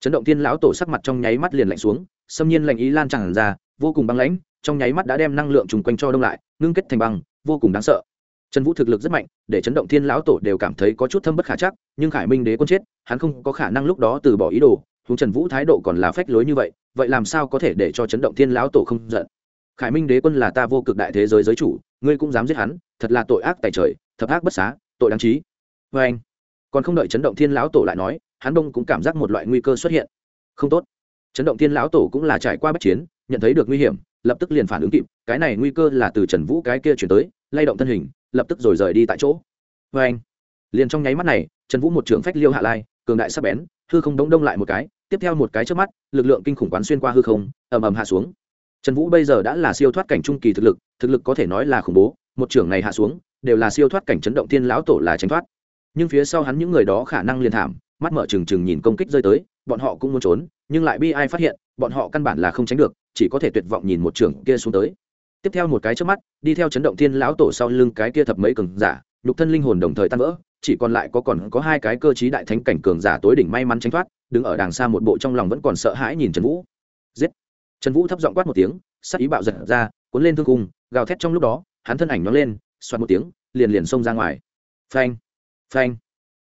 Speaker 1: chấn động thiên lão tổ sắc mặt trong nháy mắt liền lạnh xuống, xâm nhiên lạnh ý lan tràn ra, vô cùng băng lãnh, trong nháy mắt đã đem năng lượng chung quanh cho đông lại, ngưng kết thành băng, vô cùng đáng sợ. Trần vũ thực lực rất mạnh, để chấn động thiên lão tổ đều cảm thấy có chút thâm bất khả chắc, nhưng khải minh đế quân chết, hắn không có khả năng lúc đó từ bỏ ý đồ thú trần vũ thái độ còn là phách lối như vậy vậy làm sao có thể để cho chấn động thiên lão tổ không giận? Khải minh đế quân là ta vô cực đại thế giới giới chủ, ngươi cũng dám giết hắn, thật là tội ác tại trời, thập ác bất xá, tội đáng trí. Vê anh còn không đợi chấn động thiên lão tổ lại nói hắn đông cũng cảm giác một loại nguy cơ xuất hiện. Không tốt. Chấn động thiên lão tổ cũng là trải qua bất chiến, nhận thấy được nguy hiểm, lập tức liền phản ứng kịp, cái này nguy cơ là từ trần vũ cái kia chuyển tới, lay động thân hình, lập tức rồi rời đi tại chỗ. Vê anh, liền trong nháy mắt này, trần vũ một trưởng phách liêu hạ lai, cường đại sắp bén, hư không đống đông lại một cái, tiếp theo một cái trước mắt, lực lượng kinh khủng quán xuyên qua hư không, ầm ầm hạ xuống. Trần vũ bây giờ đã là siêu thoát cảnh trung kỳ thực lực thực lực có thể nói là khủng bố, một trưởng này hạ xuống, đều là siêu thoát cảnh chấn động thiên lão tổ là tránh thoát. Nhưng phía sau hắn những người đó khả năng liền thảm mắt mở trừng trừng nhìn công kích rơi tới, bọn họ cũng muốn trốn, nhưng lại bi ai phát hiện, bọn họ căn bản là không tránh được, chỉ có thể tuyệt vọng nhìn một trưởng kia xuống tới. Tiếp theo một cái trước mắt, đi theo chấn động thiên lão tổ sau lưng cái kia thập mấy cường giả, nhục thân linh hồn đồng thời tan vỡ, chỉ còn lại có còn có hai cái cơ chí đại thánh cảnh cường giả tối đỉnh may mắn tránh thoát, đứng ở đàng xa một bộ trong lòng vẫn còn sợ hãi nhìn trần vũ. Giết! Trần vũ thấp giọng quát một tiếng, sắc ý bạo giật ra, cuốn lên thương cung, gào thét trong lúc đó, hắn thân ảnh nó lên xoát một tiếng, liền liền xông ra ngoài. Phanh! Phanh!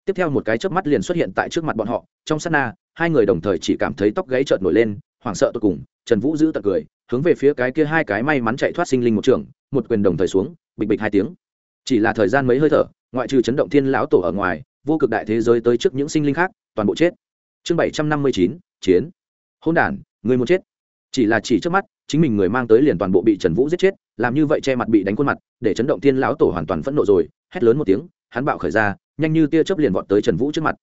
Speaker 1: Tiếp theo một cái chớp mắt liền xuất hiện tại trước mặt bọn họ, trong sát na, hai người đồng thời chỉ cảm thấy tóc gáy trợn nổi lên, hoảng sợ tột cùng, trần vũ giữ tật cười, hướng về phía cái kia hai cái may mắn chạy thoát sinh linh một trường, một quyền đồng thời xuống, bịch bịch hai tiếng. Chỉ là thời gian mấy hơi thở, ngoại trừ chấn động thiên lão tổ ở ngoài, vô cực đại thế giới tới trước những sinh linh khác, toàn bộ chết. Chương bảy trăm năm mươi chín, chiến. Hôn đản, người muốn chết. Chỉ là chỉ trước mắt, chính mình người mang tới liền toàn bộ bị trần vũ giết chết, làm như vậy che mặt bị đánh khuôn mặt, để chấn động thiên lão tổ hoàn toàn phẫn nộ rồi, hét lớn một tiếng, hắn bạo khởi ra nhanh như tia chớp liền vọt tới trần vũ trước mặt.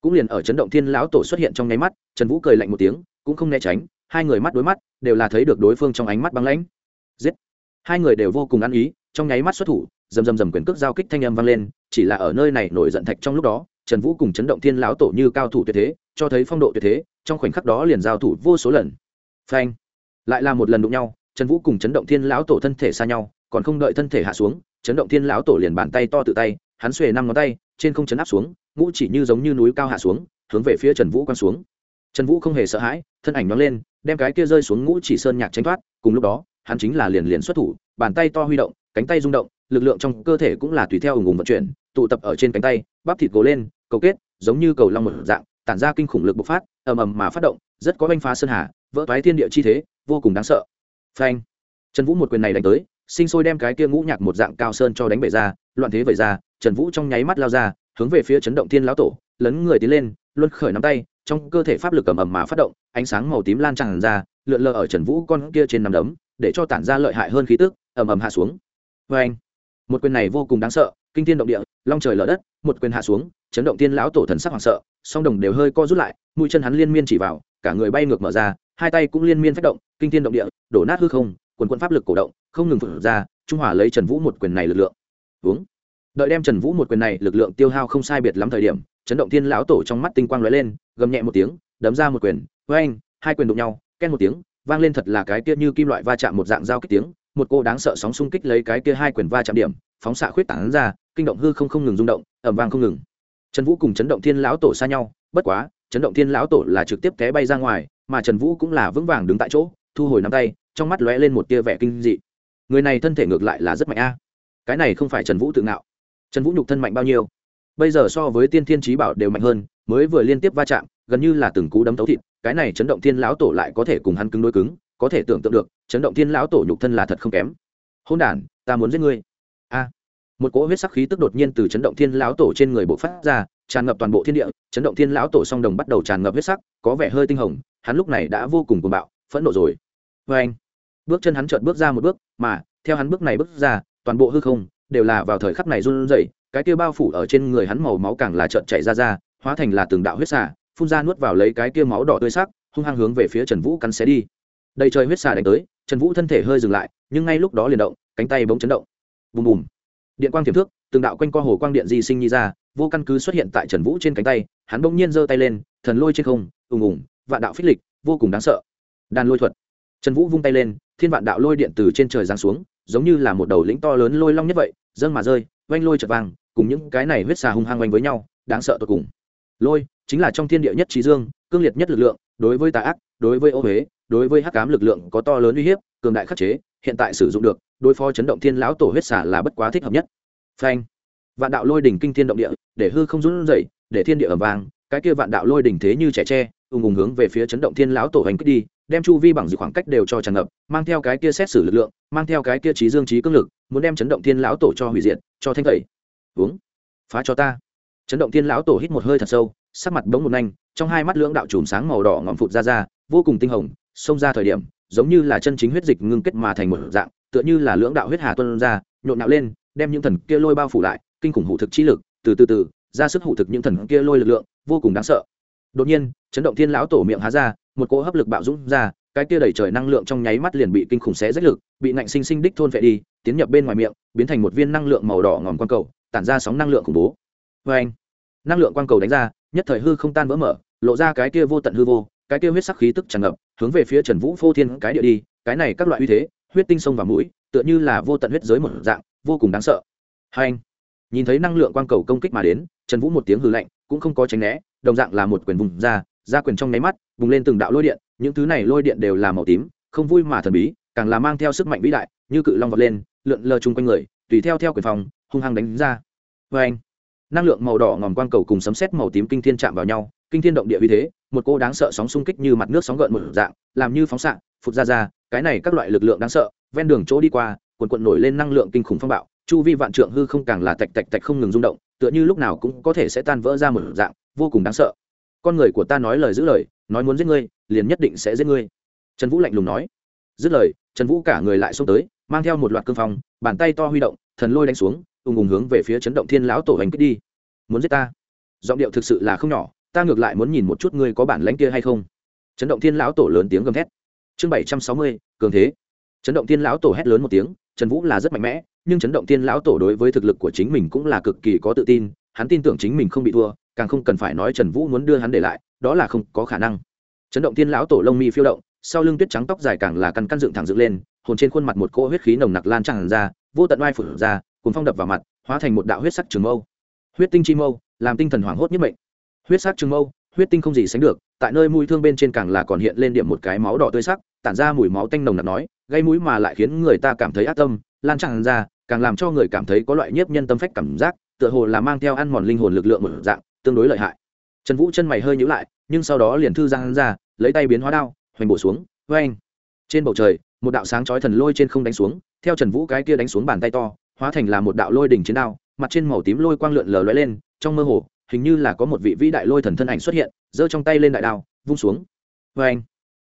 Speaker 1: Cũng liền ở chấn động thiên lão tổ xuất hiện trong nháy mắt, trần vũ cười lạnh một tiếng, cũng không né tránh, hai người mắt đối mắt, đều là thấy được đối phương trong ánh mắt băng lãnh. Giết! Hai người đều vô cùng ăn ý, trong nháy mắt xuất thủ, rầm rầm rầm quyền cước giao kích thanh âm vang lên, chỉ là ở nơi này nổi giận thạch trong lúc đó, trần vũ cùng chấn động thiên lão tổ như cao thủ tuyệt thế, cho thấy phong độ tuyệt thế, trong khoảnh khắc đó liền giao thủ vô số lần. Phanh! Lại là một lần đụng nhau, trần vũ cùng chấn động thiên lão tổ thân thể xa nhau, còn không đợi thân thể hạ xuống, chấn động thiên lão tổ liền bàn tay to tự tay, hắn xuề năm ngón tay trên không chấn áp xuống, ngũ chỉ như giống như núi cao hạ xuống, hướng về phía trần vũ quăng xuống. Trần vũ không hề sợ hãi, thân ảnh nóng lên, đem cái kia rơi xuống ngũ chỉ sơn nhạc tránh thoát, cùng lúc đó, hắn chính là liền liền xuất thủ, bàn tay to huy động, cánh tay rung động, lực lượng trong cơ thể cũng là tùy theo ủng ủng vận chuyển, tụ tập ở trên cánh tay, bắp thịt gồ lên, cầu kết, giống như cầu long một dạng, tản ra kinh khủng lực bộc phát, ầm ầm mà phát động, rất có oanh phá sơn hà, vỡ toái thiên địa chi thế, vô cùng đáng sợ. Phanh. Trần vũ một quyền này đánh tới, sinh sôi đem cái kia ngũ nhạc một dạng cao sơn cho đánh bể ra loạn thế vẩy ra, trần vũ trong nháy mắt lao ra, hướng về phía chấn động thiên lão tổ, lấn người tiến lên, luân khởi nắm tay, trong cơ thể pháp lực ầm ầm mà phát động, ánh sáng màu tím lan tràn ra, lượn lờ ở trần vũ con kia trên nằm đấm, để cho tản ra lợi hại hơn khí tức, ầm ầm hạ xuống. Vê anh một quyền này vô cùng đáng sợ, kinh thiên động địa, long trời lở đất, một quyền hạ xuống, chấn động thiên lão tổ thần sắc hoảng sợ, song đồng đều hơi co rút lại, mũi chân hắn liên miên chỉ vào, cả người bay ngược mở ra, hai tay cũng liên miên phát động, kinh thiên động địa, đổ nát hư không, quần quân pháp lực cổ động, không ngừng vượt ra, trung hòa lấy trần vũ một quyền này lực lượng uống. Đợi đem trần vũ một quyền này lực lượng tiêu hao không sai biệt lắm thời điểm, chấn động thiên lão tổ trong mắt tinh quang lóe lên, gầm nhẹ một tiếng, đấm ra một quyền. Với anh hai quyền đụng nhau ken một tiếng, vang lên thật là cái kia như kim loại va chạm một dạng dao kích tiếng. Một cô đáng sợ sóng xung kích lấy cái kia hai quyền va chạm điểm, phóng xạ khuyết tảng ra, kinh động hư không không ngừng rung động ẩm vang không ngừng. Trần vũ cùng chấn động thiên lão tổ xa nhau, bất quá, chấn động thiên lão tổ là trực tiếp té bay ra ngoài, mà trần vũ cũng là vững vàng đứng tại chỗ, thu hồi nắm tay, trong mắt lóe lên một tia vẻ kinh dị. Người này thân thể ngược lại là rất mạnh a cái này không phải trần vũ tự ngạo. Trần vũ nhục thân mạnh bao nhiêu? Bây giờ so với tiên thiên trí bảo đều mạnh hơn, mới vừa liên tiếp va chạm, gần như là từng cú đấm tấu thịt, cái này chấn động thiên lão tổ lại có thể cùng hắn cứng đối cứng, có thể tưởng tượng được, chấn động thiên lão tổ nhục thân là thật không kém. Hôn đ ta muốn giết ngươi. A. Một cỗ huyết sắc khí tức đột nhiên từ chấn động thiên lão tổ trên người bộ phát ra, tràn ngập toàn bộ thiên địa, chấn động thiên lão tổ song đồng bắt đầu tràn ngập huyết sắc, có vẻ hơi tinh hồng, hắn lúc này đã vô cùng cuồng bạo, phẫn nộ rồi. Vê anh bước chân hắn chợt bước ra một bước, mà, theo hắn bước này bước ra toàn bộ hư không đều là vào thời khắc này run rẩy cái kia bao phủ ở trên người hắn màu máu càng là trợn chảy ra ra hóa thành là từng đạo huyết xà, phun ra nuốt vào lấy cái kia máu đỏ tươi sắc hung hăng hướng về phía trần vũ cắn xé đi. Đầy trời huyết xà đánh tới trần vũ thân thể hơi dừng lại nhưng ngay lúc đó liền động cánh tay bỗng chấn động. Bùm bùm. Điện quang tiềm thước từng đạo quanh qua hồ quang điện di sinh nhi ra vô căn cứ xuất hiện tại trần vũ trên cánh tay hắn bỗng nhiên giơ tay lên thần lôi trên không ùng ùng vạn đạo phích lịch vô cùng đáng sợ. Đàn lôi thuật. Trần vũ vung tay lên thiên vạn đạo lôi điện từ trên trời giáng xuống, giống như là một đầu lĩnh to lớn lôi long nhất vậy, dâng mà rơi oanh lôi chật vàng cùng những cái này huyết xà hung hăng oanh với nhau, đáng sợ tột cùng. Lôi, chính là trong thiên địa nhất trí dương, cương liệt nhất lực lượng, đối với tà ác, đối với ô huế, đối với hắc cám lực lượng có to lớn uy hiếp, cường đại khắc chế, hiện tại sử dụng được, đối phó chấn động thiên lão tổ huyết xà là bất quá thích hợp nhất. Phanh. Vạn đạo lôi đỉnh kinh thiên động địa, để hư không run rẩy, để thiên địa ẩm vàng cái kia vạn đạo lôi đỉnh thế như trẻ tre, ùng ùng hướng về phía chấn động thiên lão tổ hành kích đi đem chu vi bằng dự khoảng cách đều cho tràn ngập, mang theo cái kia xét xử lực lượng, mang theo cái kia trí dương trí cương lực, muốn đem chấn động thiên lão tổ cho hủy diệt, cho thanh tẩy. Uống. Phá cho ta. Chấn động thiên lão tổ hít một hơi thật sâu, sắc mặt bỗng một nhanh trong hai mắt lưỡng đạo chùm sáng màu đỏ ngọn phụt ra ra, vô cùng tinh hồng, xông ra thời điểm, giống như là chân chính huyết dịch ngưng kết mà thành một dạng, tựa như là lưỡng đạo huyết hà tuân ra, nhộn nạo lên, đem những thần kia lôi bao phủ lại, kinh khủng hủ thực chi lực, từ từ từ, ra sức hủ thực những thần kia lôi lực lượng, vô cùng đáng sợ. Đột nhiên, chấn động thiên lão tổ miệng há ra một cỗ hấp lực bạo dũng ra, cái kia đẩy trời năng lượng trong nháy mắt liền bị kinh khủng xé rách lực, bị ngạnh sinh sinh đích thôn vệ đi, tiến nhập bên ngoài miệng, biến thành một viên năng lượng màu đỏ ngòm quang cầu, tản ra sóng năng lượng khủng bố. Vê anh năng lượng quang cầu đánh ra, nhất thời hư không tan vỡ mở, lộ ra cái kia vô tận hư vô, cái kia huyết sắc khí tức tràn ngập, hướng về phía trần vũ phô thiên cái địa đi, cái này các loại uy thế, huyết tinh sông và mũi, tựa như là vô tận huyết giới một dạng, vô cùng đáng sợ. Hai anh nhìn thấy năng lượng quang cầu công kích mà đến, trần vũ một tiếng hư lạnh, cũng không có tránh né, đồng dạng là một quyền vùng ra ra quyền trong nháy mắt, bùng lên từng đạo lôi điện, những thứ này lôi điện đều là màu tím, không vui mà thần bí, càng là mang theo sức mạnh vĩ đại, như cự long vọt lên, lượn lờ chung quanh người, tùy theo theo quyền phòng, hung hăng đánh ra. Vê anh năng lượng màu đỏ ngòm quang cầu cùng sấm sét màu tím kinh thiên chạm vào nhau, kinh thiên động địa uy thế, một cô đáng sợ sóng xung kích như mặt nước sóng gợn một dạng, làm như phóng xạ, phụt ra ra, cái này các loại lực lượng đáng sợ, ven đường chỗ đi qua quần quận nổi lên năng lượng kinh khủng phong bạo, chu vi vạn trượng hư không càng là tạch tạch tạch không ngừng rung động, tựa như lúc nào cũng có thể sẽ tan vỡ ra một dạng, vô cùng đáng sợ con người của ta nói lời giữ lời, nói muốn giết ngươi, liền nhất định sẽ giết ngươi. Trần vũ lạnh lùng nói. Dứt lời, trần vũ cả người lại xông tới, mang theo một loạt cương phong, bàn tay to huy động, thần lôi đánh xuống, ùng ùng hướng về phía chấn động thiên lão tổ hành kích đi. Muốn giết ta? Giọng điệu thực sự là không nhỏ, ta ngược lại muốn nhìn một chút ngươi có bản lãnh kia hay không. Chấn động thiên lão tổ lớn tiếng gầm thét. Chương bảy trăm sáu mươi, cường thế. Chấn động thiên lão tổ hét lớn một tiếng, trần vũ là rất mạnh mẽ, nhưng chấn động thiên lão tổ đối với thực lực của chính mình cũng là cực kỳ có tự tin, hắn tin tưởng chính mình không bị thua càng không cần phải nói trần vũ muốn đưa hắn để lại, đó là không có khả năng. Chấn động thiên lão tổ lông mi phiêu động, sau lưng tuyết trắng tóc dài càng là căn căn dựng thẳng dựng lên, hồn trên khuôn mặt một cỗ huyết khí nồng nặc lan tràn ra, vô tận oai phủ ra cùng phong đập vào mặt, hóa thành một đạo huyết sắc trường mâu. Huyết tinh chi mâu, làm tinh thần hoảng hốt nhất mệnh. Huyết sắc trường mâu, huyết tinh không gì sánh được, tại nơi mũi thương bên trên càng là còn hiện lên điểm một cái máu đỏ tươi sắc, tản ra mùi máu tanh nồng nặc nói, gây mũi mà lại khiến người ta cảm thấy ác tâm, lan tràn ra, càng làm cho người cảm thấy có loại nhiếp nhân tâm phách cảm giác, tựa hồ là mang theo ăn mòn linh hồn lực lượng một dạng tương đối lợi hại. Trần vũ chân mày hơi nhíu lại, nhưng sau đó liền thư giang ra, lấy tay biến hóa đao, hoành bổ xuống vê anh trên bầu trời, một đạo sáng chói thần lôi trên không đánh xuống, theo trần vũ cái kia đánh xuống bàn tay to, hóa thành là một đạo lôi đỉnh chiến đao, mặt trên màu tím lôi quang lượn lờ lóe lên, trong mơ hồ, hình như là có một vị vĩ đại lôi thần thân ảnh xuất hiện, giơ trong tay lên đại đao, vung xuống. Vê anh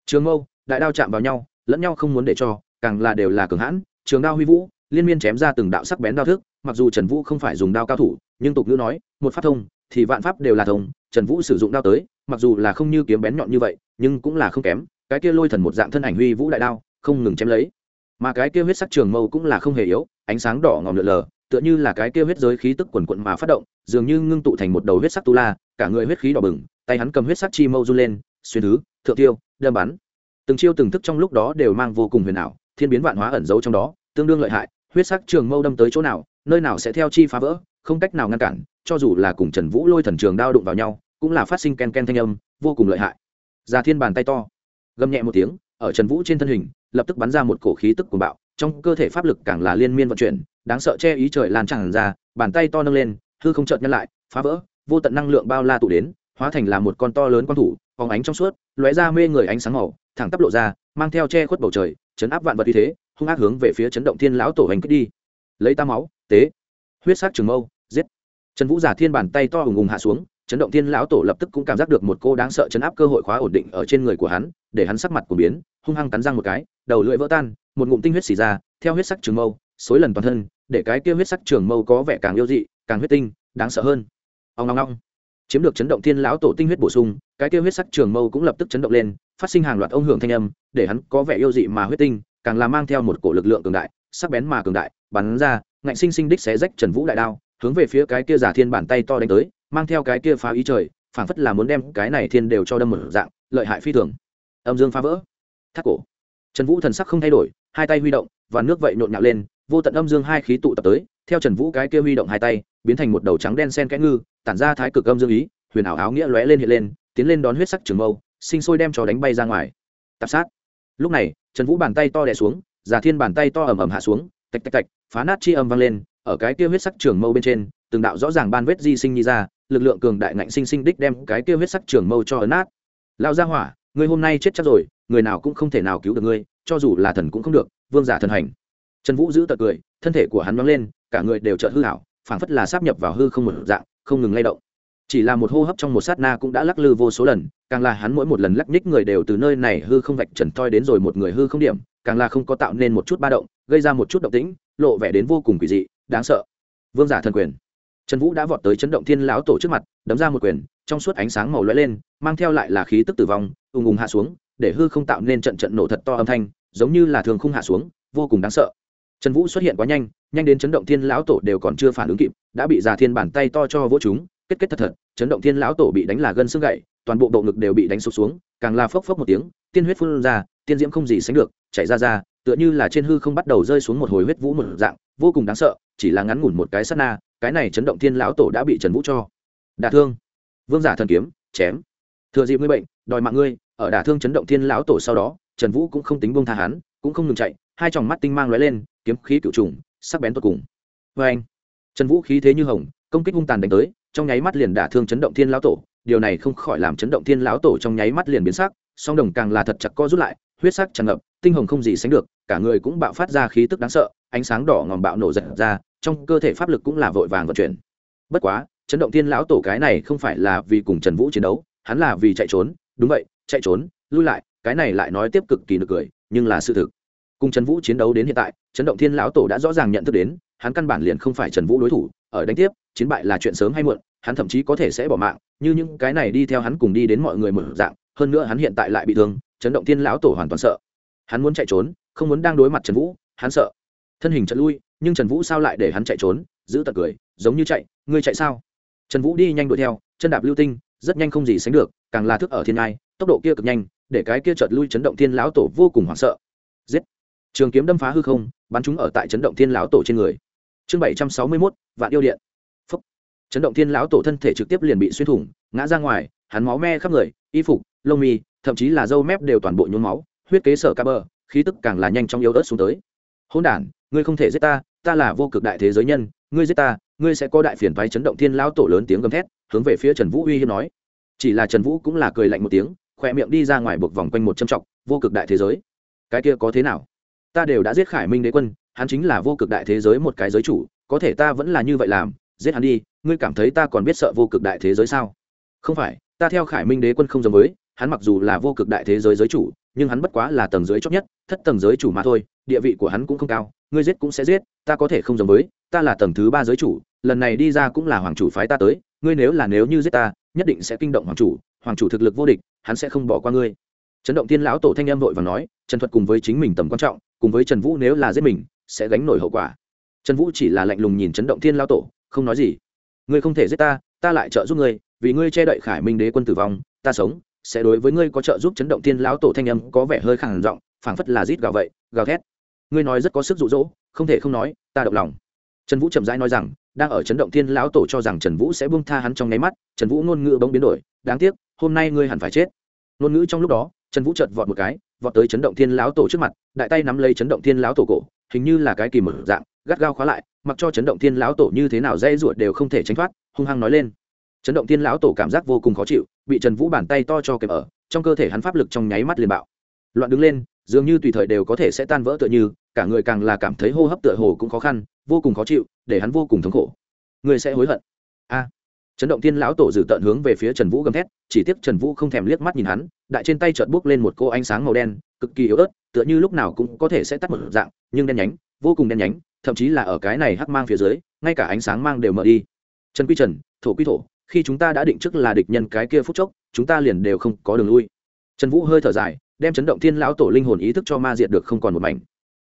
Speaker 1: trường mâu, đại đao chạm vào nhau, lẫn nhau không muốn để cho, càng là đều là cường hãn, trường đao huy vũ, liên miên chém ra từng đạo sắc bén đao thức, mặc dù trần vũ không phải dùng đao cao thủ, nhưng tục ngữ nói, một phát thông thì vạn pháp đều là thông, trần vũ sử dụng đao tới, mặc dù là không như kiếm bén nhọn như vậy, nhưng cũng là không kém, cái kia lôi thần một dạng thân ảnh huy vũ đại đao, không ngừng chém lấy. Mà cái kia huyết sắc trường mâu cũng là không hề yếu, ánh sáng đỏ ngòm lượn lờ, tựa như là cái kia huyết giới khí tức quần quận mà phát động, dường như ngưng tụ thành một đầu huyết sắc tu la, cả người huyết khí đỏ bừng, tay hắn cầm huyết sắc chi mâu run lên, xuyên thứ, thượng tiêu, đâm bắn. Từng chiêu từng thức trong lúc đó đều mang vô cùng huyền ảo, thiên biến vạn hóa ẩn giấu trong đó, tương đương lợi hại, huyết sắc trường mâu đâm tới chỗ nào, nơi nào sẽ theo chi phá vỡ không cách nào ngăn cản, cho dù là cùng trần vũ lôi thần trường đao đụng vào nhau, cũng là phát sinh ken ken thanh âm, vô cùng lợi hại. Già thiên bàn tay to, gầm nhẹ một tiếng, ở trần vũ trên thân hình, lập tức bắn ra một cổ khí tức cuồng bạo, trong cơ thể pháp lực càng là liên miên vận chuyển, đáng sợ che ý trời lan tràn ra, bàn tay to nâng lên, hư không chợt nhăn lại, phá vỡ, vô tận năng lượng bao la tụ đến, hóa thành là một con to lớn quang thủ phóng ánh trong suốt, lóe ra mê người ánh sáng màu, thẳng tắp lộ ra, mang theo che khuất bầu trời, chấn áp vạn vật như thế, hung ác hướng về phía chấn động thiên lão tổ hành kích đi. Lấy ta máu, tế. Huyết sắc trường mâu giết. Trần vũ giả thiên bàn tay to hùng hùng hạ xuống, chấn động thiên lão tổ lập tức cũng cảm giác được một cô đáng sợ chấn áp cơ hội khóa ổn định ở trên người của hắn, để hắn sắc mặt của biến, hung hăng cắn răng một cái, đầu lưỡi vỡ tan, một ngụm tinh huyết xì ra, theo huyết sắc trường mâu, xối lần toàn thân, để cái kia huyết sắc trường mâu có vẻ càng yêu dị, càng huyết tinh, đáng sợ hơn. Ông ngong ngong chiếm được chấn động thiên lão tổ tinh huyết bổ sung, cái kia huyết sắc trường mâu cũng lập tức chấn động lên, phát sinh hàng loạt ông hưởng thanh âm, để hắn có vẻ yêu dị mà huyết tinh, càng là mang theo một cổ lực lượng cường đại, sắc bén mà cường đại, bắn ra, ngạnh sinh sinh đích xé rách trần vũ đại đao hướng về phía cái kia giả thiên bàn tay to đánh tới, mang theo cái kia phá ý trời, phảng phất là muốn đem cái này thiên đều cho đâm một dạng, lợi hại phi thường. Âm dương phá vỡ. Thắt cổ. Trần vũ thần sắc không thay đổi, hai tay huy động và nước vậy nhộn nhạo lên, vô tận âm dương hai khí tụ tập tới, theo trần vũ cái kia huy động hai tay, biến thành một đầu trắng đen sen kẽ ngư, tản ra thái cực âm dương ý, huyền ảo áo nghĩa lóe lên hiện lên, tiến lên đón huyết sắc trường mâu, sinh sôi đem cho đánh bay ra ngoài. Tạp sát. Lúc này, trần vũ bàn tay to đè xuống, giả thiên bàn tay to ầm ầm hạ xuống, tạch tạch tạch, phá nát chi âm vang lên ở cái kia huyết sắc trường mâu bên trên, từng đạo rõ ràng ban vết di sinh nhi ra, lực lượng cường đại ngạnh sinh sinh đích đem cái kia huyết sắc trường mâu cho ấn nát. Lao ra hỏa người hôm nay chết chắc rồi, người nào cũng không thể nào cứu được ngươi, cho dù là thần cũng không được, vương giả thần hành. Trần vũ giữ tật cười, thân thể của hắn nóng lên, cả người đều trợ hư hảo phảng phất là sáp nhập vào hư không một dạng, không ngừng lay động. Chỉ là một hô hấp trong một sát na cũng đã lắc lư vô số lần, càng là hắn mỗi một lần lắc nhích người đều từ nơi này hư không vạch trần toi đến rồi một người hư không điểm, càng là không có tạo nên một chút ba động, gây ra một chút động tĩnh, lộ vẻ đến vô cùng quỷ dị đáng sợ. Vương giả thần quyền. Trần vũ đã vọt tới chấn động thiên lão tổ trước mặt, đấm ra một quyền, trong suốt ánh sáng màu lóe lên, mang theo lại là khí tức tử vong, ùng ùng hạ xuống, để hư không tạo nên trận trận nổ thật to âm thanh, giống như là thường không hạ xuống, vô cùng đáng sợ. Trần vũ xuất hiện quá nhanh nhanh đến chấn động thiên lão tổ đều còn chưa phản ứng kịp, đã bị già thiên bàn tay to cho vỗ chúng kết kết thật thật, chấn động thiên lão tổ bị đánh là gân xương gậy toàn bộ bộ ngực đều bị đánh sụp xuống, càng la phốc phốc một tiếng, tiên huyết phun ra, tiên diễm không gì sánh được, chảy ra ra, tựa như là trên hư không bắt đầu rơi xuống một hồi huyết vũ một dạng, vô cùng đáng sợ chỉ là ngắn ngủn một cái sát na, cái này chấn động thiên lão tổ đã bị trần vũ cho đả thương. Vương giả thần kiếm, chém. Thừa dịp ngươi bệnh, đòi mạng ngươi, ở đả thương chấn động thiên lão tổ sau đó, trần vũ cũng không tính buông tha hắn, cũng không ngừng chạy, hai tròng mắt tinh mang lóe lên, kiếm khí cựu trùng, sắc bén tột cùng. Vê anh, trần vũ khí thế như hồng, công kích hung tàn đánh tới, trong nháy mắt liền đả thương chấn động thiên lão tổ. Điều này không khỏi làm chấn động thiên lão tổ trong nháy mắt liền biến sắc, song đồng càng là thật chặt co rút lại, huyết sắc tràn ngập, tinh hồng không gì sánh được, cả người cũng bạo phát ra khí tức đáng sợ ánh sáng đỏ ngòm bạo nổ giật ra, trong cơ thể pháp lực cũng là vội vàng vận chuyển. Bất quá, chấn động thiên lão tổ cái này không phải là vì cùng trần vũ chiến đấu, hắn là vì chạy trốn. Đúng vậy, chạy trốn, lui lại, cái này lại nói tiếp cực kỳ nực cười, nhưng là sự thực. Cùng trần vũ chiến đấu đến hiện tại, chấn động thiên lão tổ đã rõ ràng nhận thức đến, hắn căn bản liền không phải trần vũ đối thủ, ở đánh tiếp, chiến bại là chuyện sớm hay muộn, hắn thậm chí có thể sẽ bỏ mạng, như những cái này đi theo hắn cùng đi đến mọi người mở dạng, hơn nữa hắn hiện tại lại bị thương, chấn động thiên lão tổ hoàn toàn sợ. Hắn muốn chạy trốn, không muốn đang đối mặt trần vũ, hắn sợ thân hình trận lui, nhưng trần vũ sao lại để hắn chạy trốn? Giữ tật cười, giống như chạy, ngươi chạy sao? Trần vũ đi nhanh đuổi theo, chân đạp lưu tinh, rất nhanh không gì sánh được, càng là thức ở thiên ngai, tốc độ kia cực nhanh, để cái kia chợt lui chấn động thiên lão tổ vô cùng hoảng sợ. Giết! Trường kiếm đâm phá hư không, bắn chúng ở tại chấn động thiên lão tổ trên người. Chương bảy trăm sáu mươi mốt, vạn yêu điện. Phúc! Chấn động thiên lão tổ thân thể trực tiếp liền bị xuyên thủng, ngã ra ngoài, hắn máu me khắp người, y phục, lông mi, thậm chí là dâu mép đều toàn bộ nhuốm máu, huyết kế sở ca bờ khí tức càng là nhanh trong yếu ớt xuống tới hôn đản, ngươi không thể giết ta ta là vô cực đại thế giới nhân, ngươi giết ta, ngươi sẽ có đại phiền phái chấn động thiên lão tổ lớn tiếng gầm thét, hướng về phía trần vũ uy hiếp nói. Chỉ là trần vũ cũng là cười lạnh một tiếng khỏe miệng đi ra ngoài buộc vòng quanh một châm trọc, vô cực đại thế giới. Cái kia có thế nào? Ta đều đã giết khải minh đế quân, hắn chính là vô cực đại thế giới một cái giới chủ, có thể ta vẫn là như vậy làm, giết hắn đi, ngươi cảm thấy ta còn biết sợ vô cực đại thế giới sao? Không phải, ta theo khải minh đế quân không giống với, hắn mặc dù là vô cực đại thế giới giới chủ nhưng hắn bất quá là tầng dưới chót nhất, thất tầng giới chủ mà thôi, địa vị của hắn cũng không cao, ngươi giết cũng sẽ giết, ta có thể không giống với, ta là tầng thứ ba giới chủ, lần này đi ra cũng là hoàng chủ phái ta tới, ngươi nếu là nếu như giết ta, nhất định sẽ kinh động hoàng chủ hoàng chủ thực lực vô địch, hắn sẽ không bỏ qua ngươi. Chấn động tiên lão tổ thanh em vội và nói, trần thuật cùng với chính mình tầm quan trọng, cùng với trần vũ nếu là giết mình, sẽ gánh nổi hậu quả. Trần vũ chỉ là lạnh lùng nhìn chấn động thiên lão tổ, không nói gì. Ngươi không thể giết ta ta lại trợ giúp ngươi, vì ngươi che đậy khải minh đế quân tử vong, ta sống sẽ đối với ngươi có trợ giúp chấn động thiên lão tổ thanh âm có vẻ hơi khẳng giọng, phảng phất là rít gào vậy, gào thét. Ngươi nói rất có sức rụ rỗ không thể không nói, ta động lòng. Trần vũ chậm rãi nói rằng, đang ở chấn động thiên lão tổ cho rằng trần vũ sẽ buông tha hắn trong nháy mắt, trần vũ ngôn ngữ bỗng biến đổi, đáng tiếc, hôm nay ngươi hẳn phải chết. Ngôn ngữ trong lúc đó, trần vũ chợt vọt một cái, vọt tới chấn động thiên lão tổ trước mặt, đại tay nắm lấy chấn động thiên lão tổ cổ, hình như là cái kỳ mở dạng, gắt gao khóa lại, mặc cho chấn động thiên lão tổ như thế nào dây ruột đều không thể tránh thoát, hung hăng nói lên. Chấn động thiên lão tổ cảm giác vô cùng khó chịu bị trần vũ bàn tay to cho kèm ở, trong cơ thể hắn pháp lực trong nháy mắt liền bạo. Loạn đứng lên, dường như tùy thời đều có thể sẽ tan vỡ tựa như, cả người càng là cảm thấy hô hấp tựa hồ cũng khó khăn, vô cùng khó chịu, để hắn vô cùng thống khổ. Người sẽ hối hận. A. Chấn động thiên lão tổ dự tận hướng về phía trần vũ gầm thét, chỉ tiếc trần vũ không thèm liếc mắt nhìn hắn, đại trên tay chợt bốc lên một cô ánh sáng màu đen, cực kỳ yếu ớt, tựa như lúc nào cũng có thể sẽ tắt một dạng, nhưng đen nhánh, vô cùng đen nhánh, thậm chí là ở cái này hắc mang phía dưới, ngay cả ánh sáng mang đều mở đi. Trần quy trần, thổ quy thổ khi chúng ta đã định trước là địch nhân cái kia phút chốc, chúng ta liền đều không có đường lui. Trần vũ hơi thở dài, đem chấn động thiên lão tổ linh hồn ý thức cho ma diệt được không còn một mảnh.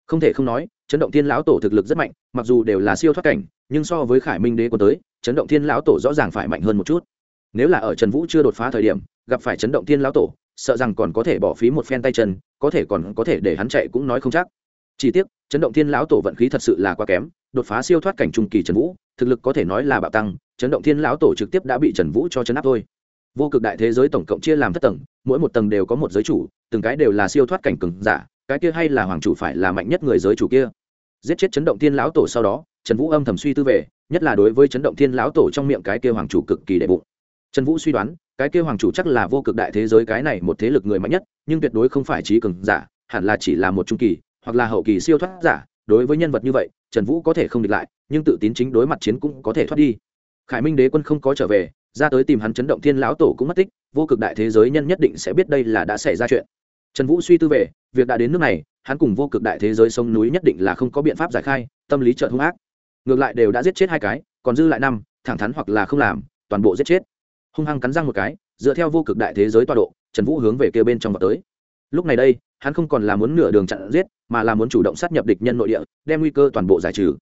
Speaker 1: Không thể không nói, chấn động thiên lão tổ thực lực rất mạnh, mặc dù đều là siêu thoát cảnh, nhưng so với khải minh đế quân tới, chấn động thiên lão tổ rõ ràng phải mạnh hơn một chút. Nếu là ở trần vũ chưa đột phá thời điểm, gặp phải chấn động thiên lão tổ, sợ rằng còn có thể bỏ phí một phen tay chân, có thể còn có thể để hắn chạy cũng nói không chắc. Chỉ tiếc, chấn động thiên lão tổ vận khí thật sự là quá kém, đột phá siêu thoát cảnh trung kỳ trần vũ, thực lực có thể nói là bạo tăng chấn động thiên lão tổ trực tiếp đã bị trần vũ cho chấn áp thôi. Vô cực đại thế giới tổng cộng chia làm thất tầng, mỗi một tầng đều có một giới chủ, từng cái đều là siêu thoát cảnh cừng giả, cái kia hay là hoàng chủ phải là mạnh nhất người giới chủ kia. Giết chết chấn động thiên lão tổ sau đó, trần vũ âm thầm suy tư về, nhất là đối với chấn động thiên lão tổ trong miệng cái kia hoàng chủ cực kỳ đệ bụng. Trần vũ suy đoán, cái kia hoàng chủ chắc là vô cực đại thế giới cái này một thế lực người mạnh nhất, nhưng tuyệt đối không phải trí cường giả, hẳn là chỉ là một trung kỳ, hoặc là hậu kỳ siêu thoát giả. Đối với nhân vật như vậy, trần vũ có thể không địch lại, nhưng tự tín chính đối mặt chiến cũng có thể thoát đi khải minh đế quân không có trở về, ra tới tìm hắn chấn động thiên lão tổ cũng mất tích, vô cực đại thế giới nhân nhất định sẽ biết đây là đã xảy ra chuyện. Trần vũ suy tư về, việc đã đến nước này, hắn cùng vô cực đại thế giới sông núi nhất định là không có biện pháp giải khai, tâm lý trợ hung ác. Ngược lại đều đã giết chết hai cái, còn dư lại năm, thẳng thắn hoặc là không làm, toàn bộ giết chết. Hung hăng cắn răng một cái, dựa theo vô cực đại thế giới tọa độ, trần vũ hướng về kia bên trong vào tới. Lúc này đây, hắn không còn là muốn nửa đường chặn giết, mà là muốn chủ động sát nhập địch nhân nội địa, đem nguy cơ toàn bộ giải trừ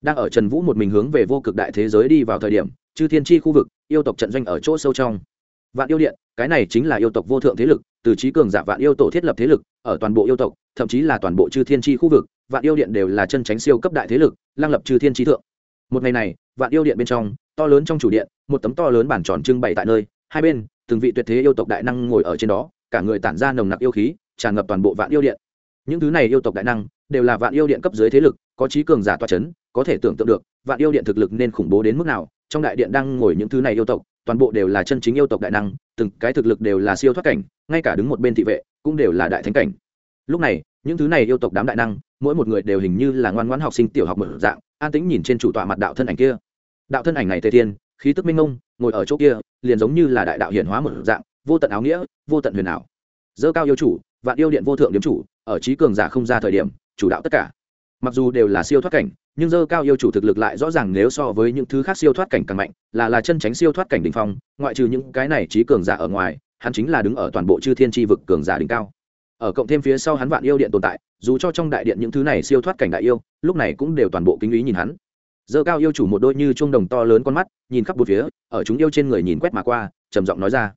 Speaker 1: đang ở trần vũ một mình hướng về vô cực đại thế giới đi vào thời điểm, chư thiên tri khu vực, yêu tộc trận doanh ở chỗ sâu trong. Vạn yêu điện, cái này chính là yêu tộc vô thượng thế lực, từ trí cường giả vạn yêu tổ thiết lập thế lực, ở toàn bộ yêu tộc, thậm chí là toàn bộ chư thiên tri khu vực, vạn yêu điện đều là chân tránh siêu cấp đại thế lực lang lập chư thiên trí thượng. Một ngày này, vạn yêu điện bên trong, to lớn trong chủ điện, một tấm to lớn bản tròn trưng bày tại nơi, hai bên, từng vị tuyệt thế yêu tộc đại năng ngồi ở trên đó, cả người tản ra nồng nặc yêu khí, tràn ngập toàn bộ vạn yêu điện. Những thứ này yêu tộc đại năng, đều là vạn yêu điện cấp dưới thế lực, có trí cường giả toa c h ấ n có thể tưởng tượng được, vạn yêu điện thực lực nên khủng bố đến mức nào, trong đại điện đang ngồi những thứ này yêu tộc, toàn bộ đều là chân chính yêu tộc đại năng, từng cái thực lực đều là siêu thoát cảnh, ngay cả đứng một bên thị vệ, cũng đều là đại thánh cảnh. Lúc này, những thứ này yêu tộc đám đại năng, mỗi một người đều hình như là ngoan ngoãn học sinh tiểu học mở dạng, an tĩnh nhìn trên chủ tọa mặt đạo thân ảnh kia. Đạo thân ảnh này tề thiên, khí tức minh ông ngồi ở chỗ kia, liền giống như là đại đạo hiển hóa một dạng, vô tận áo nghĩa, vô tận huyền ảo. Dơ cao yêu chủ, vạn yêu điện vô thượng điếm chủ, ở trí cường giả không ra thời điểm, chủ đạo tất cả. Mặc dù đều là siêu thoát cảnh nhưng dơ cao yêu chủ thực lực lại rõ ràng nếu so với những thứ khác siêu thoát cảnh càng mạnh, là là chân tránh siêu thoát cảnh đỉnh phong, ngoại trừ những cái này trí cường giả ở ngoài, hắn chính là đứng ở toàn bộ chư thiên tri vực cường giả đỉnh cao. Ở cộng thêm phía sau hắn vạn yêu điện tồn tại, dù cho trong đại điện những thứ này siêu thoát cảnh đại yêu, lúc này cũng đều toàn bộ kính ý nhìn hắn. Dơ cao yêu chủ một đôi như chuông đồng to lớn con mắt, nhìn khắp bốn phía, ở chúng yêu trên người nhìn quét mà qua, trầm giọng nói ra.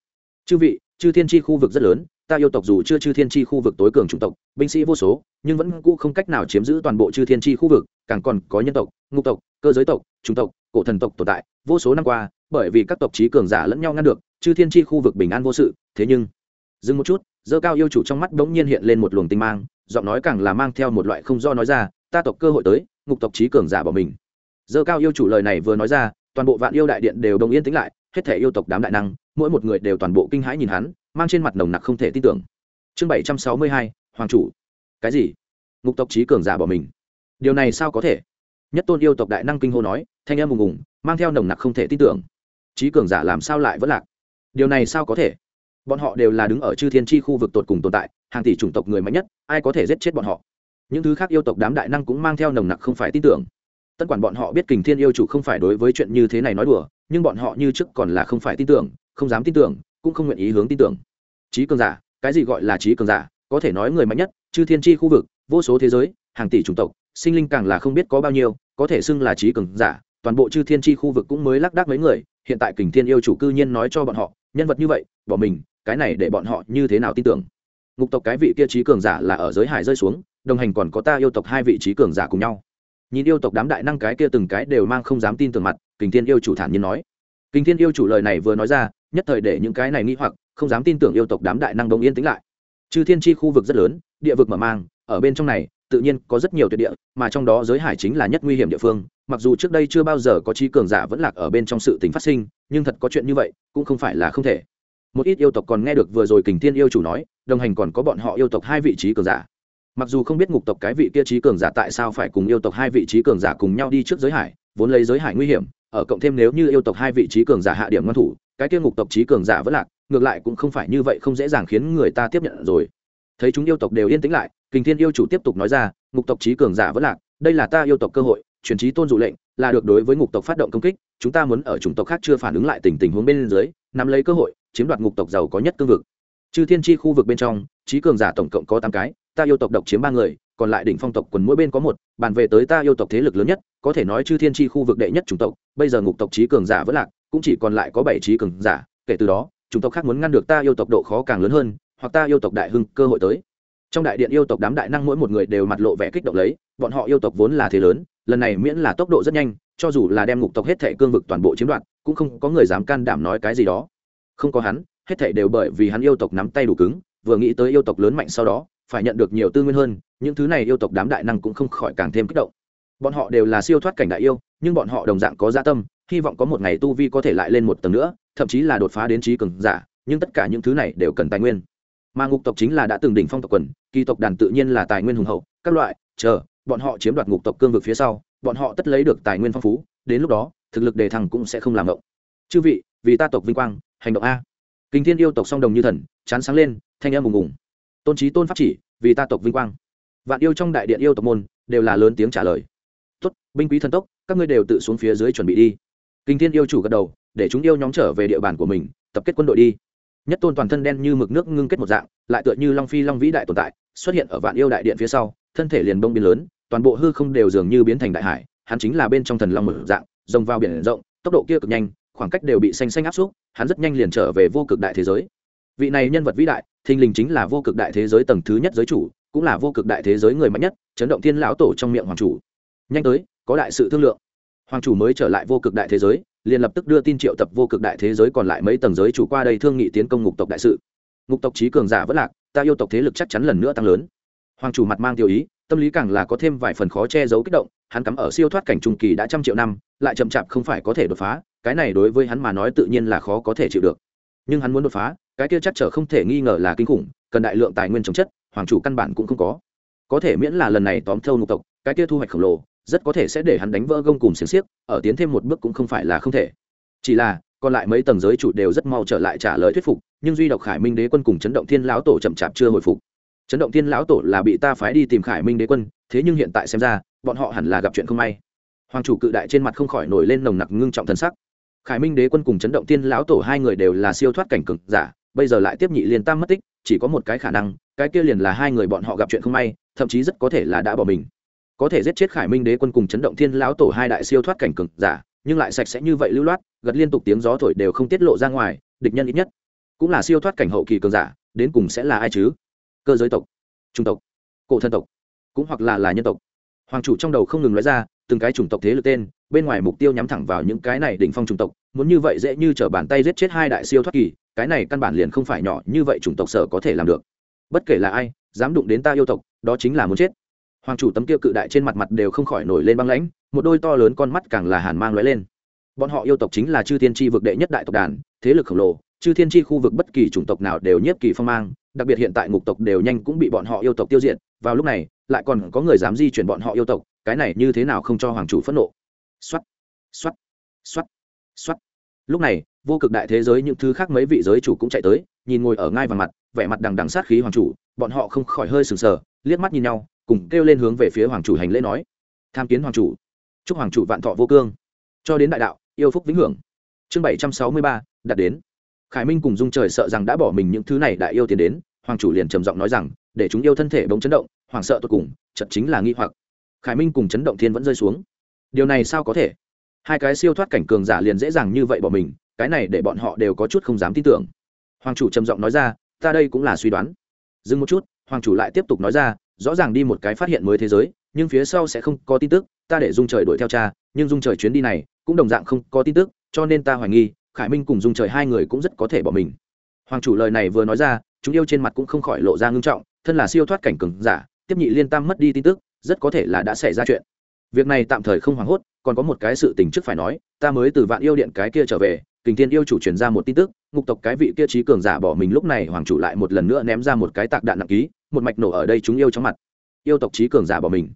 Speaker 1: Chư vị, chư thiên tri khu vực rất lớn ta yêu tộc dù chưa chư thiên tri khu vực tối cường chủng tộc, binh sĩ vô số, nhưng vẫn cũ không cách nào chiếm giữ toàn bộ chư thiên tri khu vực, càng còn có nhân tộc, ngục tộc, cơ giới tộc, chủng tộc, cổ thần tộc tồn tại, vô số năm qua, bởi vì các tộc trí cường giả lẫn nhau ngăn được, chư thiên tri khu vực bình an vô sự, thế nhưng, dừng một chút, dơ cao yêu chủ trong mắt bỗng nhiên hiện lên một luồng tinh mang, giọng nói càng là mang theo một loại không do nói ra, ta tộc cơ hội tới, ngục tộc trí cường giả bỏ mình. Dơ cao yêu chủ lời này vừa nói ra, toàn bộ vạn yêu đại điện đều đồng yên tĩnh lại, hết thể yêu tộc đám đại năng mỗi một người đều toàn bộ kinh hãi nhìn hắn, mang trên mặt nồng nặc không thể tin tưởng. Chương bảy trăm sáu mươi hai, hoàng chủ. Cái gì? Ngục tộc trí cường giả bỏ mình. Điều này sao có thể? Nhất tôn yêu tộc đại năng kinh hô nói, thanh em ùng ùng, mang theo nồng nặc không thể tin tưởng. Trí cường giả làm sao lại vẫn lạc? Điều này sao có thể? Bọn họ đều là đứng ở chư thiên tri khu vực tột cùng tồn tại, hàng tỷ chủng tộc người mạnh nhất, ai có thể giết chết bọn họ? Những thứ khác yêu tộc đám đại năng cũng mang theo nồng nặc không phải tin tưởng. Tất quản bọn họ biết kình thiên yêu chủ không phải đối với chuyện như thế này nói đùa, nhưng bọn họ như trước còn là không phải tin tưởng không dám tin tưởng, cũng không nguyện ý hướng tin tưởng. Trí cường giả, cái gì gọi là trí cường giả? Có thể nói người mạnh nhất, chư thiên tri khu vực, vô số thế giới, hàng tỷ chủng tộc, sinh linh càng là không biết có bao nhiêu, có thể xưng là trí cường giả, toàn bộ chư thiên tri khu vực cũng mới lác đác mấy người, hiện tại kình thiên yêu chủ cư nhiên nói cho bọn họ, nhân vật như vậy, bỏ mình, cái này để bọn họ như thế nào tin tưởng? Ngục tộc cái vị kia trí cường giả là ở giới hải rơi xuống, đồng hành còn có ta yêu tộc hai vị trí cường giả cùng nhau. Nhìn yêu tộc đám đại năng cái kia từng cái đều mang không dám tin tưởng mặt, kình thiên yêu chủ thản nhiên nói. Kình thiên yêu chủ lời này vừa nói ra nhất thời để những cái này nghĩ hoặc, không dám tin tưởng yêu tộc đám đại năng đồng yên tĩnh lại. Chư thiên tri khu vực rất lớn, địa vực mở mang, ở bên trong này, tự nhiên có rất nhiều tuyệt địa, mà trong đó giới hải chính là nhất nguy hiểm địa phương, mặc dù trước đây chưa bao giờ có trí cường giả vẫn lạc ở bên trong sự tình phát sinh, nhưng thật có chuyện như vậy, cũng không phải là không thể. Một ít yêu tộc còn nghe được vừa rồi kình thiên yêu chủ nói, đồng hành còn có bọn họ yêu tộc hai vị trí cường giả. Mặc dù không biết ngục tộc cái vị kia trí cường giả tại sao phải cùng yêu tộc hai vị trí cường giả cùng nhau đi trước giới hải, vốn lấy giới hải nguy hiểm, ở cộng thêm nếu như yêu tộc hai vị trí cường giả hạ điểm ngăn thủ cái kia ngục tộc trí cường giả vẫn lạc, ngược lại cũng không phải như vậy không dễ dàng khiến người ta tiếp nhận rồi. Thấy chúng yêu tộc đều yên tĩnh lại, kình thiên yêu chủ tiếp tục nói ra, ngục tộc trí cường giả vẫn lạc, đây là ta yêu tộc cơ hội, truyền trí tôn dụ lệnh, là được đối với ngục tộc phát động công kích, chúng ta muốn ở chủng tộc khác chưa phản ứng lại tình tình huống bên dưới, nắm lấy cơ hội, chiếm đoạt ngục tộc giàu có nhất cương vực. Chư thiên tri khu vực bên trong, trí cường giả tổng cộng có tám cái, ta yêu tộc độc chiếm ba người, còn lại đỉnh phong tộc quần mỗi bên có một, bàn về tới ta yêu tộc thế lực lớn nhất, có thể nói chư thiên tri khu vực đệ nhất chủng tộc, bây giờ ngục tộc trí cường giả vẫn lạc cũng chỉ còn lại có bảy trí cường giả, kể từ đó chúng tộc khác muốn ngăn được ta yêu tộc độ khó càng lớn hơn, hoặc ta yêu tộc đại hưng cơ hội tới. Trong đại điện yêu tộc đám đại năng mỗi một người đều mặt lộ vẻ kích động lấy, bọn họ yêu tộc vốn là thế lớn, lần này miễn là tốc độ rất nhanh, cho dù là đem ngục tộc hết thệ cương vực toàn bộ chiếm đoạt, cũng không có người dám can đảm nói cái gì đó. Không có hắn, hết thệ đều bởi vì hắn yêu tộc nắm tay đủ cứng, vừa nghĩ tới yêu tộc lớn mạnh sau đó, phải nhận được nhiều tư nguyên hơn, những thứ này yêu tộc đám đại năng cũng không khỏi càng thêm kích động. Bọn họ đều là siêu thoát cảnh đại yêu, nhưng bọn họ đồng dạng có gia tâm hy vọng có một ngày tu vi có thể lại lên một tầng nữa, thậm chí là đột phá đến trí cường giả, nhưng tất cả những thứ này đều cần tài nguyên. Mà ngục tộc chính là đã từng đỉnh phong tộc quần, kỳ tộc đàn tự nhiên là tài nguyên hùng hậu, các loại, chờ, bọn họ chiếm đoạt ngục tộc cương vực phía sau, bọn họ tất lấy được tài nguyên phong phú, đến lúc đó, thực lực đề thăng cũng sẽ không làm động chư vị, vì ta tộc vinh quang, hành động a. Kinh thiên yêu tộc song đồng như thần, chán sáng lên, thanh em ùng ùng. Tôn trí tôn pháp chỉ, vì ta tộc vinh quang. Vạn yêu trong đại điện yêu tộc môn, đều là lớn tiếng trả lời. Tốt, binh quý thần tốc, các ngươi đều tự xuống phía dưới chuẩn bị đi kinh thiên yêu chủ gật đầu, để chúng yêu nhóm trở về địa bàn của mình, tập kết quân đội đi. Nhất tôn toàn thân đen như mực nước ngưng kết một dạng, lại tựa như long phi long vĩ đại tồn tại, xuất hiện ở vạn yêu đại điện phía sau, thân thể liền bông biến lớn, toàn bộ hư không đều dường như biến thành đại hải, hắn chính là bên trong thần long mở dạng, rồng vào biển rộng, tốc độ kia cực nhanh, khoảng cách đều bị xanh xanh áp xúc, hắn rất nhanh liền trở về vô cực đại thế giới. Vị này nhân vật vĩ đại, thình lình chính là vô cực đại thế giới tầng thứ nhất giới chủ, cũng là vô cực đại thế giới người mạnh nhất, chấn động thiên lão tổ trong miệng hoàng chủ. Nhanh tới, có đại sự thương lượng hoàng chủ mới trở lại vô cực đại thế giới, liền lập tức đưa tin triệu tập vô cực đại thế giới còn lại mấy tầng giới chủ qua đây thương nghị tiến công ngục tộc đại sự. Ngục tộc trí cường giả vẫn lạc, ta yêu tộc thế lực chắc chắn lần nữa tăng lớn. Hoàng chủ mặt mang tiêu ý, tâm lý càng là có thêm vài phần khó che giấu kích động, hắn cắm ở siêu thoát cảnh trung kỳ đã trăm triệu năm, lại chậm chạp không phải có thể đột phá, cái này đối với hắn mà nói tự nhiên là khó có thể chịu được. Nhưng hắn muốn đột phá, cái kia chắc trở không thể nghi ngờ là kinh khủng, cần đại lượng tài nguyên chống chất, hoàng chủ căn bản cũng không có. Có thể miễn là lần này tóm thâu ngục tộc, cái kia thu hoạch khổng lồ rất có thể sẽ để hắn đánh vỡ gông cùng xiềng xiếc, ở tiến thêm một bước cũng không phải là không thể. Chỉ là, còn lại mấy tầng giới chủ đều rất mau trở lại trả lời thuyết phục, nhưng duy độc khải minh đế quân cùng chấn động thiên lão tổ chậm chạp chưa hồi phục. Chấn động thiên lão tổ là bị ta phái đi tìm khải minh đế quân, thế nhưng hiện tại xem ra, bọn họ hẳn là gặp chuyện không may. Hoàng chủ cự đại trên mặt không khỏi nổi lên nồng nặc ngưng trọng thân sắc. Khải minh đế quân cùng chấn động thiên lão tổ hai người đều là siêu thoát cảnh cực giả, bây giờ lại tiếp nhị liên tam mất tích, chỉ có một cái khả năng, cái kia liền là hai người bọn họ gặp chuyện không may, thậm chí rất có thể là đã bỏ mình có thể giết chết khải minh đế quân cùng chấn động thiên lão tổ hai đại siêu thoát cảnh cực giả, nhưng lại sạch sẽ như vậy lưu loát, gật liên tục tiếng gió thổi đều không tiết lộ ra ngoài, địch nhân ít nhất cũng là siêu thoát cảnh hậu kỳ cường giả, đến cùng sẽ là ai chứ? Cơ giới tộc trung tộc, cổ thân tộc, cũng hoặc là là nhân tộc. Hoàng chủ trong đầu không ngừng nói ra, từng cái chủng tộc thế lực tên, bên ngoài mục tiêu nhắm thẳng vào những cái này đỉnh phong chủng tộc, muốn như vậy dễ như t r ở bàn tay giết chết hai đại siêu thoát kỳ, cái này căn bản liền không phải nhỏ như vậy chủng tộc sở có thể làm được. Bất kể là ai, dám đụng đến ta yêu tộc, đó chính là muốn chết hoàng chủ tấm kia cự đại trên mặt mặt đều không khỏi nổi lên băng lãnh, một đôi to lớn con mắt càng là hàn mang lóe lên. Bọn họ yêu tộc chính là chư thiên tri vực đệ nhất đại tộc đàn, thế lực khổng lồ, chư thiên tri khu vực bất kỳ chủng tộc nào đều nhiếp kỳ phong mang, đặc biệt hiện tại ngục tộc đều nhanh cũng bị bọn họ yêu tộc tiêu diệt, vào lúc này, lại còn có người dám di chuyển bọn họ yêu tộc, cái này như thế nào không cho hoàng chủ phẫn nộ. X o á t x o á t x o á t x o á t lúc này, vô cực đại thế giới những thứ khác mấy vị giới chủ cũng chạy tới, nhìn ngồi ở ngai vào mặt, vẻ mặt đằng đằng sát khí hoàng chủ, bọn họ không khỏi hơi sừng sờ, liếc mắt nhìn nhau cùng kêu lên hướng về phía hoàng chủ hành lễ nói, tham kiến hoàng chủ. Chúc hoàng chủ vạn thọ vô cương. Cho đến đại đạo, yêu phúc vĩnh hưởng. Chương bảy trăm sáu mươi ba, đặt đến. Khải minh cùng dung trời sợ rằng đã bỏ mình những thứ này đại yêu tiền đến, hoàng chủ liền trầm giọng nói rằng, để chúng yêu thân thể bỗng chấn động, hoàng sợ tột cùng chật chính là nghi hoặc. Khải minh cùng chấn động thiên vẫn rơi xuống. Điều này sao có thể? Hai cái siêu thoát cảnh cường giả liền dễ dàng như vậy bỏ mình, cái này để bọn họ đều có chút không dám tin tưởng. Hoàng chủ trầm giọng nói ra, ta đây cũng là suy đoán. Dừng một chút, hoàng chủ lại tiếp tục nói ra rõ ràng đi một cái phát hiện mới thế giới, nhưng phía sau sẽ không có tin tức, ta để dung trời đuổi theo cha, nhưng dung trời chuyến đi này cũng đồng dạng không có tin tức, cho nên ta hoài nghi, khải minh cùng dung trời hai người cũng rất có thể bỏ mình. Hoàng chủ lời này vừa nói ra, chúng yêu trên mặt cũng không khỏi lộ ra ngưng trọng, thân là siêu thoát cảnh cường giả, tiếp nhị liên tam mất đi tin tức, rất có thể là đã xảy ra chuyện. Việc này tạm thời không hoảng hốt, còn có một cái sự tình trước phải nói, ta mới từ vạn yêu điện cái kia trở về, kình thiên yêu chủ truyền ra một tin tức, ngục tộc cái vị kia trí cường giả bỏ mình, lúc này hoàng chủ lại một lần nữa ném ra một cái tạc đạn nặng ký một mạch nổ ở đây chúng yêu trong mặt. Yêu tộc trí cường giả bỏ mình.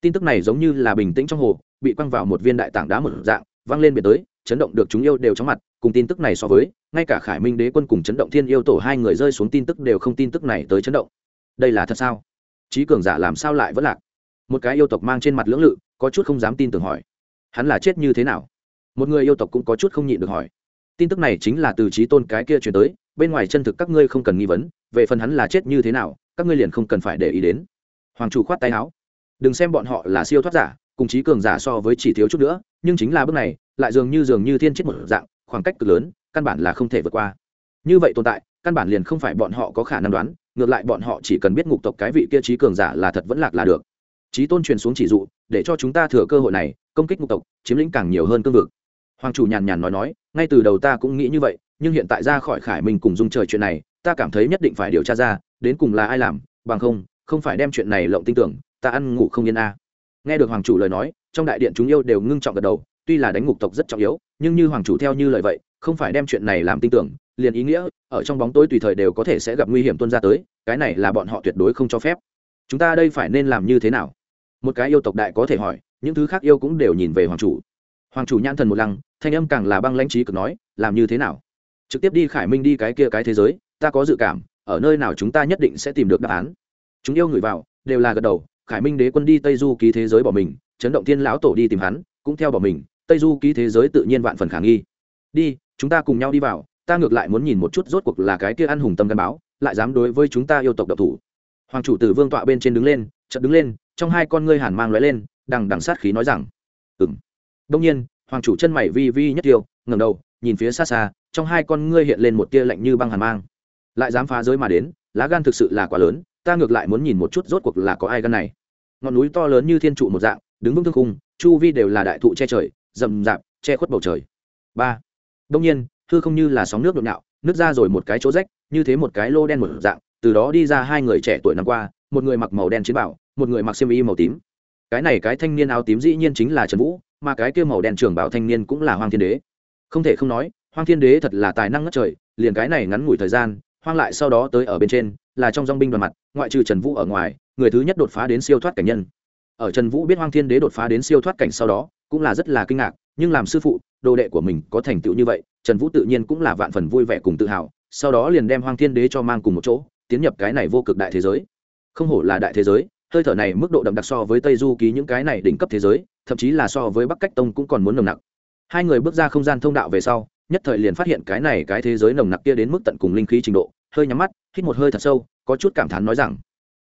Speaker 1: Tin tức này giống như là bình tĩnh trong hồ, bị quăng vào một viên đại tảng đá một dạng văng lên biệt tới, chấn động được chúng yêu đều trong mặt, cùng tin tức này so với, ngay cả khải minh đế quân cùng chấn động thiên yêu tổ hai người rơi xuống tin tức đều không tin tức này tới chấn động. Đây là thật sao? Trí cường giả làm sao lại vẫn lạc? Một cái yêu tộc mang trên mặt lưỡng lự, có chút không dám tin tưởng hỏi. Hắn là chết như thế nào? Một người yêu tộc cũng có chút không nhịn được hỏi. Tin tức này chính là từ trí tôn cái kia chuyển tới, bên ngoài chân thực các ngươi không cần nghi vấn, về phần hắn là chết như thế nào các ngươi liền không cần phải để ý đến. Hoàng chủ khoát tay áo. Đừng xem bọn họ là siêu thoát giả, cùng trí cường giả so với chỉ thiếu chút nữa, nhưng chính là bước này, lại dường như dường như thiên chết một dạng, khoảng cách cực lớn, căn bản là không thể vượt qua. Như vậy tồn tại, căn bản liền không phải bọn họ có khả năng đoán, ngược lại bọn họ chỉ cần biết ngục tộc cái vị kia trí cường giả là thật vẫn lạc là được. Trí tôn truyền xuống chỉ dụ, để cho chúng ta thừa cơ hội này, công kích ngục tộc, chiếm lĩnh càng nhiều hơn cương vực. Hoàng chủ nhàn nhàn nói nói, ngay từ đầu ta cũng nghĩ như vậy, nhưng hiện tại ra khỏi khải minh cùng dung trời chuyện này, ta cảm thấy nhất định phải điều tra ra đến cùng là ai làm, bằng không không phải đem chuyện này lộng tin tưởng, ta ăn ngủ không yên a. Nghe được hoàng chủ lời nói, trong đại điện chúng yêu đều ngưng trọng gật đầu, tuy là đánh ngục tộc rất trọng yếu, nhưng như hoàng chủ theo như lời vậy, không phải đem chuyện này làm tin tưởng, liền ý nghĩa, ở trong bóng tối tùy thời đều có thể sẽ gặp nguy hiểm tuân ra tới, cái này là bọn họ tuyệt đối không cho phép. Chúng ta đây phải nên làm như thế nào? Một cái yêu tộc đại có thể hỏi, những thứ khác yêu cũng đều nhìn về hoàng chủ. Hoàng chủ nhãn thần một lăng, thanh âm càng là băng lãnh trí cực nói, làm như thế nào? Trực tiếp đi khải minh đi cái kia cái thế giới, ta có dự cảm ở nơi nào chúng ta nhất định sẽ tìm được đáp án. Chúng yêu người vào, đều là gật đầu, khải minh đế quân đi tây du ký thế giới bỏ mình, chấn động thiên lão tổ đi tìm hắn, cũng theo bỏ mình, tây du ký thế giới tự nhiên vạn phần khả nghi. Đi, chúng ta cùng nhau đi vào, ta ngược lại muốn nhìn một chút rốt cuộc là cái kia ăn hùng tâm gắn báo, lại dám đối với chúng ta yêu tộc độc thủ. Hoàng chủ tử vương tọa bên trên đứng lên, chợt đứng lên, trong hai con ngươi hàn mang lóe lên, đằng đằng sát khí nói rằng ừng đông nhiên, hoàng chủ chân mày vi vi nhất tiêu, ngẩng đầu, nhìn phía xa xa, trong hai con ngươi hiện lên một tia lạnh như băng hàn mang lại dám phá giới mà đến, lá gan thực sự là quá lớn, ta ngược lại muốn nhìn một chút rốt cuộc là có ai gan này. Ngọn núi to lớn như thiên trụ một dạng, đứng vững thương khung, chu vi đều là đại thụ che trời, rậm rạp, che khuất bầu trời. Ba. Đông nhiên, hư không như là sóng nước nhộn nhạo nứt ra rồi một cái chỗ rách, như thế một cái lô đen một dạng, từ đó đi ra hai người trẻ tuổi năm qua, một người mặc màu đen chiến bảo, một người mặc xiêm y màu tím. Cái này cái thanh niên áo tím dĩ nhiên chính là trần vũ, mà cái kia màu đen trường bảo thanh niên cũng là hoàng thiên đế. Không thể không nói hoàng thiên đế thật là tài năng ngất trời, liền cái này ngắn ngủi thời gian hoang lại sau đó tới ở bên trên, là trong dong binh đoàn mặt, ngoại trừ trần vũ ở ngoài, người thứ nhất đột phá đến siêu thoát cảnh nhân. Ở trần vũ biết Hoang thiên đế đột phá đến siêu thoát cảnh sau đó, cũng là rất là kinh ngạc, nhưng làm sư phụ, đồ đệ của mình có thành tựu như vậy, trần vũ tự nhiên cũng là vạn phần vui vẻ cùng tự hào, sau đó liền đem Hoang thiên đế cho mang cùng một chỗ, tiến nhập cái này vô cực đại thế giới. Không hổ là đại thế giới, hơi thở này mức độ đậm đặc so với tây du ký những cái này đỉnh cấp thế giới, thậm chí là so với bắc cách tông cũng còn muốn nồng nặc. Hai người bước ra không gian thông đạo về sau nhất thời liền phát hiện cái này cái thế giới nồng nặc kia đến mức tận cùng linh khí trình độ, hơi nhắm mắt, hít một hơi thật sâu, có chút cảm thán nói rằng,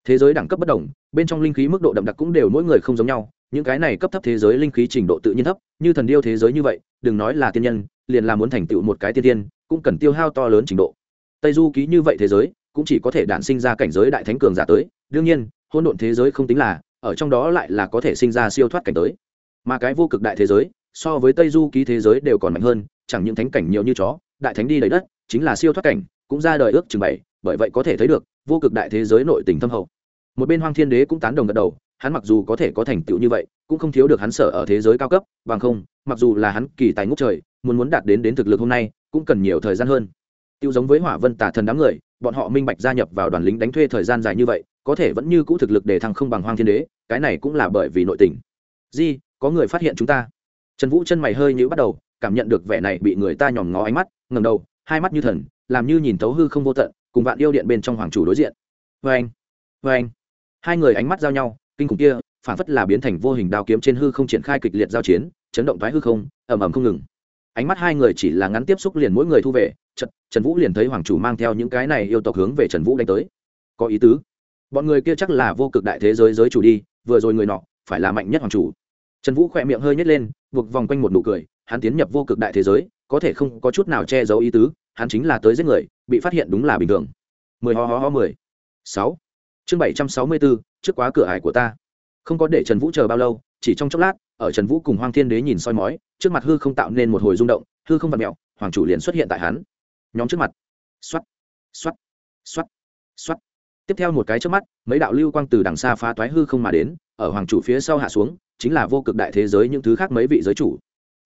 Speaker 1: thế giới đẳng cấp bất đồng, bên trong linh khí mức độ đậm đặc cũng đều mỗi người không giống nhau, những cái này cấp thấp thế giới linh khí trình độ tự nhiên thấp, như thần điêu thế giới như vậy, đừng nói là tiên nhân, liền là muốn thành tựu một cái tiên tiên, cũng cần tiêu hao to lớn trình độ. Tây du ký như vậy thế giới, cũng chỉ có thể đản sinh ra cảnh giới đại thánh cường giả tới, đương nhiên, hỗn độn thế giới không tính là, ở trong đó lại là có thể sinh ra siêu thoát cảnh tới. Mà cái vô cực đại thế giới, so với tây du ký thế giới đều còn mạnh hơn chẳng những thánh cảnh nhiều như chó, đại thánh đi đầy đất, chính là siêu thoát cảnh, cũng ra đời ước chừng bảy, bởi vậy có thể thấy được, vô cực đại thế giới nội tình thâm hậu. Một bên hoang thiên đế cũng tán đồng gật đầu, hắn mặc dù có thể có thành tựu như vậy, cũng không thiếu được hắn sở ở thế giới cao cấp, bằng không, mặc dù là hắn kỳ tài ngút trời, muốn muốn đạt đến đến thực lực hôm nay, cũng cần nhiều thời gian hơn. Tiêu giống với hỏa vân tà thần đám người, bọn họ minh bạch gia nhập vào đoàn lính đánh thuê thời gian dài như vậy, có thể vẫn như cũ thực lực để thăng không bằng hoang thiên đế, cái này cũng là bởi vì nội tình. Di, có người phát hiện chúng ta. Trần vũ chân mày hơi nhữ bắt đầu cảm nhận được vẻ này bị người ta nhòm ngó ánh mắt ngầm đầu hai mắt như thần làm như nhìn thấu hư không vô tận cùng vạn yêu điện bên trong hoàng chủ đối diện. Vê anh vê anh. Hai người ánh mắt giao nhau kinh khủng kia phản phất là biến thành vô hình đao kiếm trên hư không triển khai kịch liệt giao chiến chấn động thoái hư không ầm ầm không ngừng. Ánh mắt hai người chỉ là ngắn tiếp xúc liền mỗi người thu về trần, trần vũ liền thấy hoàng chủ mang theo những cái này yêu tộc hướng về trần vũ đánh tới. Có ý tứ. Bọn người kia chắc là vô cực đại thế giới giới chủ đi vừa rồi người nọ phải là mạnh nhất hoàng chủ. Trần vũ khỏe miệng hơi nhét lên buộc vòng quanh một nụ cười hắn tiến nhập vô cực đại thế giới, có thể không có chút nào che giấu ý tứ, hắn chính là tới giết người, bị phát hiện đúng là bình thường. Mười ho ho ho mười. Sáu. Chương bảy trăm sáu mươi bốn, trước quá cửa ải của ta. Không có để trần vũ chờ bao lâu, chỉ trong chốc lát, ở trần vũ cùng hoang thiên đế nhìn soi mói, trước mặt hư không tạo nên một hồi rung động, hư không vặt mẹo hoàng chủ liền xuất hiện tại hắn. Nhóm trước mặt. X o á t x o á t x o á t x o á t tiếp theo một cái trước mắt, mấy đạo lưu quang từ đằng xa phá toái hư không mà đến, ở hoàng chủ phía sau hạ xuống, chính là vô cực đại thế giới những thứ khác mấy vị giới chủ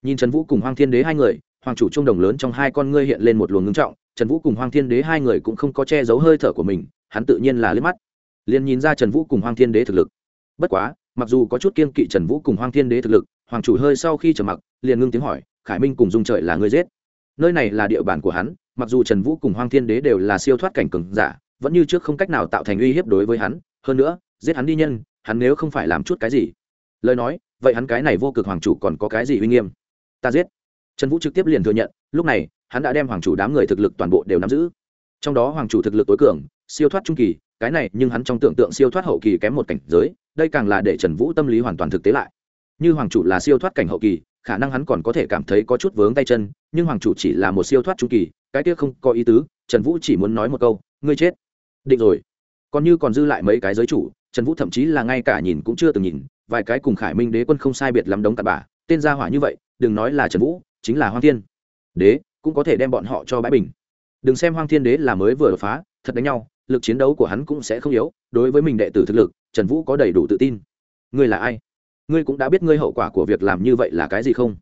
Speaker 1: nhìn trần vũ cùng Hoàng thiên đế hai người, hoàng chủ trung đồng lớn trong hai con ngươi hiện lên một luồng ngưng trọng, trần vũ cùng Hoàng thiên đế hai người cũng không có che giấu hơi thở của mình, hắn tự nhiên là liếc mắt. Liền nhìn ra trần vũ cùng Hoàng thiên đế thực lực. Bất quá, mặc dù có chút kiên kỵ trần vũ cùng Hoàng thiên đế thực lực, hoàng chủ hơi sau khi trầm mặc, liền ngưng tiếng hỏi, khải minh cùng dung trời là người giết? Nơi này là địa bàn của hắn, mặc dù trần vũ cùng Hoàng thiên đế đều là siêu thoát cảnh cường giả, vẫn như trước không cách nào tạo thành uy hiếp đối với hắn, hơn nữa, giết hắn đi nhân, hắn nếu không phải làm chút cái gì. Lời nói, vậy hắn cái này vô cực hoàng chủ còn có cái gì uy nghiêm? Ta giết. Trần vũ trực tiếp liền thừa nhận, lúc này, hắn đã đem hoàng chủ đám người thực lực toàn bộ đều nắm giữ. Trong đó hoàng chủ thực lực tối cường, siêu thoát trung kỳ, cái này nhưng hắn trong tưởng tượng siêu thoát hậu kỳ kém một cảnh giới, đây càng là để trần vũ tâm lý hoàn toàn thực tế lại. Như hoàng chủ là siêu thoát cảnh hậu kỳ, khả năng hắn còn có thể cảm thấy có chút vướng tay chân, nhưng hoàng chủ chỉ là một siêu thoát trung kỳ, cái kia không có ý tứ, trần vũ chỉ muốn nói một câu, ngươi chết. Định rồi. Còn như còn dư lại mấy cái giới chủ, trần vũ thậm chí là ngay cả nhìn cũng chưa từng nhìn, vài cái cùng khải minh đế quân không sai biệt lắm đống cặn bà tên gia hỏa như vậy đừng nói là trần vũ, chính là hoang thiên. Đế, cũng có thể đem bọn họ cho bãi bình. Đừng xem hoang thiên đế là mới vừa đột phá, thật đánh nhau, lực chiến đấu của hắn cũng sẽ không yếu, đối với mình đệ tử thực lực, trần vũ có đầy đủ tự tin. Ngươi là ai? Ngươi cũng đã biết ngươi hậu quả của việc làm như vậy là cái gì không?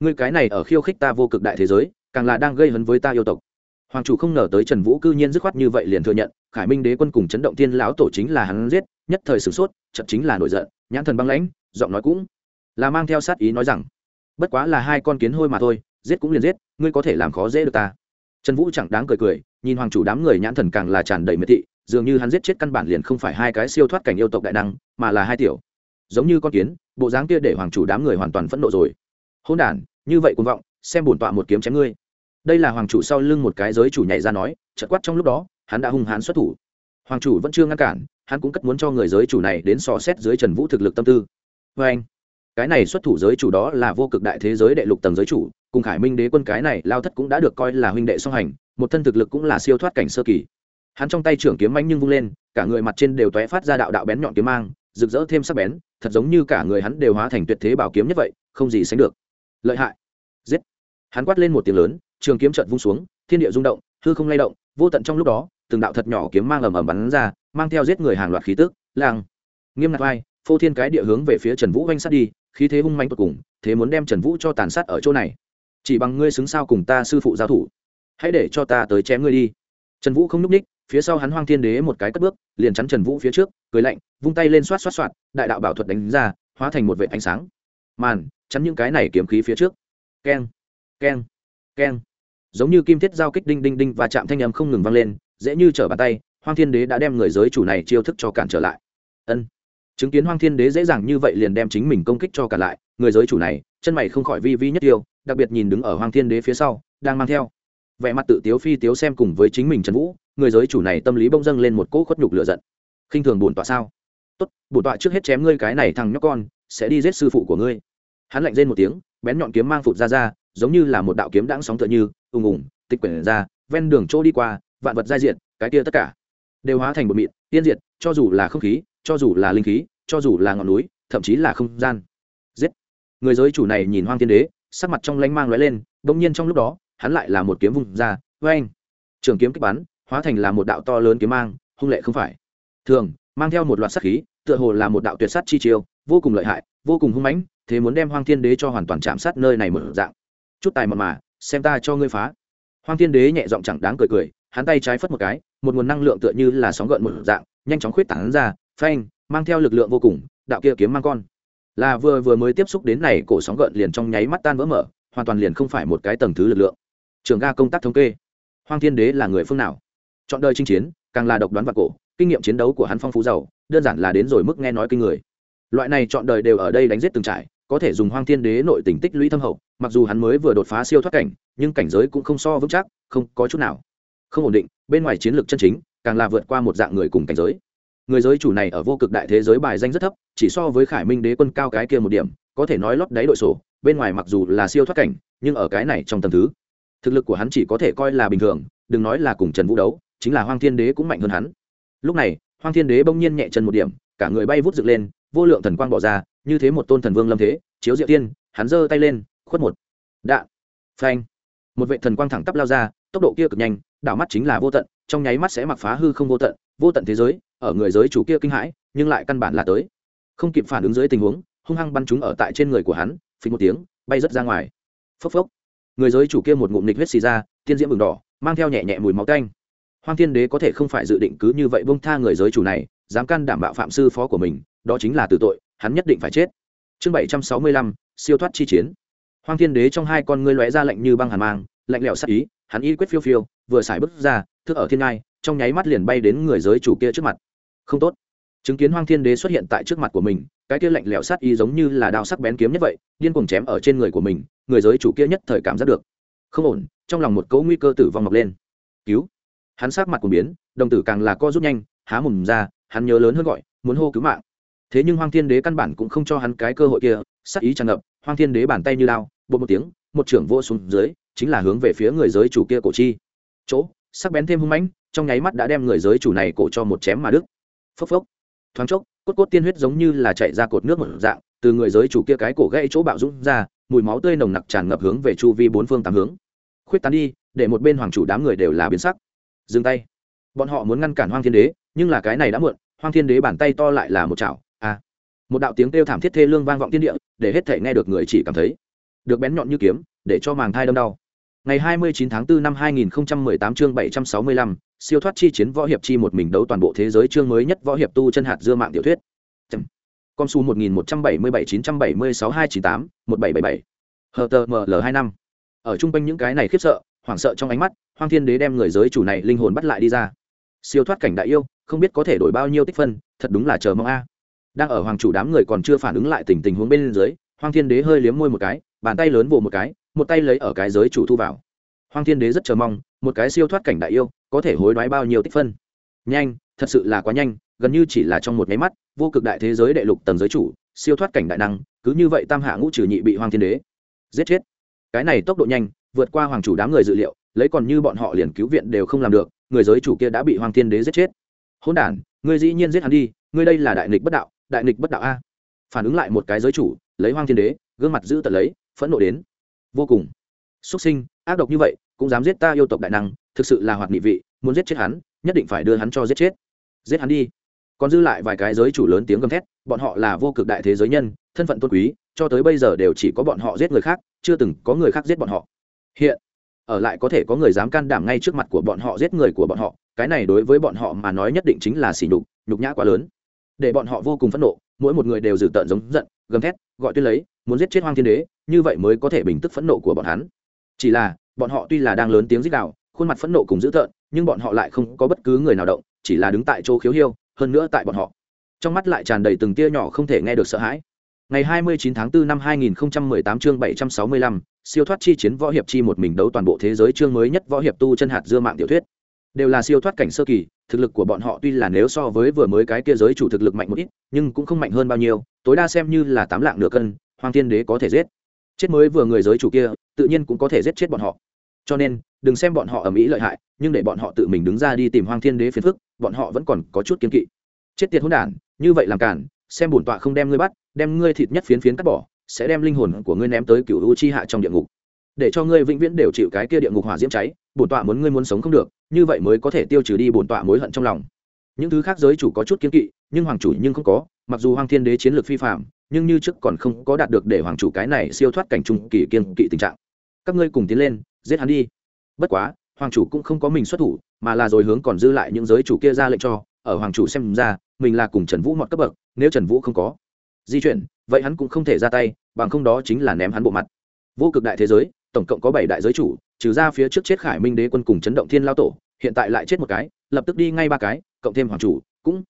Speaker 1: Ngươi cái này ở khiêu khích ta vô cực đại thế giới, càng là đang gây hấn với ta yêu tộc. Hoàng chủ không ngờ tới trần vũ cư nhiên dứt khoát như vậy liền thừa nhận, khải minh đế quân cùng chấn động thiên lão tổ chính là hắn giết, nhất thời sửng sốt chậm chính là nổi giận, nhãn thần băng lãnh, giọng nói cũng là mang theo sát ý nói rằng bất quá là hai con kiến hôi mà thôi, giết cũng liền giết, ngươi có thể làm khó dễ được ta. Trần vũ chẳng đáng cười cười, nhìn hoàng chủ đám người nhãn thần càng là tràn đầy miệt thị, dường như hắn giết chết căn bản liền không phải hai cái siêu thoát cảnh yêu tộc đại năng, mà là hai tiểu. Giống như con kiến, bộ dáng kia để hoàng chủ đám người hoàn toàn phẫn nộ rồi. Hôn đ như vậy cuồng vọng, xem bổn tọa một kiếm chém ngươi. Đây là hoàng chủ sau lưng một cái giới chủ nhảy ra nói chật quát trong lúc đó, hắn đã hung hãn xuất thủ. Hoàng chủ vẫn chưa ngăn cản, hắn cũng cất muốn cho người giới chủ này đến so xét dưới trần vũ thực lực tâm tư. Vê anh cái này xuất thủ giới chủ đó là vô cực đại thế giới đệ lục tầng giới chủ, cùng khải minh đế quân cái này lao thất cũng đã được coi là huynh đệ song hành, một thân thực lực cũng là siêu thoát cảnh sơ kỳ. Hắn trong tay trưởng kiếm manh nhưng vung lên, cả người mặt trên đều tóe phát ra đạo đạo bén nhọn kiếm mang, rực rỡ thêm sắc bén, thật giống như cả người hắn đều hóa thành tuyệt thế bảo kiếm như vậy, không gì sánh được. Lợi hại. Giết. Hắn quát lên một tiếng lớn, trường kiếm trận vung xuống, thiên địa rung động, hư không lay động, vô tận trong lúc đó, từng đạo thật nhỏ kiếm mang ầm ầm bắn ra, mang theo giết người hàng loạt khí tức. Lang. Nghiêm ngặt vai phô thiên cái địa hướng về phía trần vũ oanh sát đi, khí thế hung manh tột cùng, thế muốn đem trần vũ cho tàn sát ở chỗ này. Chỉ bằng ngươi xứng sao cùng ta sư phụ giao thủ. Hãy để cho ta tới chém ngươi đi. Trần vũ không n ú c ních, phía sau hắn hoang thiên đế một cái cất bước, liền chắn trần vũ phía trước, cười lạnh, vung tay lên xoát xoát xoát, đại đạo bảo thuật đánh ra, hóa thành một vệ ánh sáng. Màn, chắn những cái này kiếm khí phía trước. Keng keng keng. Giống như kim thiết giao kích đinh đinh đinh và chạm thanh âm không ngừng vang lên, dễ như trở bàn tay, hoang thiên đế đã đem người giới chủ này chiêu thức cho cản trở lại. Ân chứng kiến hoang thiên đế dễ dàng như vậy liền đem chính mình công kích cho cả lại, người giới chủ này, chân mày không khỏi vi vi nhất tiêu, đặc biệt nhìn đứng ở hoang thiên đế phía sau, đang mang theo. Vẻ mặt tự tiếu phi tiếu xem cùng với chính mình trần vũ, người giới chủ này tâm lý bông dâng lên một cỗ khuất nhục lựa giận. Khinh thường bổn tọa sao? Tốt, bổn tọa trước hết chém ngươi cái này thằng nhóc con, sẽ đi giết sư phụ của ngươi. Hắn lạnh rên một tiếng, bén nhọn kiếm mang phụt ra ra, giống như là một đạo kiếm đãng sóng tựa như, ùng ùng, tịch quyển ra, ven đường chỗ đi qua, vạn vật giai diện, cái kia tất cả đều hóa thành một mịn, tiên diệt, cho dù là không khí cho dù là linh khí, cho dù là ngọn núi, thậm chí là không gian. Giết! Người giới chủ này nhìn hoang thiên đế, sắc mặt trong lanh mang lóe lên bỗng nhiên trong lúc đó, hắn lại là một kiếm vùng ra vê anh trường kiếm kích bắn, hóa thành là một đạo to lớn kiếm mang, hung lệ không phải. Thường, mang theo một loạt sát khí, tựa hồ là một đạo tuyệt sát chi chiêu, vô cùng lợi hại, vô cùng hung mãnh, thế muốn đem hoang thiên đế cho hoàn toàn chạm sát nơi này một dạng. Chút tài mật mà, xem ta cho ngươi phá. Hoang thiên đế nhẹ giọng chẳng đáng cười cười, hắn tay trái phất một cái, một nguồn năng lượng tựa như là sóng gợn một dạng, nhanh chóng khuyết tảng ra phanh, mang theo lực lượng vô cùng, đạo kia kiếm mang con. Là vừa vừa mới tiếp xúc đến này cổ sóng gợn liền trong nháy mắt tan vỡ mở, hoàn toàn liền không phải một cái tầng thứ lực lượng. Trường ga công tác thống kê. Hoàng thiên đế là người phương nào? Chọn đời chinh chiến, càng là độc đoán và cổ, kinh nghiệm chiến đấu của hắn phong phú giàu, đơn giản là đến rồi mức nghe nói kinh người. Loại này chọn đời đều ở đây đánh giết từng trải, có thể dùng hoang thiên đế nội tình tích lũy thâm hậu, mặc dù hắn mới vừa đột phá siêu thoát cảnh, nhưng cảnh giới cũng không so vững chắc, không có chút nào. Không ổn định, bên ngoài chiến lược chân chính, càng là vượt qua một dạng người cùng cảnh giới người giới chủ này ở vô cực đại thế giới bài danh rất thấp, chỉ so với khải minh đế quân cao cái kia một điểm, có thể nói lót đáy đội sổ, bên ngoài mặc dù là siêu thoát cảnh, nhưng ở cái này trong tầm thứ, thực lực của hắn chỉ có thể coi là bình thường, đừng nói là cùng trần vũ đấu, chính là hoang thiên đế cũng mạnh hơn hắn. Lúc này, hoang thiên đế bỗng nhiên nhẹ chân một điểm, cả người bay vút dựng lên, vô lượng thần quang bỏ ra, như thế một tôn thần vương lâm thế, chiếu diệu tiên, hắn giơ tay lên, khuất một. Đạn. Phanh. Một vệ thần quang thẳng tắp lao ra, tốc độ kia cực nhanh, đảo mắt chính là vô tận trong nháy mắt sẽ mặc phá hư không vô tận vô tận thế giới, ở người giới chủ kia kinh hãi, nhưng lại căn bản là tới. Không kịp phản ứng dưới tình huống, hung hăng bắn chúng ở tại trên người của hắn, phí một tiếng, bay rớt ra ngoài. Phốc phốc. Người giới chủ kia một ngụm nịch huyết xì ra, tiên diễm bừng đỏ, mang theo nhẹ nhẹ mùi máu canh hoang thiên đế có thể không phải dự định cứ như vậy bông tha người giới chủ này, dám can đảm bạo phạm sư phó của mình, đó chính là tử tội, hắn nhất định phải chết. Chương bảy trăm sáu mươi lăm, siêu thoát chi chiến. Hoang thiên đế trong hai con ngươi lóe ra lạnh như băng hàn mang, lạnh lẽo sắc ý, hắn y quyết phiêu phiêu, vừa xài bước ra thức ở thiên ngai, trong nháy mắt liền bay đến người giới chủ kia trước mặt. Không tốt. Chứng kiến hoang thiên đế xuất hiện tại trước mặt của mình, cái kia lạnh lẽo sát ý giống như là đao sắc bén kiếm nhất vậy, điên cuồng chém ở trên người của mình, người giới chủ kia nhất thời cảm giác được. Không ổn, trong lòng một cấu nguy cơ tử vong mọc lên. Cứu. Hắn sát mặt cuồng biến, đồng tử càng là co rút nhanh, há mồm ra, hắn nhớ lớn hơn gọi, muốn hô cứu mạng. Thế nhưng hoang thiên đế căn bản cũng không cho hắn cái cơ hội kia, sát ý tràn ngập, hoang thiên đế bàn tay như lao bột một tiếng, một trưởng vô xuống dưới, chính là hướng về phía người giới chủ kia cổ chi. Chỗ sắc bén thêm hung mãnh, trong nháy mắt đã đem người giới chủ này cổ cho một chém mà đứt. Phốc phốc. Thoáng chốc, cốt cốt tiên huyết giống như là chạy ra cột nước một dạng, từ người giới chủ kia cái cổ gãy chỗ bạo dũng ra, mùi máu tươi nồng nặc tràn ngập hướng về chu vi bốn phương tám hướng. Khuyết tán đi, để một bên hoàng chủ đám người đều là biến sắc. Dừng tay. Bọn họ muốn ngăn cản hoang thiên đế, nhưng là cái này đã muộn, hoang thiên đế bàn tay to lại là một chảo. A à. một đạo tiếng kêu thảm thiết thê lương vang vọng thiên địa, để hết thể nghe được người chỉ cảm thấy được bén nhọn như kiếm, để cho màng thai đâm đau ngày 29 tháng 4 năm 2018 chương 765, siêu thoát chi chiến võ hiệp chi một mình đấu toàn bộ thế giới chương mới nhất võ hiệp tu chân hạt dưa mạng tiểu thuyết. Con su 1177 976 298 1777 hờ tờ 2 năm. Ở trung quanh những cái này khiếp sợ hoảng sợ trong ánh mắt hoang thiên đế đem người giới chủ này linh hồn bắt lại đi ra. Siêu thoát cảnh đại yêu không biết có thể đổi bao nhiêu tích phân thật đúng là chờ mong a. Đang ở hoàng chủ đám người còn chưa phản ứng lại tình tình huống bên dưới hoang thiên đế hơi liếm môi một cái bàn tay lớn vồ một cái một tay lấy ở cái giới chủ thu vào. Hoàng thiên đế rất chờ mong, một cái siêu thoát cảnh đại yêu, có thể hối đoái bao nhiêu tích phân. Nhanh, thật sự là quá nhanh, gần như chỉ là trong một nháy mắt, vô cực đại thế giới đệ lục tầng giới chủ, siêu thoát cảnh đại năng, cứ như vậy tam hạ ngũ trừ nhị bị hoàng thiên đế giết chết. Cái này tốc độ nhanh, vượt qua hoàng chủ đám người dự liệu, lấy còn như bọn họ liền cứu viện đều không làm được, người giới chủ kia đã bị hoàng thiên đế giết chết. Hôn đản, ngươi dĩ nhiên giết hắn đi, ngươi đây là đại nghịch bất đạo, đại nghịch bất đạo a. Phản ứng lại một cái giới chủ, lấy hoàng thiên đế, gương mặt giữ tật lấy, phẫn nộ đến vô cùng. Xuất sinh, ác độc như vậy, cũng dám giết ta yêu tộc đại năng, thực sự là hoạt nghị vị, muốn giết chết hắn, nhất định phải đưa hắn cho giết chết. Giết hắn đi. Còn dư lại vài cái giới chủ lớn tiếng gầm thét, bọn họ là vô cực đại thế giới nhân, thân phận tôn quý, cho tới bây giờ đều chỉ có bọn họ giết người khác, chưa từng có người khác giết bọn họ. Hiện, ở lại có thể có người dám can đảm ngay trước mặt của bọn họ giết người của bọn họ, cái này đối với bọn họ mà nói nhất định chính là xỉ nhục nhục nhã quá lớn. Để bọn họ vô cùng phẫn nộ, mỗi một người đều dử tợn giống giận gầm thét gọi tuyên lấy muốn giết chết hoang thiên đế như vậy mới có thể bình tức phẫn nộ của bọn hắn. Chỉ là bọn họ tuy là đang lớn tiếng rít đạo khuôn mặt phẫn nộ cùng dữ tợn nhưng bọn họ lại không có bất cứ người nào động chỉ là đứng tại chỗ khiếu hiêu hơn nữa tại bọn họ. Trong mắt lại tràn đầy từng tia nhỏ không thể nghe được sợ hãi. Ngày 29 tháng 4 năm 2018 chương 765, siêu thoát chi chiến võ hiệp chi một mình đấu toàn bộ thế giới chương mới nhất võ hiệp tu chân hạt dưa mạng tiểu thuyết đều là siêu thoát cảnh sơ kỳ, thực lực của bọn họ tuy là nếu so với vừa mới cái kia giới chủ thực lực mạnh một ít, nhưng cũng không mạnh hơn bao nhiêu, tối đa xem như là tám lạng nửa cân, hoàng thiên đế có thể giết. Chết mới vừa người giới chủ kia, tự nhiên cũng có thể giết chết bọn họ. Cho nên, đừng xem bọn họ ở mỹ lợi hại, nhưng để bọn họ tự mình đứng ra đi tìm hoàng thiên đế phiền phức, bọn họ vẫn còn có chút kiên kỵ. Chết tiệt hỗn đản, như vậy làm cản, xem bổn tọa không đem ngươi bắt, đem ngươi thịt nhất phiến phiến cắt bỏ, sẽ đem linh hồn của ngươi ném tới cựu u chi hạ trong địa ngục. Để cho ngươi vĩnh viễn đều chịu cái kia địa ngục hỏa diễm cháy bổn tọa muốn ngươi muốn sống không được, như vậy mới có thể tiêu trừ đi bổn tọa mối hận trong lòng. Những thứ khác giới chủ có chút kiến kỵ, nhưng hoàng chủ nhưng không có, mặc dù hoàng thiên đế chiến lược phi phạm, nhưng như trước còn không có đạt được để hoàng chủ cái này siêu thoát cảnh trung kỳ kiên kỵ tình trạng. Các ngươi cùng tiến lên, giết hắn đi. Bất quá, hoàng chủ cũng không có mình xuất thủ, mà là rồi hướng còn dư lại những giới chủ kia ra lệnh cho, ở hoàng chủ xem ra, mình là cùng trần vũ mọt cấp bậc, nếu trần vũ không có di chuyển, vậy hắn cũng không thể ra tay, bằng không đó chính là ném hắn bộ mặt. Vô cực đại thế giới tổng cộng có bảy đại giới chủ, trừ ra phía trước chết khải minh đế quân cùng chấn động thiên lao tổ, hiện tại lại chết một cái, lập tức đi ngay ba cái, cộng thêm hoàng chủ, cũng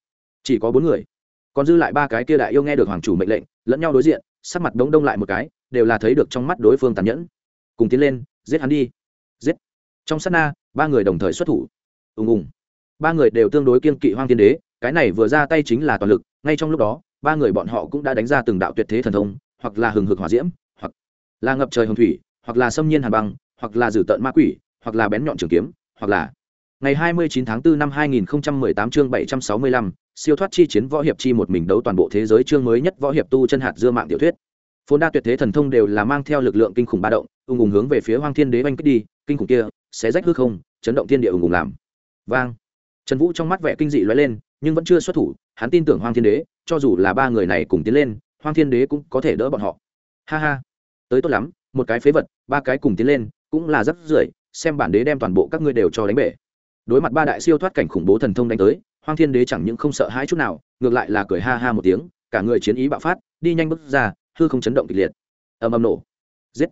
Speaker 1: chỉ có bốn người. Còn dư lại ba cái kia đại yêu nghe được hoàng chủ mệnh lệnh, lẫn nhau đối diện, sắc mặt đống đông lại một cái, đều là thấy được trong mắt đối phương tàn nhẫn. Cùng tiến lên, giết hắn đi. Giết. Trong sát na, ba người đồng thời xuất thủ. Ùng ùng. Ba người đều tương đối kiên kỵ hoang thiên đế, cái này vừa ra tay chính là toàn lực, ngay trong lúc đó, ba người bọn họ cũng đã đánh ra từng đạo tuyệt thế thần thông, hoặc là hừng hực hỏa diễm, hoặc là ngập trời hồng thủy hoặc là xâm nhiên hàn băng hoặc là dử tợn ma quỷ hoặc là bén nhọn trường kiếm hoặc là ngày 29 tháng 4 năm 2018 chương 765, siêu thoát chi chiến võ hiệp chi một mình đấu toàn bộ thế giới chương mới nhất võ hiệp tu chân hạt dưa mạng tiểu thuyết. Phồn đa tuyệt thế thần thông đều là mang theo lực lượng kinh khủng ba động ung ung hướng về phía hoang thiên đế oanh kích đi kinh khủng kia sẽ rách hư không chấn động thiên địa ung ung làm. Vang. Trần vũ trong mắt vẻ kinh dị lóe lên nhưng vẫn chưa xuất thủ hắn tin tưởng hoang thiên đế cho dù là ba người này cùng tiến lên hoang thiên đế cũng có thể đỡ bọn họ. Ha ha. Tới tốt lắm một cái phế vật, ba cái cùng tiến lên, cũng là rất rưởi, xem bản đế đem toàn bộ các ngươi đều cho đánh bể. Đối mặt ba đại siêu thoát cảnh khủng bố thần thông đánh tới, hoang thiên đế chẳng những không sợ hãi chút nào, ngược lại là cười ha ha một tiếng, cả người chiến ý bạo phát, đi nhanh bước ra, hư không chấn động kịch liệt. Ầm ầm nổ. Giết.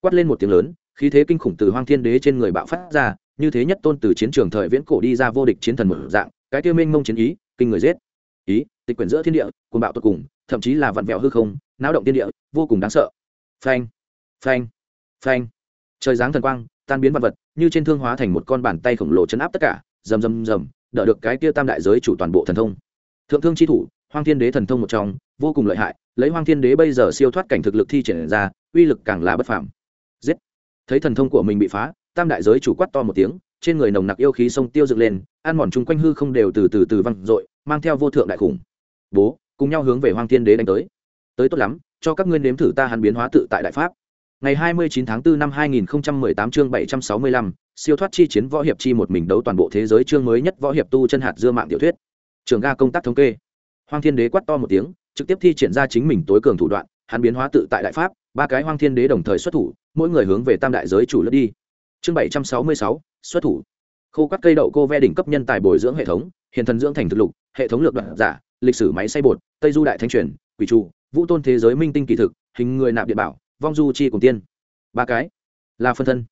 Speaker 1: Quát lên một tiếng lớn, khí thế kinh khủng từ hoang thiên đế trên người bạo phát ra, như thế nhất tôn từ chiến trường thời viễn cổ đi ra vô địch chiến thần một dạng, cái tiêu minh mông chiến ý, kinh người giết. Ý, tịch quyển giữa thiên địa, cuồng bạo tột cùng, thậm chí là vặn vẹo hư không, náo động thiên địa, vô cùng đáng sợ. Phanh phanh phanh. Trời giáng thần quang, tan biến vật vật, như trên thương hóa thành một con bàn tay khổng lồ chấn áp tất cả, rầm rầm rầm, đỡ được cái kia tam đại giới chủ toàn bộ thần thông. Thượng thương chi thủ, hoang thiên đế thần thông một trong, vô cùng lợi hại, lấy hoang thiên đế bây giờ siêu thoát cảnh thực lực thi triển ra, uy lực càng là bất phàm. Giết. Thấy thần thông của mình bị phá, tam đại giới chủ quát to một tiếng, trên người nồng nặc yêu khí sông tiêu dựng lên, ăn mòn chung quanh hư không đều từ từ từ văng dội, mang theo vô thượng đại khủng. Bố, cùng nhau hướng về hoang thiên đế đánh tới. Tới tốt lắm, cho các ngươi nếm thử ta hắn biến hóa tự tại đại pháp ngày 29 tháng 4 năm 2018 chương 765, siêu thoát chi chiến võ hiệp chi một mình đấu toàn bộ thế giới chương mới nhất võ hiệp tu chân hạt dưa mạng tiểu thuyết. Trường ga công tác thống kê. Hoang thiên đế quát to một tiếng trực tiếp thi triển ra chính mình tối cường thủ đoạn hắn biến hóa tự tại đại pháp ba cái hoang thiên đế đồng thời xuất thủ mỗi người hướng về tam đại giới chủ lướt đi. Chương 766, xuất thủ. Khô các cây đậu cô ve đỉnh cấp nhân tài bồi dưỡng hệ thống hiện thần dưỡng thành thực lục hệ thống lược đoạn giả lịch sử máy xay bột tây du đại thanh truyền quỷ trụ vũ tôn thế giới minh tinh kỳ thực hình người nạp điện bảo vong du chi cùng tiên. Ba cái. Là phân thân.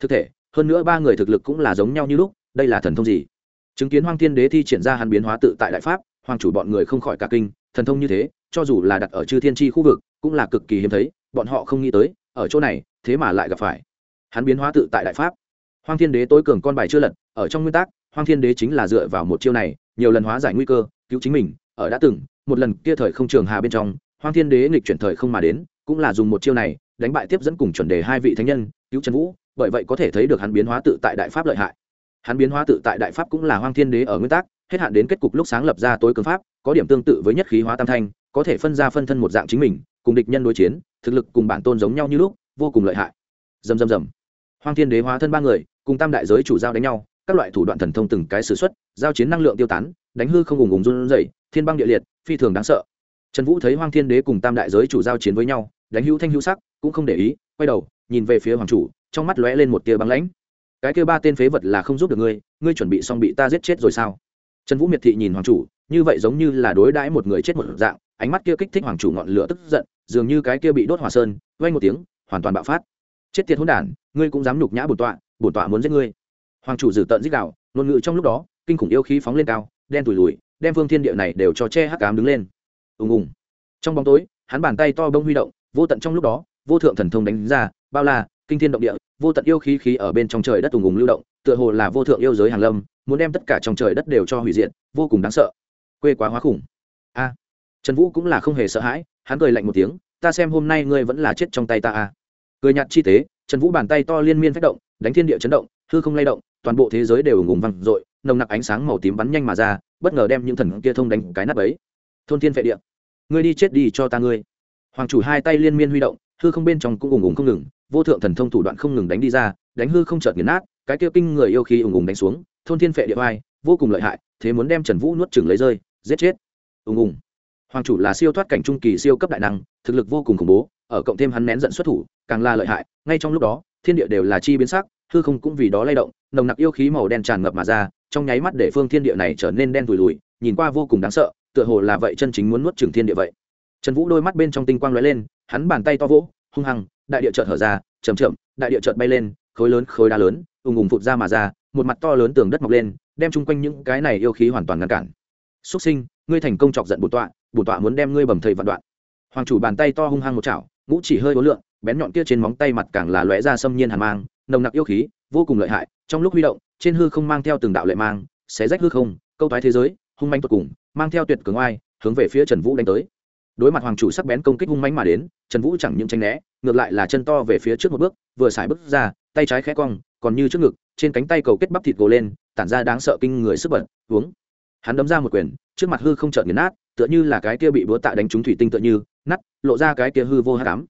Speaker 1: Thực thể, hơn nữa ba người thực lực cũng là giống nhau như lúc, đây là thần thông gì? Chứng kiến hoang thiên đế thi triển ra hàn biến hóa tự tại đại pháp, hoàng chủ bọn người không khỏi cả kinh, thần thông như thế, cho dù là đặt ở chư thiên tri khu vực, cũng là cực kỳ hiếm thấy, bọn họ không nghĩ tới, ở chỗ này, thế mà lại gặp phải. Hắn biến hóa tự tại đại pháp. Hoang thiên đế tối cường con bài chưa lật, ở trong nguyên tắc, hoang thiên đế chính là dựa vào một chiêu này, nhiều lần hóa giải nguy cơ, cứu chính mình, ở đã từng, một lần kia thời không trường hà bên trong, hoang thiên đế nghịch chuyển thời không mà đến cũng là dùng một chiêu này, đánh bại tiếp dẫn cùng chuẩn đề hai vị thánh nhân, cứu trần vũ, bởi vậy có thể thấy được hắn biến hóa tự tại đại pháp lợi hại. Hắn biến hóa tự tại đại pháp cũng là hoang thiên đế ở nguyên tắc, hết hạn đến kết cục lúc sáng lập ra tối cường pháp, có điểm tương tự với nhất khí hóa tam thanh, có thể phân ra phân thân một dạng chính mình, cùng địch nhân đối chiến, thực lực cùng bản tôn giống nhau như lúc, vô cùng lợi hại. Dầm dầm dầm hoang thiên đế hóa thân ba người, cùng tam đại giới chủ giao đánh nhau, các loại thủ đoạn thần thông từng cái s ử x u ấ t giao chiến năng lượng tiêu tán, đánh hư không ùng ùng run rẩy, thiên băng địa liệt, phi thường đáng sợ. Trần vũ thấy hoang thiên đế cùng tam đại giới chủ giao chiến với nhau đánh hữu thanh hữu sắc, cũng không để ý, quay đầu, nhìn về phía hoàng chủ, trong mắt lóe lên một tia băng lãnh. Cái kêu ba tên phế vật là không giúp được ngươi ngươi chuẩn bị xong bị ta giết chết rồi sao? Trần vũ miệt thị nhìn hoàng chủ, như vậy giống như là đối đãi một người chết một dạng, ánh mắt kia kích thích hoàng chủ ngọn lửa tức giận, dường như cái kia bị đốt hỏa sơn vay một tiếng, hoàn toàn bạo phát. Chết tiệt hỗn đản, ngươi cũng dám nhục nhã bổn tọa bổn tọa muốn giết ngươi. Hoàng chủ dử tận dích đạo, ngôn ngữ trong lúc đó, kinh khủng yêu khí phóng lên cao, đen tủi lùi đem phương thiên địa này đều cho che hắc cám đứng lên. Ùng ùng. Trong bóng tối, hắn bàn tay to bông huy động vô tận trong lúc đó, vô thượng thần thông đánh ra, bao la, kinh thiên động địa, vô tận yêu khí khí ở bên trong trời đất ùng ùng lưu động, tựa hồ là vô thượng yêu giới hàng lâm, muốn đem tất cả trong trời đất đều cho hủy diệt, vô cùng đáng sợ. Quê quá hóa khủng. A. Trần vũ cũng là không hề sợ hãi, hắn cười lạnh một tiếng, ta xem hôm nay ngươi vẫn là chết trong tay ta a. Cười nhạt chi tế, trần vũ bàn tay to liên miên phát động, đánh thiên địa chấn động, hư không lay động, toàn bộ thế giới đều ùng ùng văng dội, nồng nặc ánh sáng màu tím bắn nhanh mà ra, bất ngờ đem những thần kia thông đánh cái nắp ấy thôn thiên vệ địa. Ngươi đi chết đi cho ta ngươi hoàng chủ hai tay liên miên huy động, hư không bên trong cũng ùng ùng không ngừng, vô thượng thần thông thủ đoạn không ngừng đánh đi ra, đánh hư không chợt nghiền nát, cái kia kinh người yêu khí ùng ùng đánh xuống, thôn thiên phệ địa oai, vô cùng lợi hại, thế muốn đem trần vũ nuốt chừng lấy rơi, giết chết. Ùng ùng. Hoàng chủ là siêu thoát cảnh trung kỳ siêu cấp đại năng, thực lực vô cùng khủng bố, ở cộng thêm hắn nén giận xuất thủ, càng là lợi hại, ngay trong lúc đó, thiên địa đều là chi biến sắc, hư không cũng vì đó lay động, nồng nặc yêu khí màu đen tràn ngập mà ra, trong nháy mắt để phương thiên địa này trở nên đen thùi lùi nhìn qua vô cùng đáng sợ, tựa hồ là vậy chân chính muốn nuốt trừng thiên địa vậy trần vũ đôi mắt bên trong tinh quang lóe lên, hắn bàn tay to vỗ, hung hăng, đại địa chợt hở ra chầm chậm, đại địa chợt bay lên, khối lớn, khối đá lớn, ùng ùng phụt ra mà ra, một mặt to lớn tường đất mọc lên, đem chung quanh những cái này yêu khí hoàn toàn ngăn cản. Súc sinh, ngươi thành công chọc giận bổn tọa bổn tọa muốn đem ngươi bầm thầy vạn đoạn. Hoàng chủ bàn tay to hung hăng một chảo, ngũ chỉ hơi hối lượng, bén nhọn kia trên móng tay mặt càng là lóe ra xâm nhiên hàn mang, nồng nặc yêu khí, vô cùng lợi hại, trong lúc huy động, trên hư không mang theo từng đạo lệ mang, xé rách hư không, câu thái thế giới, hung manh tột cùng, mang theo tuyệt cường oai, hướng về phía trần vũ đánh tới đối mặt hoàng chủ sắc bén công kích hung mánh mà đến, trần vũ chẳng những tranh né, ngược lại là chân to về phía trước một bước, vừa xài bước ra, tay trái khẽ cong, còn như trước ngực, trên cánh tay cầu kết bắp thịt gồ lên, tản ra đáng sợ kinh người sức bật, uống. Hắn đấm ra một quyền, trước mặt hư không trợn nghiền nát, tựa như là cái kia bị búa tạ đánh trúng thủy tinh tựa như nắt lộ ra cái kia hư vô hát cám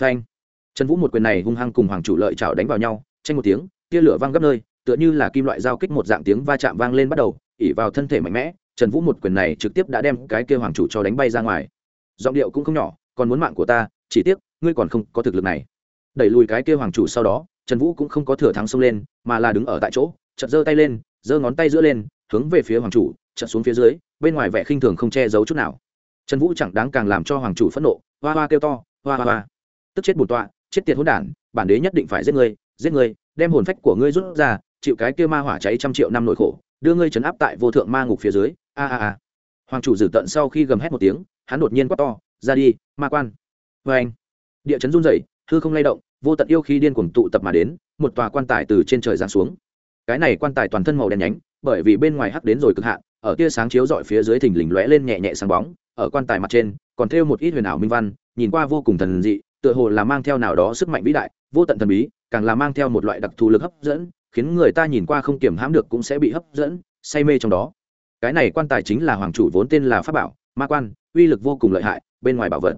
Speaker 1: phanh. Trần vũ một quyền này hung hăng cùng hoàng chủ lợi chảo đánh vào nhau, tranh một tiếng, tia lửa văng gấp nơi, tựa như là kim loại giao kích một dạng tiếng va chạm vang lên bắt đầu, ỉ vào thân thể mạnh mẽ, trần vũ một quyền này trực tiếp đã đem cái kia hoàng chủ cho đánh bay ra ngoài giọng điệu cũng không nhỏ, còn muốn mạng của ta, chỉ tiếc, ngươi còn không có thực lực này. Đẩy lùi cái kia hoàng chủ sau đó, trần vũ cũng không có thừa thắng xông lên, mà là đứng ở tại chỗ, chợt giơ tay lên, giơ ngón tay giữa lên, hướng về phía hoàng chủ, chợt xuống phía dưới, bên ngoài vẻ khinh thường không che giấu chút nào. Trần vũ chẳng đáng càng làm cho hoàng chủ phẫn nộ, hoa hoa kêu to, hoa hoa hoa. Tức chết bùn tọa, chết tiệt hỗn đản, bản đế nhất định phải giết ngươi giết ngươi, đem hồn phách của ngươi rút ra, chịu cái kia ma hỏa cháy trăm triệu năm nỗi khổ, đưa ngươi trấn áp tại vô thượng ma ngục phía dưới. A a a. Hoàng chủ dử tận sau khi gầm hét một tiếng hắn đột nhiên quát to, ra đi, ma quan. Vê anh, địa chấn run rẩy, hư không lay động, vô tận yêu khi điên cuồng tụ tập mà đến, một tòa quan tài từ trên trời giáng xuống. Cái này quan tài toàn thân màu đen nhánh, bởi vì bên ngoài hắc đến rồi cực hạn, ở tia sáng chiếu dọi phía dưới thình lình lóe lên nhẹ nhẹ sáng bóng, ở quan tài mặt trên, còn thêu một ít huyền ảo minh văn, nhìn qua vô cùng thần dị, tựa hồ là mang theo nào đó sức mạnh vĩ đại, vô tận thần bí, càng là mang theo một loại đặc thù lực hấp dẫn, khiến người ta nhìn qua không kiểm hãm được cũng sẽ bị hấp dẫn, say mê trong đó. Cái này quan tài chính là hoàng chủ vốn tên là pháp bảo, ma quan uy lực vô cùng lợi hại, bên ngoài bảo vật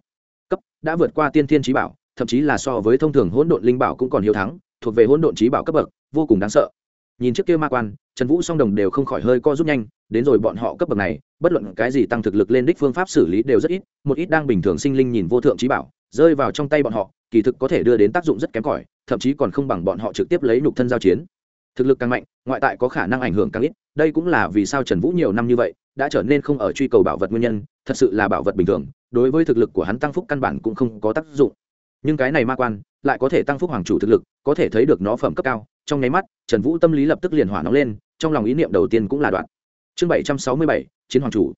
Speaker 1: cấp đã vượt qua tiên thiên trí bảo, thậm chí là so với thông thường hỗn độn linh bảo cũng còn hiếu thắng, thuộc về hỗn độn trí bảo cấp bậc, vô cùng đáng sợ. Nhìn trước kia ma quan, trần vũ song đồng đều không khỏi hơi co rút nhanh, đến rồi bọn họ cấp bậc này, bất luận cái gì tăng thực lực lên đích phương pháp xử lý đều rất ít, một ít đang bình thường sinh linh nhìn vô thượng trí bảo, rơi vào trong tay bọn họ, kỳ thực có thể đưa đến tác dụng rất kém cỏi, thậm chí còn không bằng bọn họ trực tiếp lấy nục thân giao chiến. Thực lực càng mạnh, ngoại tại có khả năng ảnh hưởng càng ít, đây cũng là vì sao trần vũ nhiều năm như vậy, đã trở nên không ở truy cầu bảo vật nguyên nhân thật sự là bảo vật bình thường, đối với thực lực của hắn tăng phúc căn bản cũng không có tác dụng. Nhưng cái này ma quan lại có thể tăng phúc hoàng chủ thực lực, có thể thấy được nó phẩm cấp cao. Trong nháy mắt, trần vũ tâm lý lập tức liền hỏa nóng lên, trong lòng ý niệm đầu tiên cũng là đoạn. Chương bảy trăm sáu mươi bảy, chiến hoàng chủ.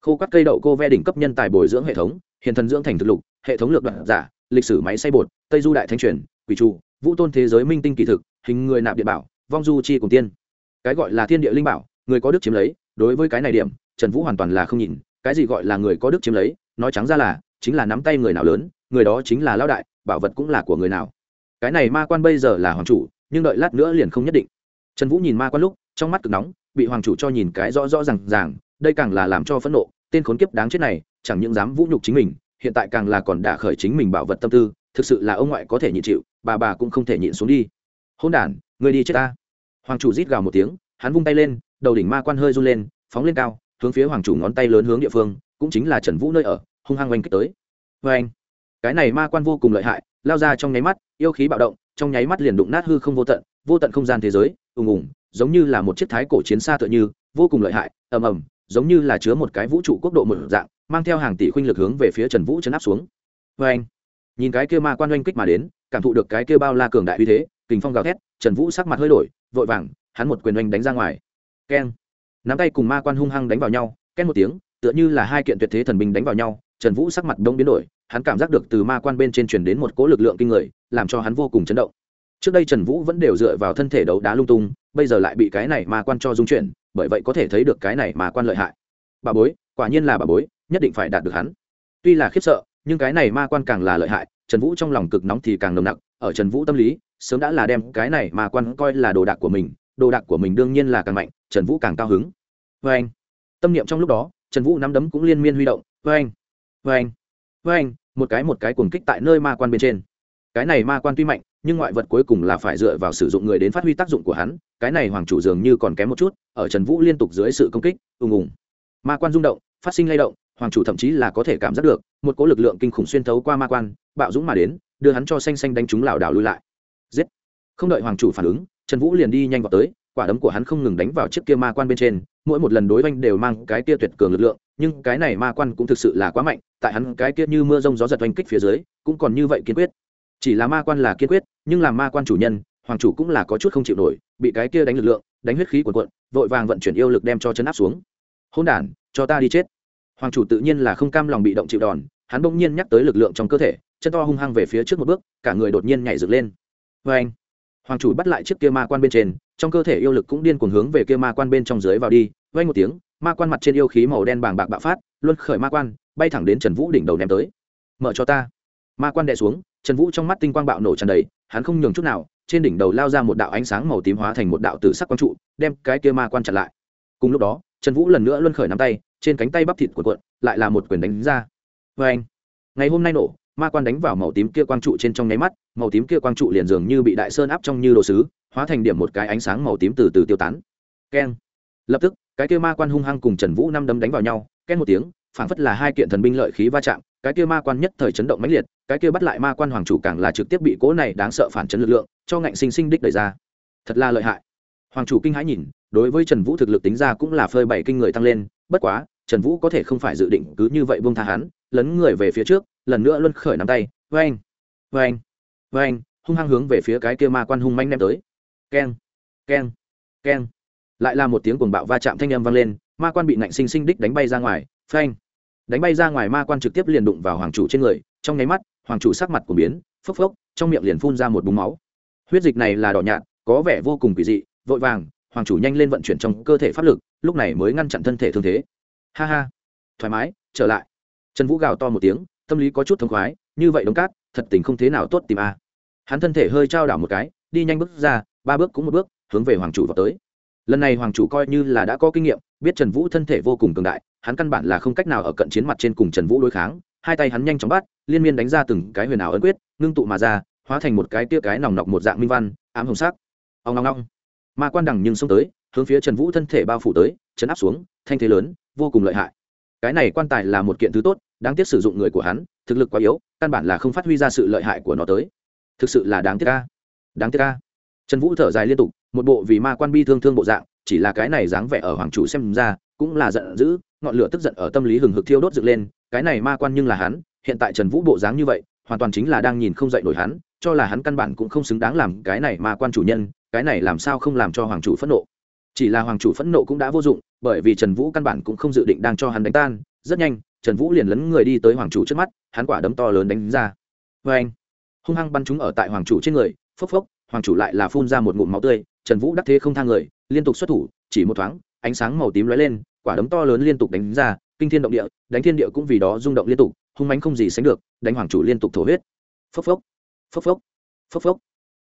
Speaker 1: Khô các cây đậu cô ve đỉnh cấp nhân tài bồi dưỡng hệ thống, hiện thần dưỡng thành thực lục, hệ thống lược đoạn giả, lịch sử máy xay bột, tây du đại thanh truyền, quỷ trụ, vũ tôn thế giới minh tinh kỳ thực, hình người nạp địa bảo, vong du chi cùng tiên. Cái gọi là thiên địa linh bảo, người có đức chiếm lấy, đối với cái này điểm, trần vũ hoàn toàn là không nhìn cái gì gọi là người có đức chiếm lấy, nói trắng ra là, chính là nắm tay người nào lớn, người đó chính là lao đại, bảo vật cũng là của người nào. Cái này ma quan bây giờ là hoàng chủ, nhưng đợi lát nữa liền không nhất định. Trần vũ nhìn ma quan lúc, trong mắt cực nóng, bị hoàng chủ cho nhìn cái rõ rõ r à n g ràng, đây càng là làm cho phẫn nộ, tên khốn kiếp đáng chết này, chẳng những dám vũ nhục chính mình, hiện tại càng là còn đả khởi chính mình bảo vật tâm tư, thực sự là ông ngoại có thể nhịn chịu, bà bà cũng không thể nhịn xuống đi. Hôn đ người đi chết ta. Hoàng chủ rít gào một tiếng, hắn vung tay lên, đầu đỉnh ma quan hơi run lên, phóng lên cao hướng phía hoàng chủ ngón tay lớn hướng địa phương, cũng chính là trần vũ nơi ở, hung hăng oanh kích tới. Vê anh, cái này ma quan vô cùng lợi hại, lao ra trong nháy mắt, yêu khí bạo động, trong nháy mắt liền đụng nát hư không vô tận vô tận không gian thế giới, ùng ùng, giống như là một chiếc thái cổ chiến xa tựa như, vô cùng lợi hại, ầm ầm, giống như là chứa một cái vũ trụ quốc độ một dạng, mang theo hàng tỷ khuynh lực hướng về phía trần vũ chấn áp xuống. Vê anh, nhìn cái kia ma quan oanh kích mà đến, cảm thụ được cái kia bao la cường đại uy thế, kình phong gào thét, trần vũ sắc mặt hơi đổi, vội vàng, hắn một quyền oanh đánh ra ngoài. Keng nắm tay cùng ma quan hung hăng đánh vào nhau, két một tiếng, tựa như là hai kiện tuyệt thế thần binh đánh vào nhau, trần vũ sắc mặt đông biến đổi, hắn cảm giác được từ ma quan bên trên truyền đến một cỗ lực lượng kinh người, làm cho hắn vô cùng chấn động. Trước đây trần vũ vẫn đều dựa vào thân thể đấu đá lung tung, bây giờ lại bị cái này ma quan cho dung chuyển, bởi vậy có thể thấy được cái này ma quan lợi hại. Bà bối, quả nhiên là bà bối, nhất định phải đạt được hắn. Tuy là khiếp sợ, nhưng cái này ma quan càng là lợi hại, trần vũ trong lòng cực nóng thì càng nồng nặc, ở trần vũ tâm lý, sớm đã là đem cái này ma quan coi là đồ đạc của mình, đồ đạc của mình đương nhiên là càng mạnh, trần vũ càng cao hứng vê anh. Tâm niệm trong lúc đó, trần vũ nắm đấm cũng liên miên huy động. Vê anh. Vê anh. Vê anh, một cái một cái cuồng kích tại nơi ma quan bên trên. Cái này ma quan tuy mạnh, nhưng ngoại vật cuối cùng là phải dựa vào sử dụng người đến phát huy tác dụng của hắn. Cái này hoàng chủ dường như còn kém một chút, ở trần vũ liên tục dưới sự công kích, ùng ùng. Ma quan rung động, phát sinh lay động, hoàng chủ thậm chí là có thể cảm giác được, một cỗ lực lượng kinh khủng xuyên thấu qua ma quan, bạo dũng mà đến, đưa hắn cho xanh xanh đánh chúng lảo đảo lui lại. Giết. Không đợi hoàng chủ phản ứng, trần vũ liền đi nhanh vào tới quả đấm của hắn không ngừng đánh vào chiếc kia ma quan bên trên, mỗi một lần đối oanh đều mang cái kia tuyệt cường lực lượng, nhưng cái này ma quan cũng thực sự là quá mạnh, tại hắn cái kia như mưa rông gió giật oanh kích phía dưới, cũng còn như vậy kiên quyết. Chỉ là ma quan là kiên quyết, nhưng làm ma quan chủ nhân, hoàng chủ cũng là có chút không chịu nổi, bị cái kia đánh lực lượng, đánh huyết khí quần quận vội vàng vận chuyển yêu lực đem cho chấn áp xuống. Hôn đản, cho ta đi chết. Hoàng chủ tự nhiên là không cam lòng bị động chịu đòn, hắn bỗng nhiên nhắc tới lực lượng trong cơ thể, chân to hung hăng về phía trước một bước, cả người đột nhiên nhảy dựng lên. Vê anh hoàng chủ bắt lại chiếc kia ma quan bên trên, trong cơ thể yêu lực cũng điên cuồng hướng về kia ma quan bên trong dưới vào đi vây một tiếng, ma quan mặt trên yêu khí màu đen bàng bạc bạo phát, luân khởi ma quan, bay thẳng đến trần vũ đỉnh đầu ném tới. Mở cho ta. Ma quan đè xuống, trần vũ trong mắt tinh quang bạo nổ tràn đầy, hắn không nhường chút nào, trên đỉnh đầu lao ra một đạo ánh sáng màu tím hóa thành một đạo tử sắc quang trụ, đem cái kia ma quan chặn lại. Cùng lúc đó, trần vũ lần nữa luân khởi nắm tay, trên cánh tay bắp thịt của cuộn, lại là một quyền đánh ra. Vê anh ngày hôm nay nổ ma quan đánh vào màu tím kia quang trụ trên trong nháy mắt, màu tím kia quang trụ liền dường như bị đại sơn áp trong như đồ sứ, hóa thành điểm một cái ánh sáng màu tím từ từ tiêu tán. Keng. Lập tức, cái kia ma quan hung hăng cùng trần vũ năm đấm đánh vào nhau ken một tiếng, phảng phất là hai kiện thần binh lợi khí va chạm, cái kia ma quan nhất thời chấn động mãnh liệt, cái kia bắt lại ma quan hoàng chủ càng là trực tiếp bị cố này đáng sợ phản chấn lực lượng, cho ngạnh sinh sinh đích đẩy ra. Thật là lợi hại. Hoàng chủ kinh hãi nhìn, đối với trần vũ thực lực tính ra cũng là phơi bày kinh người tăng lên, bất quá, trần vũ có thể không phải dự định cứ như vậy buông tha hắn, lấn người về phía trước lần nữa luân khởi nắm tay vang vang vang hung hăng hướng về phía cái kia ma quan hung manh đem tới. Keng keng keng. Lại là một tiếng cuồng bạo va chạm thanh âm vang lên, ma quan bị nạnh sinh sinh đích đánh bay ra ngoài, phanh. Đánh bay ra ngoài ma quan trực tiếp liền đụng vào hoàng chủ trên người, trong nháy mắt, hoàng chủ sắc mặt của biến, phốc phốc, trong miệng liền phun ra một búng máu. Huyết dịch này là đỏ nhạt, có vẻ vô cùng kỳ dị, vội vàng, hoàng chủ nhanh lên vận chuyển trong cơ thể pháp lực, lúc này mới ngăn chặn thân thể thương thế. Ha ha. Thoải mái, trở lại. Trần vũ gào to một tiếng tâm lý có chút thông khoái, như vậy đống cát, thật tình không thế nào tốt tìm a. Hắn thân thể hơi trao đảo một cái, đi nhanh bước ra, ba bước cũng một bước, hướng về hoàng chủ vào tới. Lần này hoàng chủ coi như là đã có kinh nghiệm, biết trần vũ thân thể vô cùng cường đại, hắn căn bản là không cách nào ở cận chiến mặt trên cùng trần vũ đối kháng, hai tay hắn nhanh chóng bắt, liên miên đánh ra từng cái huyền ảo ấn quyết, ngưng tụ mà ra, hóa thành một cái tia cái nòng nọc một dạng minh văn, ám hồng sắc. Ông long long ma quan đằng nhưng xông tới, hướng phía trần vũ thân thể bao phủ tới, chấn áp xuống, thanh thế lớn, vô cùng lợi hại. Cái này quan tài là một kiện thứ tốt đáng tiếc sử dụng người của hắn, thực lực quá yếu, căn bản là không phát huy ra sự lợi hại của nó tới. Thực sự là đáng tiếc ca đáng tiếc ca trần vũ thở dài liên tục, một bộ vì ma quan bi thương thương bộ dạng, chỉ là cái này dáng vẻ ở hoàng chủ xem ra, cũng là giận dữ, ngọn lửa tức giận ở tâm lý hừng hực thiêu đốt dựng lên, cái này ma quan nhưng là hắn, hiện tại trần vũ bộ dáng như vậy, hoàn toàn chính là đang nhìn không dậy nổi hắn, cho là hắn căn bản cũng không xứng đáng làm cái này ma quan chủ nhân, cái này làm sao không làm cho hoàng chủ phẫn nộ. Chỉ là hoàng chủ phẫn nộ cũng đã vô dụng, bởi vì trần vũ căn bản cũng không dự định đang cho hắn đánh tan, rất nhanh trần vũ liền lấn người đi tới hoàng chủ trước mắt, hắn quả đấm to lớn đánh ra. Vê anh, hung hăng bắn chúng ở tại hoàng chủ trên người, phốc phốc, hoàng chủ lại là phun ra một ngụm máu tươi, trần vũ đắc thế không thang người, liên tục xuất thủ, chỉ một thoáng, ánh sáng màu tím lóe lên, quả đấm to lớn liên tục đánh ra, kinh thiên động địa, đánh thiên địa cũng vì đó rung động liên tục, hung mánh không gì sánh được, đánh hoàng chủ liên tục thổ huyết. Phốc phốc phốc phốc phốc phốc.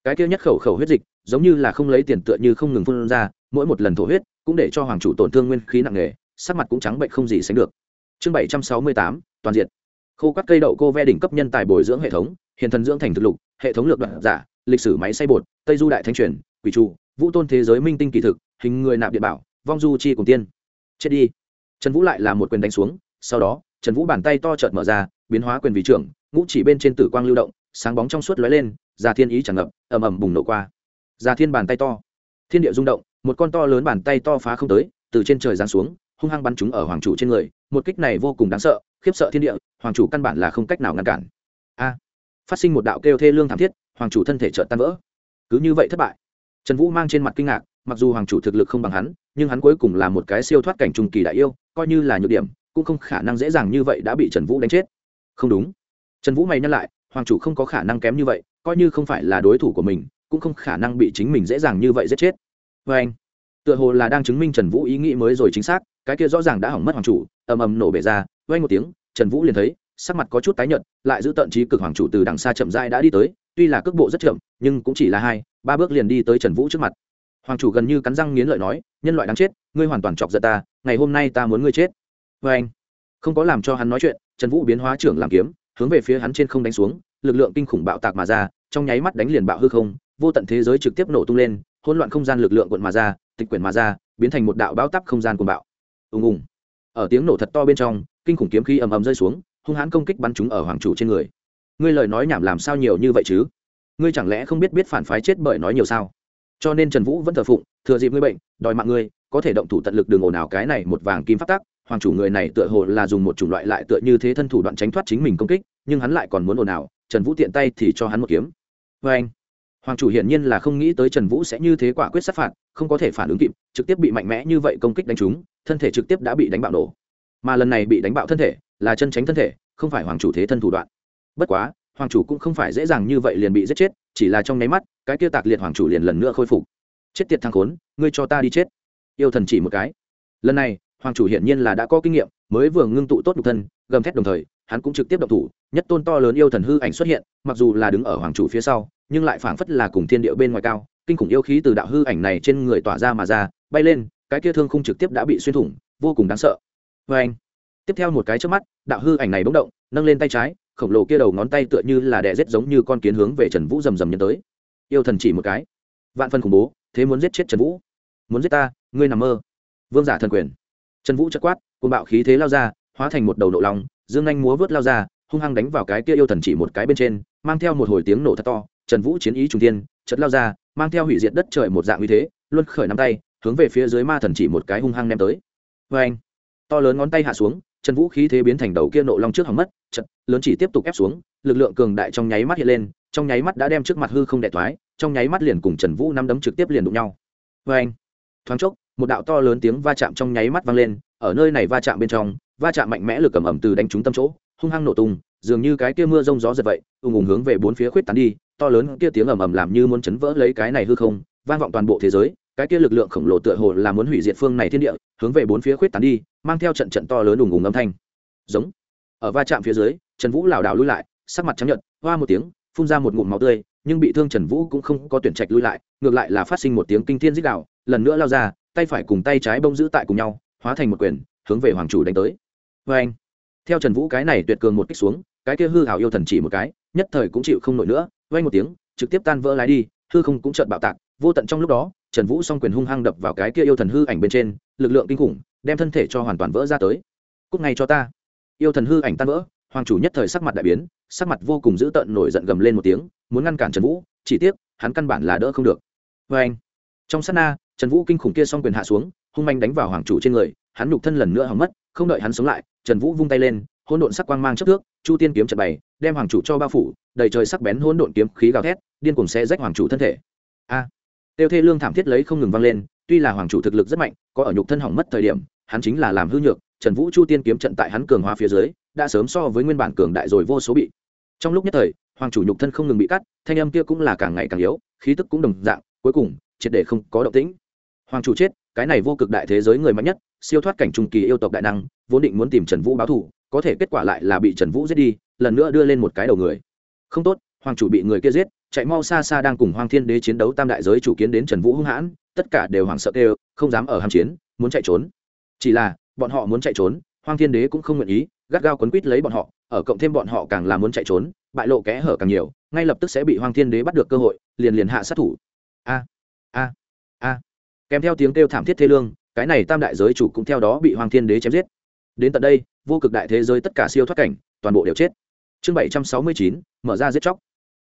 Speaker 1: Cái kia nhất khẩu khẩu huyết dịch, giống như là không lấy tiền tựa như không ngừng phun ra, mỗi một lần thổ huyết, cũng để cho hoàng chủ tổn thương nguyên khí nặng nề, sắc mặt cũng trắng bệnh không gì sánh được chương bảy trăm sáu mươi tám, toàn diện. Khô các cây đậu cô ve đỉnh cấp nhân tài bồi dưỡng hệ thống, hiện thần dưỡng thành thực lục, hệ thống lược đoạn giả, lịch sử máy xay bột, tây du đại thanh truyền, quỷ trụ, vũ tôn thế giới minh tinh kỳ thực, hình người nạp địa bảo, vong du chi cùng tiên. Chết đi. Trần vũ lại là một quyền đánh xuống, sau đó, trần vũ bàn tay to trợt mở ra, biến hóa quyền vị trưởng, ngũ chỉ bên trên tử quang lưu động, sáng bóng trong suốt lóe lên, già thiên ý tràn ngập, ầm ầm bùng nổ qua. Già thiên bàn tay to. Thiên địa rung động, một con to lớn bàn tay to phá không tới, từ trên trời giáng xuống, hung hăng bắn chúng ở hoàng chủ trên người một kích này vô cùng đáng sợ, khiếp sợ thiên địa, hoàng chủ căn bản là không cách nào ngăn cản. A, phát sinh một đạo kêu thê lương thảm thiết, hoàng chủ thân thể trợn tan vỡ. Cứ như vậy thất bại. Trần vũ mang trên mặt kinh ngạc, mặc dù hoàng chủ thực lực không bằng hắn, nhưng hắn cuối cùng là một cái siêu thoát cảnh trung kỳ đại yêu, coi như là nhược điểm, cũng không khả năng dễ dàng như vậy đã bị trần vũ đánh chết. Không đúng. Trần vũ mày nhắc lại, hoàng chủ không có khả năng kém như vậy, coi như không phải là đối thủ của mình, cũng không khả năng bị chính mình dễ dàng như vậy giết chết. Vê anh tựa hồ là đang chứng minh trần vũ ý nghĩ mới rồi chính xác cái kia rõ ràng đã hỏng mất hoàng chủ, ầm ầm nổ bể ra vây một tiếng, trần vũ liền thấy, sắc mặt có chút tái nhợt, lại giữ tận trí cực hoàng chủ từ đằng xa chậm rãi đã đi tới, tuy là cước bộ rất chậm, nhưng cũng chỉ là hai, ba bước liền đi tới trần vũ trước mặt. Hoàng chủ gần như cắn răng nghiến lợi nói, nhân loại đáng chết, ngươi hoàn toàn chọc giận ta, ngày hôm nay ta muốn ngươi chết. Vê anh. Không có làm cho hắn nói chuyện, trần vũ biến hóa trưởng làm kiếm, hướng về phía hắn trên không đánh xuống, lực lượng kinh khủng bạo tạc mà ra, trong nháy mắt đánh liền bạo hư không, vô tận thế giới trực tiếp nổ tung lên, hỗn loạn không gian lực lượng quận mà ra, tịch quyển mà ra, biến thành một đạo bão tắp không gian cuồng bạo ùng ùng. Ở tiếng nổ thật to bên trong kinh khủng kiếm khí ầm ầm rơi xuống hung hãn công kích bắn chúng ở hoàng chủ trên người. Ngươi lời nói nhảm làm sao nhiều như vậy chứ? Ngươi chẳng lẽ không biết biết phản phái chết bởi nói nhiều sao? Cho nên trần vũ vẫn thờ phụng thừa dịp ngươi bệnh đòi mạng ngươi có thể động thủ tận lực đường ồn ào cái này một vàng kim phát tắc, hoàng chủ người này tựa hồ là dùng một chủng loại lại tựa như thế thân thủ đoạn tránh thoát chính mình công kích nhưng hắn lại còn muốn ồn ào trần vũ tiện tay thì cho hắn một kiếm. Vê anh hoàng chủ hiển nhiên là không nghĩ tới trần vũ sẽ như thế quả quyết sát phạt không có thể phản ứng kịp trực tiếp bị mạnh mẽ như vậy công kích đánh trúng thân thể trực tiếp đã bị đánh bạo nổ. Mà lần này bị đánh bạo thân thể là chân tránh thân thể, không phải hoàng chủ thế thân thủ đoạn. Bất quá, hoàng chủ cũng không phải dễ dàng như vậy liền bị giết chết, chỉ là trong nháy mắt, cái kia tạc liệt hoàng chủ liền lần nữa khôi phục. Chết tiệt thằng khốn, ngươi cho ta đi chết. Yêu thần chỉ một cái. Lần này, hoàng chủ hiển nhiên là đã có kinh nghiệm, mới vừa ngưng tụ tốt nhục thân, gầm thét đồng thời, hắn cũng trực tiếp động thủ, nhất tôn to lớn yêu thần hư ảnh xuất hiện, mặc dù là đứng ở hoàng chủ phía sau, nhưng lại phảng phất là cùng thiên địa bên ngoài cao, kinh khủng yêu khí từ đạo hư ảnh này trên người tỏa ra mà ra, bay lên cái kia thương khung trực tiếp đã bị xuyên thủng, vô cùng đáng sợ. Vê anh, tiếp theo một cái trước mắt, đạo hư ảnh này bỗng động, nâng lên tay trái, khổng lồ kia đầu ngón tay tựa như là đè rết giống như con kiến hướng về trần vũ rầm rầm nhân tới. Yêu thần chỉ một cái. Vạn phân khủng bố, thế muốn giết chết trần vũ. Muốn giết ta, ngươi nằm mơ. Vương giả thần quyền. Trần vũ chất quát côn bạo khí thế lao ra, hóa thành một đầu nộ lòng, dương anh múa vớt lao ra, hung hăng đánh vào cái kia yêu thần chỉ một cái bên trên, mang theo một hồi tiếng nổ thật to, trần vũ chiến ý trung tiên chợt lao ra, mang theo hủy diệt đất trời một dạng uy thế, luân khởi nắm tay hướng về phía dưới ma thần chỉ một cái hung hăng đem tới. Vê anh, to lớn ngón tay hạ xuống trần vũ khí thế biến thành đầu kia nộ long trước hỏng mất, chật, lớn chỉ tiếp tục ép xuống, lực lượng cường đại trong nháy mắt hiện lên, trong nháy mắt đã đem trước mặt hư không đẻ thoái trong nháy mắt liền cùng trần vũ năm đấm trực tiếp liền đụng nhau. Vê anh, thoáng chốc, một đạo to lớn tiếng va chạm trong nháy mắt vang lên, ở nơi này va chạm bên trong, va chạm mạnh mẽ lực cầm ẩm từ đánh trúng tâm chỗ, hung hăng nổ tung, dường như cái kia mưa rông gió giật vậy, ùng ùng hướng về bốn phía khuyết tán đi, to lớn kia tiếng ầm ầm làm như muốn chấn vỡ lấy cái này hư không, vang vọng toàn bộ thế giới cái kia lực lượng khổng lồ tựa hồ là muốn hủy diệt phương này thiên địa, hướng về bốn phía khuyết tán đi, mang theo trận trận to lớn đùng ùng âm thanh. Giống. Ở va chạm phía dưới, trần vũ lảo đảo lui lại, sắc mặt trắng nhợt, hoa một tiếng, phun ra một ngụm máu tươi, nhưng bị thương trần vũ cũng không có tuyển trạch lui lại, ngược lại là phát sinh một tiếng kinh thiên dích đạo lần nữa lao ra, tay phải cùng tay trái bông giữ tại cùng nhau, hóa thành một quyền, hướng về hoàng chủ đánh tới. Vê anh, theo trần vũ cái này tuyệt cường một kích xuống, cái kia hư hảo yêu thần chỉ một cái, nhất thời cũng chịu không nổi nữa vay một tiếng, trực tiếp tan vỡ lái đi, hư không cũng trợn bạo tạc, vô tận trong lúc đó trần vũ s o n g quyền hung hăng đập vào cái kia yêu thần hư ảnh bên trên, lực lượng kinh khủng, đem thân thể cho hoàn toàn vỡ ra tới. Cúc ngay cho ta. Yêu thần hư ảnh tan vỡ, hoàng chủ nhất thời sắc mặt đại biến, sắc mặt vô cùng dữ tợn nổi giận gầm lên một tiếng, muốn ngăn cản trần vũ, chỉ tiếc, hắn căn bản là đỡ không được. Vê anh. Trong s á t na, trần vũ kinh khủng kia s o n g quyền hạ xuống, hung manh đánh vào hoàng chủ trên người, hắn nhục thân lần nữa hỏng mất, không đợi hắn sống lại, trần vũ vung tay lên, hỗn độn sắc quang mang chất thước chu tiên kiếm trận bày, đem hoàng chủ cho bao phủ, đầy trời sắc bén hỗn độn kiếm khí gào thét, điên cùng xe rách hoàng chủ thân thể. A tiêu thê lương thảm thiết lấy không ngừng vang lên, tuy là hoàng chủ thực lực rất mạnh, có ở nhục thân hỏng mất thời điểm, hắn chính là làm hư nhược, trần vũ chu tiên kiếm trận tại hắn cường hóa phía dưới, đã sớm so với nguyên bản cường đại rồi vô số bị. Trong lúc nhất thời, hoàng chủ nhục thân không ngừng bị cắt, thanh âm kia cũng là càng ngày càng yếu, khí tức cũng đồng dạng, cuối cùng, triệt để không có động tĩnh. Hoàng chủ chết, cái này vô cực đại thế giới người mạnh nhất, siêu thoát cảnh trung kỳ yêu tộc đại năng, vốn định muốn tìm trần vũ báo thù, có thể kết quả lại là bị trần vũ giết đi, lần nữa đưa lên một cái đầu người. Không tốt, hoàng chủ bị người kia giết chạy mau xa xa đang cùng Hoàng Thiên Đế chiến đấu tam đại giới chủ kiến đến Trần Vũ hung hãn, tất cả đều hoảng sợ kêu, không dám ở hàm chiến, muốn chạy trốn. Chỉ là, bọn họ muốn chạy trốn, Hoàng Thiên Đế cũng không nguyện ý, gắt gao quấn quýt lấy bọn họ, ở cộng thêm bọn họ càng là muốn chạy trốn, bại lộ kẽ hở càng nhiều, ngay lập tức sẽ bị Hoàng Thiên Đế bắt được cơ hội, liền liền hạ sát thủ. A a a. Kèm theo tiếng kêu thảm thiết thê lương, cái này tam đại giới chủ cũng theo đó bị Hoàng Thiên Đế chém giết. Đến tận đây, vô cực đại thế giới tất cả siêu thoát cảnh, toàn bộ đều chết. Chương bảy trăm sáu mươi chín mở ra giết chóc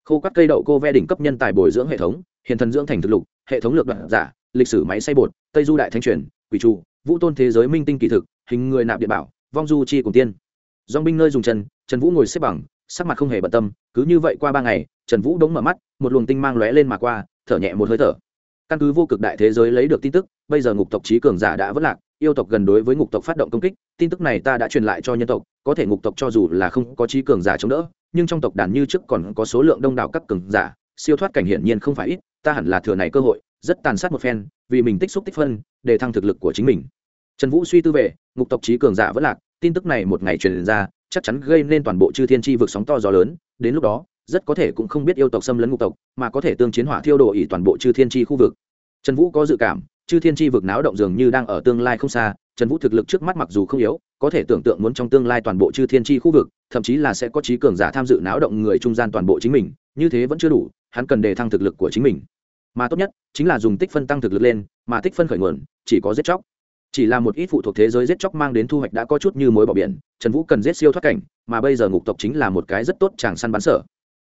Speaker 1: khô các cây đậu cô ve đỉnh cấp nhân tài bồi dưỡng hệ thống, hiện thần dưỡng thành thực lục, hệ thống lược đoạn giả, lịch sử máy xay bột, tây du đại thanh truyền, quỷ trụ, vũ tôn thế giới minh tinh kỳ thực, hình người nạp địa bảo, vong du chi cùng tiên. Dong binh nơi dùng chân, trần vũ ngồi xếp bằng, sắc mặt không hề bận tâm, cứ như vậy qua ba ngày, trần vũ đống mở mắt, một luồng tinh mang lóe lên mà qua, thở nhẹ một hơi thở. Căn cứ vô cực đại thế giới lấy được tin tức, bây giờ ngục tộc trí cường giả đã vất lạc, yêu tộc gần đối với ngục tộc phát động công kích, tin tức này ta đã truyền lại cho nhân tộc, có thể ngục tộc cho dù là không có trí cường giả chống đỡ nhưng trong tộc đàn như trước còn có số lượng đông đảo các cường giả, siêu thoát cảnh hiển nhiên không phải ít, ta hẳn là thừa này cơ hội, rất tàn sát một phen, vì mình tích xúc tích phân, để thăng thực lực của chính mình. Trần vũ suy tư về, ngục tộc trí cường giả vẫn lạc, tin tức này một ngày truyền ra, chắc chắn gây nên toàn bộ chư thiên tri vực sóng to gió lớn, đến lúc đó, rất có thể cũng không biết yêu tộc xâm lấn ngục tộc, mà có thể tương chiến hỏa thiêu đồ ỉ toàn bộ chư thiên tri khu vực. Trần vũ có dự cảm, chư thiên tri vực náo động dường như đang ở tương lai không xa, trần vũ thực lực trước mắt mặc dù không yếu có thể tưởng tượng muốn trong tương lai toàn bộ chư thiên tri khu vực, thậm chí là sẽ có trí cường giả tham dự náo động người trung gian toàn bộ chính mình, như thế vẫn chưa đủ, hắn cần đề thăng thực lực của chính mình. Mà tốt nhất, chính là dùng tích phân tăng thực lực lên, mà tích phân khởi nguồn, chỉ có giết chóc. Chỉ là một ít phụ thuộc thế giới giết chóc mang đến thu hoạch đã có chút như mối bỏ biển, trần vũ cần giết siêu thoát cảnh, mà bây giờ ngục tộc chính là một cái rất tốt chàng săn bắn sở.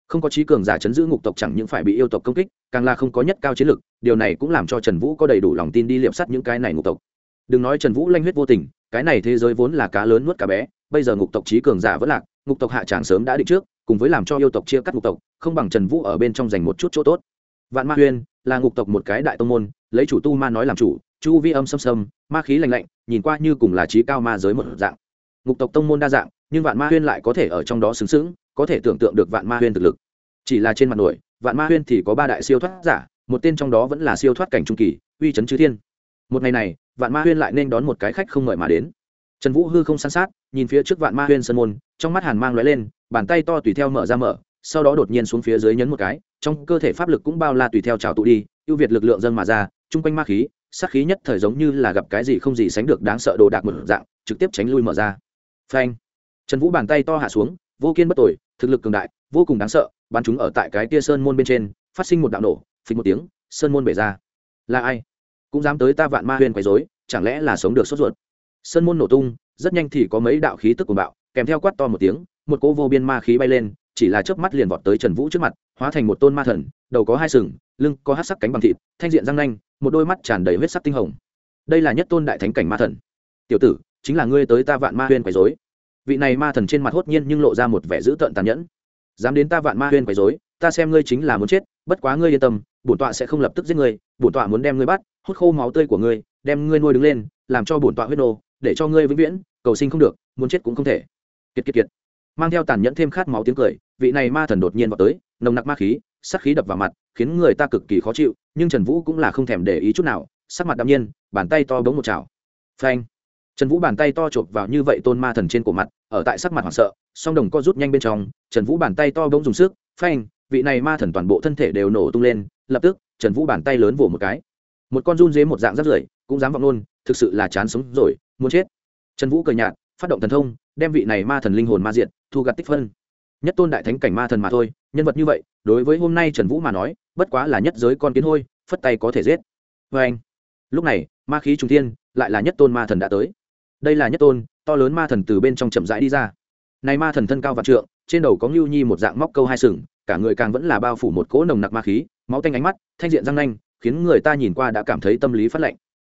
Speaker 1: Không có trí cường giả chấn giữ ngục tộc chẳng những phải bị yêu tộc công kích, càng là không có nhất cao chiến lực, điều này cũng làm cho trần vũ có đầy đủ lòng tin đi liệp sắt những cái này ngục tộc. Đừng nói trần vũ lanh huyết vô tình cái này thế giới vốn là cá lớn nuốt cá bé, bây giờ ngục tộc trí cường giả vẫn lạc, ngục tộc hạ tràng sớm đã định trước, cùng với làm cho yêu tộc chia cắt ngục tộc, không bằng trần vũ ở bên trong giành một chút chỗ tốt. Vạn ma huyên là ngục tộc một cái đại tông môn, lấy chủ tu ma nói làm chủ, chu vi âm xâm xâm ma khí lành lạnh, nhìn qua như cùng là trí cao ma giới một dạng. Ngục tộc tông môn đa dạng, nhưng vạn ma huyên lại có thể ở trong đó xứng xứng, có thể tưởng tượng được vạn ma huyên thực lực. Chỉ là trên mặt nổi, vạn ma huyên thì có ba đại siêu thoát giả, một tên trong đó vẫn là siêu thoát cảnh trung kỳ, uy chấn chư thiên. Một ngày này vạn ma huyên lại nên đón một cái khách không mời mà đến. Trần vũ hư không san sát, nhìn phía trước vạn ma huyên sân môn, trong mắt hàn mang lóe lên, bàn tay to tùy theo mở ra mở, sau đó đột nhiên xuống phía dưới nhấn một cái, trong cơ thể pháp lực cũng bao la tùy theo trào tụ đi, ưu việt lực lượng dân mà ra, chung quanh ma khí, sát khí nhất thời giống như là gặp cái gì không gì sánh được đáng sợ đồ đạc một dạng, trực tiếp tránh lui mở ra. Phanh! Trần vũ bàn tay to hạ xuống, vô kiên bất tội thực lực cường đại, vô cùng đáng sợ, bắn chúng ở tại cái tia sơn môn bên trên, phát sinh một đạo nổ phình một tiếng, sơn môn bể ra. Là ai? Cũng dám tới ta vạn ma huyền quấy rối, chẳng lẽ là sống được sốt ruột? Sơn môn nổ tung rất nhanh thì có mấy đạo khí tức cuồng bạo kèm theo quát to một tiếng một cỗ vô biên ma khí bay lên chỉ là chớp mắt liền vọt tới trần vũ trước mặt hóa thành một tôn ma thần đầu có hai sừng lưng có hát sắc cánh bằng thịt thanh diện răng nanh một đôi mắt tràn đầy huyết sắc tinh hồng. Đây là nhất tôn đại thánh cảnh ma thần. Tiểu tử chính là ngươi tới ta vạn ma huyên quấy dối vị này ma thần trên mặt hốt nhiên nhưng lộ ra một vẻ dữ tợn tàn nhẫn. Dám đến ta vạn ma huyên quấy dối ta xem ngươi chính là muốn chết, bất quá ngươi yên tâm, bổn tọa sẽ không lập tức giết ngươi, bổn tọa muốn đem ngươi bắt, hút khô máu tươi của ngươi, đem ngươi nuôi đứng lên, làm cho bổn tọa huyết nô, để cho ngươi vĩnh viễn, cầu sinh không được, muốn chết cũng không thể. Kiệt kiệt kiệt. Mang theo tàn nhẫn thêm khát máu tiếng cười, vị này ma thần đột nhiên vào tới, nồng nặc ma khí sắc khí đập vào mặt, khiến người ta cực kỳ khó chịu, nhưng trần vũ cũng là không thèm để ý chút nào, sắc mặt đ nhiên, bàn tay to bỗng một chảo. Phanh. Trần vũ bàn tay to chộp vào như vậy tôn ma thần trên cổ mặt, ở tại sắc mặt hoảng sợ, song đồng co rút nhanh bên trong, trần vũ bàn tay to bỗng dùng sức, phanh vị này ma thần toàn bộ thân thể đều nổ tung lên, lập tức, trần vũ bàn tay lớn vỗ một cái. Một con run dế một dạng rắt rưởi, cũng dám vọng luôn, thực sự là chán sống rồi, muốn chết. Trần vũ cười nhạt, phát động thần thông, đem vị này ma thần linh hồn ma diện thu gặt tích phân. Nhất tôn đại thánh cảnh ma thần mà thôi, nhân vật như vậy, đối với hôm nay trần vũ mà nói, bất quá là nhất giới con kiến hôi, phất tay có thể giết. Vê anh, lúc này, ma khí trung thiên, lại là nhất tôn ma thần đã tới. Đây là nhất tôn, to lớn ma thần từ bên trong chậm rãi đi ra. Này ma thần thân cao vạn trượng, trên đầu có ngưu nhi một dạng móc câu hai sừng cả người càng vẫn là bao phủ một cỗ nồng nặc ma khí, máu tanh ánh mắt, thanh diện răng nanh, khiến người ta nhìn qua đã cảm thấy tâm lý phát lạnh.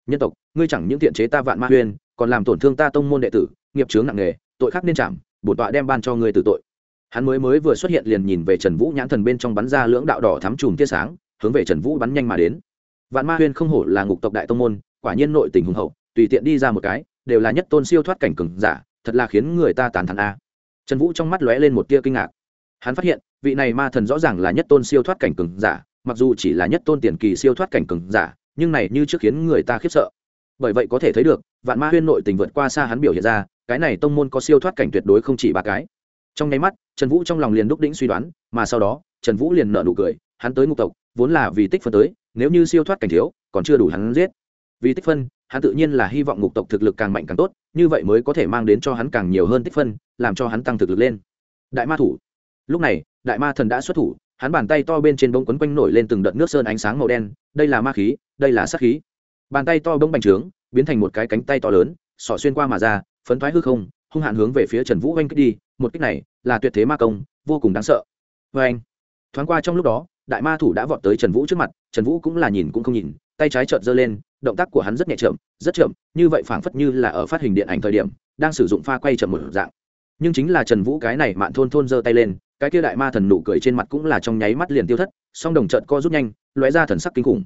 Speaker 1: Nhân tộc, ngươi chẳng những thiện chế ta vạn ma huyên còn làm tổn thương ta tông môn đệ tử, nghiệp chướng nặng nề, tội khác nên chạm, bổn tọa đem ban cho ngươi tử tội. Hắn mới mới vừa xuất hiện liền nhìn về trần vũ nhãn thần bên trong bắn ra lưỡng đạo đỏ thắm chùm tia sáng, hướng về trần vũ bắn nhanh mà đến. Vạn ma huyên không hổ là ngục tộc đại tông môn, quả nhiên nội tình hùng hậu, tùy tiện đi ra một cái, đều là nhất tôn siêu thoát cảnh cường giả, thật là khiến người ta tàn thắn a. Trần vũ trong mắt lóe lên một tia kinh ngạc. Hắn phát hiện vị này ma thần rõ ràng là nhất tôn siêu thoát cảnh cường giả, mặc dù chỉ là nhất tôn tiền kỳ siêu thoát cảnh cường giả, nhưng này như trước khiến người ta khiếp sợ. Bởi vậy có thể thấy được, vạn ma huyên nội tình vượt qua xa hắn biểu hiện ra, cái này tông môn có siêu thoát cảnh tuyệt đối không chỉ ba cái. Trong nháy mắt, trần vũ trong lòng liền đúc đĩnh suy đoán, mà sau đó, trần vũ liền nợ nụ cười, hắn tới ngục tộc, vốn là vì tích phân tới, nếu như siêu thoát cảnh thiếu, còn chưa đủ hắn giết. Vì tích phân, hắn tự nhiên là hy vọng ngục tộc thực lực càng mạnh càng tốt, như vậy mới có thể mang đến cho hắn càng nhiều hơn tích phân, làm cho hắn tăng thực lực lên. Đại ma thủ. Lúc này đại ma thần đã xuất thủ, hắn bàn tay to bên trên bông quấn quanh nổi lên từng đợt nước sơn ánh sáng màu đen, đây là ma khí, đây là sát khí. Bàn tay to bông bành trướng, biến thành một cái cánh tay to lớn sỏ xuyên qua mà ra, phấn thoái hư không, hung hạn hướng về phía trần vũ oanh kích đi, một kích này là tuyệt thế ma công, vô cùng đáng sợ. Vê anh thoáng qua trong lúc đó, đại ma thủ đã vọt tới trần vũ trước mặt, trần vũ cũng là nhìn cũng không nhìn, tay trái trợn giơ lên, động tác của hắn rất nhẹ chậm, rất chậm, như vậy phảng phất như là ở phát hình điện ảnh thời điểm, đang sử dụng pha quay chậm một dạng nhưng chính là trần vũ cái này mạn thôn thôn giơ tay lên, cái kia đại ma thần nụ cười trên mặt cũng là trong nháy mắt liền tiêu thất, song đồng trận co rút nhanh, lóe ra thần sắc kinh khủng.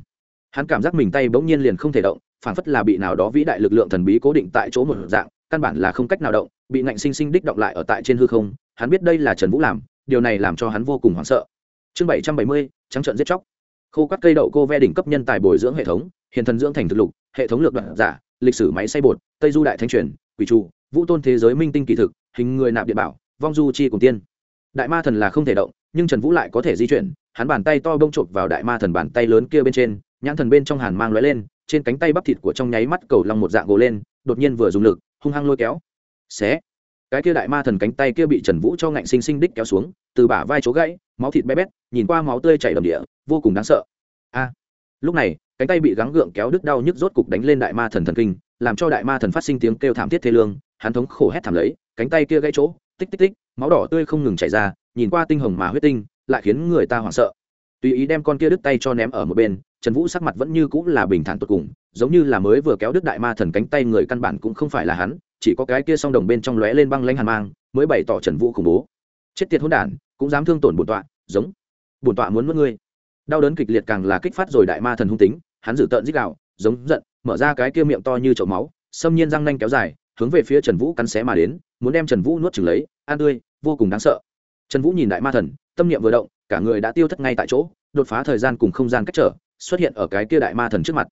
Speaker 1: Hắn cảm giác mình tay bỗng nhiên liền không thể động phản phất là bị nào đó vĩ đại lực lượng thần bí cố định tại chỗ một dạng, căn bản là không cách nào động, bị ngạnh sinh sinh đích động lại ở tại trên hư không, hắn biết đây là trần vũ làm, điều này làm cho hắn vô cùng hoảng sợ. Chương bảy trăm bảy mươi, trắng trợn giết chóc. Khô các cây đậu cô ve đỉnh cấp nhân tài bồi dưỡng hệ thống, hiện thần dưỡng thành thực lục, hệ thống lược đoạn giả, lịch sử máy xay bột, tây du đại thanh truyền, quỷ trụ vũ tôn thế giới minh tinh kỳ thực hình người nạp địa bảo, vong du chi cùng tiên. Đại ma thần là không thể động, nhưng trần vũ lại có thể di chuyển, hắn bàn tay to bông chộp vào đại ma thần bàn tay lớn kia bên trên, nhãn thần bên trong hàn mang lóe lên, trên cánh tay bắp thịt của trong nháy mắt cầu long một dạng gồ lên, đột nhiên vừa dùng lực, hung hăng lôi kéo. Xé. Cái kia đại ma thần cánh tay kia bị trần vũ cho ngạnh sinh sinh đích kéo xuống, từ bả vai chỗ gãy, máu thịt bé bét, nhìn qua máu tươi chảy đầm địa, vô cùng đáng sợ. A. Lúc này, cánh tay bị gắng gượng kéo đứt đau nhức rốt cục đánh lên đại ma thần thần kinh, làm cho đại ma thần phát sinh tiếng kêu thảm thiết thê lương hắn thống khổ hét thảm lấy, cánh tay kia gãy chỗ, tích tích tích, máu đỏ tươi không ngừng chảy ra, nhìn qua tinh hồng mà huyết tinh, lại khiến người ta hoảng sợ. Tùy ý đem con kia đứt tay cho ném ở một bên, trần vũ sắc mặt vẫn như cũng là bình thản tột cùng, giống như là mới vừa kéo đứt đại ma thần cánh tay người căn bản cũng không phải là hắn, chỉ có cái kia song đồng bên trong lóe lên băng lanh hàn mang, mới bày tỏ trần vũ khủng bố. Chết tiệt hỗn đản, cũng dám thương tổn bổn tọa, giống. Bổn tọa muốn mất ngươi. Đau đớn kịch liệt càng là kích phát rồi đại ma thần hung tính, hắn giữ tợn dích đạo giống giận, mở ra cái kia miệng to như chậu máu, xâm nhiên răng nanh kéo dài hướng về phía trần vũ cắn xé mà đến, muốn đem trần vũ nuốt chừng lấy, an tươi vô cùng đáng sợ. Trần vũ nhìn đại ma thần, tâm niệm vừa động, cả người đã tiêu thất ngay tại chỗ, đột phá thời gian cùng không gian cách trở, xuất hiện ở cái kia đại ma thần trước mặt.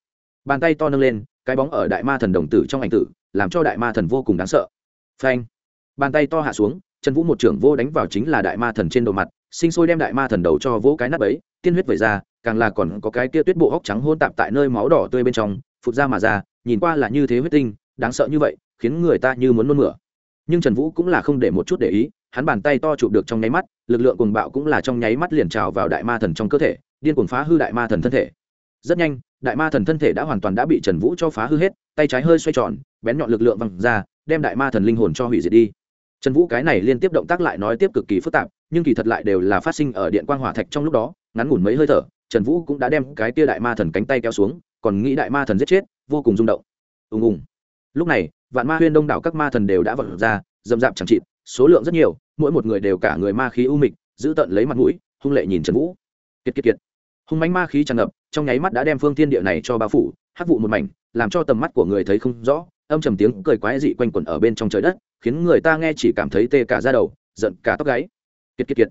Speaker 1: Bàn tay to nâng lên, cái bóng ở đại ma thần đồng tử trong ảnh tử, làm cho đại ma thần vô cùng đáng sợ. Phanh! Bàn tay to hạ xuống, trần vũ một trưởng vô đánh vào chính là đại ma thần trên đầu mặt, sinh sôi đem đại ma thần đầu cho vỗ cái nắp ấy, tiên huyết vẩy ra, càng là còn có cái kia tuyết bộ hóc trắng hôn tạp tại nơi máu đỏ tươi bên trong, phụt ra mà ra, nhìn qua là như thế huyết tinh, đáng sợ như vậy khiến người ta như muốn nôn mửa. Nhưng trần vũ cũng là không để một chút để ý, hắn bàn tay to chụp được trong nháy mắt, lực lượng cuồng bạo cũng là trong nháy mắt liền trào vào đại ma thần trong cơ thể, điên cuồng phá hư đại ma thần thân thể. Rất nhanh, đại ma thần thân thể đã hoàn toàn đã bị trần vũ cho phá hư hết, tay trái hơi xoay tròn, bén nhọn lực lượng văng ra, đem đại ma thần linh hồn cho hủy diệt đi. Trần vũ cái này liên tiếp động tác lại nói tiếp cực kỳ phức tạp, nhưng kỳ thật lại đều là phát sinh ở điện quang hỏa thạch trong lúc đó, ngắn ngủn mấy hơi thở, trần vũ cũng đã đem cái tia đại ma thần cánh tay kéo xuống, còn nghĩ đại ma thần giết chết, vô cùng rung động. Ùng ùng. Lúc này vạn ma huyên đông đảo các ma thần đều đã vận ra dầm dạp chẳng chịt, số lượng rất nhiều, mỗi một người đều cả người ma khí u mịch, giữ tận lấy mặt mũi, hung lệ nhìn trần vũ. Kiệt kiệt kiệt. Hung mánh ma khí tràn ngập, trong nháy mắt đã đem phương thiên địa này cho bao phủ, hắc vụ một mảnh, làm cho tầm mắt của người thấy không rõ, âm trầm tiếng cười quái dị quanh quẩn ở bên trong trời đất, khiến người ta nghe chỉ cảm thấy tê cả da đầu, giận cả tóc gáy. Kiệt kiệt kiệt.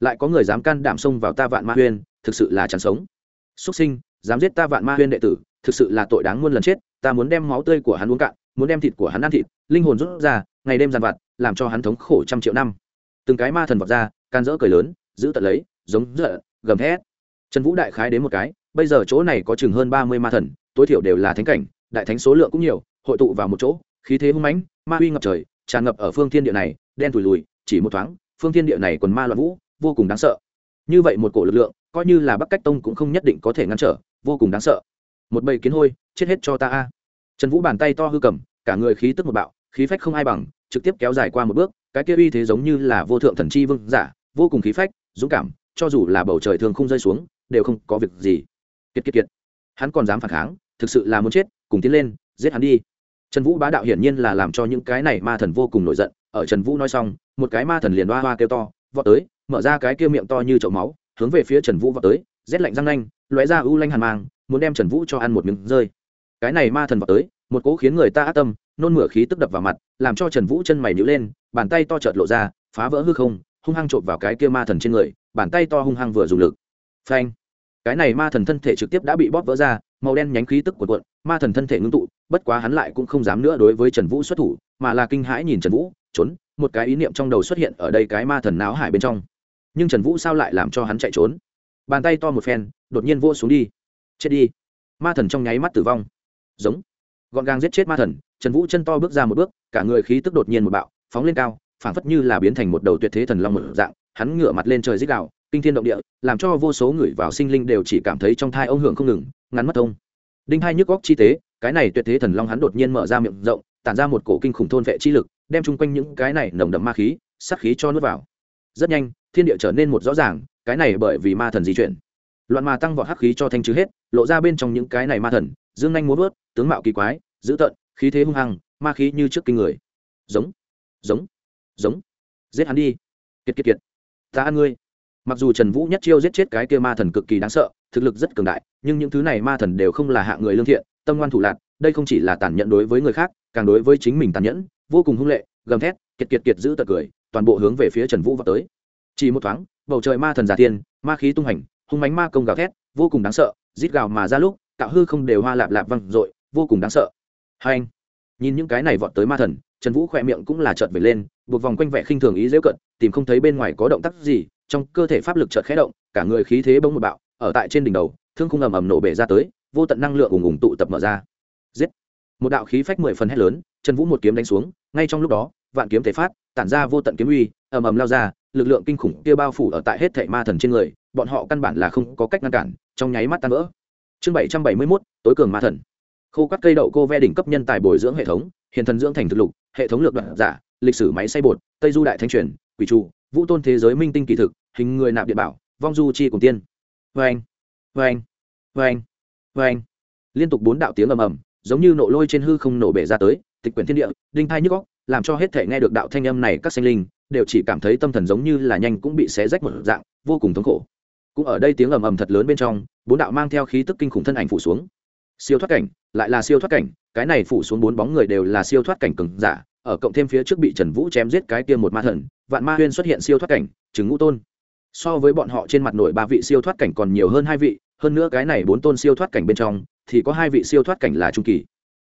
Speaker 1: Lại có người dám can đảm xông vào ta vạn ma huyên, thực sự là chẳng sống. Xuất sinh, dám giết ta vạn ma huyên đệ tử, thực sự là tội đáng muôn lần chết, ta muốn đem máu tươi của hắn uống cạn muốn đem thịt của hắn ăn thịt, linh hồn rút ra, ngày đêm dàn vặt, làm cho hắn thống khổ trăm triệu năm. Từng cái ma thần vọt ra, can dỡ cười lớn, giữ tận lấy, giống giận, gầm thét. Trần vũ đại khái đến một cái, bây giờ chỗ này có chừng hơn ba mươi ma thần, tối thiểu đều là thánh cảnh, đại thánh số lượng cũng nhiều, hội tụ vào một chỗ, khí thế hung mãnh, ma uy ngập trời, tràn ngập ở phương thiên địa này, đen thùi lùi, chỉ một thoáng, phương thiên địa này còn ma loạn vũ, vô cùng đáng sợ. Như vậy một cổ lực lượng, coi như là bắc cách tông cũng không nhất định có thể ngăn trở, vô cùng đáng sợ. Một bầy kiến hôi, chết hết cho ta a trần vũ bàn tay to hư cầm, cả người khí tức một bạo, khí phách không ai bằng, trực tiếp kéo dài qua một bước, cái kia uy thế giống như là vô thượng thần chi vương giả, vô cùng khí phách, dũng cảm, cho dù là bầu trời thường không rơi xuống, đều không có việc gì. Kiệt kiệt kiệt. Hắn còn dám phản kháng, thực sự là muốn chết, cùng tiến lên, giết hắn đi. Trần vũ bá đạo hiển nhiên là làm cho những cái này ma thần vô cùng nổi giận, ở trần vũ nói xong, một cái ma thần liền hoa hoa kêu to, vọt tới, mở ra cái kia miệng to như chậu máu, hướng về phía trần vũ vọt tới, rét lạnh răng nanh, lóe ra u lanh hàn mang, muốn đem trần vũ cho ăn một miếng rơi cái này ma thần vào tới, một cỗ khiến người ta ác tâm, nôn mửa khí tức đập vào mặt, làm cho trần vũ chân mày nhữ lên, bàn tay to trợt lộ ra, phá vỡ hư không, hung hăng trộm vào cái kia ma thần trên người, bàn tay to hung hăng vừa dùng lực. Phanh! Cái này ma thần thân thể trực tiếp đã bị bóp vỡ ra, màu đen nhánh khí tức của cuộn, ma thần thân thể ngưng tụ, bất quá hắn lại cũng không dám nữa đối với trần vũ xuất thủ, mà là kinh hãi nhìn trần vũ, trốn, một cái ý niệm trong đầu xuất hiện ở đây cái ma thần náo hải bên trong. Nhưng trần vũ sao lại làm cho hắn chạy trốn? Bàn tay to một phen, đột nhiên vô xuống đi. Chết đi. Ma thần trong nháy mắt tử vong giống. Gọn gàng giết chết ma thần, trần vũ chân to bước ra một bước, cả người khí tức đột nhiên một bạo, phóng lên cao, phảng phất như là biến thành một đầu tuyệt thế thần long một dạng, hắn ngửa mặt lên trời dích đạo kinh thiên động địa, làm cho vô số người vào sinh linh đều chỉ cảm thấy trong thai ông hưởng không ngừng, ngắn mất thông. Đinh hai nhức góc chi tế, cái này tuyệt thế thần long hắn đột nhiên mở ra miệng rộng, tản ra một cổ kinh khủng thôn vệ chi lực, đem chung quanh những cái này nồng đậm ma khí sắc khí cho nuốt vào. Rất nhanh, thiên địa trở nên một rõ ràng, cái này bởi vì ma thần di chuyển loạn mà tăng vọt hắc khí cho thanh trừ hết, lộ ra bên trong những cái này ma thần, dương nhanh muốn vớt, tướng mạo kỳ quái, dữ tợn, khí thế hung hăng, ma khí như trước kinh người. Giống giống giống. Giết hắn đi. Kiệt kiệt kiệt. Ta ăn ngươi. Mặc dù trần vũ nhất chiêu giết chết cái kia ma thần cực kỳ đáng sợ, thực lực rất cường đại, nhưng những thứ này ma thần đều không là hạ người lương thiện, tâm ngoan thủ lạc đây không chỉ là tàn nhẫn đối với người khác, càng đối với chính mình tàn nhẫn, vô cùng hung lệ, gầm thét, kiệt kiệt kiệt giữ tật cười, toàn bộ hướng về phía trần vũ vào tới. Chỉ một thoáng, bầu trời ma thần giả tiên, ma khí tung hành hung mánh ma công gào thét, vô cùng đáng sợ, rít gào mà ra lúc tạo hư không đều hoa lạp lạp văng r vô cùng đáng sợ. Hai anh, nhìn những cái này vọt tới ma thần, trần vũ khỏe miệng cũng là trợt về lên, buộc vòng quanh vẻ khinh thường ý dễ cận, tìm không thấy bên ngoài có động tác gì, trong cơ thể pháp lực chợt khẽ động, cả người khí thế bỗng một bạo, ở tại trên đỉnh đầu, thương khung ầm ầm nổ bể ra tới, vô tận năng lượng ùng ùng tụ tập mở ra. Giết! Một đạo khí phách mười phần hét lớn, trần vũ một kiếm đánh xuống, ngay trong lúc đó, vạn kiếm thể phát, tản ra vô tận kiếm uy, ầm ầm lao ra, lực lượng kinh khủng kia bao phủ ở tại hết thảy ma thần trên người bọn họ căn bản là không có cách ngăn cản, trong nháy mắt tan vỡ. Chương bảy trăm bảy mươi mốt, tối cường ma thần. Khô các cây đậu cô ve đỉnh cấp nhân tài bồi dưỡng hệ thống, hiện thần dưỡng thành thực lục, hệ thống lược đoạn giả, lịch sử máy xay bột, tây du đại thanh truyền, quỷ trụ, vũ tôn thế giới minh tinh kỳ thực, hình người nạp điện bảo, vong du chi cùng tiên. Vê anh vê anh vê anh vê anh liên tục bốn đạo tiếng ầm ầm, giống như nộ lôi trên hư không nổ bể ra tới, tịch quyển thiên địa, đinh thai nhức góc làm cho hết thể nghe được đạo thanh âm này các sinh linh, đều chỉ cảm thấy tâm thần giống như là nhanh cũng bị xé rách một dạng, vô cùng thống khổ cũng ở đây tiếng ầm ầm thật lớn bên trong, bốn đạo mang theo khí tức kinh khủng thân ảnh phủ xuống. Siêu thoát cảnh, lại là siêu thoát cảnh, cái này phủ xuống bốn bóng người đều là siêu thoát cảnh cừng giả, ở cộng thêm phía trước bị trần vũ chém giết cái kia một ma thần, vạn ma huyên xuất hiện siêu thoát cảnh chứng ngũ tôn. So với bọn họ trên mặt nổi ba vị siêu thoát cảnh còn nhiều hơn hai vị, hơn nữa cái này bốn tôn siêu thoát cảnh bên trong, thì có hai vị siêu thoát cảnh là trung kỳ.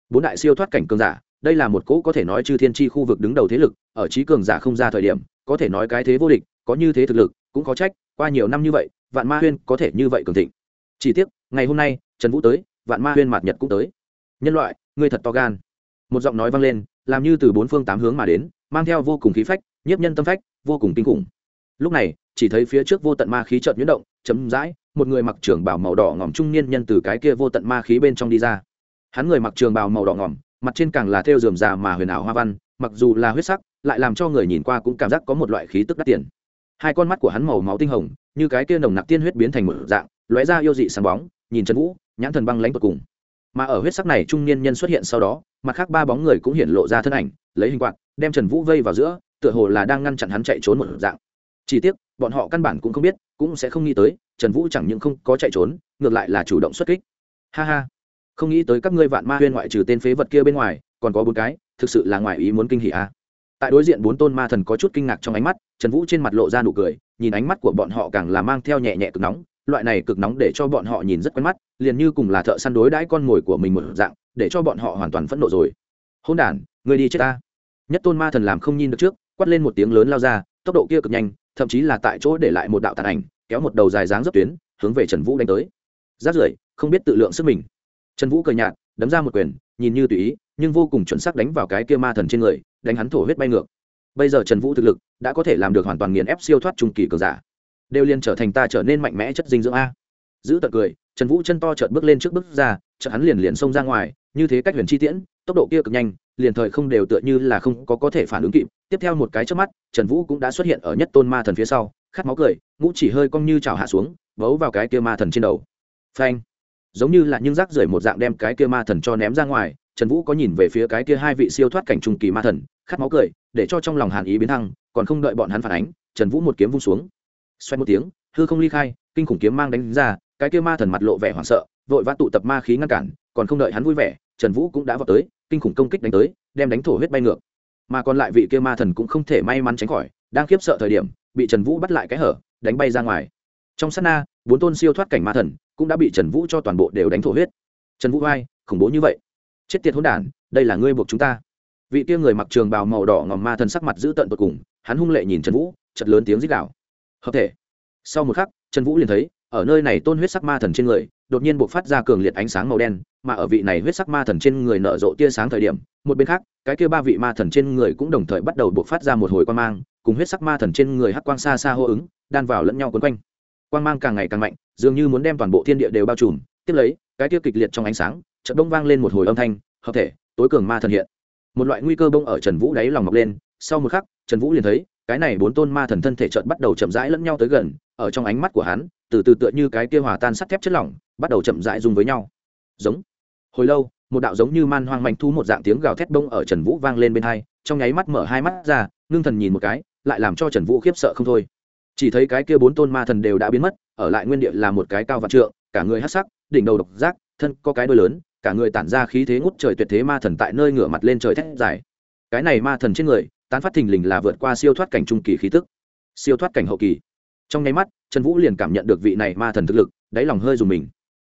Speaker 1: Bốn đại siêu thoát cảnh cường giả, đây là một cỗ có thể nói chư thiên tri khu vực đứng đầu thế lực, ở trí cường giả không ra thời điểm, có thể nói cái thế vô địch, có như thế thực lực, cũng có trách, qua nhiều năm như vậy vạn ma huyên có thể như vậy cường thịnh. Chỉ tiếc, ngày hôm nay, trần vũ tới, vạn ma huyên mạt nhật cũng tới. Nhân loại, ngươi thật to gan. Một giọng nói vang lên, làm như từ bốn phương tám hướng mà đến, mang theo vô cùng khí phách, nhiếp nhân tâm phách, vô cùng kinh khủng. Lúc này, chỉ thấy phía trước vô tận ma khí chợt nhuyễn động, chấm dãi, một người mặc trường bào màu đỏ ngỏm trung niên nhân từ cái kia vô tận ma khí bên trong đi ra. Hắn người mặc trường bào màu đỏ ngỏm, mặt trên càng là theo dườm già mà huyền ảo hoa văn, mặc dù là huyết sắc, lại làm cho người nhìn qua cũng cảm giác có một loại khí tức đắt tiền hai con mắt của hắn màu máu tinh hồng, như cái kia nồng nặc tiên huyết biến thành một dạng, lóe ra yêu dị sáng bóng, nhìn trần vũ, nhãn thần băng lãnh tột cùng. Mà ở huyết sắc này trung niên nhân xuất hiện sau đó, mặt khác ba bóng người cũng hiện lộ ra thân ảnh, lấy hình quạt, đem trần vũ vây vào giữa, tựa hồ là đang ngăn chặn hắn chạy trốn một dạng. Chỉ tiếc, bọn họ căn bản cũng không biết, cũng sẽ không nghĩ tới, trần vũ chẳng những không có chạy trốn, ngược lại là chủ động xuất kích. Ha ha. Không nghĩ tới các ngươi vạn ma huyên ngoại trừ tên phế vật kia bên ngoài, còn có bốn cái, thực sự là ngoài ý muốn kinh hỉ a. À. tại đối diện bốn tôn ma thần có chút kinh ngạc trong ánh mắt trần vũ trên mặt lộ ra nụ cười, nhìn ánh mắt của bọn họ càng là mang theo nhẹ nhẹ cực nóng, loại này cực nóng để cho bọn họ nhìn rất quen mắt, liền như cùng là thợ săn đối đãi con mồi của mình một dạng, để cho bọn họ hoàn toàn phẫn nộ rồi. Hôn đ người đi chết ta. Nhất tôn ma thần làm không nhìn được trước, quát lên một tiếng lớn lao ra, tốc độ kia cực nhanh, thậm chí là tại chỗ để lại một đạo tàn ảnh, kéo một đầu dài dáng dấp tuyến, hướng về trần vũ đánh tới. Rát rưởi, không biết tự lượng sức mình. Trần vũ cười nhạt, đấm ra một quyền, nhìn như tùy ý, nhưng vô cùng chuẩn xác đánh vào cái kia ma thần trên người, đánh hắn thổ huyết bay ngược bây giờ trần vũ thực lực đã có thể làm được hoàn toàn nghiền ép siêu thoát trung kỳ cường giả. Đều liền trở thành ta trở nên mạnh mẽ chất dinh dưỡng a. Giữ tật cười, trần vũ chân to chợt bước lên trước bước ra, chợt hắn liền liền xông ra ngoài, như thế cách huyền chi tiễn, tốc độ kia cực nhanh, liền thời không đều tựa như là không có có thể phản ứng kịp. Tiếp theo một cái trước mắt, trần vũ cũng đã xuất hiện ở nhất tôn ma thần phía sau, khát máu cười, ngũ chỉ hơi cong như trào hạ xuống, bấu vào cái kia ma thần trên đầu. Phanh! Giống như là những rác rưởi một dạng đem cái kia ma thần cho ném ra ngoài, trần vũ có nhìn về phía cái kia hai vị siêu thoát cảnh trung kỳ ma thần khát máu cười để cho trong lòng hàn ý biến thăng còn không đợi bọn hắn phản ánh trần vũ một kiếm vung xuống. Xoay một tiếng hư không ly khai kinh khủng kiếm mang đánh ra cái kia ma thần mặt lộ vẻ hoảng sợ vội vã tụ tập ma khí ngăn cản còn không đợi hắn vui vẻ trần vũ cũng đã vào tới kinh khủng công kích đánh tới đem đánh thổ huyết bay ngược. Mà còn lại vị kia ma thần cũng không thể may mắn tránh khỏi đang khiếp sợ thời điểm bị trần vũ bắt lại cái hở đánh bay ra ngoài. Trong sát na bốn tôn siêu thoát cảnh ma thần cũng đã bị trần vũ cho toàn bộ đều đánh thổ huyết. Trần vũ ai, khủng bố như vậy. Chết tiệt hôn đản đây là ngươi buộc chúng ta vị kia người mặc trường bào màu đỏ ngòm ma thần sắc mặt giữ tận tột cùng, hắn hung lệ nhìn trần vũ chật lớn tiếng rít đạo hợp thể. Sau một khắc, trần vũ liền thấy, ở nơi này tôn huyết sắc ma thần trên người, đột nhiên buộc phát ra cường liệt ánh sáng màu đen, mà ở vị này huyết sắc ma thần trên người nở rộ tia sáng thời điểm, một bên khác, cái kia ba vị ma thần trên người cũng đồng thời bắt đầu buộc phát ra một hồi quan mang, cùng huyết sắc ma thần trên người hắc quang xa xa hô ứng, đan vào lẫn nhau quấn quanh. Quang mang càng ngày càng mạnh, dường như muốn đem toàn bộ thiên địa đều bao trùm. Tiếp lấy, cái kia kịch liệt trong ánh sáng, chợt đông vang lên một hồi âm thanh, hợp thể, tối cường ma thần hiện một loại nguy cơ bông ở trần vũ đáy lòng mọc lên. Sau một khắc, trần vũ liền thấy, cái này bốn tôn ma thần thân thể chợt bắt đầu chậm rãi lẫn nhau tới gần, ở trong ánh mắt của hắn, từ từ tựa như cái kia hòa tan sắt thép chất lỏng, bắt đầu chậm rãi dùng với nhau. Giống. Hồi lâu, một đạo giống như man hoang manh thu một dạng tiếng gào thét bông ở trần vũ vang lên bên hai, trong nháy mắt mở hai mắt ra, ngưng thần nhìn một cái, lại làm cho trần vũ khiếp sợ không thôi. Chỉ thấy cái kia bốn tôn ma thần đều đã biến mất, ở lại nguyên địa là một cái cao vạn trượng, cả người hát sắc, đỉnh đầu độc giác, thân có cái đôi lớn cả người tản ra khí thế ngút trời tuyệt thế ma thần tại nơi ngửa mặt lên trời thét dài. Cái này ma thần trên người, tán phát thình lình là vượt qua siêu thoát cảnh trung kỳ khí tức. Siêu thoát cảnh hậu kỳ. Trong nháy mắt, trần vũ liền cảm nhận được vị này ma thần thực lực, đáy lòng hơi dùng mình.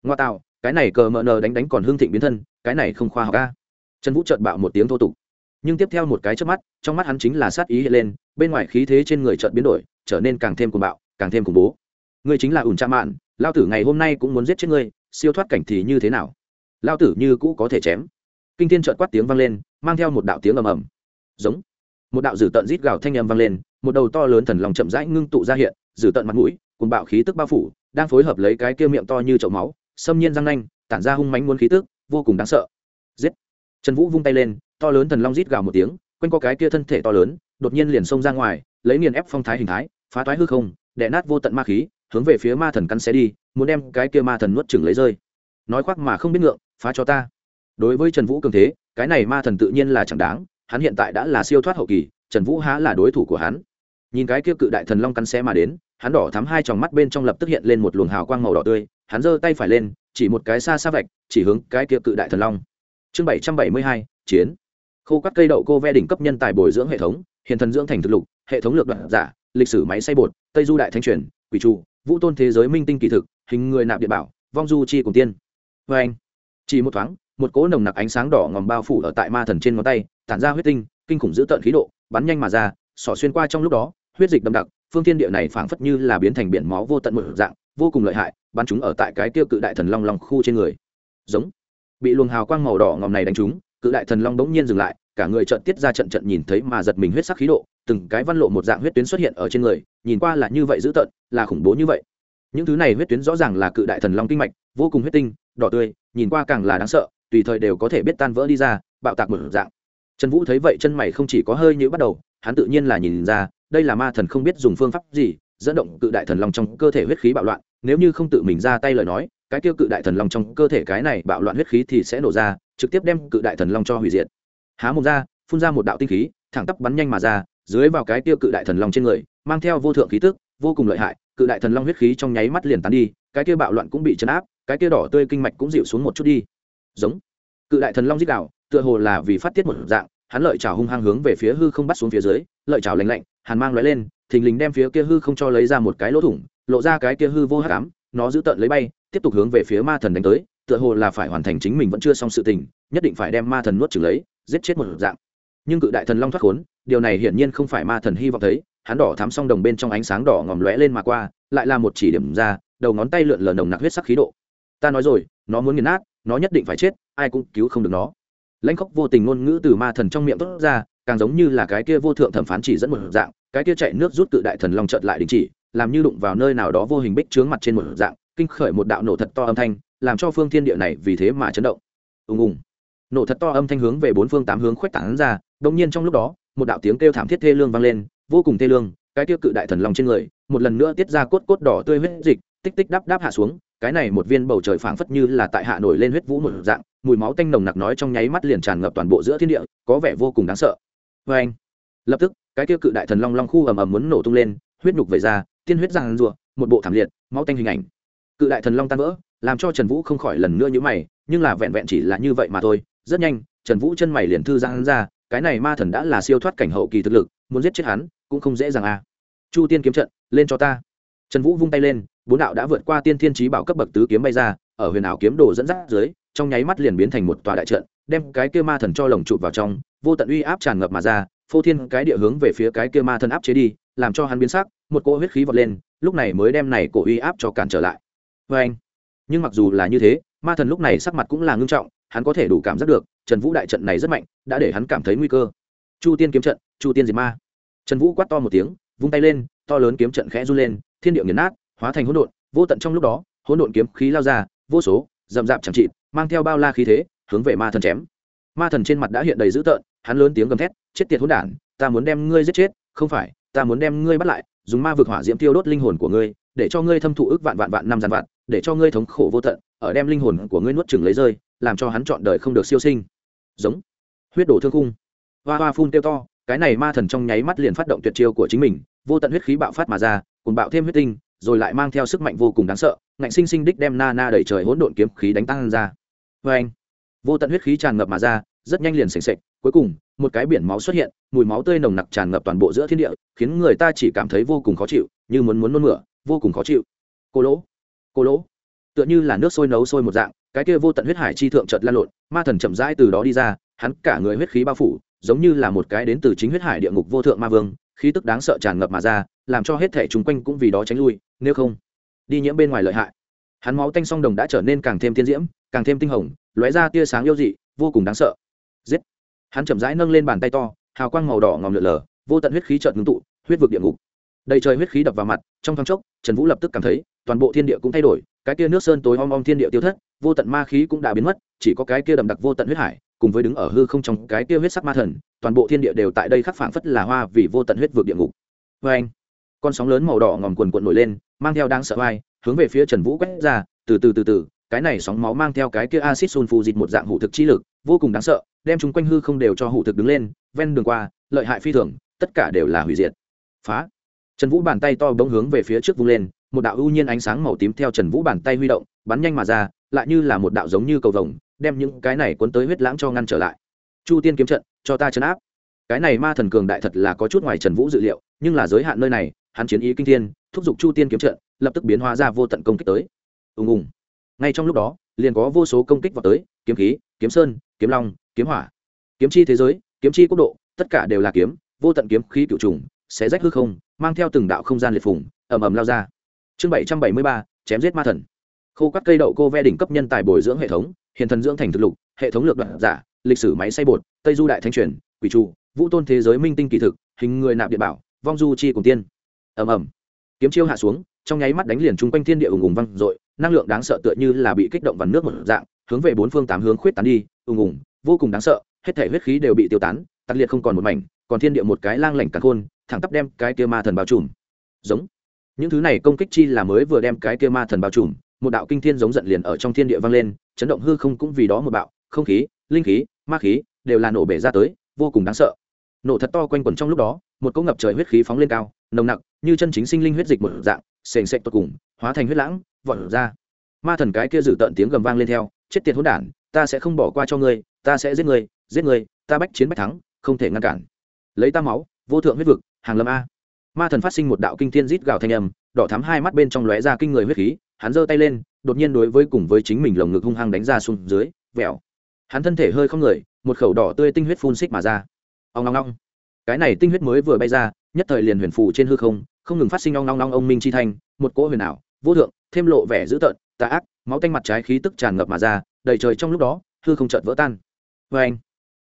Speaker 1: Ngoa tạo, cái này cờ mờ nờ đánh đánh còn hương thịnh biến thân, cái này không khoa học ca trần vũ trợt bạo một tiếng thô tục. Nhưng tiếp theo một cái trước mắt, trong mắt hắn chính là sát ý hiện lên, bên ngoài khí thế trên người trợt biến đổi, trở nên càng thêm cuồng bạo, càng thêm khủng bố. Ngươi chính là ủn cha mạn, lao tử ngày hôm nay cũng muốn giết chết ngươi, siêu thoát cảnh thì như thế nào? Lao tử như cũ có thể chém. Kinh thiên trợt quát tiếng vang lên, mang theo một đạo tiếng ầm ầm. Giống. Một đạo dử tận rít gào thanh âm vang lên, một đầu to lớn thần lòng chậm rãi ngưng tụ ra hiện dử tận mặt mũi cùng bạo khí tức bao phủ, đang phối hợp lấy cái kia miệng to như chậu máu, xâm nhiên răng nanh, tản ra hung mánh muốn khí tức, vô cùng đáng sợ. Giết. Trần vũ vung tay lên, to lớn thần long rít gào một tiếng, quanh co cái kia thân thể to lớn, đột nhiên liền xông ra ngoài, lấy nghiền ép phong thái hình thái, phá toái hư không, đè nát vô tận ma khí, hướng về phía ma thần cắn xé đi, muốn đem cái kia ma thần nuốt chừng lấy rơi. Nói khoác mà không biết ngượng phá cho ta. Đối với trần vũ cường thế, cái này ma thần tự nhiên là chẳng đáng, hắn hiện tại đã là siêu thoát hậu kỳ, trần vũ há là đối thủ của hắn. Nhìn cái kia cự đại thần long cắn xé mà đến, hắn đỏ thắm hai tròng mắt bên trong lập tức hiện lên một luồng hào quang màu đỏ tươi, hắn giơ tay phải lên, chỉ một cái xa xa vạch, chỉ hướng cái kia cự đại thần long. Chương bảy trăm bảy mươi hai, chiến. Khô các cây đậu cô ve đỉnh cấp nhân tài bồi dưỡng hệ thống, hiện thần dưỡng thành thực lục, hệ thống lược đoạn giả, lịch sử máy xay bột, tây du đại thanh truyền, quỷ trụ, vũ tôn thế giới minh tinh kỳ thực, hình người nạp địa bảo, vong du chi cùng tiên. Vê anh chỉ một thoáng, một cỗ nồng nặc ánh sáng đỏ ngòm bao phủ ở tại ma thần trên ngón tay, tản ra huyết tinh, kinh khủng giữ tợn khí độ, bắn nhanh mà ra xỏ xuyên qua trong lúc đó, huyết dịch đậm đặc, phương thiên địa này phảng phất như là biến thành biển máu vô tận một dạng, vô cùng lợi hại, bắn chúng ở tại cái tiêu cự đại thần long long khu trên người. Giống. Bị luồng hào quang màu đỏ ngòm này đánh trúng, cự đại thần long đống nhiên dừng lại, cả người trợn tiết ra trận trận nhìn thấy mà giật mình huyết sắc khí độ, từng cái văn lộ một dạng huyết tuyến xuất hiện ở trên người, nhìn qua là như vậy dữ tợn, là khủng bố như vậy những thứ này huyết tuyến rõ ràng là cự đại thần long kinh mạch, vô cùng huyết tinh, đỏ tươi, nhìn qua càng là đáng sợ, tùy thời đều có thể biết tan vỡ đi ra, bạo tạc một dạng. Trần vũ thấy vậy, chân mày không chỉ có hơi như bắt đầu, hắn tự nhiên là nhìn ra, đây là ma thần không biết dùng phương pháp gì, dẫn động cự đại thần long trong cơ thể huyết khí bạo loạn, nếu như không tự mình ra tay lời nói, cái tiêu cự đại thần long trong cơ thể cái này bạo loạn huyết khí thì sẽ nổ ra, trực tiếp đem cự đại thần long cho hủy diệt. Há mồm ra, phun ra một đạo tinh khí, thẳng tắp bắn nhanh mà ra, dưới vào cái tiêu cự đại thần long trên người, mang theo vô thượng khí tức, vô cùng lợi hại cự đại thần long huyết khí trong nháy mắt liền tán đi, cái kia bạo loạn cũng bị chấn áp, cái kia đỏ tươi kinh mạch cũng dịu xuống một chút đi. Giống. Cự đại thần long dích đạo tựa hồ là vì phát tiết một dạng, hắn lợi chảo hung hăng hướng về phía hư không bắt xuống phía dưới, lợi chảo lạnh lạnh, hàn mang lóe lên, thình lình đem phía kia hư không cho lấy ra một cái lỗ thủng, lộ ra cái kia hư vô hắc ám, nó giữ tận lấy bay, tiếp tục hướng về phía ma thần đánh tới, tựa hồ là phải hoàn thành chính mình vẫn chưa xong sự tình, nhất định phải đem ma thần nuốt trừng lấy, giết chết một dạng. Nhưng cự đại thần long thoát khốn, điều này hiển nhiên không phải ma thần hy vọng thấy hắn đỏ thắm song đồng bên trong ánh sáng đỏ ngòm lóe lên mà qua, lại là một chỉ điểm ra, đầu ngón tay lượn lờ nồng nặc huyết sắc khí độ. Ta nói rồi, nó muốn nghiền nát, nó nhất định phải chết, ai cũng cứu không được nó. Lãnh khóc vô tình ngôn ngữ từ ma thần trong miệng tốt ra, càng giống như là cái kia vô thượng thẩm phán chỉ dẫn một dạng, cái kia chạy nước rút cự đại thần long trợt lại đình chỉ, làm như đụng vào nơi nào đó vô hình bích trướng mặt trên một dạng, kinh khởi một đạo nổ thật to âm thanh, làm cho phương thiên địa này vì thế mà chấn động. Ùng ùng. Nổ thật to âm thanh hướng về bốn phương tám hướng khuếch tán ra đông nhiên trong lúc đó, một đạo tiếng kêu thảm thiết thê lương vang lên vô cùng thê lương, cái tiêu cự đại thần long trên người, một lần nữa tiết ra cốt cốt đỏ tươi huyết dịch, tích tích đắp đáp hạ xuống, cái này một viên bầu trời phảng phất như là tại hạ nổi lên huyết vũ một dạng, mùi máu tanh nồng nặc nói trong nháy mắt liền tràn ngập toàn bộ giữa thiên địa, có vẻ vô cùng đáng sợ. Vê anh, lập tức, cái tiêu cự đại thần long long khu ầm ầm muốn nổ tung lên, huyết nhục về ra, tiên huyết giang rụa một bộ thảm liệt, máu tanh hình ảnh. Cự đại thần long tan vỡ, làm cho trần vũ không khỏi lần nữa nhữ mày, nhưng là vẹn vẹn chỉ là như vậy mà thôi, rất nhanh, trần vũ chân mày liền thư giang ra cái này ma thần đã là siêu thoát cảnh hậu kỳ thực lực, muốn giết chết hắn, cũng không dễ dàng à. Chu tiên kiếm trận, lên cho ta. Trần vũ vung tay lên, bốn đạo đã vượt qua tiên thiên trí bảo cấp bậc tứ kiếm bay ra, ở huyền ảo kiếm đồ dẫn dắt dưới, trong nháy mắt liền biến thành một tòa đại trận, đem cái kia ma thần cho lồng chụp vào trong, vô tận uy áp tràn ngập mà ra, phô thiên cái địa hướng về phía cái kia ma thần áp chế đi, làm cho hắn biến sắc, một cỗ huyết khí vọt lên, lúc này mới đem này cổ uy áp cho cản trở lại. Vê anh nhưng mặc dù là như thế, ma thần lúc này sắc mặt cũng là ngưng trọng, hắn có thể đủ cảm giác được trần vũ đại trận này rất mạnh, đã để hắn cảm thấy nguy cơ. Chu tiên kiếm trận, chu tiên diệt ma. Trần vũ quát to một tiếng, vung tay lên, to lớn kiếm trận khẽ run lên, thiên địa nghiền nát, hóa thành hỗn độn, vô tận trong lúc đó, hỗn độn kiếm khí lao ra, vô số, rậm rạp chẳng trị mang theo bao la khí thế, hướng về ma thần chém. Ma thần trên mặt đã hiện đầy dữ tợn, hắn lớn tiếng gầm thét, chết tiệt hỗn đản, ta muốn đem ngươi giết chết, không phải, ta muốn đem ngươi bắt lại, dùng ma vực hỏa diễm tiêu đốt linh hồn của ngươi, để cho ngươi thâm thụ ức vạn vạn vạn năm giàn vạn, để cho ngươi thống khổ vô tận, ở đem linh hồn của ngươi nuốt chừng lấy rơi, làm cho hắn chọn đời không được siêu sinh giống huyết đổ thương khung. Hoa hoa phun tiêu to, cái này ma thần trong nháy mắt liền phát động tuyệt chiêu của chính mình, vô tận huyết khí bạo phát mà ra cùng bạo thêm huyết tinh, rồi lại mang theo sức mạnh vô cùng đáng sợ, ngạnh sinh sinh đích đem na na đẩy trời hỗn độn kiếm khí đánh tăng ra. Vê anh vô tận huyết khí tràn ngập mà ra, rất nhanh liền sềnh sệch cuối cùng, một cái biển máu xuất hiện, mùi máu tươi nồng nặc tràn ngập toàn bộ giữa thiên địa, khiến người ta chỉ cảm thấy vô cùng khó chịu, như muốn muốn nôn mửa, vô cùng khó chịu. Cô lỗ! Cô lỗ! Tựa như là nước sôi nấu sôi một dạng, cái kia vô tận huyết hải chi thượng chợt lan lộn, ma thần chậm rãi từ đó đi ra, hắn cả người huyết khí bao phủ, giống như là một cái đến từ chính huyết hải địa ngục vô thượng ma vương, khí tức đáng sợ tràn ngập mà ra, làm cho hết thể chúng quanh cũng vì đó tránh lui, nếu không, đi nhiễm bên ngoài lợi hại. Hắn máu tanh song đồng đã trở nên càng thêm tiên diễm, càng thêm tinh hồng, lóe ra tia sáng yêu dị, vô cùng đáng sợ. Giết! Hắn chậm rãi nâng lên bàn tay to, hào quang màu đỏ ngòm lượn lờ, vô tận huyết khí chợt ngưng tụ, huyết vực địa ngục. Đầy trời huyết khí đập vào mặt, trong thoáng chốc, trần vũ lập tức cảm thấy, toàn bộ thiên địa cũng thay đổi cái kia nước sơn tối om om thiên địa tiêu thất, vô tận ma khí cũng đã biến mất, chỉ có cái kia đậm đặc vô tận huyết hải, cùng với đứng ở hư không trong cái kia huyết sắc ma thần, toàn bộ thiên địa đều tại đây khắc phảng phất là hoa vì vô tận huyết vực địa ngục. Vê anh, con sóng lớn màu đỏ ngòm quần quận nổi lên, mang theo đang sợ vai hướng về phía trần vũ quét ra, từ từ từ từ, cái này sóng máu mang theo cái kia acid sulfu dịch một dạng hủ thực chi lực, vô cùng đáng sợ, đem chúng quanh hư không đều cho hủ thực đứng lên, ven đường qua, lợi hại phi thường, tất cả đều là hủy diệt. Phá. Trần vũ bàn tay to bỗng hướng về phía trước vung lên một đạo ưu nhiên ánh sáng màu tím theo trần vũ bàn tay huy động, bắn nhanh mà ra, lại như là một đạo giống như cầu vồng, đem những cái này cuốn tới huyết lãng cho ngăn trở lại. Chu tiên kiếm trận, cho ta chấn áp. Cái này ma thần cường đại thật là có chút ngoài trần vũ dự liệu, nhưng là giới hạn nơi này, hắn chiến ý kinh thiên, thúc giục chu tiên kiếm trận, lập tức biến hóa ra vô tận công kích tới. Ùng ùng. Ngay trong lúc đó, liền có vô số công kích vào tới, kiếm khí, kiếm sơn, kiếm long, kiếm hỏa. Kiếm chi thế giới, kiếm chi quốc độ, tất cả đều là kiếm, vô tận kiếm khí cựu trùng sẽ rách hư không, mang theo từng đạo không gian liệt phủng ầm ầm lao ra chương bảy trăm bảy mươi ba, chém giết ma thần. Khô các cây đậu cô ve đỉnh cấp nhân tài bồi dưỡng hệ thống hiện thần dưỡng thành thực lục, hệ thống lược đoạn giả, lịch sử máy xay bột, tây du đại thanh truyền, quỷ trụ, vũ tôn thế giới minh tinh kỳ thực, hình người nạp địa bảo, vong du chi cùng tiên. Ầm ầm. Kiếm chiêu hạ xuống, trong nháy mắt đánh liền chung quanh thiên địa ùng ùng văng dội, năng lượng đáng sợ tựa như là bị kích động vào nước một dạng, hướng về bốn phương tám hướng khuyết tán đi, ùng ùng, vô cùng đáng sợ, hết thể huyết khí đều bị tiêu tán, tặc liệt không còn một mảnh, còn thiên địa một cái lang lảnh cả khôn, thẳng tắp đem cái kia ma thần bao trùm. Giống những thứ này công kích chi là mới vừa đem cái kia ma thần bao trùm, một đạo kinh thiên giống giận liền ở trong thiên địa vang lên, chấn động hư không cũng vì đó một bạo, không khí, linh khí, ma khí đều là nổ bể ra tới, vô cùng đáng sợ. Nổ thật to quanh quẩn trong lúc đó, một cỗ ngập trời huyết khí phóng lên cao, nồng nặc, như chân chính sinh linh huyết dịch một dạng, sền sệt tột cùng, hóa thành huyết lãng, vọt ra. Ma thần cái kia giữ tận tiếng gầm vang lên theo, chết tiệt hỗn đản, ta sẽ không bỏ qua cho ngươi, ta sẽ giết ngươi giết ngươi, ta bách chiến bách thắng, không thể ngăn cản. Lấy ta máu, vô thượng huyết vực, hàng lâm a ma thần phát sinh một đạo kinh thiên rít gào thanh âm, đỏ thắm hai mắt bên trong lóe ra kinh người huyết khí, hắn giơ tay lên, đột nhiên đối với cùng với chính mình lồng ngực hung hăng đánh ra xuống dưới, vẹo. Hắn thân thể hơi không người, một khẩu đỏ tươi tinh huyết phun xích mà ra. Ông long long cái này tinh huyết mới vừa bay ra, nhất thời liền huyền phù trên hư không không ngừng phát sinh long long long ông minh chi thanh, một cỗ huyền ảo, vô thượng, thêm lộ vẻ dữ tợn, tà ác, máu tanh mặt trái khí tức tràn ngập mà ra, đầy trời trong lúc đó, hư không chợt vỡ tan. Vê anh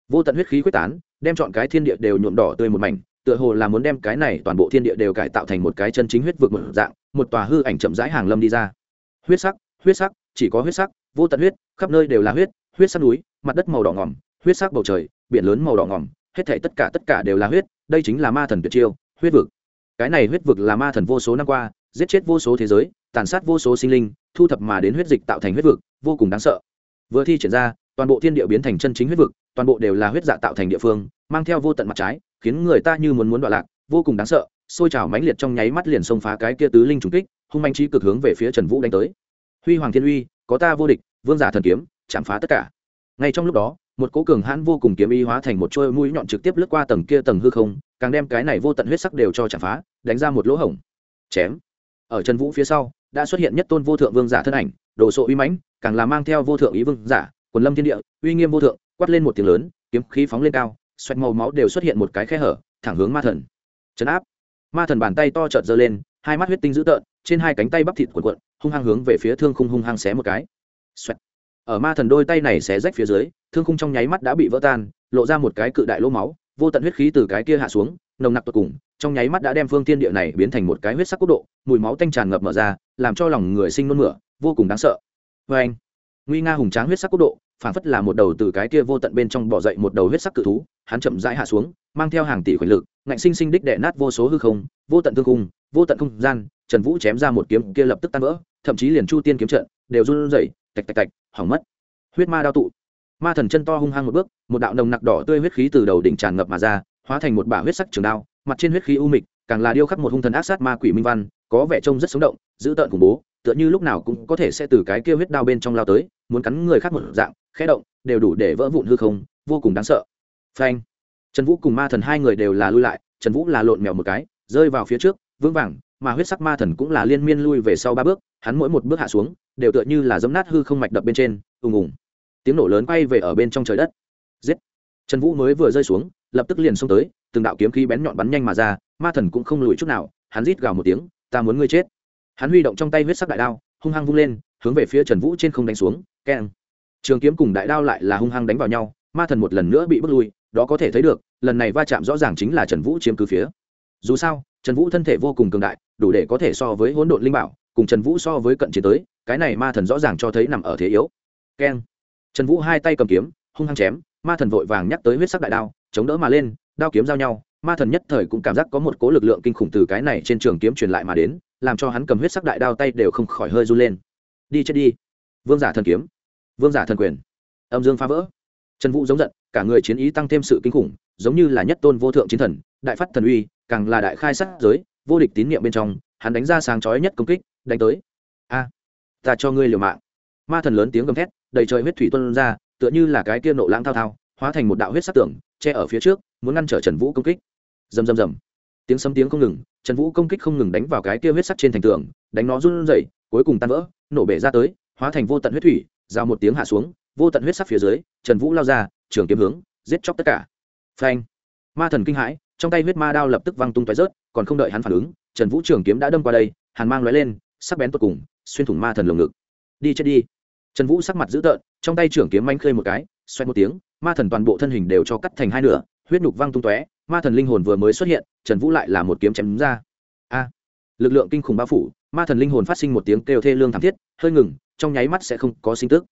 Speaker 1: vô tận huyết khí quyết tán, đem chọn cái thiên địa đều nhuộm đỏ tươi một mảnh tựa hồ là muốn đem cái này toàn bộ thiên địa đều cải tạo thành một cái chân chính huyết vực một dạng, một tòa hư ảnh chậm rãi hàng lâm đi ra. Huyết sắc huyết sắc, chỉ có huyết sắc, vô tận huyết, khắp nơi đều là huyết huyết sắc núi, mặt đất màu đỏ ngỏm, huyết sắc bầu trời, biển lớn màu đỏ ngỏm, hết thảy tất cả tất cả đều là huyết, đây chính là ma thần tuyệt chiêu, huyết vực. Cái này huyết vực là ma thần vô số năm qua, giết chết vô số thế giới, tàn sát vô số sinh linh, thu thập mà đến huyết dịch tạo thành huyết vực, vô cùng đáng sợ. Vừa thi triển ra, toàn bộ thiên địa biến thành chân chính huyết vực toàn bộ đều là huyết dạ tạo thành địa phương, mang theo vô tận mặt trái, khiến người ta như muốn muốn đoạn lạc, vô cùng đáng sợ xôi trào mãnh liệt trong nháy mắt liền xông phá cái kia tứ linh trùng kích, hung manh trí cực hướng về phía trần vũ đánh tới. Huy hoàng thiên uy, có ta vô địch, vương giả thần kiếm, chạm phá tất cả. Ngay trong lúc đó, một cố cường hãn vô cùng kiếm y hóa thành một trôi mũi nhọn trực tiếp lướt qua tầng kia tầng hư không, càng đem cái này vô tận huyết sắc đều cho chạm phá, đánh ra một lỗ hổng. Chém. Ở trần vũ phía sau, đã xuất hiện nhất tôn vô thượng vương giả thân ảnh, đồ sộ uy mãnh, càng là mang theo vô thượng ý vương giả, quần lâm thiên địa, uy nghiêm vô thượng quát lên một tiếng lớn, kiếm khí phóng lên cao, xoẹt màu máu đều xuất hiện một cái khe hở, thẳng hướng ma thần. Chấn áp. Ma thần bàn tay to trợt giơ lên, hai mắt huyết tinh dữ tợn, trên hai cánh tay bắp thịt cuộn cuộn, hung hăng hướng về phía thương khung hung hăng xé một cái. Xoẹt. Ở ma thần đôi tay này xé rách phía dưới, thương khung trong nháy mắt đã bị vỡ tan, lộ ra một cái cự đại lỗ máu, vô tận huyết khí từ cái kia hạ xuống, nồng nặc tột cùng, trong nháy mắt đã đem phương tiên địa này biến thành một cái huyết sắc quốc độ, mùi máu tanh tràn ngập mở ra, làm cho lòng người sinh nôn mửa, vô cùng đáng sợ. Vê anh nguy nga hùng tráng huyết sắc quốc độ phản phất là một đầu từ cái kia vô tận bên trong bỏ dậy một đầu huyết sắc cự thú, hắn chậm rãi hạ xuống, mang theo hàng tỷ khối lực, ngạnh sinh sinh đích đệ nát vô số hư không, vô tận thương cung vô tận không gian, trần vũ chém ra một kiếm kia lập tức tan vỡ, thậm chí liền chu tiên kiếm trận đều run rẩy, tạch tạch tạch, hỏng mất. Huyết ma đao tụ. Ma thần chân to hung hăng một bước, một đạo nồng nặc đỏ tươi huyết khí từ đầu đỉnh tràn ngập mà ra, hóa thành một bả huyết sắc trường đao, mặt trên huyết khí u mịch, càng là điêu khắc một hung thần ác sát ma quỷ minh văn, có vẻ trông rất sống động, dữ tợn khủng bố, tựa như lúc nào cũng có thể sẽ từ cái kia huyết đao bên trong lao tới, muốn cắn người khác một dạng khẽ động, đều đủ để vỡ vụn hư không, vô cùng đáng sợ. Phanh. Trần vũ cùng ma thần hai người đều là lui lại, trần vũ là lộn mèo một cái, rơi vào phía trước, vững vàng, mà huyết sắc ma thần cũng là liên miên lui về sau ba bước, hắn mỗi một bước hạ xuống, đều tựa như là dấm nát hư không mạch đập bên trên, ùng ùng. Tiếng nổ lớn quay về ở bên trong trời đất. Giết. Trần vũ mới vừa rơi xuống, lập tức liền xông tới, từng đạo kiếm khí bén nhọn bắn nhanh mà ra, ma thần cũng không lùi chút nào, hắn rít gào một tiếng, ta muốn ngươi chết. Hắn huy động trong tay huyết sắc đại đao, hung hăng vung lên, hướng về phía trần vũ trên không đánh xuống, keng trường kiếm cùng đại đao lại là hung hăng đánh vào nhau, ma thần một lần nữa bị bước lui, đó có thể thấy được, lần này va chạm rõ ràng chính là trần vũ chiếm cứ phía. Dù sao, trần vũ thân thể vô cùng cường đại, đủ để có thể so với hỗn độn linh bảo, cùng trần vũ so với cận chiến tới, cái này ma thần rõ ràng cho thấy nằm ở thế yếu. Keng. Trần vũ hai tay cầm kiếm, hung hăng chém, ma thần vội vàng nhắc tới huyết sắc đại đao, chống đỡ mà lên, đao kiếm giao nhau, ma thần nhất thời cũng cảm giác có một cố lực lượng kinh khủng từ cái này trên trường kiếm truyền lại mà đến, làm cho hắn cầm huyết sắc đại đao tay đều không khỏi hơi run lên. Đi chết đi. Vương giả thần kiếm vương giả thần quyền. Âm dương phá vỡ. Trần vũ giống giận, cả người chiến ý tăng thêm sự kinh khủng, giống như là nhất tôn vô thượng chiến thần, đại phát thần uy, càng là đại khai sát giới, vô địch tín nhiệm bên trong, hắn đánh ra sáng chói nhất công kích, đánh tới. A, ta cho ngươi liều mạng. Ma thần lớn tiếng gầm thét, đầy trời huyết thủy tuân ra, tựa như là cái kia nộ lãng thao thao, hóa thành một đạo huyết sắc tưởng che ở phía trước, muốn ngăn trở trần vũ công kích. Rầm rầm rầm. Tiếng sấm tiếng không ngừng, trần vũ công kích không ngừng đánh vào cái kia huyết sắc trên thành tường, đánh nó run rẩy, cuối cùng tan vỡ, nổ bể ra tới, hóa thành vô tận huyết thủy giao một tiếng hạ xuống, vô tận huyết sắc phía dưới, trần vũ lao ra, trường kiếm hướng, giết chóc tất cả. Phanh. Ma thần kinh hãi, trong tay huyết ma đao lập tức văng tung tói rớt, còn không đợi hắn phản ứng, trần vũ trường kiếm đã đâm qua đây, hàn mang lóe lên, sắc bén tột cùng, xuyên thủng ma thần lồng ngực. Đi chết đi. Trần vũ sắc mặt dữ tợn, trong tay trường kiếm manh khơi một cái xoay một tiếng, ma thần toàn bộ thân hình đều cho cắt thành hai nửa, huyết nhục văng tung tóe, ma thần linh hồn vừa mới xuất hiện, trần vũ lại là một kiếm chém đúng ra. A. Lực lượng kinh khủng bao phủ ma thần linh hồn phát sinh một tiếng kêu thê lương thảm thiết, hơi ngừng, trong nháy mắt sẽ không có sinh tức.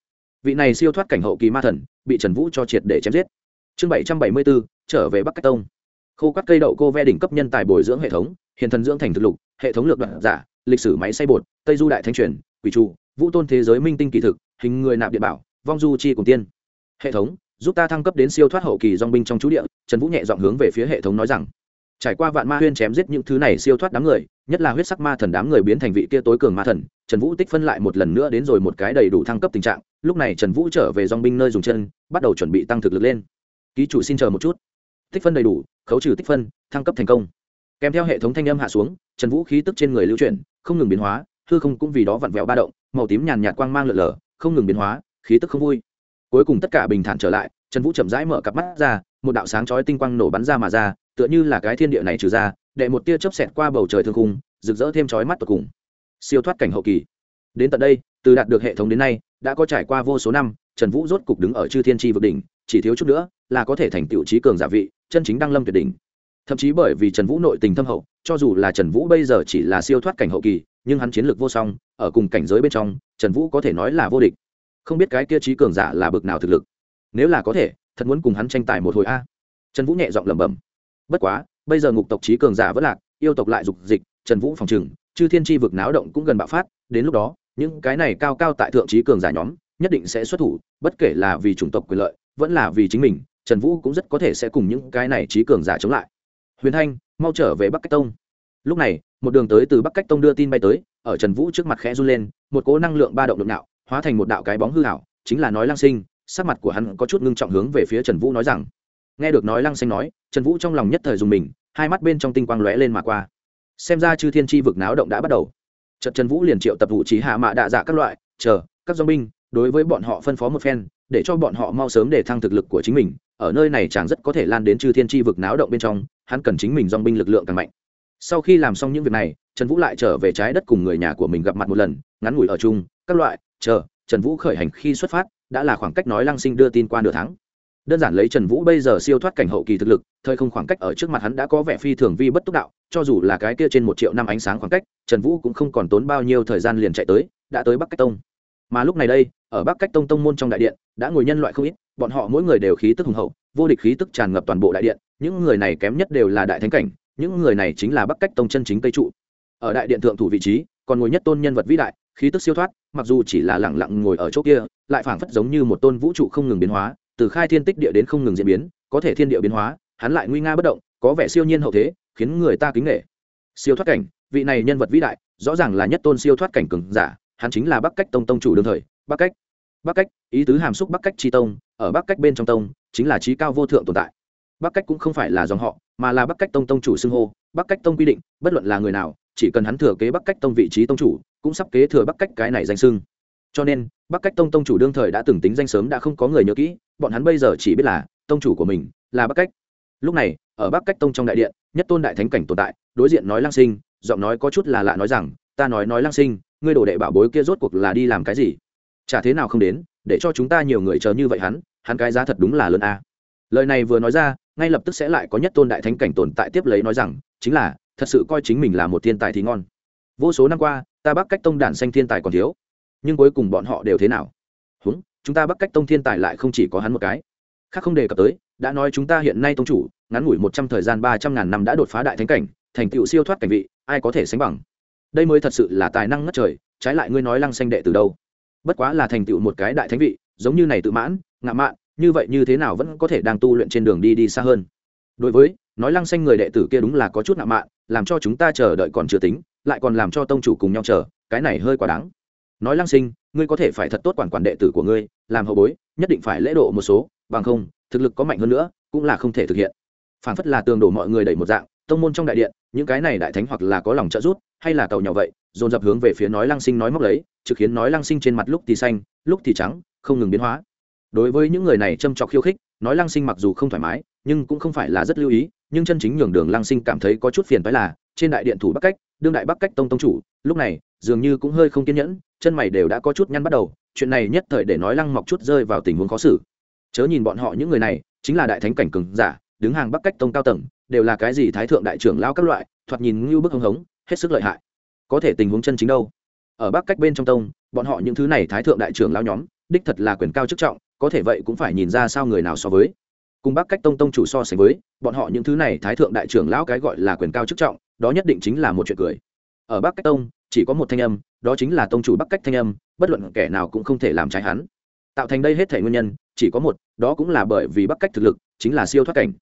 Speaker 1: Vị này siêu thoát cảnh hậu kỳ ma thần, bị trần vũ cho triệt để chém giết. Chương bảy trăm bảy mươi bốn trở về bắc cách tông. Khô các cây đậu cô ve đỉnh cấp nhân tài bồi dưỡng hệ thống, hiện thần dưỡng thành thực lục, hệ thống lược đoạn giả, lịch sử máy xay bột, tây du đại thanh truyền, quỷ trụ, vũ tôn thế giới minh tinh kỳ thực, hình người nạp địa bảo, vong du chi cùng tiên. Hệ thống, giúp ta thăng cấp đến siêu thoát hậu kỳ dong binh trong chú địa, trần vũ nhẹ dọn hướng về phía hệ thống nói rằng trải qua vạn ma huyên chém giết những thứ này siêu thoát đám người, nhất là huyết sắc ma thần đám người biến thành vị kia tối cường ma thần, trần vũ tích phân lại một lần nữa đến rồi một cái đầy đủ thăng cấp tình trạng, lúc này trần vũ trở về dong binh nơi dùng chân, bắt đầu chuẩn bị tăng thực lực lên. Ký chủ xin chờ một chút. Tích phân đầy đủ, khấu trừ tích phân, thăng cấp thành công. Kèm theo hệ thống thanh âm hạ xuống, trần vũ khí tức trên người lưu chuyển, không ngừng biến hóa, hư không cũng vì đó vặn vẹo ba động, màu tím nhàn nhạt quang mang lợn lờ, không ngừng biến hóa, khí tức không vui. Cuối cùng tất cả bình thản trở lại, trần vũ chậm rãi mở cặp mắt ra, một đạo sáng chói tinh quang nổ bắn ra mà ra tựa như là cái thiên địa này trừ ra, đệ một tia chớp xẹt qua bầu trời thương khung, rực rỡ thêm chói mắt tột cùng. Siêu thoát cảnh hậu kỳ. Đến tận đây, từ đạt được hệ thống đến nay, đã có trải qua vô số năm, trần vũ rốt cục đứng ở chư thiên tri vực đỉnh, chỉ thiếu chút nữa là có thể thành tựu trí cường giả vị, chân chính đăng lâm tuyệt đỉnh. Thậm chí bởi vì trần vũ nội tình thâm hậu, cho dù là trần vũ bây giờ chỉ là siêu thoát cảnh hậu kỳ, nhưng hắn chiến lược vô song, ở cùng cảnh giới bên trong, trần vũ có thể nói là vô địch. Không biết cái kia trí cường giả là bực nào thực lực. Nếu là có thể, thật muốn cùng hắn tranh tài một hồi a. Trần vũ nhẹ giọng lẩm bẩm bất quá, bây giờ ngục tộc trí cường giả vẫn lạc, yêu tộc lại dục dịch, trần vũ phòng trừng, chư thiên tri vực náo động cũng gần bạo phát, đến lúc đó, những cái này cao cao tại thượng trí cường giả nhóm, nhất định sẽ xuất thủ, bất kể là vì chủng tộc quyền lợi, vẫn là vì chính mình, trần vũ cũng rất có thể sẽ cùng những cái này trí cường giả chống lại. Huyền thanh, mau trở về bắc cách tông. Lúc này, một đường tới từ bắc cách tông đưa tin bay tới, ở trần vũ trước mặt khẽ run lên, một cỗ năng lượng ba động động nạo hóa thành một đạo cái bóng hư hảo chính là nói lang sinh, sắc mặt của hắn có chút ngưng trọng hướng về phía trần vũ nói rằng nghe được nói lăng xanh nói, trần vũ trong lòng nhất thời dùng mình, hai mắt bên trong tinh quang lóe lên mà qua. Xem ra chư thiên tri vực náo động đã bắt đầu. Trận trần vũ liền triệu tập vụ trí hạ mạ đạ dạ các loại, chờ, các do binh, đối với bọn họ phân phó một phen, để cho bọn họ mau sớm để thăng thực lực của chính mình, ở nơi này chàng rất có thể lan đến chư thiên tri vực náo động bên trong, hắn cần chính mình dong binh lực lượng càng mạnh. Sau khi làm xong những việc này, trần vũ lại trở về trái đất cùng người nhà của mình gặp mặt một lần, ngắn ngủi ở chung, các loại, chờ, trần vũ khởi hành khi xuất phát, đã là khoảng cách nói lăng sinh đưa tin qua nửa tháng đơn giản lấy trần vũ bây giờ siêu thoát cảnh hậu kỳ thực lực, thời không khoảng cách ở trước mặt hắn đã có vẻ phi thường vi bất túc đạo, cho dù là cái kia trên một triệu năm ánh sáng khoảng cách, trần vũ cũng không còn tốn bao nhiêu thời gian liền chạy tới, đã tới bắc cách tông. Mà lúc này đây, ở bắc cách tông tông môn trong đại điện, đã ngồi nhân loại không ít, bọn họ mỗi người đều khí tức hùng hậu, vô địch khí tức tràn ngập toàn bộ đại điện, những người này kém nhất đều là đại thánh cảnh, những người này chính là bắc cách tông chân chính tây trụ. Ở đại điện thượng thủ vị trí, còn ngồi nhất tôn nhân vật vĩ đại, khí tức siêu thoát, mặc dù chỉ là lẳng lặng ngồi ở chỗ kia, lại phảng phất giống như một tôn vũ trụ không ngừng biến hóa từ khai thiên tích địa đến không ngừng diễn biến, có thể thiên địa biến hóa, hắn lại nguy nga bất động, có vẻ siêu nhiên hậu thế, khiến người ta kính nghệ siêu thoát cảnh, vị này nhân vật vĩ đại, rõ ràng là nhất tôn siêu thoát cảnh cường giả, hắn chính là bắc cách tông tông chủ đương thời, bắc cách. Bắc cách, ý tứ hàm xúc bắc cách tri tông, ở bắc cách bên trong tông, chính là trí cao vô thượng tồn tại. Bắc cách cũng không phải là dòng họ, mà là bắc cách tông tông chủ xưng hô, bắc cách tông quy định, bất luận là người nào, chỉ cần hắn thừa kế bắc cách tông vị trí tông chủ, cũng sắp kế thừa bắc cách cái này danh xưng cho nên, bắc cách tông tông chủ đương thời đã từng tính danh sớm đã không có người nhớ kỹ, bọn hắn bây giờ chỉ biết là tông chủ của mình là bắc cách. Lúc này, ở bắc cách tông trong đại điện, nhất tôn đại thánh cảnh tồn tại, đối diện nói lang sinh, giọng nói có chút là lạ nói rằng, ta nói nói lang sinh, ngươi đồ đệ bảo bối kia rốt cuộc là đi làm cái gì? Chả thế nào không đến, để cho chúng ta nhiều người chờ như vậy hắn hắn cái giá thật đúng là lớn a. Lời này vừa nói ra, ngay lập tức sẽ lại có nhất tôn đại thánh cảnh tồn tại tiếp lấy nói rằng, chính là, thật sự coi chính mình là một thiên tài thì ngon. Vô số năm qua, ta bắc cách tông đản xanh thiên tài còn thiếu nhưng cuối cùng bọn họ đều thế nào? Húng chúng ta bắc cách tông thiên tài lại không chỉ có hắn một cái. Khác không đề cập tới, đã nói chúng ta hiện nay tông chủ, ngắn ngủi một trăm thời gian ba trăm ngàn năm đã đột phá đại thánh cảnh, thành tựu siêu thoát cảnh vị, ai có thể sánh bằng? Đây mới thật sự là tài năng ngất trời, trái lại ngươi nói lăng xanh đệ từ đâu? Bất quá là thành tựu một cái đại thánh vị, giống như này tự mãn, ngạo mạn, như vậy như thế nào vẫn có thể đang tu luyện trên đường đi đi xa hơn? Đối với, nói lăng xanh người đệ tử kia đúng là có chút ngạo mạn, làm cho chúng ta chờ đợi còn chưa tính, lại còn làm cho tông chủ cùng nhau chờ, cái này hơi quá đáng nói lăng sinh, ngươi có thể phải thật tốt quản quản đệ tử của ngươi, làm hậu bối, nhất định phải lễ độ một số, bằng không, thực lực có mạnh hơn nữa, cũng là không thể thực hiện. Phản phất là tường đổ mọi người đẩy một dạng, tông môn trong đại điện, những cái này đại thánh hoặc là có lòng trợ giúp, hay là tàu nhỏ vậy, dồn dập hướng về phía nói lăng sinh nói móc lấy, trực khiến nói lăng sinh trên mặt lúc thì xanh, lúc thì trắng, không ngừng biến hóa. Đối với những người này châm trọc khiêu khích, nói lăng sinh mặc dù không thoải mái, nhưng cũng không phải là rất lưu ý, nhưng chân chính nhường đường lăng sinh cảm thấy có chút phiền phái là, trên đại điện thủ bắc cách, đương đại bắc cách tông tông chủ, lúc này dường như cũng hơi không kiên nhẫn, chân mày đều đã có chút nhăn bắt đầu, chuyện này nhất thời để nói lăng mọc chút rơi vào tình huống khó xử. Chớ nhìn bọn họ những người này, chính là đại thánh cảnh cường giả, đứng hàng bắc cách tông cao tầng, đều là cái gì thái thượng đại trưởng lao các loại, thoạt nhìn như bức hưng hống, hết sức lợi hại. Có thể tình huống chân chính đâu? Ở bắc cách bên trong tông, bọn họ những thứ này thái thượng đại trưởng lao nhóm, đích thật là quyền cao chức trọng, có thể vậy cũng phải nhìn ra sao người nào so với. Cùng bắc cách tông tông chủ so sánh với, bọn họ những thứ này thái thượng đại trưởng lão cái gọi là quyền cao chức trọng, đó nhất định chính là một chuyện cười. Ở bắc cách tông chỉ có một thanh âm, đó chính là tông chủ bắc cách thanh âm, bất luận kẻ nào cũng không thể làm trái hắn. Tạo thành đây hết thể nguyên nhân, chỉ có một, đó cũng là bởi vì bắc cách thực lực, chính là siêu thoát cảnh.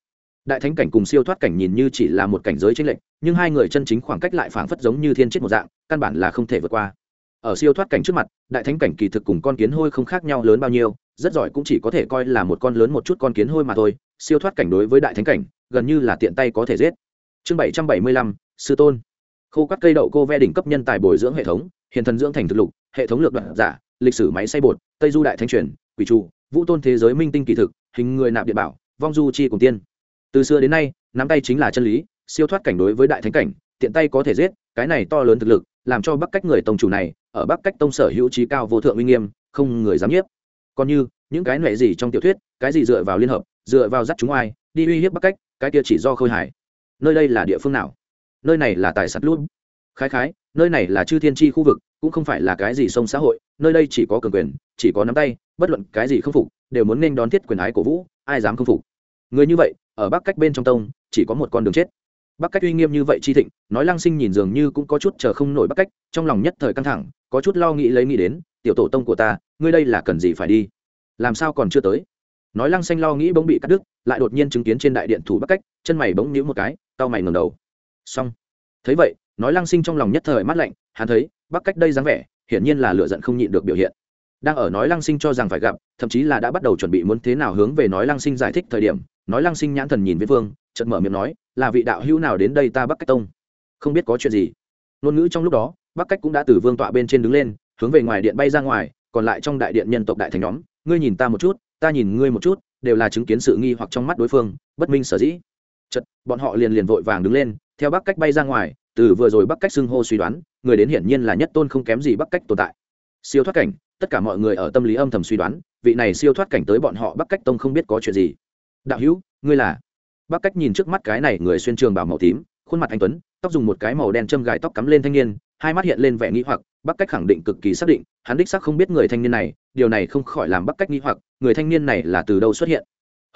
Speaker 1: Đại thánh cảnh cùng siêu thoát cảnh nhìn như chỉ là một cảnh giới chênh lệch, nhưng hai người chân chính khoảng cách lại phảng phất giống như thiên chết một dạng, căn bản là không thể vượt qua. Ở siêu thoát cảnh trước mặt, đại thánh cảnh kỳ thực cùng con kiến hôi không khác nhau lớn bao nhiêu, rất giỏi cũng chỉ có thể coi là một con lớn một chút con kiến hôi mà thôi, siêu thoát cảnh đối với đại thánh cảnh, gần như là tiện tay có thể giết. Chương bảy trăm bảy mươi lăm, sư tôn khô các cây đậu cô ve đỉnh cấp nhân tài bồi dưỡng hệ thống, hiện thần dưỡng thành thực lục, hệ thống lược đoạn giả, lịch sử máy xay bột, tây du đại thanh truyền, quỷ trụ, vũ tôn thế giới minh tinh kỳ thực, hình người nạp địa bảo, vong du chi cùng tiên. Từ xưa đến nay, nắm tay chính là chân lý, siêu thoát cảnh đối với đại thánh cảnh, tiện tay có thể giết, cái này to lớn thực lực, làm cho bắc cách người tông chủ này, ở bắc cách tông sở hữu trí cao vô thượng uy nghiêm, không người dám nhiếp. Còn như, những cái nệ gì trong tiểu thuyết, cái gì dựa vào liên hợp, dựa vào dắt chúng ai, đi uy hiếp bắc cách, cái kia chỉ do khôi hải nơi đây là địa phương nào? Nơi này là tài sắt luôn khái khái, nơi này là chư thiên tri khu vực, cũng không phải là cái gì sông xã hội, nơi đây chỉ có cường quyền, chỉ có nắm tay, bất luận cái gì không phục, đều muốn nên đón thiết quyền ái cổ vũ, ai dám không phục. Người như vậy, ở bắc cách bên trong tông, chỉ có một con đường chết. Bắc cách uy nghiêm như vậy chi thịnh, nói lăng sinh nhìn dường như cũng có chút chờ không nổi bắc cách, trong lòng nhất thời căng thẳng, có chút lo nghĩ lấy nghĩ đến, tiểu tổ tông của ta, ngươi đây là cần gì phải đi? Làm sao còn chưa tới? Nói lăng xanh lo nghĩ bỗng bị cắt đứt, lại đột nhiên chứng kiến trên đại điện thủ bắc cách, chân mày bỗng nhíu một cái tao mày ngẩng đầu xong. Thấy vậy, nói lăng sinh trong lòng nhất thời mát lạnh, hắn thấy, bắc cách đây dáng vẻ, hiển nhiên là lựa giận không nhịn được biểu hiện. Đang ở nói lăng sinh cho rằng phải gặp, thậm chí là đã bắt đầu chuẩn bị muốn thế nào hướng về nói lăng sinh giải thích thời điểm, nói lăng sinh nhãn thần nhìn viễn vương, chợt mở miệng nói, là vị đạo hữu nào đến đây ta bắc cách tông? Không biết có chuyện gì. Ngôn ngữ trong lúc đó, bắc cách cũng đã từ vương tọa bên trên đứng lên, hướng về ngoài điện bay ra ngoài, còn lại trong đại điện nhân tộc đại thành nhóm, ngươi nhìn ta một chút, ta nhìn ngươi một chút, đều là chứng kiến sự nghi hoặc trong mắt đối phương, bất minh sở dĩ. Chật bọn họ liền liền vội vàng đứng lên theo bắc cách bay ra ngoài, từ vừa rồi bắc cách xưng hô suy đoán, người đến hiển nhiên là nhất tôn không kém gì bắc cách tồn tại. Siêu thoát cảnh, tất cả mọi người ở tâm lý âm thầm suy đoán, vị này siêu thoát cảnh tới bọn họ bắc cách tông không biết có chuyện gì. Đạo hữu, ngươi là? Bắc cách nhìn trước mắt cái này người xuyên trường bảo màu tím, khuôn mặt anh tuấn, tóc dùng một cái màu đen châm gài tóc cắm lên thanh niên, hai mắt hiện lên vẻ nghĩ hoặc, bắc cách khẳng định cực kỳ xác định, hắn đích xác không biết người thanh niên này, điều này không khỏi làm bắc cách nghĩ hoặc, người thanh niên này là từ đâu xuất hiện.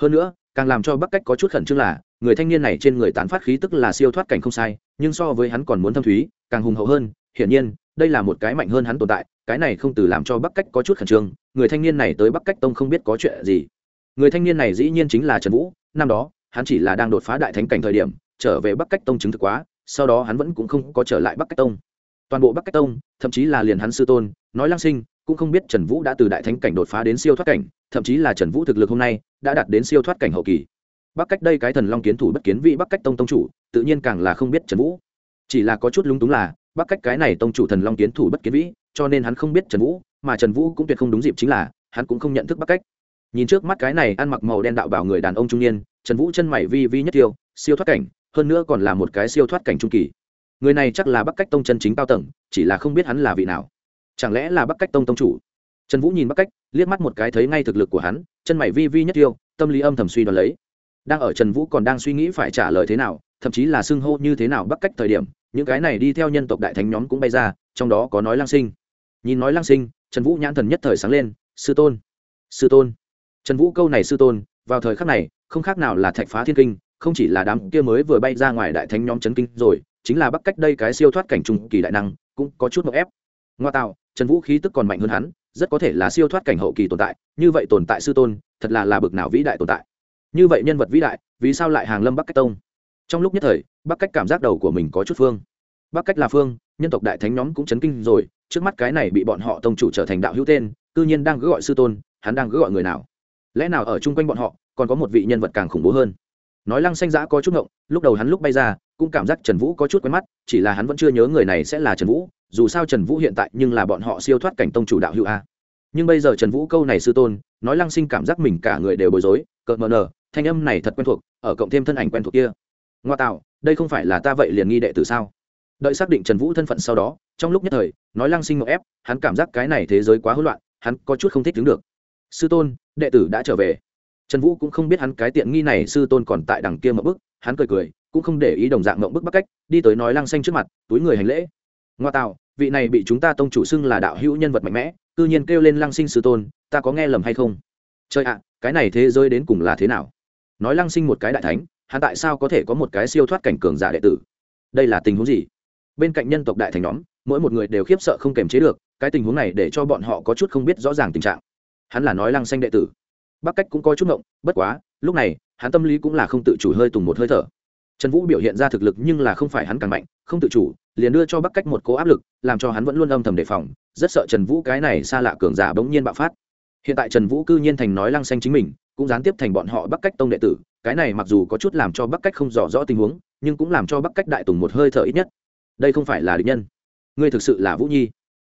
Speaker 1: Hơn nữa càng làm cho bắc cách có chút khẩn trương là, người thanh niên này trên người tán phát khí tức là siêu thoát cảnh không sai, nhưng so với hắn còn muốn thâm thúy, càng hùng hậu hơn, hiển nhiên, đây là một cái mạnh hơn hắn tồn tại, cái này không từ làm cho bắc cách có chút khẩn trương, người thanh niên này tới bắc cách tông không biết có chuyện gì. Người thanh niên này dĩ nhiên chính là trần vũ, năm đó, hắn chỉ là đang đột phá đại thánh cảnh thời điểm, trở về bắc cách tông chứng thực quá, sau đó hắn vẫn cũng không có trở lại bắc cách tông. Toàn bộ bắc cách tông, thậm chí là liền hắn sư tôn, nói lang sinh, cũng không biết trần vũ đã từ đại thánh cảnh đột phá đến siêu thoát cảnh, thậm chí là trần vũ thực lực hôm nay đã đạt đến siêu thoát cảnh hậu kỳ. Bắc cách đây cái thần long kiến thủ bất kiến vị bắc cách tông tông chủ, tự nhiên càng là không biết trần vũ. Chỉ là có chút lúng túng là, bắc cách cái này tông chủ thần long kiến thủ bất kiến vĩ cho nên hắn không biết trần vũ, mà trần vũ cũng tuyệt không đúng dịp chính là, hắn cũng không nhận thức bắc cách. Nhìn trước mắt cái này ăn mặc màu đen đạo bảo người đàn ông trung niên, trần vũ chân mày vi vi nhất tiêu siêu thoát cảnh, hơn nữa còn là một cái siêu thoát cảnh trung kỳ. Người này chắc là bắc cách tông chân chính cao tầng, chỉ là không biết hắn là vị nào. Chẳng lẽ là bắc cách tông tông chủ? Trần vũ nhìn bắc cách, liếc mắt một cái thấy ngay thực lực của hắn chân mày vi vi nhất tiêu tâm lý âm thầm suy đoán lấy. Đang ở trần vũ còn đang suy nghĩ phải trả lời thế nào, thậm chí là xưng hô như thế nào bắc cách thời điểm, những cái này đi theo nhân tộc đại thánh nhóm cũng bay ra, trong đó có nói lang sinh. Nhìn nói lang sinh, trần vũ nhãn thần nhất thời sáng lên, sư tôn sư tôn. Trần vũ câu này sư tôn, vào thời khắc này, không khác nào là thạch phá thiên kinh, không chỉ là đám kia mới vừa bay ra ngoài đại thánh nhóm chấn kinh rồi, chính là bắc cách đây cái siêu thoát cảnh trung kỳ đại năng, cũng có chút mậu ép. Ngoa tạo, trần vũ khí tức còn mạnh hơn hắn rất có thể là siêu thoát cảnh hậu kỳ tồn tại, như vậy tồn tại sư tôn, thật là là bực nào vĩ đại tồn tại. Như vậy nhân vật vĩ đại, vì sao lại hàng lâm bắc cách tông? Trong lúc nhất thời, bắc cách cảm giác đầu của mình có chút phương. Bắc cách là phương, nhân tộc đại thánh nhóm cũng chấn kinh rồi, trước mắt cái này bị bọn họ tông chủ trở thành đạo hữu tên, cư nhiên đang cứ gọi sư tôn, hắn đang cứ gọi người nào? Lẽ nào ở chung quanh bọn họ, còn có một vị nhân vật càng khủng bố hơn? Nói lăng xanh giã có chút ngộng, lúc đầu hắn lúc bay ra, cũng cảm giác trần vũ có chút quen mắt, chỉ là hắn vẫn chưa nhớ người này sẽ là trần vũ dù sao trần vũ hiện tại nhưng là bọn họ siêu thoát cảnh tông chủ đạo hữu a. Nhưng bây giờ trần vũ câu này sư tôn, nói lăng sinh cảm giác mình cả người đều bối rối, cợt mờ nờ thanh âm này thật quen thuộc, ở cộng thêm thân ảnh quen thuộc kia. Ngoa tạo, đây không phải là ta vậy liền nghi đệ tử sao? Đợi xác định trần vũ thân phận sau đó, trong lúc nhất thời, nói lăng sinh ngộ ép, hắn cảm giác cái này thế giới quá hỗn loạn, hắn có chút không thích đứng được. Sư tôn, đệ tử đã trở về. Trần vũ cũng không biết hắn cái tiện nghi này sư tôn còn tại đằng kia mậu bức hắn cười cười, cũng không để ý đồng dạng mậu bức bắc cách, đi tới nói lăng xanh trước mặt, túi người hành lễ. Ngoa tạo vị này bị chúng ta tông chủ xưng là đạo hữu nhân vật mạnh mẽ, cư nhiên kêu lên lăng sinh sư tôn, ta có nghe lầm hay không? Trời ạ, cái này thế giới đến cùng là thế nào? Nói lăng sinh một cái đại thánh, hắn tại sao có thể có một cái siêu thoát cảnh cường giả đệ tử? Đây là tình huống gì? Bên cạnh nhân tộc đại thành nhóm, mỗi một người đều khiếp sợ không kềm chế được, cái tình huống này để cho bọn họ có chút không biết rõ ràng tình trạng. Hắn là nói lăng xanh đệ tử. Bắc cách cũng có chút ngộng, bất quá, lúc này, hắn tâm lý cũng là không tự chủ hơi tùng một hơi thở. Trần vũ biểu hiện ra thực lực nhưng là không phải hắn càng mạnh, không tự chủ liền đưa cho bắc cách một cố áp lực, làm cho hắn vẫn luôn âm thầm đề phòng. Rất sợ trần vũ cái này xa lạ cường giả bỗng nhiên bạo phát. Hiện tại trần vũ cư nhiên thành nói lăng xanh chính mình, cũng gián tiếp thành bọn họ bắc cách tông đệ tử. Cái này mặc dù có chút làm cho bắc cách không rõ rõ tình huống, nhưng cũng làm cho bắc cách đại tùng một hơi thở ít nhất. Đây không phải là lý nhân. Ngươi thực sự là vũ nhi.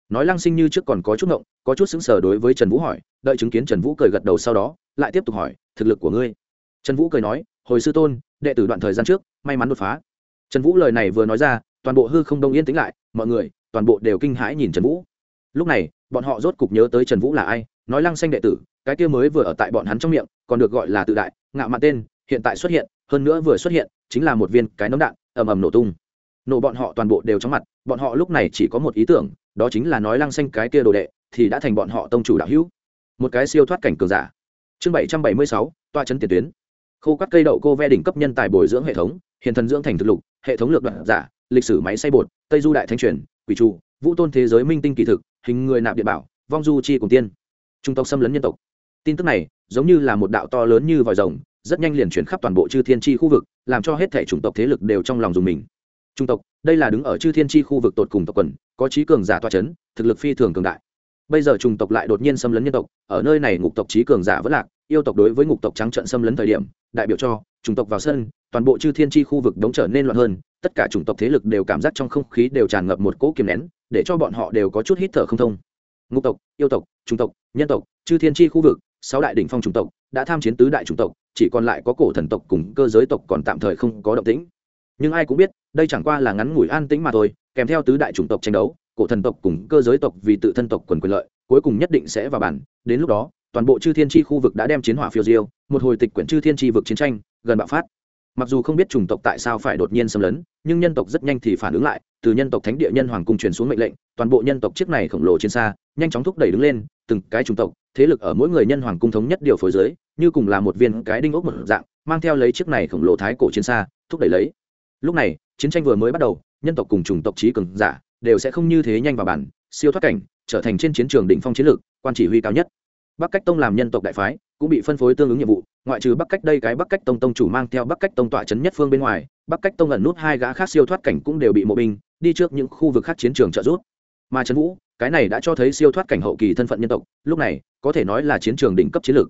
Speaker 1: Nói lăng sinh như trước còn có chút ngộng, có chút xứng sở đối với trần vũ hỏi, đợi chứng kiến trần vũ cười gật đầu sau đó, lại tiếp tục hỏi, thực lực của ngươi? Trần vũ cười nói, hồi sư tôn, đệ tử đoạn thời gian trước, may mắn đột phá. Trần vũ lời này vừa nói ra toàn bộ hư không đông yên tĩnh lại, mọi người, toàn bộ đều kinh hãi nhìn trần vũ. Lúc này, bọn họ rốt cục nhớ tới trần vũ là ai, nói lăng xanh đệ tử, cái kia mới vừa ở tại bọn hắn trong miệng, còn được gọi là tự đại, ngạo mạn tên, hiện tại xuất hiện, hơn nữa vừa xuất hiện, chính là một viên cái nấm đạn, ầm ầm nổ tung. Nổ bọn họ toàn bộ đều chóng mặt, bọn họ lúc này chỉ có một ý tưởng, đó chính là nói lăng xanh cái kia đồ đệ, thì đã thành bọn họ tông chủ đạo hữu. Một cái siêu thoát cảnh cường giả. Chương bảy trăm bảy mươi sáu toa chấn tiền tuyến. Khô các cây đậu cô ve đỉnh cấp nhân tài bồi dưỡng hệ thống hiền thần dưỡng thành thực lục, hệ thống lược đoạn giả lịch sử máy xay bột, tây du đại thanh truyền, quỷ trụ, vũ tôn thế giới minh tinh kỳ thực, hình người nạp địa bảo, vong du chi cùng tiên. Trung tộc xâm lấn nhân tộc. Tin tức này giống như là một đạo to lớn như vòi rồng, rất nhanh liền chuyển khắp toàn bộ chư thiên tri khu vực, làm cho hết thể chủng tộc thế lực đều trong lòng dùng mình. Trung tộc, đây là đứng ở chư thiên tri khu vực tột cùng tộc quần, có trí cường giả toa c h ấ n thực lực phi thường cường đại. Bây giờ trung tộc lại đột nhiên xâm lấn nhân tộc, ở nơi này ngục tộc trí cường giả vẫn lạc, yêu tộc đối với ngục tộc trắng trận xâm lấn thời điểm, đại biểu cho trung tộc vào sân toàn bộ chư thiên tri khu vực đống trở nên loạn hơn, tất cả chủng tộc thế lực đều cảm giác trong không khí đều tràn ngập một cỗ kiềm nén, để cho bọn họ đều có chút hít thở không thông. Ngục tộc, yêu tộc trung tộc, nhân tộc, chư thiên tri khu vực, sáu đại đ ỉ n h phong chủng tộc, đã tham chiến tứ đại chủng tộc, chỉ còn lại có cổ thần tộc cùng cơ giới tộc còn tạm thời không có động tĩnh. Nhưng ai cũng biết, đây chẳng qua là ngắn ngủi an tĩnh mà thôi, kèm theo tứ đại chủng tộc tranh đấu, cổ thần tộc cùng cơ giới tộc vì tự thân tộc quần quyền lợi, cuối cùng nhất định sẽ vào bản. Đến lúc đó, toàn bộ chư thiên tri khu vực đã đem chiến hỏa phiêu diêu, một hồi tịch quyển chư thiên tri vực chiến tranh, gần bạo phát mặc dù không biết chủng tộc tại sao phải đột nhiên xâm lấn, nhưng nhân tộc rất nhanh thì phản ứng lại, từ nhân tộc thánh địa nhân hoàng cung truyền xuống mệnh lệnh, toàn bộ nhân tộc chiếc này khổng lồ trên xa, nhanh chóng thúc đẩy đứng lên, từng cái chủng tộc, thế lực ở mỗi người nhân hoàng cung thống nhất điều phối giới như cùng là một viên cái đinh ốc một dạng, mang theo lấy chiếc này khổng lồ thái cổ trên xa, thúc đẩy lấy. Lúc này, chiến tranh vừa mới bắt đầu, nhân tộc cùng chủng tộc trí cường giả đều sẽ không như thế nhanh vào bản, siêu thoát cảnh, trở thành trên chiến trường đỉnh phong chiến lược, quan chỉ huy cao nhất. Bắc cách tông làm nhân tộc đại phái cũng bị phân phối tương ứng nhiệm vụ, ngoại trừ bắc cách đây cái bắc cách tông tông chủ mang theo bắc cách tông tọa chấn nhất phương bên ngoài, bắc cách tông ẩn nút hai gã khác siêu thoát cảnh cũng đều bị mộ binh, đi trước những khu vực khác chiến trường trợ giúp. Mà trấn vũ, cái này đã cho thấy siêu thoát cảnh hậu kỳ thân phận nhân tộc, lúc này, có thể nói là chiến trường đỉnh cấp chiến lược.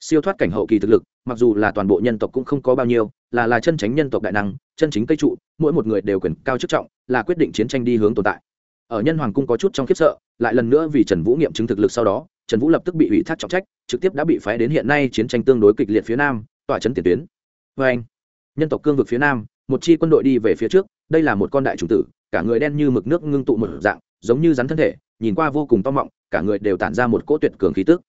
Speaker 1: Siêu thoát cảnh hậu kỳ thực lực, mặc dù là toàn bộ nhân tộc cũng không có bao nhiêu, là là chân tránh nhân tộc đại năng, chân chính cây trụ, mỗi một người đều quyền cao chức trọng, là quyết định chiến tranh đi hướng tồn tại. Ở nhân hoàng cung có chút trong khiếp sợ, lại lần nữa vì trần vũ nghiệm chứng thực lực sau đó trần vũ lập tức bị ủy thác trọng trách, trực tiếp đã bị phái đến hiện nay chiến tranh tương đối kịch liệt phía nam tỏa trấn tiền tuyến. Vê anh, nhân tộc cương vực phía nam, một chi quân đội đi về phía trước, đây là một con đại chủ tử, cả người đen như mực nước ngưng tụ một dạng, giống như rắn thân thể, nhìn qua vô cùng to mọng, cả người đều tản ra một cỗ tuyệt cường khí tức.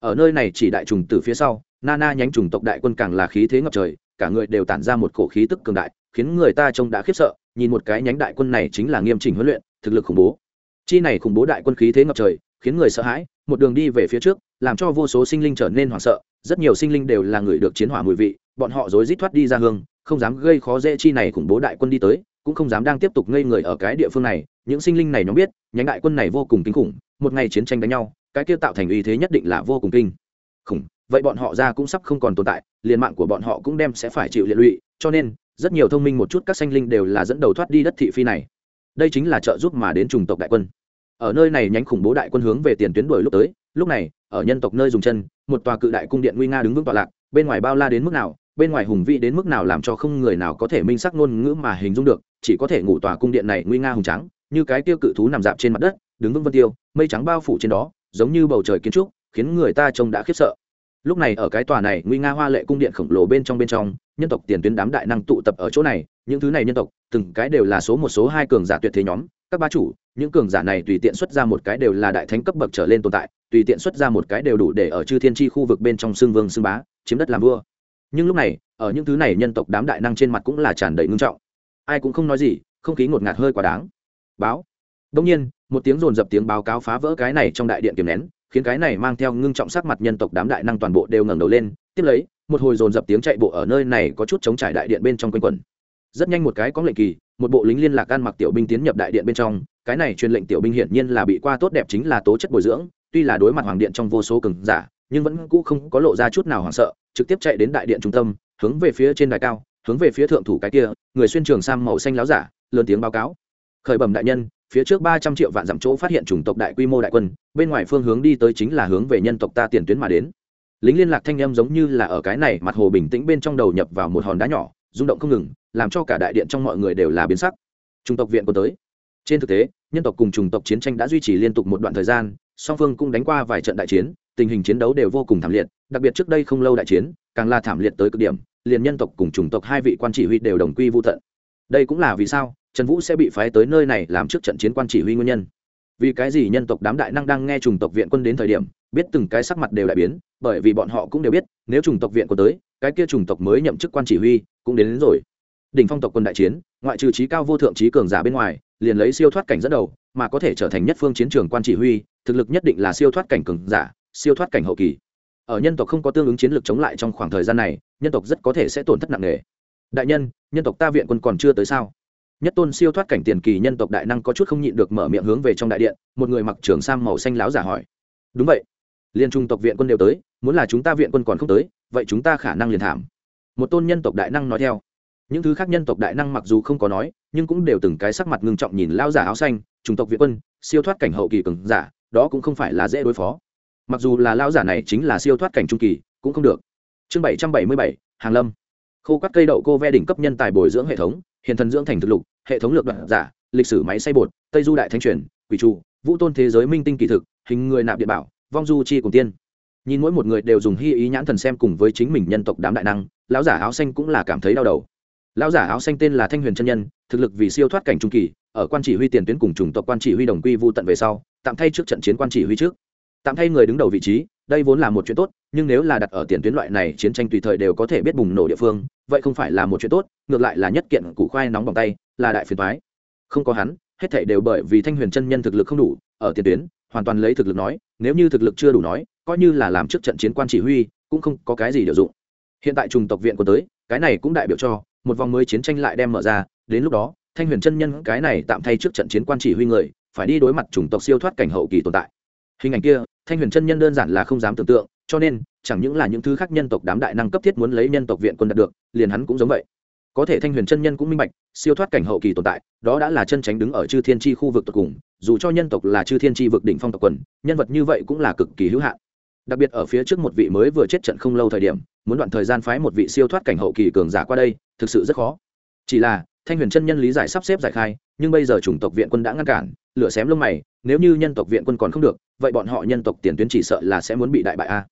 Speaker 1: Ở nơi này chỉ đại trùng từ phía sau nana nhánh trùng tộc đại quân càng là khí thế ngập trời, cả người đều tản ra một cổ khí tức cường đại, khiến người ta trông đã khiếp sợ, nhìn một cái nhánh đại quân này chính là nghiêm chỉnh huấn luyện, thực lực khủng bố. Chi này khủng bố đại quân khí thế ngập trời khiến người sợ hãi, một đường đi về phía trước, làm cho vô số sinh linh trở nên hoảng sợ. Rất nhiều sinh linh đều là người được chiến hỏa mùi vị, bọn họ rối rít thoát đi ra hương, không dám gây khó dễ chi này khủng bố đại quân đi tới, cũng không dám đang tiếp tục ngây người ở cái địa phương này. Những sinh linh này nhóm biết, nhánh đại quân này vô cùng kinh khủng, một ngày chiến tranh đánh nhau, cái kia tạo thành uy thế nhất định là vô cùng kinh khủng. Vậy bọn họ ra cũng sắp không còn tồn tại, liền mạng của bọn họ cũng đem sẽ phải chịu liệt lụy, cho nên, rất nhiều thông minh một chút các sinh linh đều là dẫn đầu thoát đi đất thị phi này. Đây chính là trợ giúp mà đến chủng tộc đại quân ở nơi này nhánh khủng bố đại quân hướng về tiền tuyến đuổi lúc tới, lúc này, ở nhân tộc nơi dùng chân, một tòa cự đại cung điện nguy nga đứng vững tọa lạc, bên ngoài bao la đến mức nào, bên ngoài hùng vĩ đến mức nào làm cho không người nào có thể minh sắc ngôn ngữ mà hình dung được, chỉ có thể ngủ tòa cung điện này nguy nga hùng trắng như cái tiêu cự thú nằm dạp trên mặt đất, đứng vững vân tiêu, mây trắng bao phủ trên đó, giống như bầu trời kiến trúc, khiến người ta trông đã khiếp sợ. Lúc này ở cái tòa này nguy nga hoa lệ cung điện khổng lồ bên trong bên trong, nhân tộc tiền tuyến đám đại năng tụ tập ở chỗ này, những thứ này nhân tộc, từng cái đều là số một số hai cường giả tuyệt thế nhóm, các ba chủ những cường giả này tùy tiện xuất ra một cái đều là đại thánh cấp bậc trở lên tồn tại, tùy tiện xuất ra một cái đều đủ để ở chư thiên tri khu vực bên trong xương vương xương bá, chiếm đất làm vua. Nhưng lúc này, ở những thứ này nhân tộc đám đại năng trên mặt cũng là tràn đầy ngưng trọng. Ai cũng không nói gì, không khí ngột ngạt hơi quá đáng. Báo. Đông nhiên, một tiếng rồn dập tiếng báo cáo phá vỡ cái này trong đại điện kiềm nén, khiến cái này mang theo ngưng trọng sắc mặt nhân tộc đám đại năng toàn bộ đều ngẩng đầu lên, tiếp lấy, một hồi rồn dập tiếng chạy bộ ở nơi này có chút chống trải đại điện bên trong quanh quẩn. Rất nhanh một cái có lệnh kỳ, một bộ lính liên lạc ăn mặc tiểu binh tiến nhập đại điện bên trong cái này truyền lệnh tiểu binh hiển nhiên là bị qua tốt đẹp chính là tố chất bồi dưỡng, tuy là đối mặt hoàng điện trong vô số cường giả, nhưng vẫn cũ không có lộ ra chút nào hoảng sợ, trực tiếp chạy đến đại điện trung tâm, hướng về phía trên đài cao, hướng về phía thượng thủ cái kia, người xuyên trường sam màu xanh láo giả, lớn tiếng báo cáo. Khởi bẩm đại nhân, phía trước ba trăm triệu vạn dặm chỗ phát hiện chủng tộc đại quy mô đại quân, bên ngoài phương hướng đi tới chính là hướng về nhân tộc ta tiền tuyến mà đến. Lính liên lạc thanh â m giống như là ở cái này, mặt hồ bình tĩnh bên trong đầu nhập vào một hòn đá nhỏ, rung động không ngừng, làm cho cả đại điện trong mọi người đều là biến sắc. Chủng tộc viện quân tới trên thực tế nhân tộc cùng chủng tộc chiến tranh đã duy trì liên tục một đoạn thời gian song phương cũng đánh qua vài trận đại chiến tình hình chiến đấu đều vô cùng thảm liệt đặc biệt trước đây không lâu đại chiến càng là thảm liệt tới cực điểm liền nhân tộc cùng chủng tộc hai vị quan chỉ huy đều đồng quy vô tận. Đây cũng là vì sao trần vũ sẽ bị phái tới nơi này làm trước trận chiến quan chỉ huy nguyên nhân. Vì cái gì nhân tộc đám đại năng đang nghe chủng tộc viện quân đến thời điểm biết từng cái sắc mặt đều đại biến bởi vì bọn họ cũng đều biết nếu chủng tộc viện quân tới cái kia chủng tộc mới nhậm chức quan chỉ huy cũng đến, đến rồi. Đỉnh phong tộc quân đại chiến ngoại trừ trí cao vô thượng trí cường giả bên ngoài liền lấy siêu thoát cảnh dẫn đầu, mà có thể trở thành nhất phương chiến trường quan chỉ huy, thực lực nhất định là siêu thoát cảnh cường giả, siêu thoát cảnh hậu kỳ. Ở nhân tộc không có tương ứng chiến lược chống lại trong khoảng thời gian này, nhân tộc rất có thể sẽ tổn thất nặng nề. Đại nhân nhân tộc ta viện quân còn chưa tới sao? Nhất tôn siêu thoát cảnh tiền kỳ nhân tộc đại năng có chút không nhịn được mở miệng hướng về trong đại điện, một người mặc trường sam màu xanh láo giả hỏi. Đúng vậy. Liên trung tộc viện quân đều tới, muốn là chúng ta viện quân còn không tới, vậy chúng ta khả năng liền thảm. Một tôn nhân tộc đại năng nói theo những thứ khác nhân tộc đại năng mặc dù không có nói, nhưng cũng đều từng cái sắc mặt ngưng trọng nhìn lao giả áo xanh trung tộc viện quân, siêu thoát cảnh hậu kỳ cường giả, đó cũng không phải là dễ đối phó. Mặc dù là lao giả này chính là siêu thoát cảnh trung kỳ, cũng không được. Chương bảy trăm bảy mươi bảy, hàng lâm. Khô các cây đậu cô ve đỉnh cấp nhân tài bồi dưỡng hệ thống, hiện thần dưỡng thành thực lục, hệ thống lược đoạn giả, lịch sử máy xay bột, tây du đại thanh truyền, quỷ trụ, vũ tôn thế giới minh tinh kỳ thực, hình người nạp địa bảo, vong du chi cùng tiên. Nhìn mỗi một người đều dùng hy ý nhãn thần xem cùng với chính mình nhân tộc đám đại năng, lão giả áo xanh cũng là cảm thấy đau đầu lão giả áo xanh tên là thanh huyền chân nhân, thực lực vì siêu thoát cảnh trung kỳ, ở quan chỉ huy tiền tuyến cùng chủng tộc quan chỉ huy đồng quy vu tận về sau, tạm thay trước trận chiến quan chỉ huy trước. Tạm thay người đứng đầu vị trí, đây vốn là một chuyện tốt, nhưng nếu là đặt ở tiền tuyến loại này, chiến tranh tùy thời đều có thể biết bùng nổ địa phương, vậy không phải là một chuyện tốt, ngược lại là nhất kiện củ khoai nóng bằng tay, là đại phiền thoái không có hắn, hết thảy đều bởi vì thanh huyền chân nhân thực lực không đủ, ở tiền tuyến, hoàn toàn lấy thực lực nói, nếu như thực lực chưa đủ nói, coi như là làm trước trận chiến quan chỉ huy, cũng không có cái gì điều dụng. Hiện tại trùng tộc viện quân tới, cái này cũng đại biểu cho một vòng mới chiến tranh lại đem mở ra, đến lúc đó, thanh huyền chân nhân cái này tạm thay trước trận chiến quan chỉ huy người, phải đi đối mặt chủng tộc siêu thoát cảnh hậu kỳ tồn tại. Hình ảnh kia, thanh huyền chân nhân đơn giản là không dám tưởng tượng, cho nên, chẳng những là những thứ khác nhân tộc đám đại năng cấp thiết muốn lấy nhân tộc viện quân đạt được, liền hắn cũng giống vậy. Có thể thanh huyền chân nhân cũng minh bạch, siêu thoát cảnh hậu kỳ tồn tại, đó đã là chân tránh đứng ở chư thiên tri khu vực tột cùng, dù cho nhân tộc là chư thiên tri vực đỉnh phong tộc quần, nhân vật như vậy cũng là cực kỳ hữu hạn đặc biệt ở phía trước một vị mới vừa chết trận không lâu thời điểm, muốn đoạn thời gian phái một vị siêu thoát cảnh hậu kỳ cường giả qua đây, thực sự rất khó. Chỉ là, thanh huyền chân nhân lý giải sắp xếp giải khai, nhưng bây giờ chủng tộc viện quân đã ngăn cản, lửa xém lông mày, nếu như nhân tộc viện quân còn không được, vậy bọn họ nhân tộc tiền tuyến chỉ sợ là sẽ muốn bị đại bại a.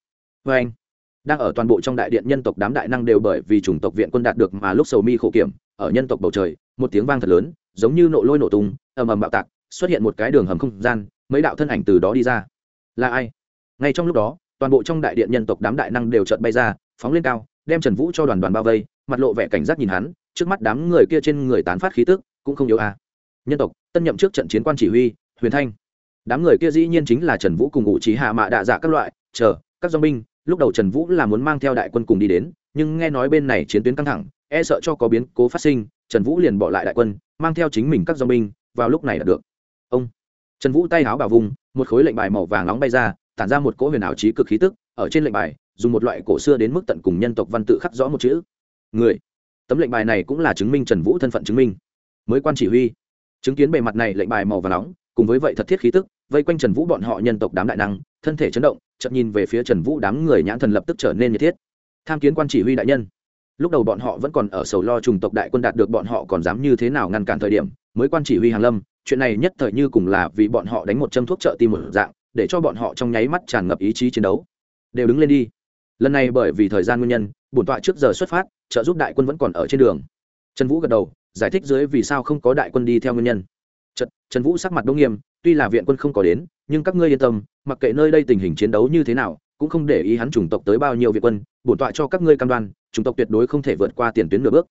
Speaker 1: Vê anh, đang ở toàn bộ trong đại điện nhân tộc đám đại năng đều bởi vì chủng tộc viện quân đạt được mà lúc sầu mi khổ kiểm, ở nhân tộc bầu trời, một tiếng vang thật lớn, giống như nổ lôi nổ tung, ầm ầm bạo tạc, xuất hiện một cái đường hầm không gian, mấy đạo thân ảnh từ đó đi ra. Là ai? Ngay trong lúc đó, toàn bộ trong đại điện nhân tộc đám đại năng đều chợt bay ra, phóng lên cao, đem trần vũ cho đoàn đoàn bao vây, mặt lộ vẻ cảnh giác nhìn hắn, trước mắt đám người kia trên người tán phát khí tức, cũng không yếu a nhân tộc, tân nhậm trước trận chiến quan chỉ huy, huyền thanh. Đám người kia dĩ nhiên chính là trần vũ cùng ngụ trí hạ mạ đạ dạ các loại, chờ, các dong binh, lúc đầu trần vũ là muốn mang theo đại quân cùng đi đến, nhưng nghe nói bên này chiến tuyến căng thẳng e sợ cho có biến cố phát sinh, trần vũ liền bỏ lại đại quân, mang theo chính mình các dòng binh, vào lúc này là được. Ông. Trần vũ tay háo bảo vùng, một khối lệnh bài màu vàng nóng bay ra tản ra một cỗ huyền ảo trí cực khí tức, ở trên lệnh bài, dùng một loại cổ xưa đến mức tận cùng nhân tộc văn tự khắc rõ một chữ. Người. Tấm lệnh bài này cũng là chứng minh trần vũ thân phận chứng minh. Mới quan chỉ huy. Chứng kiến bề mặt này lệnh bài màu và nóng, cùng với vậy thật thiết khí tức, vây quanh trần vũ bọn họ nhân tộc đám đại năng, thân thể chấn động chậm nhìn về phía trần vũ đám người nhãn thần lập tức trở nên nhiệt thiết. Tham kiến quan chỉ huy đại nhân. Lúc đầu bọn họ vẫn còn ở sầu lo trùng tộc đại quân đạt được bọn họ còn dám như thế nào ngăn cản thời điểm, mới quan chỉ huy hàng lâm, chuyện này nhất thời như cùng là vì bọn họ đánh một châm thuốc trợ tim một dạng để cho bọn họ trong nháy mắt tràn ngập ý chí chiến đấu. Đều đứng lên đi. Lần này bởi vì thời gian nguyên nhân, bổn tọa trước giờ xuất phát, trợ giúp đại quân vẫn còn ở trên đường. Trần vũ gật đầu, giải thích dưới vì sao không có đại quân đi theo nguyên nhân. Trần trần vũ sắc mặt đông nghiêm, tuy là viện quân không có đến, nhưng các ngươi yên tâm, mặc kệ nơi đây tình hình chiến đấu như thế nào, cũng không để ý hắn chủng tộc tới bao nhiêu viện quân, bổn tọa cho các ngươi cam đoan, chủng tộc tuyệt đối không thể vượt qua tiền tuyến nửa bước.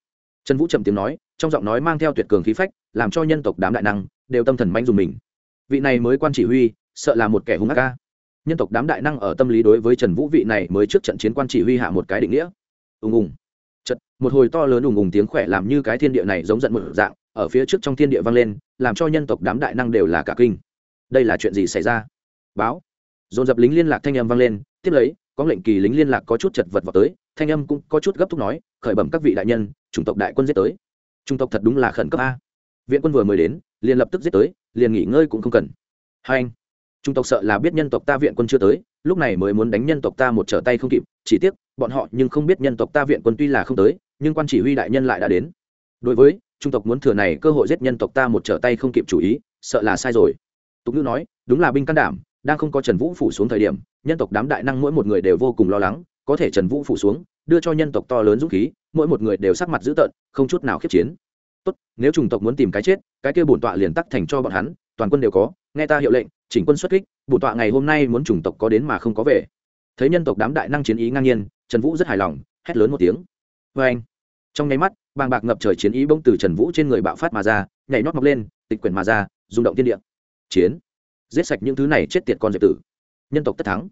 Speaker 1: Trần vũ trầm tiếng nói, trong giọng nói mang theo tuyệt cường khí phách, làm cho nhân tộc đám đại năng, đều tâm thần manh dùng mình. Vị này mới quan chỉ huy sợ là một kẻ hung ác ca. Nhân tộc đám đại năng ở tâm lý đối với trần vũ vị này mới trước trận chiến quan chỉ huy hạ một cái định nghĩa. Ùng ùng. Chật một hồi to lớn ùng ùng tiếng khỏe làm như cái thiên địa này giống giận một dạng, ở phía trước trong thiên địa vang lên, làm cho nhân tộc đám đại năng đều là cả kinh. Đây là chuyện gì xảy ra? Báo. Dồn dập lính liên lạc thanh âm vang lên, tiếp lấy, có lệnh kỳ lính liên lạc có chút chật vật vào tới, thanh âm cũng có chút gấp thúc nói, khởi bẩm các vị đại nhân, chủng tộc đại quân giết tới. Chủng tộc thật đúng là khẩn cấp a. Viện quân vừa mới đến, liền lập tức giết tới, liền nghỉ ngơi cũng không cần. Hai anh. Trung tộc sợ là biết nhân tộc ta viện quân chưa tới, lúc này mới muốn đánh nhân tộc ta một trở tay không kịp, chỉ tiếc, bọn họ nhưng không biết nhân tộc ta viện quân tuy là không tới, nhưng quan chỉ huy đại nhân lại đã đến. Đối với, trung tộc muốn thừa này cơ hội giết nhân tộc ta một trở tay không kịp chủ ý, sợ là sai rồi. Tục ngữ nói, đúng là binh can đảm, đang không có trần vũ phủ xuống thời điểm, nhân tộc đám đại năng mỗi một người đều vô cùng lo lắng, có thể trần vũ phủ xuống, đưa cho nhân tộc to lớn dũng khí, mỗi một người đều sắc mặt dữ tợn, không chút nào khiếp chiến. Tốt, nếu chủng tộc muốn tìm cái chết, cái kia bổn tọa liền tắc thành cho bọn hắn, toàn quân đều có, nghe ta hiệu lệnh chỉnh quân xuất kích bổn tọa ngày hôm nay muốn chủng tộc có đến mà không có về. Thấy nhân tộc đám đại năng chiến ý ngang nhiên, trần vũ rất hài lòng, hét lớn một tiếng. Vê anh, trong nháy mắt, bàng bạc ngập trời chiến ý bỗng từ trần vũ trên người bạo phát mà ra, nhảy nót mọc lên, tịch quyển mà ra, rung động thiên địa. Chiến. Giết sạch những thứ này chết tiệt con dẹp tử. Nhân tộc tất thắng.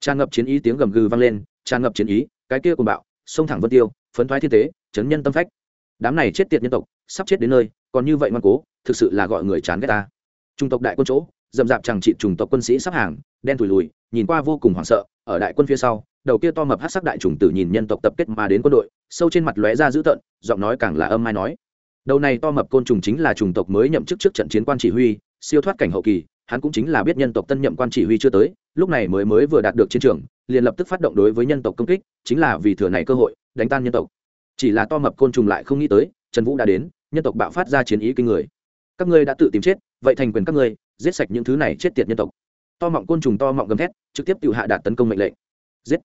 Speaker 1: Tràn ngập chiến ý tiếng gầm gừ vang lên, tràn ngập chiến ý, cái kia cùng bạo xông thẳng vân tiêu, phấn thoái thiên tế, chấn nhân tâm phách. Đám này chết tiệt nhân tộc, sắp chết đến nơi, còn như vậy ngoan cố, thực sự là gọi người chán ghét ta. Trung tộc đại quân chỗ dầm dạp chẳng trị trùng tộc quân sĩ sắp hàng, đen thùi lùi, nhìn qua vô cùng hoảng sợ, ở đại quân phía sau, đầu kia to mập hát sắc đại trùng tử nhìn nhân tộc tập kết mà đến quân đội, sâu trên mặt lóe ra dữ tợn, giọng nói càng là âm mai nói. Đầu này to mập côn trùng chính là trùng tộc mới nhậm chức trước trận chiến quan chỉ huy, siêu thoát cảnh hậu kỳ, hắn cũng chính là biết nhân tộc tân nhậm quan chỉ huy chưa tới, lúc này mới mới vừa đạt được chiến trường, liền lập tức phát động đối với nhân tộc công kích, chính là vì thừa này cơ hội, đánh tan nhân tộc. Chỉ là to mập côn trùng lại không nghĩ tới, trần vũ đã đến, nhân tộc bạo phát ra chiến ý kinh người. Các ngươi đã tự tìm chết, vậy thành quyền các ngươi giết sạch những thứ này chết tiệt nhân tộc. To mọng côn trùng to mọng gầm thét, trực tiếp tự hạ đạt tấn công mệnh lệnh. Giết.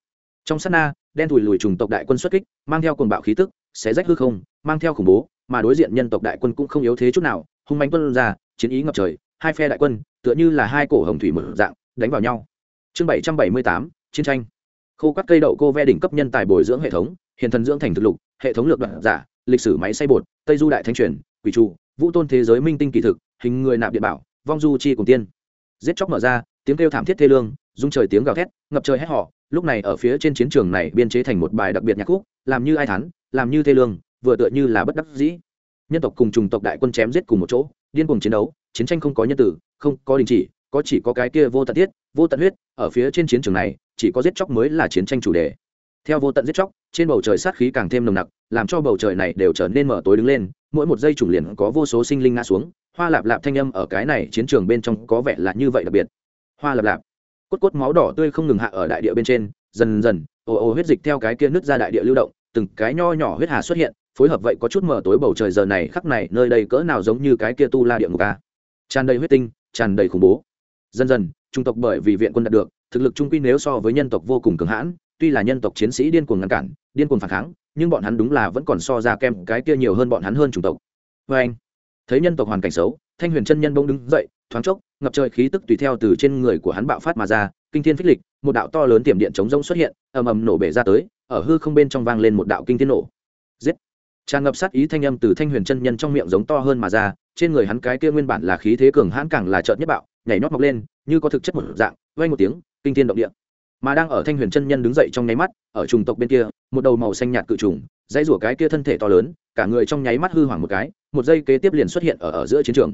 Speaker 1: Trong sát na, đen thùi lùi trùng tộc đại quân xuất kích, mang theo cuồng bạo khí tức, xé rách hư không, mang theo khủng bố, mà đối diện nhân tộc đại quân cũng không yếu thế chút nào, hung mãnh tuân ra, chiến ý ngập trời, hai phe đại quân, tựa như là hai cổ hồng thủy mở dạng, đánh vào nhau. Chương bảy trăm bảy mươi tám, chiến tranh. Khô các cây đậu cô ve đỉnh cấp nhân tài bồi dưỡng hệ thống, hiện thần dưỡng thành thực lục, hệ thống lược đoạn giả, lịch sử máy xay bột, tây du đại thanh truyền, quỷ trụ, vũ tôn thế giới minh tinh kỳ thực, hình người nạp địa bảo vong du chi cùng tiên. Giết chóc mở ra, tiếng kêu thảm thiết thê lương, rung trời tiếng gào thét, ngập trời hét họ lúc này ở phía trên chiến trường này biên chế thành một bài đặc biệt nhạc khúc, làm như ai thắn làm như thê lương, vừa tựa như là bất đắc dĩ. Nhân tộc cùng trùng tộc đại quân chém giết cùng một chỗ, điên cuồng chiến đấu, chiến tranh không có nhân tử, không có đình chỉ, có chỉ có cái kia vô tận thiết, vô tận huyết, ở phía trên chiến trường này, chỉ có giết chóc mới là chiến tranh chủ đề. Theo vô tận giết chóc, trên bầu trời sát khí càng thêm nồng nặc, làm cho bầu trời này đều trở nên mở tối đứng lên, mỗi một giây trùng liền có vô số sinh linh ngã xuống hoa lạp lạp thanh âm ở cái này chiến trường bên trong có vẻ là như vậy đặc biệt. Hoa lạp lạp. Cốt cốt máu đỏ tươi không ngừng hạ ở đại địa bên trên, dần dần ồ ồ huyết dịch theo cái kia nứt ra đại địa lưu động, từng cái nho nhỏ huyết hà xuất hiện, phối hợp vậy có chút mở tối bầu trời giờ này khắc này, nơi đây cỡ nào giống như cái kia tu la địa ngục a? Tràn đầy huyết tinh, tràn đầy khủng bố. Dần dần, trung tộc bởi vì viện quân đạt được, thực lực trung quy nếu so với nhân tộc vô cùng cường hãn, tuy là nhân tộc chiến sĩ điên cuồng ngăn cản, điên cuồng phản kháng, nhưng bọn hắn đúng là vẫn còn so ra kem cái kia nhiều hơn bọn hắn hơn chủng tộc. Vê anh thấy nhân tộc hoàn cảnh xấu, thanh huyền chân nhân bỗng đứng dậy, thoáng chốc, ngập trời khí tức tùy theo từ trên người của hắn bạo phát mà ra, kinh thiên phích lịch, một đạo to lớn tiềm điện chống rông xuất hiện, ầm ầm nổ bể ra tới, ở hư không bên trong vang lên một đạo kinh thiên nổ. Giết! Tràn ngập sát ý thanh âm từ thanh huyền chân nhân trong miệng giống to hơn mà ra, trên người hắn cái kia nguyên bản là khí thế cường hãn càng là trợn nhất bạo, nhảy nhót mọc lên, như có thực chất một dạng, vang một tiếng, kinh thiên động địa. Mà đang ở thanh huyền chân nhân đứng dậy trong nháy mắt, ở trùng tộc bên kia, một đầu màu xanh nhạt cự trùng, dãy rủa cái kia thân thể to lớn, cả người trong nháy mắt hư hoảng một cái một giây kế tiếp liền xuất hiện ở ở giữa chiến trường.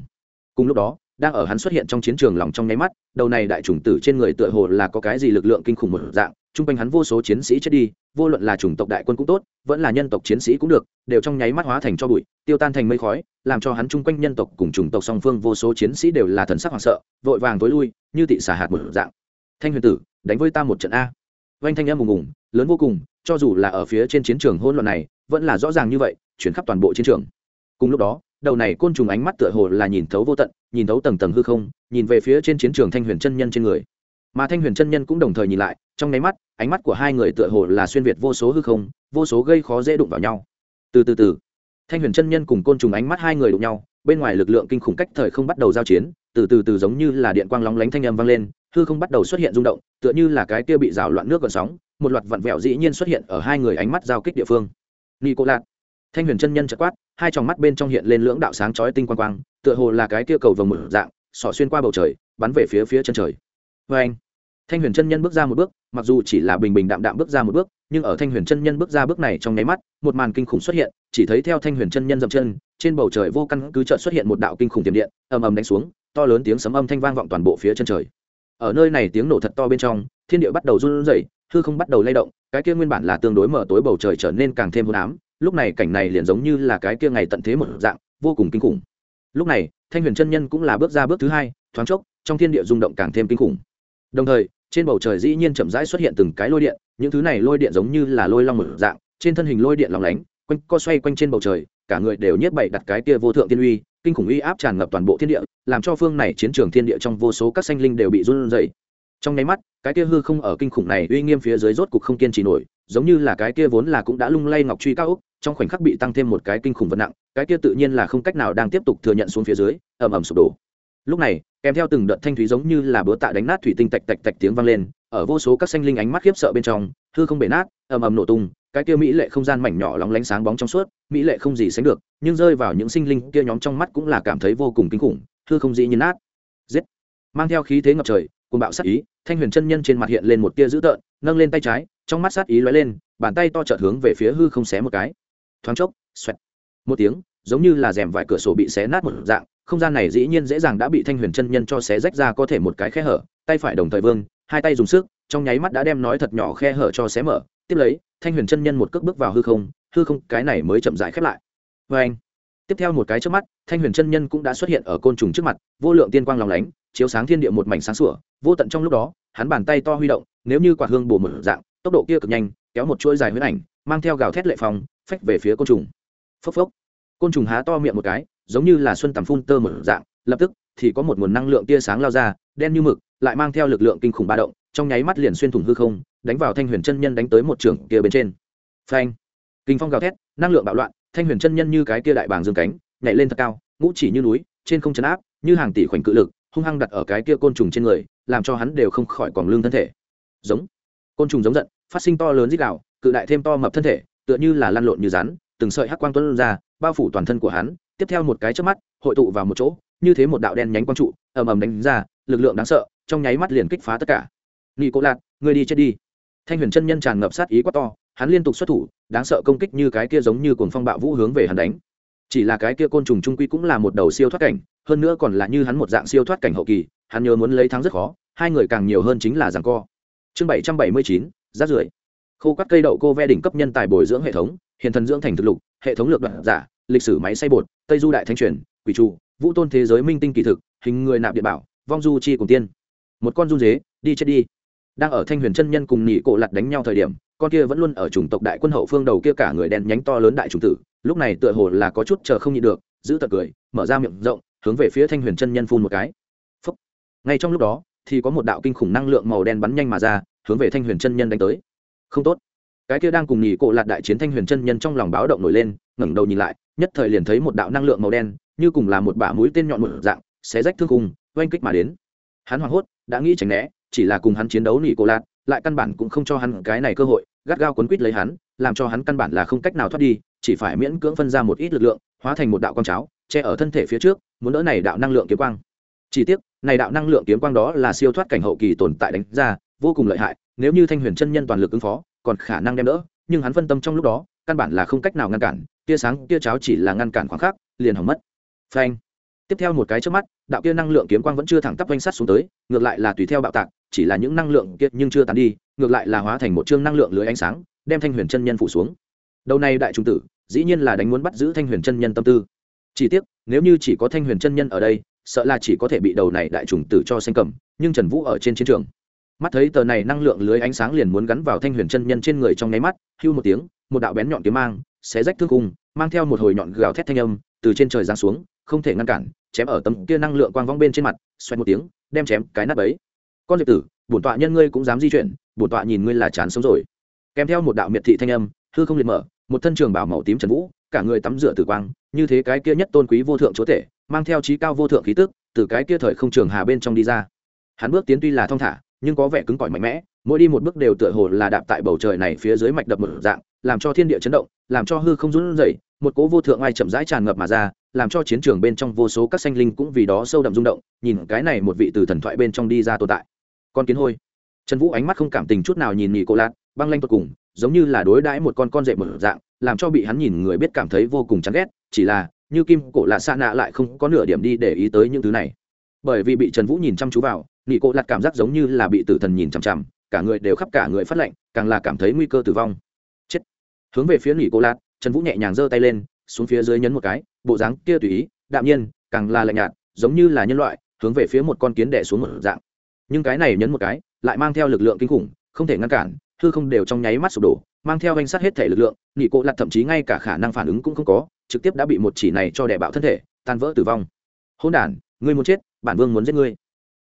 Speaker 1: Cùng lúc đó, đang ở hắn xuất hiện trong chiến trường lòng trong nháy mắt, đầu này đại chủng tử trên người tựa hồ là có cái gì lực lượng kinh khủng một dạng, chung quanh hắn vô số chiến sĩ chết đi, vô luận là chủng tộc đại quân cũng tốt, vẫn là nhân tộc chiến sĩ cũng được, đều trong nháy mắt hóa thành cho bụi, tiêu tan thành mây khói, làm cho hắn chung quanh nhân tộc cùng chủng tộc song phương vô số chiến sĩ đều là thần sắc hoảng sợ, vội vàng tối lui, như thị xả hạt một dạng. Thanh huyền tử, đánh với ta một trận a. Vanh thanh âm ùng ùng, lớn vô cùng, cho dù là ở phía trên chiến trường hỗn loạn này, vẫn là rõ ràng như vậy, chuyển khắp toàn bộ chiến trường cùng lúc đó, đầu này côn trùng ánh mắt tựa hồ là nhìn thấu vô tận, nhìn thấu tầng tầng hư không, nhìn về phía trên chiến trường thanh huyền chân nhân trên người. Mà thanh huyền chân nhân cũng đồng thời nhìn lại, trong nháy mắt, ánh mắt của hai người tựa hồ là xuyên việt vô số hư không, vô số gây khó dễ đụng vào nhau. Từ từ từ, thanh huyền chân nhân cùng côn trùng ánh mắt hai người đụng nhau, bên ngoài lực lượng kinh khủng cách thời không bắt đầu giao chiến, từ từ từ giống như là điện quang lóng lánh thanh âm vang lên, hư không bắt đầu xuất hiện rung động, tựa như là cái kia bị rào loạn nước gần sóng, một loạt vặn vẹo dĩ nhiên xuất hiện ở hai người ánh mắt giao kích địa phương. Nicolas, thanh huyền chân nhân chợt quát hai tròng mắt bên trong hiện lên lưỡng đạo sáng chói tinh quang quang, tựa hồ là cái kia cầu vồng mở dạng xỏ xuyên qua bầu trời, bắn về phía phía chân trời. Vê anh, thanh huyền chân nhân bước ra một bước, mặc dù chỉ là bình bình đạm đạm bước ra một bước, nhưng ở thanh huyền chân nhân bước ra bước này trong nháy mắt, một màn kinh khủng xuất hiện, chỉ thấy theo thanh huyền chân nhân dậm chân, trên bầu trời vô căn cứ chợt xuất hiện một đạo kinh khủng tiềm điện, ầm ầm đánh xuống, to lớn tiếng sấm âm thanh vang vọng toàn bộ phía chân trời. Ở nơi này tiếng nổ thật to bên trong, thiên địa bắt đầu run rẩy, hư không bắt đầu lay động, cái kia nguyên bản là tương đối mở tối bầu trời trở nên càng thêm hôn ám lúc này cảnh này liền giống như là cái kia ngày tận thế một dạng, vô cùng kinh khủng. Lúc này, thanh huyền chân nhân cũng là bước ra bước thứ hai, thoáng chốc, trong thiên địa rung động càng thêm kinh khủng. Đồng thời, trên bầu trời dĩ nhiên chậm rãi xuất hiện từng cái lôi điện, những thứ này lôi điện giống như là lôi long một dạng, trên thân hình lôi điện lòng lánh, quanh co xoay quanh trên bầu trời, cả người đều nhiếp bậy đặt cái kia vô thượng thiên uy, kinh khủng uy áp tràn ngập toàn bộ thiên địa, làm cho phương này chiến trường thiên địa trong vô số các sanh linh đều bị run rẩy. Trong nháy mắt, cái kia hư không ở kinh khủng này uy nghiêm phía dưới rốt cục không kiên trì nổi, giống như là cái kia vốn là cũng đã lung lay ngọc truy cao úc trong khoảnh khắc bị tăng thêm một cái kinh khủng vật nặng, cái kia tự nhiên là không cách nào đang tiếp tục thừa nhận xuống phía dưới, ầm ầm sụp đổ. Lúc này, kèm theo từng đợt thanh thúy giống như là búa tạ đánh nát thủy tinh tạch tạch tạch tiếng vang lên, ở vô số các xanh linh ánh mắt khiếp sợ bên trong, hư không bể nát, ầm ầm nổ tung, cái kia mỹ lệ không gian mảnh nhỏ lóng lánh sáng bóng trong suốt, mỹ lệ không gì sánh được, nhưng rơi vào những sinh linh kia nhóm trong mắt cũng là cảm thấy vô cùng kinh khủng, hư không dĩ nhiên nát. Giết! Mang theo khí thế ngập trời cùng bạo sát ý, thanh huyền chân nhân trên mặt hiện lên một tia dữ tợn, nâng lên tay trái, trong mắt sát ý lóe lên, bàn tay to chợt hướng về phía hư không xé một cái thoáng chốc, xoẹt. Một tiếng, giống như là rèm vải cửa sổ bị xé nát một dạng, không gian này dĩ nhiên dễ dàng đã bị thanh huyền chân nhân cho xé rách ra có thể một cái khe hở, tay phải đồng thời vương, hai tay dùng sức, trong nháy mắt đã đem nói thật nhỏ khe hở cho xé mở. Tiếp lấy, thanh huyền chân nhân một cước bước vào hư không hư không cái này mới chậm rãi khép lại. Vê anh tiếp theo một cái trước mắt, thanh huyền chân nhân cũng đã xuất hiện ở côn trùng trước mặt, vô lượng tiên quang lòng lánh, chiếu sáng thiên địa một mảnh sáng sủa, vô tận trong lúc đó, hắn bàn tay to huy động, nếu như quạt hương bổ một dạng, tốc độ kia cực nhanh, kéo một chuỗi dài huyết ảnh, mang theo gào thét lệ phong phách về phía côn trùng. Phốc phốc. Côn trùng há to miệng một cái, giống như là xuân tầm phun tơ một dạng, lập tức thì có một nguồn năng lượng tia sáng lao ra, đen như mực, lại mang theo lực lượng kinh khủng ba động, trong nháy mắt liền xuyên thủng hư không, đánh vào thanh huyền chân nhân đánh tới một trường kia bên trên. Phanh. Kinh phong gào thét, năng lượng bạo loạn, thanh huyền chân nhân như cái kia đại bàng dương cánh, nhảy lên thật cao, ngũ chỉ như núi, trên không chấn áp, như hàng tỷ khoảnh cự lực, hung hăng đặt ở cái kia côn trùng trên người, làm cho hắn đều không khỏi quòng lương thân thể. Giống. Côn trùng giống giận, phát sinh to lớn dích đạo cự đại thêm to mập thân thể tựa như là lăn lộn như rắn, từng sợi hắc quang tuân ra, bao phủ toàn thân của hắn. Tiếp theo một cái chớp mắt, hội tụ vào một chỗ, như thế một đạo đen nhánh quang trụ, ầm ầm đánh ra, lực lượng đáng sợ, trong nháy mắt liền kích phá tất cả. Nghi cố lạc, người đi chết đi. Thanh huyền chân nhân tràn ngập sát ý quá to, hắn liên tục xuất thủ, đáng sợ công kích như cái kia giống như cuồng phong bạo vũ hướng về hắn đánh. Chỉ là cái kia côn trùng trung quy cũng là một đầu siêu thoát cảnh, hơn nữa còn là như hắn một dạng siêu thoát cảnh hậu kỳ, hắn nhớ muốn lấy thắng rất khó, hai người càng nhiều hơn chính là giằng co. Chương bảy trăm bảy mươi chín rát rưởi khô các cây đậu cô ve đỉnh cấp nhân tài bồi dưỡng hệ thống hiện thần dưỡng thành thực lục, hệ thống lược đoạn giả, lịch sử máy xay bột, tây du đại thanh truyền, quỷ trụ, vũ tôn thế giới minh tinh kỳ thực, hình người nạp điện bảo, vong du chi cùng tiên. Một con run dế, đi chết đi. Đang ở thanh huyền chân nhân cùng nhị cổ lặt đánh nhau thời điểm, con kia vẫn luôn ở chủng tộc đại quân hậu phương đầu kia cả người đen nhánh to lớn đại chủng tử, lúc này tựa hồ là có chút chờ không nhịn được, giữ tật cười, mở ra miệng rộng, hướng về phía thanh huyền chân nhân phun một cái. Phúc. ngay trong lúc đó, thì có một đạo kinh khủng năng lượng màu đen bắn nhanh mà ra, hướng về thanh huyền chân nhân đánh tới không tốt. Cái kia đang cùng nghỉ cộ lạt đại chiến thanh huyền chân nhân trong lòng báo động nổi lên, ngẩng đầu nhìn lại, nhất thời liền thấy một đạo năng lượng màu đen, như cùng là một bả mũi tên nhọn một dạng, xé rách thương cùng oanh kích mà đến. Hắn hoảng hốt, đã nghĩ tránh né, chỉ là cùng hắn chiến đấu nghỉ cộ lạt, lại căn bản cũng không cho hắn cái này cơ hội, gắt gao quấn quít lấy hắn, làm cho hắn căn bản là không cách nào thoát đi, chỉ phải miễn cưỡng phân ra một ít lực lượng, hóa thành một đạo quang cháo, che ở thân thể phía trước, muốn đỡ này đạo năng lượng kiếm quang. Chỉ tiếc, này đạo năng lượng kiếm quang đó là siêu thoát cảnh hậu kỳ tồn tại đánh ra, vô cùng lợi hại nếu như thanh huyền chân nhân toàn lực ứng phó, còn khả năng đem đỡ, nhưng hắn phân tâm trong lúc đó, căn bản là không cách nào ngăn cản, tia sáng, tia cháo chỉ là ngăn cản khoảng khắc, liền hỏng mất. Phanh. Tiếp theo một cái trước mắt, đạo kia năng lượng kiếm quang vẫn chưa thẳng tắp quanh sắt xuống tới, ngược lại là tùy theo bạo tạc, chỉ là những năng lượng kia nhưng chưa tàn đi, ngược lại là hóa thành một chương năng lượng lưới ánh sáng, đem thanh huyền chân nhân phủ xuống. Đầu này đại trung tử, dĩ nhiên là đánh muốn bắt giữ thanh huyền chân nhân tâm tư. Chỉ tiếc, nếu như chỉ có thanh huyền chân nhân ở đây, sợ là chỉ có thể bị đầu này đại trùng tử cho xanh cầm, nhưng trần vũ ở trên chiến trường mắt thấy tờ này năng lượng lưới ánh sáng liền muốn gắn vào thanh huyền chân nhân trên người trong nháy mắt, hưu một tiếng, một đạo bén nhọn kiếm mang, xé rách thương cung mang theo một hồi nhọn gào thét thanh âm, từ trên trời giáng xuống, không thể ngăn cản, chém ở tấm kia năng lượng quang vong bên trên mặt xoay một tiếng, đem chém cái nắp ấy con diệp tử, bổn tọa nhân ngươi cũng dám di chuyển, bổn tọa nhìn ngươi là chán sống rồi. Kèm theo một đạo miệt thị thanh âm, hư không liệt mở, một thân trường bảo màu tím trần vũ, cả người tắm rửa tử quang, như thế cái kia nhất tôn quý vô thượng chúa tể, mang theo trí cao vô thượng khí tức, từ cái kia thời không trường hà bên trong đi ra. Hắn bước tiến tuy là thong thả nhưng có vẻ cứng cỏi mạnh mẽ, mỗi đi một bước đều tựa hồ là đạp tại bầu trời này phía dưới mạch đập một dạng, làm cho thiên địa chấn động, làm cho hư không run rẩy, một cỗ vô thượng ai chậm rãi tràn ngập mà ra, làm cho chiến trường bên trong vô số các sanh linh cũng vì đó sâu đậm rung động, nhìn cái này một vị từ thần thoại bên trong đi ra tồn tại. Con kiến hôi. Trần vũ ánh mắt không cảm tình chút nào nhìn nhị cô lạc băng lanh tột cùng, giống như là đối đãi một con con rệp một dạng, làm cho bị hắn nhìn người biết cảm thấy vô cùng chán ghét, chỉ là, như kim cổ lạ xa nạ lại không có nửa điểm đi để ý tới những thứ này. Bởi vì bị trần vũ nhìn chăm chú vào nị cô lặt cảm giác giống như là bị tử thần nhìn chằm chằm cả người đều khắp cả người phát lạnh càng là cảm thấy nguy cơ tử vong. Chết. Hướng về phía nị cô lạt, trần vũ nhẹ nhàng giơ tay lên xuống phía dưới nhấn một cái bộ dáng kia tùy ý đạm nhiên càng là lạnh nhạt giống như là nhân loại hướng về phía một con kiến đẻ xuống một dạng. Nhưng cái này nhấn một cái lại mang theo lực lượng kinh khủng không thể ngăn cản hư không đều trong nháy mắt sụp đổ mang theo danh sát hết thể lực lượng nị cộ lặt thậm chí ngay cả khả năng phản ứng cũng không có trực tiếp đã bị một chỉ này cho đẻ bạo thân thể tan vỡ tử vong. Hôn đản ngươi muốn chết bản vương muốn giết ngươi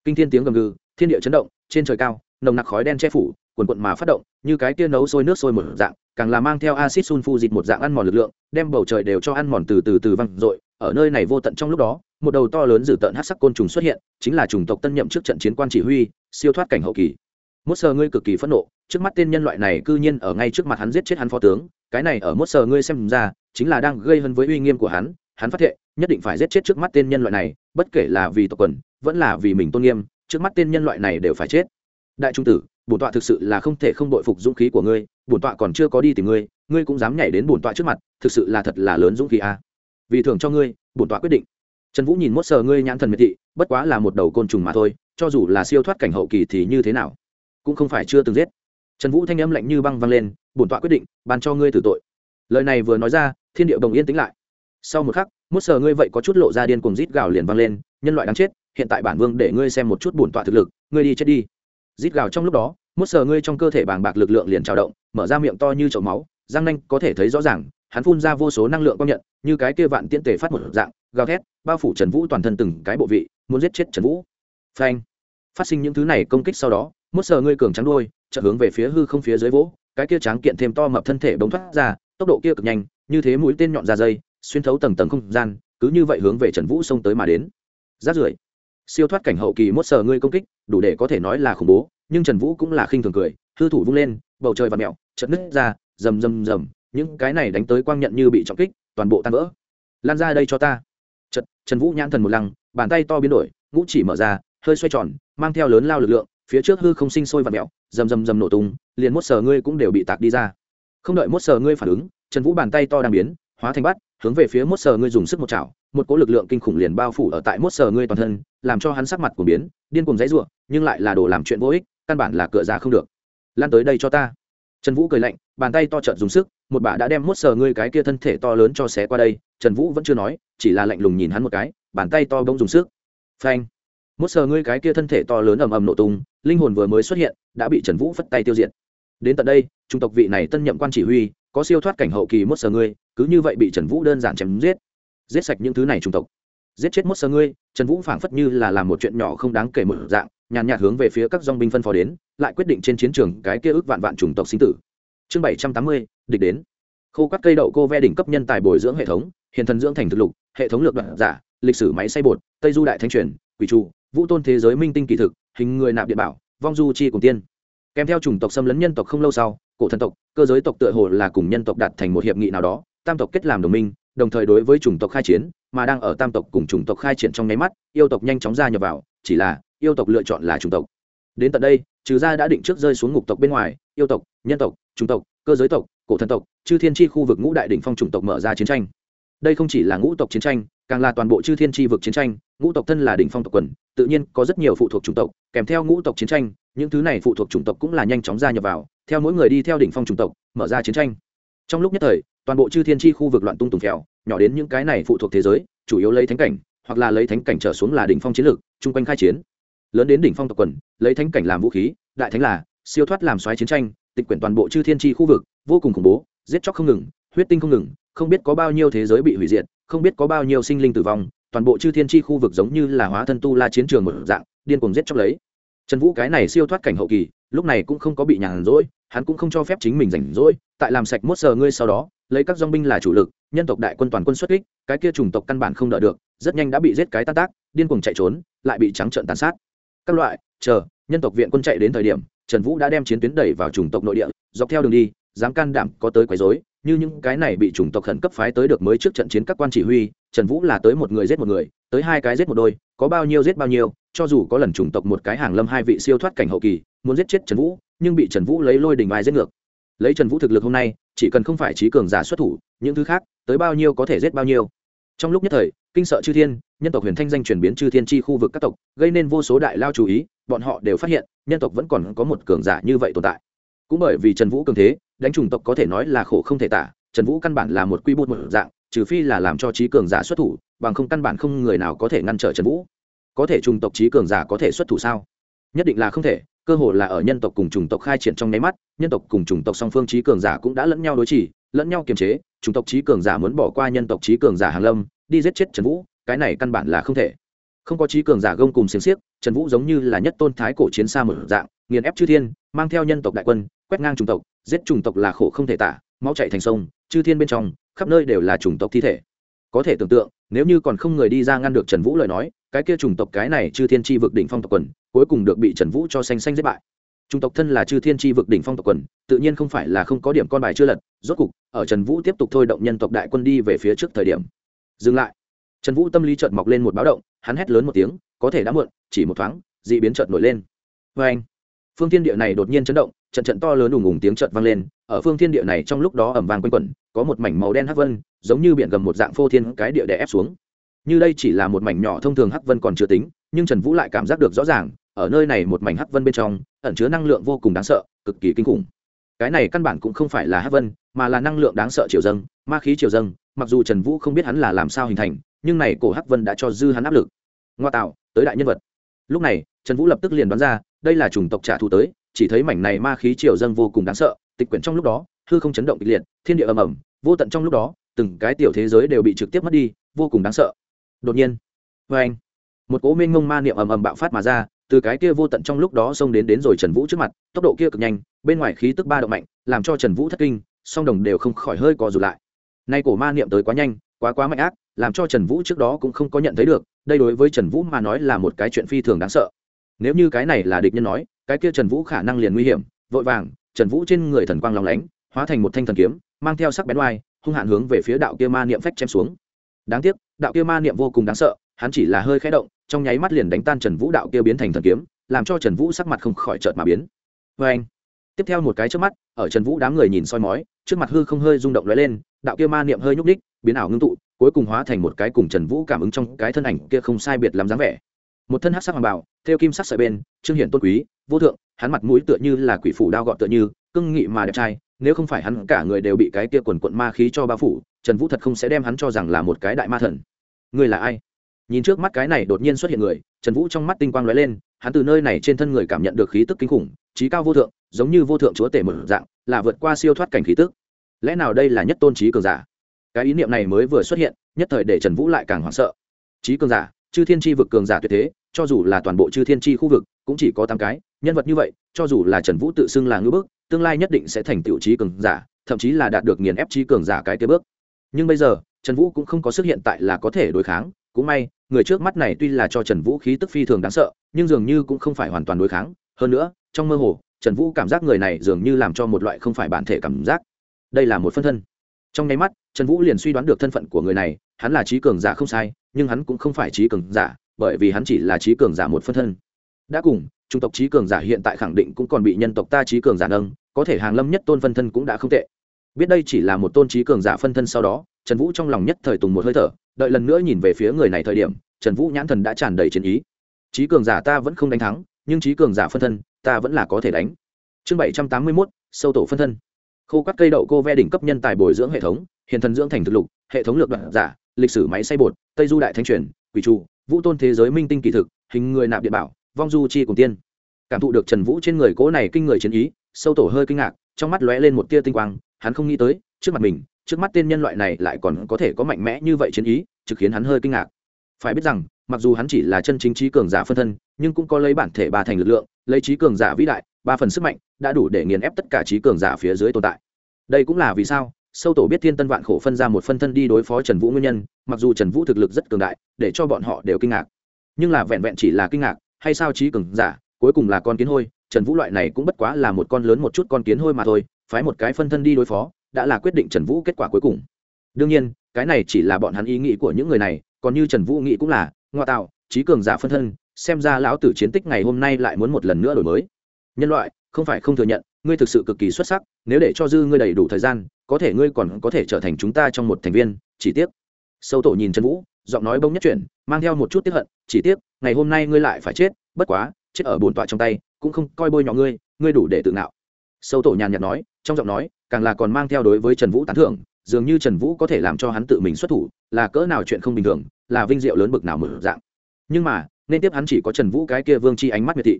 Speaker 1: kinh thiên tiếng gầm gừ, thiên địa chấn động, trên trời cao, nồng nặc khói đen che phủ quần quận mà phát động, như cái kia nấu sôi nước sôi một dạng, càng là mang theo acid sunfu dịt một dạng ăn mòn lực lượng, đem bầu trời đều cho ăn mòn từ từ từ văng dội ở nơi này vô tận trong lúc đó, một đầu to lớn dữ tợn hát sắc côn trùng xuất hiện, chính là chủng tộc tân nhậm trước trận chiến quan chỉ huy, siêu thoát cảnh hậu kỳ. Mốt sờ ngươi cực kỳ phẫn nộ, trước mắt tên nhân loại này cư nhiên ở ngay trước mặt hắn giết chết hắn phó tướng, cái này ở mốt sờ ngươi xem ra, chính là đang gây hấn với uy nghiêm của hắn hắn phát thệ nhất định phải giết chết trước mắt tên nhân loại này, bất kể là vì tộc quần, vẫn là vì mình tôn nghiêm, trước mắt tên nhân loại này đều phải chết. Đại trung tử, bổn tọa thực sự là không thể không đội phục dũng khí của ngươi, bổn tọa còn chưa có đi tìm ngươi ngươi cũng dám nhảy đến bổn tọa trước mặt, thực sự là thật là lớn dũng khí a. À. vì thưởng cho ngươi, bổn tọa quyết định. Trần vũ nhìn mốt sờ ngươi nhãn thần miệt thị, bất quá là một đầu côn trùng mà thôi, cho dù là siêu thoát cảnh hậu kỳ thì như thế nào? Cũng không phải chưa từng giết. Trần vũ thanh âm lạnh như băng vang lên, bổn tọa quyết định, ban cho ngươi tử tội. Lời này vừa nói ra, thiên điệu đồng yên tĩnh lại sau một khắc, mốt sờ ngươi vậy có chút lộ ra điên cuồng rít gào liền vang lên, nhân loại đáng chết, hiện tại bản vương để ngươi xem một chút bổn tọa thực lực, ngươi đi chết đi. Rít gào trong lúc đó, mốt sờ ngươi trong cơ thể bàng bạc lực lượng liền trào động, mở ra miệng to như chậu máu, răng nanh có thể thấy rõ ràng, hắn phun ra vô số năng lượng công nhận, như cái kia vạn tiễn tề phát một dạng, gào thét, bao phủ trần vũ toàn thân từng cái bộ vị, muốn giết chết trần vũ. Phanh! Phát sinh những thứ này công kích sau đó, mốt sờ ngươi cường trắng đôi chợt hướng về phía hư không phía dưới vỗ, cái kia tráng kiện thêm to mập thân thể bỗng thoát ra, tốc độ kia cực nhanh, như thế mũi tên nhọn ra dây xuyên thấu tầng tầng không gian, cứ như vậy hướng về trần vũ xông tới mà đến. Rát rưởi. Siêu thoát cảnh hậu kỳ mốt sờ ngươi công kích, đủ để có thể nói là khủng bố, nhưng trần vũ cũng là khinh thường cười, hư thủ vung lên, bầu trời và mẹo chật nứt ra, rầm rầm rầm, những cái này đánh tới quang nhận như bị trọng kích, toàn bộ tan vỡ. Lan ra đây cho ta. Chật trần vũ nhãn thần một lăng, bàn tay to biến đổi, ngũ chỉ mở ra, hơi xoay tròn, mang theo lớn lao lực lượng, phía trước hư không sinh sôi và mẹo rầm rầm rầm nổ tung, liền mốt sờ ngươi cũng đều bị tạc đi ra. Không đợi mốt sờ ngươi phản ứng, trần vũ bàn tay to đang biến, hóa thành bắt hướng về phía mốt sờ ngươi dùng sức một chảo, một cỗ lực lượng kinh khủng liền bao phủ ở tại mốt sờ ngươi toàn thân, làm cho hắn sắc mặt của biến, điên cùng dãy ruộng nhưng lại là đồ làm chuyện vô ích, căn bản là cựa ra không được. Lan tới đây cho ta. Trần vũ cười lạnh, bàn tay to trợn dùng sức, một bà đã đem mốt sờ ngươi cái kia thân thể to lớn cho xé qua đây, trần vũ vẫn chưa nói, chỉ là lạnh lùng nhìn hắn một cái, bàn tay to bông dùng sức. Phanh! Mốt sờ ngươi cái kia thân thể to lớn ầm ầm nổ tung, linh hồn vừa mới xuất hiện, đã bị trần vũ phất tay tiêu diệt đến tận đây, trung tộc vị này tân nhậm quan chỉ huy, có siêu thoát cảnh hậu kỳ mốt sờ ngươi, cứ như vậy bị trần vũ đơn giản chém giết. Giết sạch những thứ này trung tộc. Giết chết mốt sờ ngươi, trần vũ phảng phất như là làm một chuyện nhỏ không đáng kể một dạng, nhàn nhạt hướng về phía các dong binh phân phó đến, lại quyết định trên chiến trường cái kia ước vạn vạn chủng tộc sinh tử. Chương bảy trăm tám mươi, địch đến. Khô các cây đậu cô ve đỉnh cấp nhân tài bồi dưỡng hệ thống, hiện thần dưỡng thành thực lục, hệ thống lược đoạn giả, lịch sử máy xay bột, tây du đại thanh truyền, quỷ trụ, vũ tôn thế giới minh tinh kỳ thực, hình người nạp địa bảo, vong du chi cùng tiên kèm theo chủng tộc xâm lấn nhân tộc không lâu sau, cổ thần tộc, cơ giới tộc tựa hồ là cùng nhân tộc đạt thành một hiệp nghị nào đó, tam tộc kết làm đồng minh, đồng thời đối với chủng tộc khai chiến, mà đang ở tam tộc cùng chủng tộc khai triển trong nháy mắt, yêu tộc nhanh chóng ra nhập vào, chỉ là, yêu tộc lựa chọn là chủng tộc. Đến tận đây, trừ ra đã định trước rơi xuống ngục tộc bên ngoài, yêu tộc, nhân tộc, chủng tộc, cơ giới tộc, cổ thần tộc, chư thiên tri khu vực ngũ đại đ ỉ n h phong chủng tộc mở ra chiến tranh. Đây không chỉ là ngũ tộc chiến tranh, càng là toàn bộ chư thiên tri vực chiến tranh, ngũ tộc thân là đ ỉ n h phong tộc quần, tự nhiên có rất nhiều phụ thuộc chủng tộc, kèm theo ngũ tộc chiến tranh những thứ này phụ thuộc chủng tộc cũng là nhanh chóng gia nhập vào, theo mỗi người đi theo đỉnh phong chủng tộc, mở ra chiến tranh. Trong lúc nhất thời, toàn bộ chư thiên tri khu vực loạn tung tùng phèo, nhỏ đến những cái này phụ thuộc thế giới, chủ yếu lấy thánh cảnh, hoặc là lấy thánh cảnh trở xuống là đỉnh phong chiến lược, chung quanh khai chiến. Lớn đến đỉnh phong tộc quần, lấy thánh cảnh làm vũ khí, đại thánh là, siêu thoát làm xoáy chiến tranh, tịch quyển toàn bộ chư thiên tri khu vực, vô cùng khủng bố, giết chóc không ngừng, huyết tinh không ngừng, không biết có bao nhiêu thế giới bị hủy diệt, không biết có bao nhiêu sinh linh tử vong, toàn bộ chư thiên tri khu vực giống như là hóa thân tu la chiến trường một dạng, điên cuồng giết chóc lấy trần vũ cái này siêu thoát cảnh hậu kỳ, lúc này cũng không có bị nhàn rỗi, hắn cũng không cho phép chính mình rảnh rỗi, tại làm sạch mốt sờ ngươi sau đó, lấy các dong binh là chủ lực, nhân tộc đại quân toàn quân xuất kích, cái kia chủng tộc căn bản không đợi được, rất nhanh đã bị giết cái tan tác, điên cuồng chạy trốn, lại bị trắng trợn tàn sát. Các loại, chờ, nhân tộc viện quân chạy đến thời điểm, trần vũ đã đem chiến tuyến đẩy vào chủng tộc nội địa, dọc theo đường đi, dám can đảm có tới quấy rối như những cái này bị chủng tộc khẩn cấp phái tới được mới trước trận chiến các quan chỉ huy, trần vũ là tới một người giết một người, tới hai cái giết một đôi, có bao nhiêu giết bao nhiêu, cho dù có lần chủng tộc một cái hàng lâm hai vị siêu thoát cảnh hậu kỳ, muốn giết chết trần vũ, nhưng bị trần vũ lấy lôi đình ai giết ngược. Lấy trần vũ thực lực hôm nay, chỉ cần không phải trí cường giả xuất thủ, những thứ khác, tới bao nhiêu có thể giết bao nhiêu. Trong lúc nhất thời, kinh sợ chư thiên, nhân tộc huyền thanh danh chuyển biến chư thiên chi khu vực các tộc, gây nên vô số đại lao chú ý, bọn họ đều phát hiện, nhân tộc vẫn còn có một cường giả như vậy tồn tại. Cũng bởi vì trần vũ cường thế đánh chủng tộc có thể nói là khổ không thể tả, trần vũ căn bản là một quy bút một dạng, trừ phi là làm cho trí cường giả xuất thủ, bằng không căn bản không người nào có thể ngăn trở trần vũ. Có thể chủng tộc trí cường giả có thể xuất thủ sao? Nhất định là không thể, cơ hội là ở nhân tộc cùng chủng tộc khai triển trong nháy mắt, nhân tộc cùng chủng tộc song phương trí cường giả cũng đã lẫn nhau đối chỉ lẫn nhau kiềm chế, chủng tộc trí cường giả muốn bỏ qua nhân tộc trí cường giả hàng lâm, đi giết chết trần vũ, cái này căn bản là không thể. Không có trí cường giả gông cùng xiềng xiếc, trần vũ giống như là nhất tôn thái cổ chiến xa một dạng, nghiền ép chư thiên, mang theo nhân tộc đại quân, quét ngang chủng tộc giết chủng tộc là khổ không thể tả, máu chạy thành sông, chư thiên bên trong, khắp nơi đều là chủng tộc thi thể. Có thể tưởng tượng, nếu như còn không người đi ra ngăn được trần vũ lời nói, cái kia chủng tộc cái này chư thiên tri vực đỉnh phong tộc quần, cuối cùng được bị trần vũ cho xanh xanh giết bại. Chủng tộc thân là chư thiên tri vực đỉnh phong tộc quần, tự nhiên không phải là không có điểm con bài chưa lật, rốt cục, ở trần vũ tiếp tục thôi động nhân tộc đại quân đi về phía trước thời điểm. Dừng lại. Trần vũ tâm lý chợt mọc lên một báo động, hắn hét lớn một tiếng, có thể đã muộn, chỉ một thoáng d ị biến chợt nổi lên. Vê anh phương thiên địa này đột nhiên chấn động trận trận to lớn ùng ùng tiếng chợt vang lên, ở phương thiên địa này trong lúc đó ẩm vang quanh quẩn, có một mảnh màu đen hắc vân, giống như biển gầm một dạng phô thiên cái địa đè ép xuống. Như đây chỉ là một mảnh nhỏ thông thường hắc vân còn chưa tính, nhưng trần vũ lại cảm giác được rõ ràng, ở nơi này một mảnh hắc vân bên trong, ẩn chứa năng lượng vô cùng đáng sợ, cực kỳ kinh khủng. Cái này căn bản cũng không phải là hắc vân, mà là năng lượng đáng sợ triều dâng, ma khí triều dâng, mặc dù trần vũ không biết hắn là làm sao hình thành, nhưng này cổ hắc vân đã cho dư hắn áp lực. Ngoa tạo, tới đại nhân vật. Lúc này, trần vũ lập tức liền đoán ra, đây là chủng tộc trả thù tới chỉ thấy mảnh này ma khí triều dâng vô cùng đáng sợ, tịch quyển trong lúc đó, hư không chấn động kịch liệt, thiên địa ầm ầm, vô tận trong lúc đó, từng cái tiểu thế giới đều bị trực tiếp mất đi, vô cùng đáng sợ. Đột nhiên vê anh một cố minh ngông ma niệm ầm ầm bạo phát mà ra, từ cái kia vô tận trong lúc đó xông đến đến rồi trần vũ trước mặt, tốc độ kia cực nhanh, bên ngoài khí tức ba động mạnh, làm cho trần vũ thất kinh, song đồng đều không khỏi hơi co rụt lại. Nay cổ ma niệm tới quá nhanh, quá quá mạnh ác, làm cho trần vũ trước đó cũng không có nhận thấy được, đây đối với trần vũ mà nói là một cái chuyện phi thường đáng sợ. Nếu như cái này là địch nhân nói cái kia trần vũ khả năng liền nguy hiểm, vội vàng, trần vũ trên người thần quang lòng lánh, hóa thành một thanh thần kiếm, mang theo sắc bén oai, hung hạn hướng về phía đạo kia ma niệm phách chém xuống. Đáng tiếc, đạo kia ma niệm vô cùng đáng sợ, hắn chỉ là hơi khẽ động, trong nháy mắt liền đánh tan trần vũ đạo kia biến thành thần kiếm, làm cho trần vũ sắc mặt không khỏi chợt mà biến. Vê anh tiếp theo một cái trước mắt, ở trần vũ đám người nhìn soi mói, trước mặt hư không hơi rung động lóe lên, đạo kia ma niệm hơi nhúc ních biến ảo ngưng tụ, cuối cùng hóa thành một cái cùng trần vũ cảm ứng trong cái thân ảnh kia không sai biệt lắm dáng vẻ. Một thân hát sắc hoàng bảo theo kim sắc sợi bên, trương hiển tôn quý, vô thượng, hắn mặt mũi tựa như là quỷ phủ đao gọn tựa như cưng nghị mà đẹp trai, nếu không phải hắn cả người đều bị cái kia quần quận ma khí cho bao phủ, trần vũ thật không sẽ đem hắn cho rằng là một cái đại ma thần. Người là ai? Nhìn trước mắt cái này đột nhiên xuất hiện người, trần vũ trong mắt tinh quang lóe lên, hắn từ nơi này trên thân người cảm nhận được khí tức kinh khủng, trí cao vô thượng, giống như vô thượng chúa tể mở dạng, là vượt qua siêu thoát cảnh khí tức. Lẽ nào đây là nhất tôn trí cường giả? Cái ý niệm này mới vừa xuất hiện, nhất thời để trần vũ lại càng hoảng sợ. Trí cường giả, chư thiên tri vực cường giả tuyệt thế cho dù là toàn bộ chư thiên tri khu vực cũng chỉ có tám cái. Nhân vật như vậy cho dù là trần vũ tự xưng là ngữ bước, tương lai nhất định sẽ thành tiệu trí cường giả thậm chí là đạt được nghiền ép trí cường giả cái kế bước. Nhưng bây giờ trần vũ cũng không có sức hiện tại là có thể đối kháng. Cũng may người trước mắt này tuy là cho trần vũ khí tức phi thường đáng sợ nhưng dường như cũng không phải hoàn toàn đối kháng. Hơn nữa trong mơ hồ trần vũ cảm giác người này dường như làm cho một loại không phải bản thể cảm giác. Đây là một phân thân. Trong nháy mắt trần vũ liền suy đoán được thân phận của người này hắn là trí cường giả không sai nhưng hắn cũng không phải trí cường giả bởi vì hắn chỉ là trí cường giả một phân thân. Đã cùng trung tộc trí cường giả hiện tại khẳng định cũng còn bị nhân tộc ta trí cường giả nâng, có thể hàng lâm nhất tôn phân thân cũng đã không tệ. Biết đây chỉ là một tôn trí cường giả phân thân sau đó, trần vũ trong lòng nhất thời tùng một hơi thở, đợi lần nữa nhìn về phía người này thời điểm, trần vũ nhãn thần đã tràn đầy chiến ý. Trí cường giả ta vẫn không đánh thắng, nhưng trí cường giả phân thân, ta vẫn là có thể đánh. Chương bảy trăm tám mươi mốt, sâu tổ phân thân. Khô các cây đậu cô ve đỉnh cấp nhân tài bồi dưỡng hệ thống, hiện thần dưỡng thành thực lục, hệ thống lược đoạn giả lịch sử máy xay bột, tây du đại thanh truyền, quỷ trụ, vũ tôn thế giới minh tinh kỳ thực, hình người nạp địa bảo, vong du chi cùng tiên. Cảm thụ được trần vũ trên người cỗ này kinh người chiến ý, sâu tổ hơi kinh ngạc, trong mắt lóe lên một tia tinh quang, hắn không nghĩ tới, trước mặt mình, trước mắt tên nhân loại này lại còn có thể có mạnh mẽ như vậy chiến ý, trực khiến hắn hơi kinh ngạc. Phải biết rằng, mặc dù hắn chỉ là chân chính trí cường giả phân thân, nhưng cũng có lấy bản thể ba thành lực lượng, lấy trí cường giả vĩ đại, ba phần sức mạnh, đã đủ để nghiền ép tất cả trí cường giả phía dưới tồn tại. Đây cũng là vì sao sâu tổ biết thiên tân vạn khổ phân ra một phân thân đi đối phó trần vũ nguyên nhân, mặc dù trần vũ thực lực rất cường đại, để cho bọn họ đều kinh ngạc. Nhưng là vẹn vẹn chỉ là kinh ngạc, hay sao trí cường giả, cuối cùng là con kiến hôi, trần vũ loại này cũng bất quá là một con lớn một chút con kiến hôi mà thôi, phái một cái phân thân đi đối phó, đã là quyết định trần vũ kết quả cuối cùng. Đương nhiên, cái này chỉ là bọn hắn ý nghĩ của những người này, còn như trần vũ nghĩ cũng là, ngoại tạo trí cường giả phân thân, xem ra lão tử chiến tích ngày hôm nay lại muốn một lần nữa đổi mới. Nhân loại, không phải không thừa nhận, ngươi thực sự cực kỳ xuất sắc, nếu để cho dư ngươi đầy đủ thời gian có thể ngươi còn có thể trở thành chúng ta trong một thành viên, chỉ tiếc. Sâu tổ nhìn trần vũ, giọng nói bông nhất chuyển, mang theo một chút tiếp hận, chỉ tiếc, ngày hôm nay ngươi lại phải chết, bất quá, chết ở bồn tọa trong tay, cũng không coi bôi nhỏ ngươi ngươi đủ để tự ngạo. Sâu tổ nhàn nhạt nói, trong giọng nói, càng là còn mang theo đối với trần vũ tán thưởng, dường như trần vũ có thể làm cho hắn tự mình xuất thủ, là cỡ nào chuyện không bình thường, là vinh diệu lớn bực nào mở dạng. Nhưng mà, nên tiếp hắn chỉ có trần vũ cái kia vương chi ánh mắt miệt thị.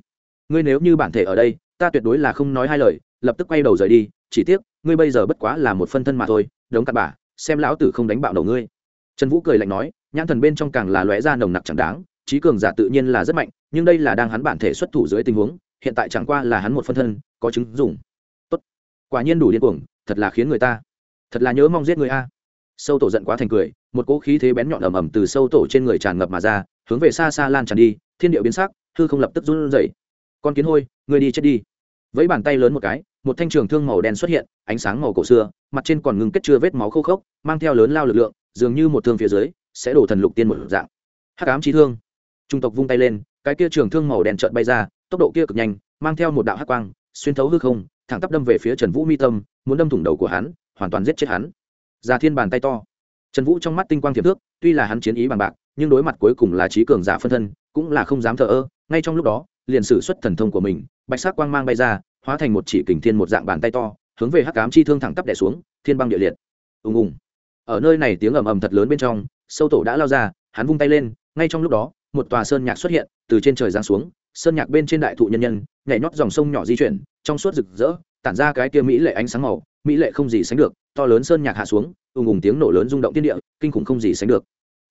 Speaker 1: Ngươi nếu như bản thể ở đây, ta tuyệt đối là không nói hai lời, lập tức quay đầu rời đi, chỉ tiếc ngươi bây giờ bất quá là một phân thân mà thôi, đống cặn bà xem lão tử không đánh bạo đầu ngươi. Trần vũ cười lạnh nói, nhãn thần bên trong càng là lóe ra nồng nặc chẳng đáng, trí cường giả tự nhiên là rất mạnh, nhưng đây là đang hắn bản thể xuất thủ dưới tình huống, hiện tại chẳng qua là hắn một phân thân, có chứng dùng tốt, quả nhiên đủ điên cuồng, thật là khiến người ta, thật là nhớ mong giết người a. Sâu tổ giận quá thành cười, một cỗ khí thế bén nhọn ầm ầm từ sâu tổ trên người tràn ngập mà ra, hướng về xa xa lan tràn đi, thiên điệu biến sắc, hư không lập tức run rẩy. Con kiến hôi người đi chết đi với bàn tay lớn một cái, một thanh trường thương màu đen xuất hiện, ánh sáng màu cổ xưa, mặt trên còn ngưng kết chưa vết máu khô khốc, mang theo lớn lao lực lượng, dường như một thương phía dưới, sẽ đổ thần lục tiên một dạng. Hắc ám chí thương. Trung tộc vung tay lên, cái kia trường thương màu đen chợt bay ra, tốc độ kia cực nhanh, mang theo một đạo hắc quang, xuyên thấu hư không, thẳng tắp đâm về phía trần vũ mi tâm, muốn đâm thủng đầu của hắn, hoàn toàn giết chết hắn. Già thiên bàn tay to. Trần vũ trong mắt tinh quang thiệp thước, tuy là hắn chiến ý bằng bạc, nhưng đối mặt cuối cùng là trí cường giả phân thân, cũng là không dám thờ ơ, ngay trong lúc đó liền sử xuất thần thông của mình, bạch sắc quang mang bay ra, hóa thành một chỉ kình thiên một dạng bàn tay to, hướng về hắc cám chi thương thẳng tắp đẻ xuống, thiên băng địa liệt. Ùng ùng. Ở nơi này tiếng ầm ầm thật lớn bên trong, sâu tổ đã lao ra, hắn vung tay lên, ngay trong lúc đó, một tòa sơn nhạc xuất hiện, từ trên trời giáng xuống, sơn nhạc bên trên đại thụ nhân nhân, nhảy nhót dòng sông nhỏ di chuyển, trong suốt rực rỡ, tản ra cái kia mỹ lệ ánh sáng màu, mỹ lệ không gì sánh được, to lớn sơn nhạc hạ xuống, ùng ùng tiếng nổ lớn rung động tiên địa, kinh khủng không gì sánh được.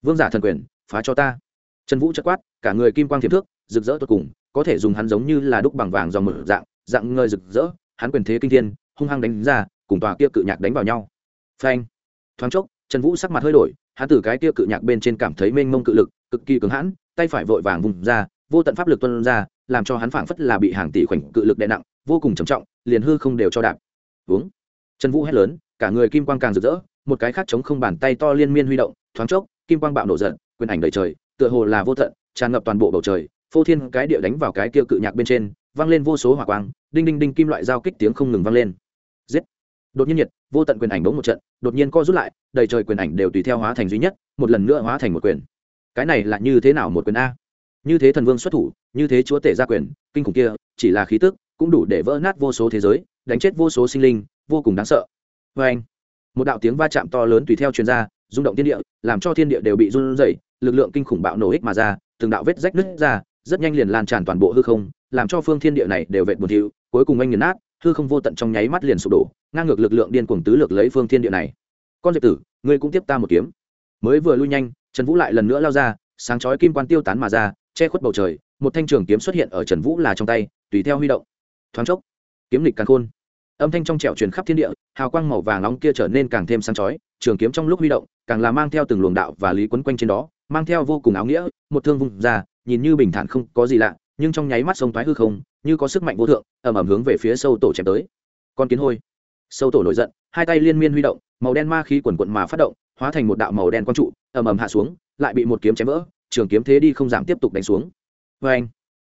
Speaker 1: Vương giả thần quyền, phá cho ta. Trần vũ chất quát, cả người kim quang thiệp thước, rực rỡ tột cùng có thể dùng hắn giống như là đúc bằng vàng dòng mở dạng dạng ngơi rực rỡ, hắn quyền thế kinh thiên, hung hăng đánh ra, cùng tòa kia cự nhạc đánh vào nhau. Phanh. Thoáng chốc, trần vũ sắc mặt hơi đổi, hắn từ cái kia cự nhạc bên trên cảm thấy mênh mông cự lực, cực kỳ cứng hãn, tay phải vội vàng vùng ra, vô tận pháp lực tuân ra, làm cho hắn phảng phất là bị hàng tỷ khoảnh cự lực đè nặng, vô cùng trầm trọng, liền hư không đều cho đạp. Uống. Trần vũ hét lớn, cả người kim quang càng rực rỡ, một cái khác chống không bàn tay to liên miên huy động, thoáng chốc, kim quang bạo nổ giận, quyền ảnh đầy trời, tựa hồ là vô tận, tràn ngập toàn bộ bầu trời phô thiên cái địa đánh vào cái kia cự nhạc bên trên, vang lên vô số hỏa quang, đinh đinh đinh kim loại giao kích tiếng không ngừng vang lên. Giết! Đột nhiên nhiệt, vô tận quyền ảnh bỗng một trận, đột nhiên co rút lại, đầy trời quyền ảnh đều tùy theo hóa thành duy nhất, một lần nữa hóa thành một quyền. Cái này là như thế nào một quyền a? Như thế thần vương xuất thủ, như thế chúa tể gia quyền, kinh khủng kia, chỉ là khí tức, cũng đủ để vỡ nát vô số thế giới, đánh chết vô số sinh linh, vô cùng đáng sợ. Vê anh, một đạo tiếng va chạm to lớn tùy theo chuyên gia rung động thiên địa, làm cho thiên địa đều bị run rẩy, lực lượng kinh khủng bạo nổ ích mà ra, từng đạo vết rách nứt ra rất nhanh liền lan tràn toàn bộ hư không, làm cho phương thiên địa này đều vệt buồn thiu, cuối cùng anh nghiền nát, hư không vô tận trong nháy mắt liền sụp đổ, ngang ngược lực lượng điên cuồng tứ lược lấy phương thiên địa này. Con diệp tử, ngươi cũng tiếp ta một kiếm. Mới vừa lui nhanh, trần vũ lại lần nữa lao ra, sáng chói kim quan tiêu tán mà ra, che khuất bầu trời, một thanh trường kiếm xuất hiện ở trần vũ là trong tay, tùy theo huy động. Thoáng chốc, kiếm lịch càng khôn. Âm thanh trong trẻo truyền khắp thiên địa, hào quang màu vàng nóng kia trở nên càng thêm sáng chói, trường kiếm trong lúc huy động, càng là mang theo từng luồng đạo và lý quấn quanh trên đó, mang theo vô cùng áo nghĩa, một thương vung ra nhìn như bình thản không có gì lạ, nhưng trong nháy mắt sông thoái hư không, như có sức mạnh vô thượng ẩm ẩm hướng về phía sâu tổ chém tới. Con kiến hôi. Sâu tổ nổi giận, hai tay liên miên huy động, màu đen ma khí quần quận mà phát động, hóa thành một đạo màu đen quang trụ ẩm ẩm hạ xuống, lại bị một kiếm chém vỡ, trường kiếm thế đi không giảm tiếp tục đánh xuống. Vê anh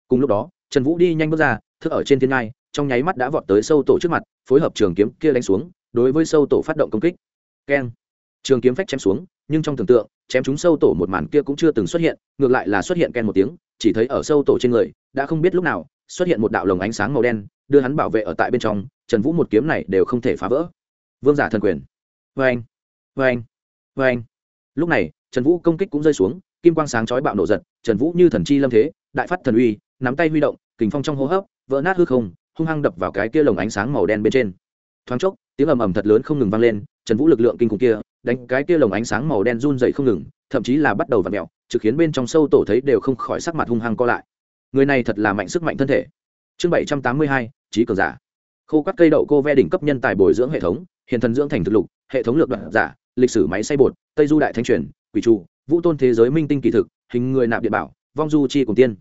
Speaker 1: cùng lúc đó, trần vũ đi nhanh bước ra, thức ở trên thiên ngai, trong nháy mắt đã vọt tới sâu tổ trước mặt, phối hợp trường kiếm kia đánh xuống, đối với sâu tổ phát động công kích. Keng trường kiếm phách chém xuống, nhưng trong tưởng tượng, chém chúng sâu tổ một màn kia cũng chưa từng xuất hiện, ngược lại là xuất hiện ken một tiếng, chỉ thấy ở sâu tổ trên người, đã không biết lúc nào, xuất hiện một đạo lồng ánh sáng màu đen, đưa hắn bảo vệ ở tại bên trong, trần vũ một kiếm này đều không thể phá vỡ. Vương giả thần quyền. Vê anh vê anh vê anh lúc này, trần vũ công kích cũng rơi xuống, kim quang sáng chói bạo nổ giật, trần vũ như thần chi lâm thế, đại phát thần uy, nắm tay huy động, kình phong trong hô hấp, vỡ nát hư không, hung hăng đập vào cái kia lồng ánh sáng màu đen bên trên. Thoáng chốc, tiếng ầm ầm thật lớn không ngừng vang lên, trần vũ lực lượng kinh khủng kia đánh cái kia lồng ánh sáng màu đen run dậy không ngừng, thậm chí là bắt đầu v ặ mẹo trực khiến bên trong sâu tổ thấy đều không khỏi sắc mặt hung hăng co lại. Người này thật là mạnh sức mạnh thân thể. Chương bảy trăm tám mươi hai, trí cường giả. Khô các cây đậu cô ve đỉnh cấp nhân tài bồi dưỡng hệ thống, hiện thần dưỡng thành thực lục, hệ thống lược đoạn giả, lịch sử máy xay bột, tây du đại thanh truyền, quỷ trụ, vũ tôn thế giới minh tinh kỳ thực, hình người nạp địa bảo, vong du chi cùng tiên.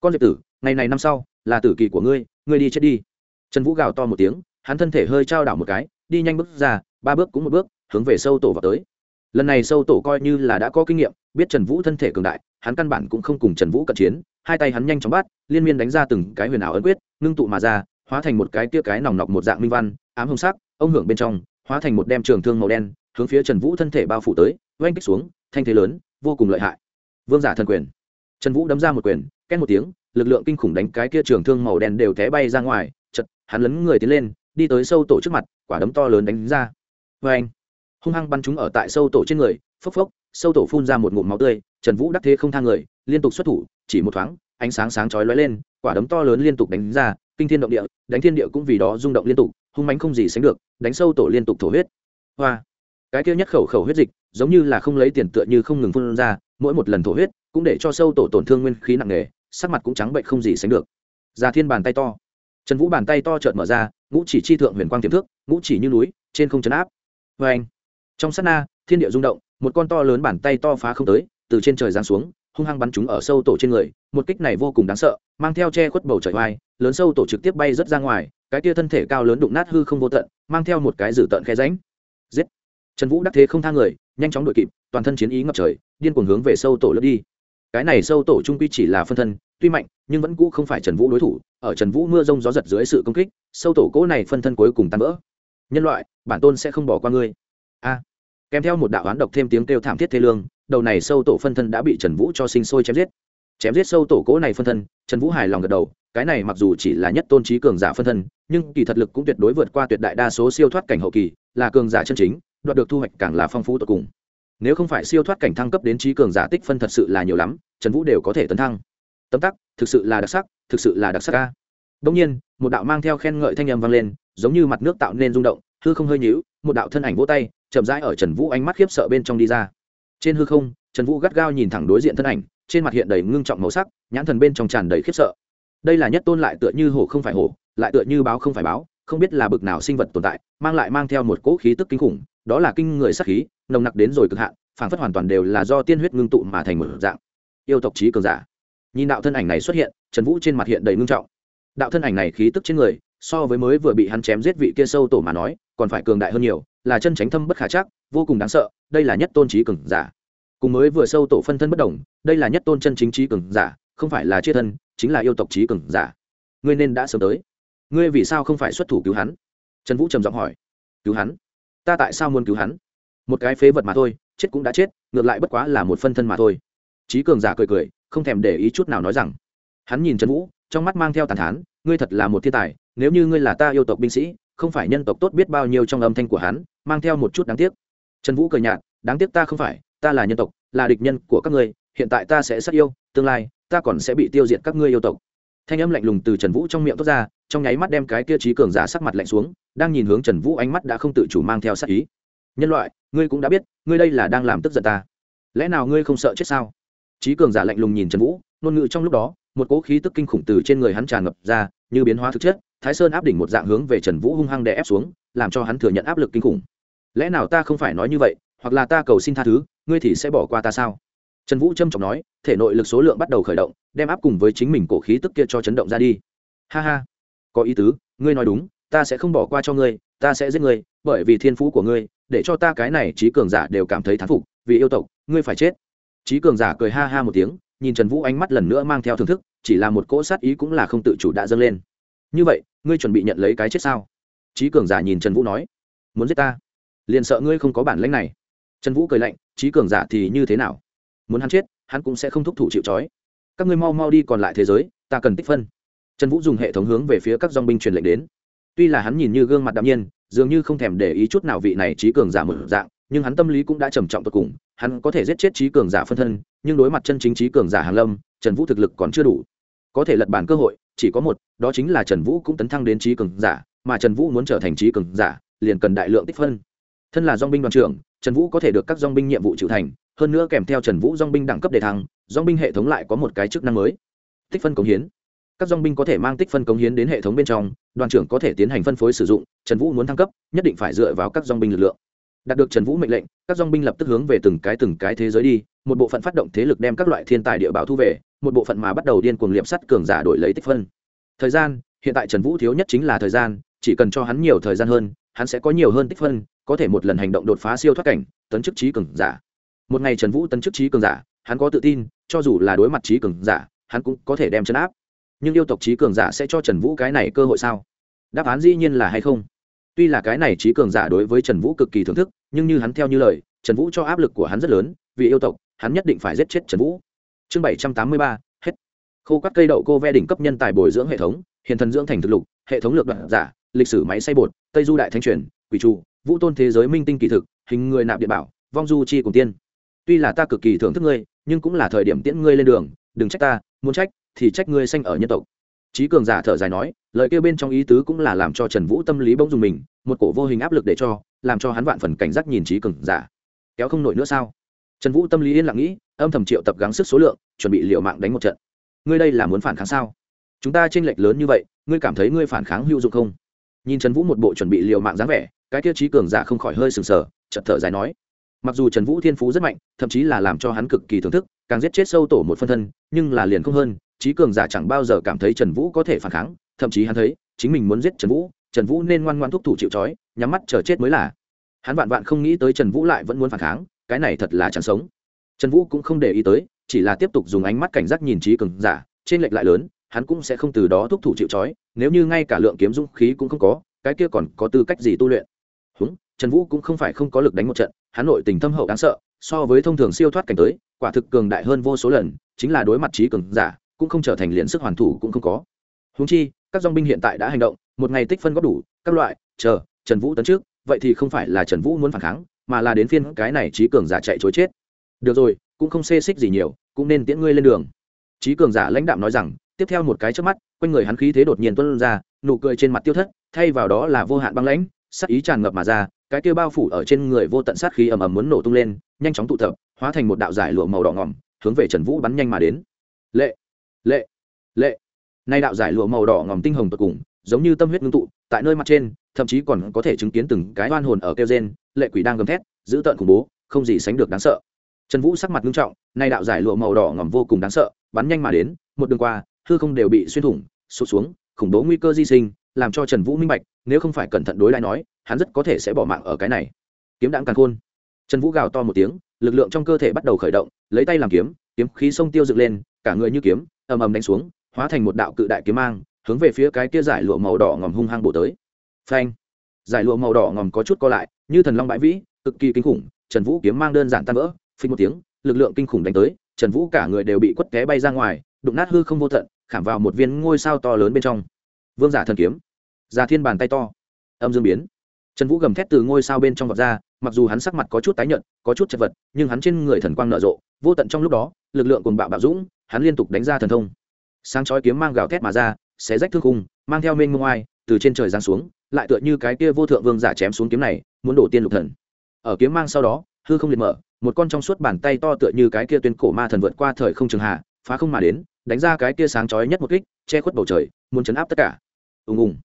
Speaker 1: Con diệp tử, ngày này năm sau, là tử kỳ của ngươi ngươi đi chết đi. Trần vũ gào to một tiếng, hắn thân thể hơi trao đảo một cái, đi nhanh bước ra, ba bước cũng một bước hướng về sâu tổ vào tới. Lần này sâu tổ coi như là đã có kinh nghiệm, biết trần vũ thân thể cường đại, hắn căn bản cũng không cùng trần vũ cận chiến, hai tay hắn nhanh chóng bắt, liên miên đánh ra từng cái huyền ảo ấn quyết, ngưng tụ mà ra, hóa thành một cái tia cái nòng nọc một dạng minh văn, ám hồng sắc, ông hưởng bên trong, hóa thành một đem trường thương màu đen, hướng phía trần vũ thân thể bao phủ tới, oanh kích xuống, thanh thế lớn, vô cùng lợi hại. Vương giả thần quyền. Trần vũ đấm ra một quyền, két một tiếng, lực lượng kinh khủng đánh cái kia trường thương màu đen đều té bay ra ngoài, chật, hắn lấn người tiến lên, đi tới sâu tổ trước mặt, quả đấm to lớn đánh ra. Vê anh hung hăng bắn chúng ở tại sâu tổ trên người, phốc phốc, sâu tổ phun ra một ngụm máu tươi, trần vũ đắc thế không thang người, liên tục xuất thủ, chỉ một thoáng, ánh sáng sáng chói lóe lên, quả đấm to lớn liên tục đánh ra, kinh thiên động địa, đánh thiên địa cũng vì đó rung động liên tục, hung mánh không gì sánh được, đánh sâu tổ liên tục thổ huyết. Hoa! Cái kia nhất khẩu khẩu huyết dịch, giống như là không lấy tiền tựa như không ngừng phun ra, mỗi một lần thổ huyết, cũng để cho sâu tổ tổn thương nguyên khí nặng nề, sắc mặt cũng trắng bệnh không gì sánh được. Già thiên bàn tay to. Trần vũ bàn tay to chợt mở ra, ngũ chỉ chi thượng huyền quang tiềm thước ngũ chỉ như núi, trên không chấn áp. Vê anh trong sát na, thiên địa rung động, một con to lớn bàn tay to phá không tới, từ trên trời giáng xuống, hung hăng bắn chúng ở sâu tổ trên người, một kích này vô cùng đáng sợ, mang theo che khuất bầu trời vai lớn sâu tổ trực tiếp bay rất ra ngoài, cái tia thân thể cao lớn đụng nát hư không vô tận, mang theo một cái dử tận khe ránh giết! Trần vũ đắc thế không thang người, nhanh chóng đuổi kịp, toàn thân chiến ý ngập trời, điên cuồng hướng về sâu tổ lướt đi. Cái này sâu tổ trung quy chỉ là phân thân, tuy mạnh, nhưng vẫn cũ không phải trần vũ đối thủ, ở trần vũ mưa rông gió giật dưới sự công kích, sâu tổ cỗ này phân thân cuối cùng tan vỡ. Nhân loại, bản tôn sẽ không bỏ qua ngươi. A! Kèm theo một đạo oán độc thêm tiếng kêu thảm thiết thê lương, đầu này sâu tổ phân thân đã bị trần vũ cho sinh sôi chém giết. Chém giết sâu tổ cỗ này phân thân, trần vũ hài lòng gật đầu, cái này mặc dù chỉ là nhất tôn trí cường giả phân thân, nhưng kỳ thật lực cũng tuyệt đối vượt qua tuyệt đại đa số siêu thoát cảnh hậu kỳ, là cường giả chân chính, đoạt được thu hoạch càng là phong phú tột cùng. Nếu không phải siêu thoát cảnh thăng cấp đến trí cường giả tích phân thật sự là nhiều lắm, trần vũ đều có thể tấn thăng. Tấm tắc, thực sự là đặc sắc, thực sự là đặc sắc ca đông nhiên, một đạo mang theo khen ngợi thanh âm vang lên, giống như mặt nước tạo nên rung động, hư không hơi nhíu, một đạo thân ảnh vỗ tay chậm rãi ở trần vũ ánh mắt khiếp sợ bên trong đi ra. Trên hư không, trần vũ gắt gao nhìn thẳng đối diện thân ảnh, trên mặt hiện đầy ngưng trọng màu sắc, nhãn thần bên trong tràn đầy khiếp sợ. Đây là nhất tôn lại tựa như hổ không phải hổ, lại tựa như báo không phải báo, không biết là bực nào sinh vật tồn tại, mang lại mang theo một cỗ khí tức kinh khủng, đó là kinh người sắc khí, nồng nặc đến rồi cực hạn phản phất hoàn toàn đều là do tiên huyết ngưng tụ mà thành một dạng. Yêu tộc trí cường giả. Nhìn đạo thân ảnh này xuất hiện, trần vũ trên mặt hiện đầy ngưng trọng. Đạo thân ảnh này khí tức trên người so với mới vừa bị hắn chém giết vị kia sâu tổ mà nói, còn phải cường đại hơn nhiều, là chân tránh thâm bất khả chắc, vô cùng đáng sợ, đây là nhất tôn trí cường giả. Cùng mới vừa sâu tổ phân thân bất đồng, đây là nhất tôn chân chính trí cường giả, không phải là chia thân, chính là yêu tộc trí cường giả. Ngươi nên đã sớm tới. Ngươi vì sao không phải xuất thủ cứu hắn? Trần vũ trầm giọng hỏi. Cứu hắn? Ta tại sao muốn cứu hắn? Một cái phế vật mà thôi, chết cũng đã chết, ngược lại bất quá là một phân thân mà thôi. Trí cường giả cười cười, không thèm để ý chút nào nói rằng. Hắn nhìn trần vũ, trong mắt mang theo tàn thán ngươi thật là một thiên tài, nếu như ngươi là ta yêu tộc binh sĩ, không phải nhân tộc tốt biết bao nhiêu trong âm thanh của hắn, mang theo một chút đáng tiếc. Trần vũ cười nhạt, đáng tiếc ta không phải, ta là nhân tộc, là địch nhân của các ngươi, hiện tại ta sẽ sát yêu, tương lai, ta còn sẽ bị tiêu diệt các ngươi yêu tộc. Thanh âm lạnh lùng từ trần vũ trong miệng tốt ra, trong nháy mắt đem cái kia trí cường giả sắc mặt lạnh xuống, đang nhìn hướng trần vũ ánh mắt đã không tự chủ mang theo sát ý. Nhân loại, ngươi cũng đã biết, ngươi đây là đang làm tức giận ta. Lẽ nào ngươi không sợ chết sao? Trí cường giả lạnh lùng nhìn trần vũ ngôn ngữ trong lúc đó, một cỗ khí tức kinh khủng từ trên người hắn tràn ngập ra, như biến hóa thực chất, thái sơn áp đỉnh một dạng hướng về trần vũ hung hăng đè ép xuống, làm cho hắn thừa nhận áp lực kinh khủng. Lẽ nào ta không phải nói như vậy, hoặc là ta cầu xin tha thứ, ngươi thì sẽ bỏ qua ta sao? Trần vũ trâm trọng nói, thể nội lực số lượng bắt đầu khởi động, đem áp cùng với chính mình cổ khí tức kia cho chấn động ra đi. Ha ha, có ý tứ, ngươi nói đúng, ta sẽ không bỏ qua cho ngươi, ta sẽ giết ngươi, bởi vì thiên phú của ngươi, để cho ta cái này trí cường giả đều cảm thấy thán phục, vì yêu tộc, ngươi phải chết. Trí cường giả cười ha ha một tiếng nhìn trần vũ ánh mắt lần nữa mang theo thưởng thức, chỉ là một cỗ sát ý cũng là không tự chủ đã dâng lên. Như vậy, ngươi chuẩn bị nhận lấy cái chết sao? Trí cường giả nhìn trần vũ nói. Muốn giết ta? Liền sợ ngươi không có bản lãnh này. Trần vũ cười lạnh trí cường giả thì như thế nào? Muốn hắn chết, hắn cũng sẽ không thúc thủ chịu trói. Các ngươi mau mau đi còn lại thế giới, ta cần tích phân. Trần vũ dùng hệ thống hướng về phía các dong binh truyền lệnh đến. Tuy là hắn nhìn như gương mặt đạm nhiên, dường như không thèm để ý chút nào vị này trí cường giả một dạng nhưng hắn tâm lý cũng đã trầm trọng tột cùng, hắn có thể giết chết trí cường giả phân thân, nhưng đối mặt chân chính trí cường giả hàn lâm, trần vũ thực lực còn chưa đủ. Có thể lật bản cơ hội, chỉ có một, đó chính là trần vũ cũng tấn thăng đến trí cường giả, mà trần vũ muốn trở thành trí cường giả, liền cần đại lượng tích phân. Thân là dong binh đoàn trưởng, trần vũ có thể được các dong binh nhiệm vụ chịu thành, hơn nữa kèm theo trần vũ dong binh đẳng cấp đề thăng dong binh hệ thống lại có một cái chức năng mới. Tích phân cống hiến. Các dong binh có thể mang tích phân cống hiến đến hệ thống bên trong, đoàn trưởng có thể tiến hành phân phối sử dụng, trần vũ muốn thăng cấp, nhất định phải dựa vào các dong binh lực lượng đạt được trần vũ mệnh lệnh, các dong binh lập tức hướng về từng cái từng cái thế giới đi, một bộ phận phát động thế lực đem các loại thiên tài địa bảo thu về, một bộ phận mà bắt đầu điên cuồng liệm sắt cường giả đổi lấy tích phân. Thời gian, hiện tại trần vũ thiếu nhất chính là thời gian, chỉ cần cho hắn nhiều thời gian hơn, hắn sẽ có nhiều hơn tích phân, có thể một lần hành động đột phá siêu thoát cảnh, tấn chức trí cường giả. Một ngày trần vũ tấn chức trí cường giả, hắn có tự tin, cho dù là đối mặt trí cường giả, hắn cũng có thể đem chấn áp. Nhưng yêu tộc trí cường giả sẽ cho trần vũ cái này cơ hội sao? Đáp án dĩ nhiên là hay không? Tuy là cái này trí cường giả đối với trần vũ cực kỳ thưởng thức, nhưng như hắn theo như lời, trần vũ cho áp lực của hắn rất lớn, vì yêu tộc, hắn nhất định phải giết chết trần vũ. Chương bảy trăm tám mươi ba, hết. Khô các cây đậu cô ve đỉnh cấp nhân tài bồi dưỡng hệ thống hiện thần dưỡng thành thực lục, hệ thống lược đoạn giả, lịch sử máy xay bột, tây du đại thanh truyền, quỷ trụ, vũ tôn thế giới minh tinh kỳ thực, hình người nạp địa bảo, vong du chi cùng tiên. Tuy là ta cực kỳ thưởng thức ngươi, nhưng cũng là thời điểm tiễn ngươi lên đường, đừng trách ta, muốn trách thì trách ngươi sanh ở nhân tộc trí cường giả thở dài nói, lời kêu bên trong ý tứ cũng là làm cho trần vũ tâm lý bỗng dùng mình, một cổ vô hình áp lực để cho, làm cho hắn vạn phần cảnh giác nhìn trí cường giả. Kéo không nổi nữa sao? Trần vũ tâm lý yên lặng nghĩ, âm thầm triệu tập gắng sức số lượng, chuẩn bị liệu mạng đánh một trận. Ngươi đây là muốn phản kháng sao? Chúng ta tranh lệch lớn như vậy, ngươi cảm thấy ngươi phản kháng hữu dụng không? Nhìn trần vũ một bộ chuẩn bị liều mạng dáng vẻ, cái tiêu chí cường giả không khỏi hơi sừng sờ chật thở dài nói. Mặc dù trần vũ thiên phú rất mạnh, thậm chí là làm cho hắn cực kỳ thưởng thức, càng giết chết sâu tổ một phân thân, nhưng là liền không hơn trí cường giả chẳng bao giờ cảm thấy trần vũ có thể phản kháng, thậm chí hắn thấy, chính mình muốn giết trần vũ trần vũ nên ngoan ngoan thúc thủ chịu trói, nhắm mắt chờ chết mới là. Hắn vạn vạn không nghĩ tới trần vũ lại vẫn muốn phản kháng, cái này thật là chẳng sống. Trần vũ cũng không để ý tới, chỉ là tiếp tục dùng ánh mắt cảnh giác nhìn trí cường giả, trên lệch lại lớn, hắn cũng sẽ không từ đó thúc thủ chịu trói, nếu như ngay cả lượng kiếm dũng khí cũng không có, cái kia còn có tư cách gì tu luyện. Húng, trần vũ cũng không phải không có lực đánh một trận, hắn nội tình thâm hậu đáng sợ, so với thông thường siêu thoát cảnh tới, quả thực cường đại hơn vô số lần, chính là đối mặt trí cường giả cũng không trở thành liền sức hoàn thủ cũng không có. Húng chi, các dong binh hiện tại đã hành động, một ngày tích phân góp đủ, các loại, chờ, trần vũ tấn trước, vậy thì không phải là trần vũ muốn phản kháng, mà là đến phiên cái này trí cường giả chạy chối chết. Được rồi, cũng không xê xích gì nhiều, cũng nên tiễn ngươi lên đường. Trí cường giả lãnh đạm nói rằng, tiếp theo một cái trước mắt, quanh người hắn khí thế đột nhiên tuân ra, nụ cười trên mặt tiêu thất, thay vào đó là vô hạn băng lãnh sát ý tràn ngập mà ra, cái kia bao phủ ở trên người vô tận sát khí ầm ầm muốn nổ tung lên, nhanh chóng tụ tập, hóa thành một đạo giải lụa màu đỏ ngỏm hướng về trần vũ bắn nhanh mà đến. Lệ! Lệ. Lệ. Nay đạo giải lụa màu đỏ ngòm tinh hồng tột cùng, giống như tâm huyết ngưng tụ, tại nơi mặt trên, thậm chí còn có thể chứng kiến từng cái oan hồn ở kêu gen lệ quỷ đang gầm thét, giữ tợn khủng bố, không gì sánh được đáng sợ. Trần vũ sắc mặt nghiêm trọng, nay đạo giải lụa màu đỏ ngòm vô cùng đáng sợ, bắn nhanh mà đến, một đường qua, hư không đều bị xuyên thủng sụt xuống, khủng bố nguy cơ di sinh, làm cho trần vũ minh bạch, nếu không phải cẩn thận đối lại nói, hắn rất có thể sẽ bỏ mạng ở cái này. Kiếm đạn càng khôn. Trần vũ gào to một tiếng, lực lượng trong cơ thể bắt đầu khởi động, lấy tay làm kiếm kiếm khí sông tiêu dựng lên, cả người như kiếm ầm ầm đánh xuống, hóa thành một đạo cự đại kiếm mang, hướng về phía cái kia giải lụa màu đỏ ngòm hung hăng bổ tới. Phanh! Giải lụa màu đỏ ngòm có chút co lại, như thần long bãi vĩ, cực kỳ kinh khủng, trần vũ kiếm mang đơn giản tan vỡ, phình một tiếng, lực lượng kinh khủng đánh tới, trần vũ cả người đều bị quất té bay ra ngoài, đụng nát hư không vô tận, khảm vào một viên ngôi sao to lớn bên trong. Vương giả thần kiếm. Già thiên bàn tay to. Âm dương biến. Trần vũ gầm thét từ ngôi sao bên trong vọt ra mặc dù hắn sắc mặt có chút tái nhợt, có chút chật vật, nhưng hắn trên người thần quang nở rộ, vô tận trong lúc đó, lực lượng cùng bạo bạo dũng, hắn liên tục đánh ra thần thông. Sáng chói kiếm mang gào thét mà ra, xé rách thương khung, mang theo mênh mông ai từ trên trời giáng xuống, lại tựa như cái kia vô thượng vương giả chém xuống kiếm này, muốn đổ tiên lục thần. Ở kiếm mang sau đó, hư không liệt mở, một con trong suốt bàn tay to tựa như cái kia tuyên cổ ma thần vượt qua thời không trường hạ, phá không mà đến, đánh ra cái kia sáng chói nhất một kích, che khuất bầu trời, muốn chấn áp tất cả. Ùng ùng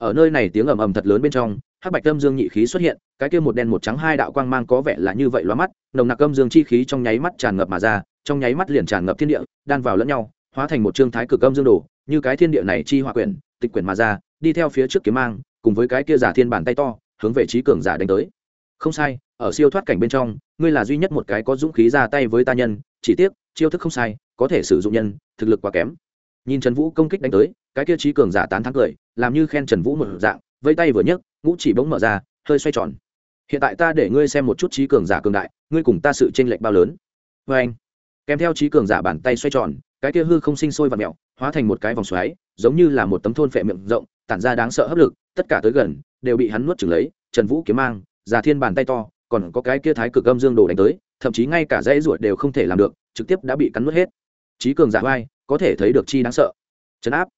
Speaker 1: ở nơi này tiếng ầm ầm thật lớn bên trong, hắc bạch âm dương nhị khí xuất hiện, cái kia một đen một trắng hai đạo quang mang có vẻ là như vậy loa mắt, nồng nặc âm dương chi khí trong nháy mắt tràn ngập mà ra, trong nháy mắt liền tràn ngập thiên địa, đan vào lẫn nhau, hóa thành một trương thái cực âm dương đồ, như cái thiên địa này chi hòa quyển, tịch quyển mà ra, đi theo phía trước kiếm mang, cùng với cái kia giả thiên bàn tay to, hướng về trí cường giả đánh tới. Không sai, ở siêu thoát cảnh bên trong, ngươi là duy nhất một cái có dũng khí ra tay với ta nhân, chỉ tiếc, chiêu thức không sai, có thể sử dụng nhân, thực lực quá kém nhìn trần vũ công kích đánh tới, cái kia trí cường giả tán thắng cười, làm như khen trần vũ một dạng vây tay vừa nhấc, ngũ chỉ bỗng mở ra, hơi xoay tròn. Hiện tại ta để ngươi xem một chút trí cường giả cường đại, ngươi cùng ta sự tranh lệch bao lớn. Vê anh, kèm theo trí cường giả bàn tay xoay tròn, cái kia hư không sinh sôi và mẹo hóa thành một cái vòng xoáy, giống như là một tấm thôn phệ miệng rộng, tản ra đáng sợ hấp lực, tất cả tới gần, đều bị hắn nuốt chừng lấy, trần vũ kiếm mang già thiên bàn tay to, còn có cái kia thái cực âm dương đồ đánh tới, thậm chí ngay cả dãy ruột đều không thể làm được, trực tiếp đã bị cắn nuốt hết. Trí cường giả vai có thể thấy được chi đáng sợ. Chấn áp.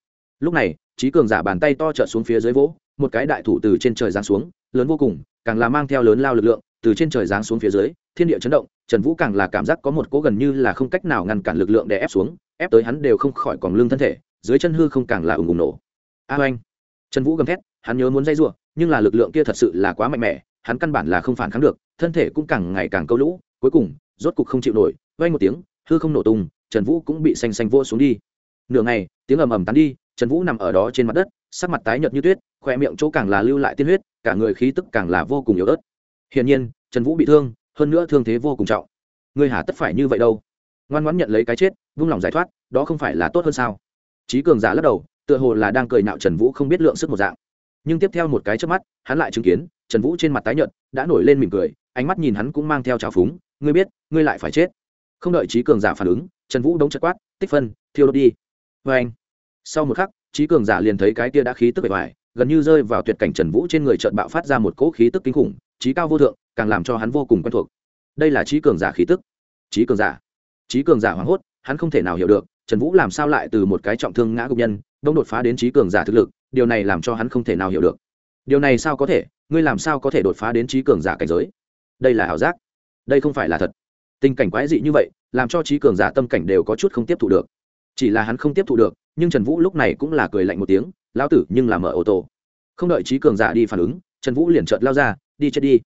Speaker 1: Lúc này trí cường giả bàn tay to trợ xuống phía dưới vỗ một cái đại thủ từ trên trời giáng xuống lớn vô cùng càng là mang theo lớn lao lực lượng từ trên trời giáng xuống phía dưới thiên địa chấn động trần vũ càng là cảm giác có một cố gần như là không cách nào ngăn cản lực lượng để ép xuống ép tới hắn đều không khỏi còn lương thân thể dưới chân hư không càng là ủng ủng nổ. A à, trần vũ gầm thét hắn nhớ muốn dây giụa nhưng là lực lượng kia thật sự là quá mạnh mẽ hắn căn bản là không phản kháng được thân thể cũng càng ngày càng câu lũ cuối cùng rốt cục không chịu nổi vay một tiếng hư không nổ tung trần vũ cũng bị xanh xanh vô xuống đi. Nửa ngày, tiếng ầm ầm tán đi, trần vũ nằm ở đó trên mặt đất, sắc mặt tái nhợt như tuyết khoe miệng chỗ càng là lưu lại tiên huyết, cả người khí tức càng là vô cùng yếu ớt. Hiển nhiên, trần vũ bị thương, hơn nữa thương thế vô cùng trọng. Người hà tất phải như vậy đâu? Ngoan ngoãn nhận lấy cái chết, vung lòng giải thoát, đó không phải là tốt hơn sao? Trí cường giả lắc đầu, tựa hồ là đang cười nạo trần vũ không biết lượng sức một dạng. Nhưng tiếp theo một cái trước mắt, hắn lại chứng kiến, trần vũ trên mặt tái nhợt, đã nổi lên mỉm cười, ánh mắt nhìn hắn cũng mang theo trào phúng, ngươi biết, ngươi lại phải chết. Không đợi trí cường giả phản ứng trần vũ đống chất quát, tích phân, thiêu đốt đi. Vê anh, sau một khắc trí cường giả liền thấy cái kia đã khí tức bề ngoài, gần như rơi vào tuyệt cảnh trần vũ trên người trợn bạo phát ra một cỗ khí tức kinh khủng, trí cao vô thượng, càng làm cho hắn vô cùng quen thuộc. Đây là trí cường giả khí tức. Trí cường giả. Trí cường giả hoảng hốt, hắn không thể nào hiểu được, trần vũ làm sao lại từ một cái trọng thương ngã gục nhân, đông đột phá đến trí cường giả thực lực, điều này làm cho hắn không thể nào hiểu được. Điều này sao có thể, ngươi làm sao có thể đột phá đến trí cường giả cảnh giới? Đây là ảo giác. Đây không phải là thật. Tình cảnh quái dị như vậy làm cho trí cường giả tâm cảnh đều có chút không tiếp thu được. Chỉ là hắn không tiếp thu được, nhưng trần vũ lúc này cũng là cười lạnh một tiếng, lão tử, nhưng là mở ô tô. Không đợi trí cường giả đi phản ứng, trần vũ liền trợt lao ra, đi chết đi.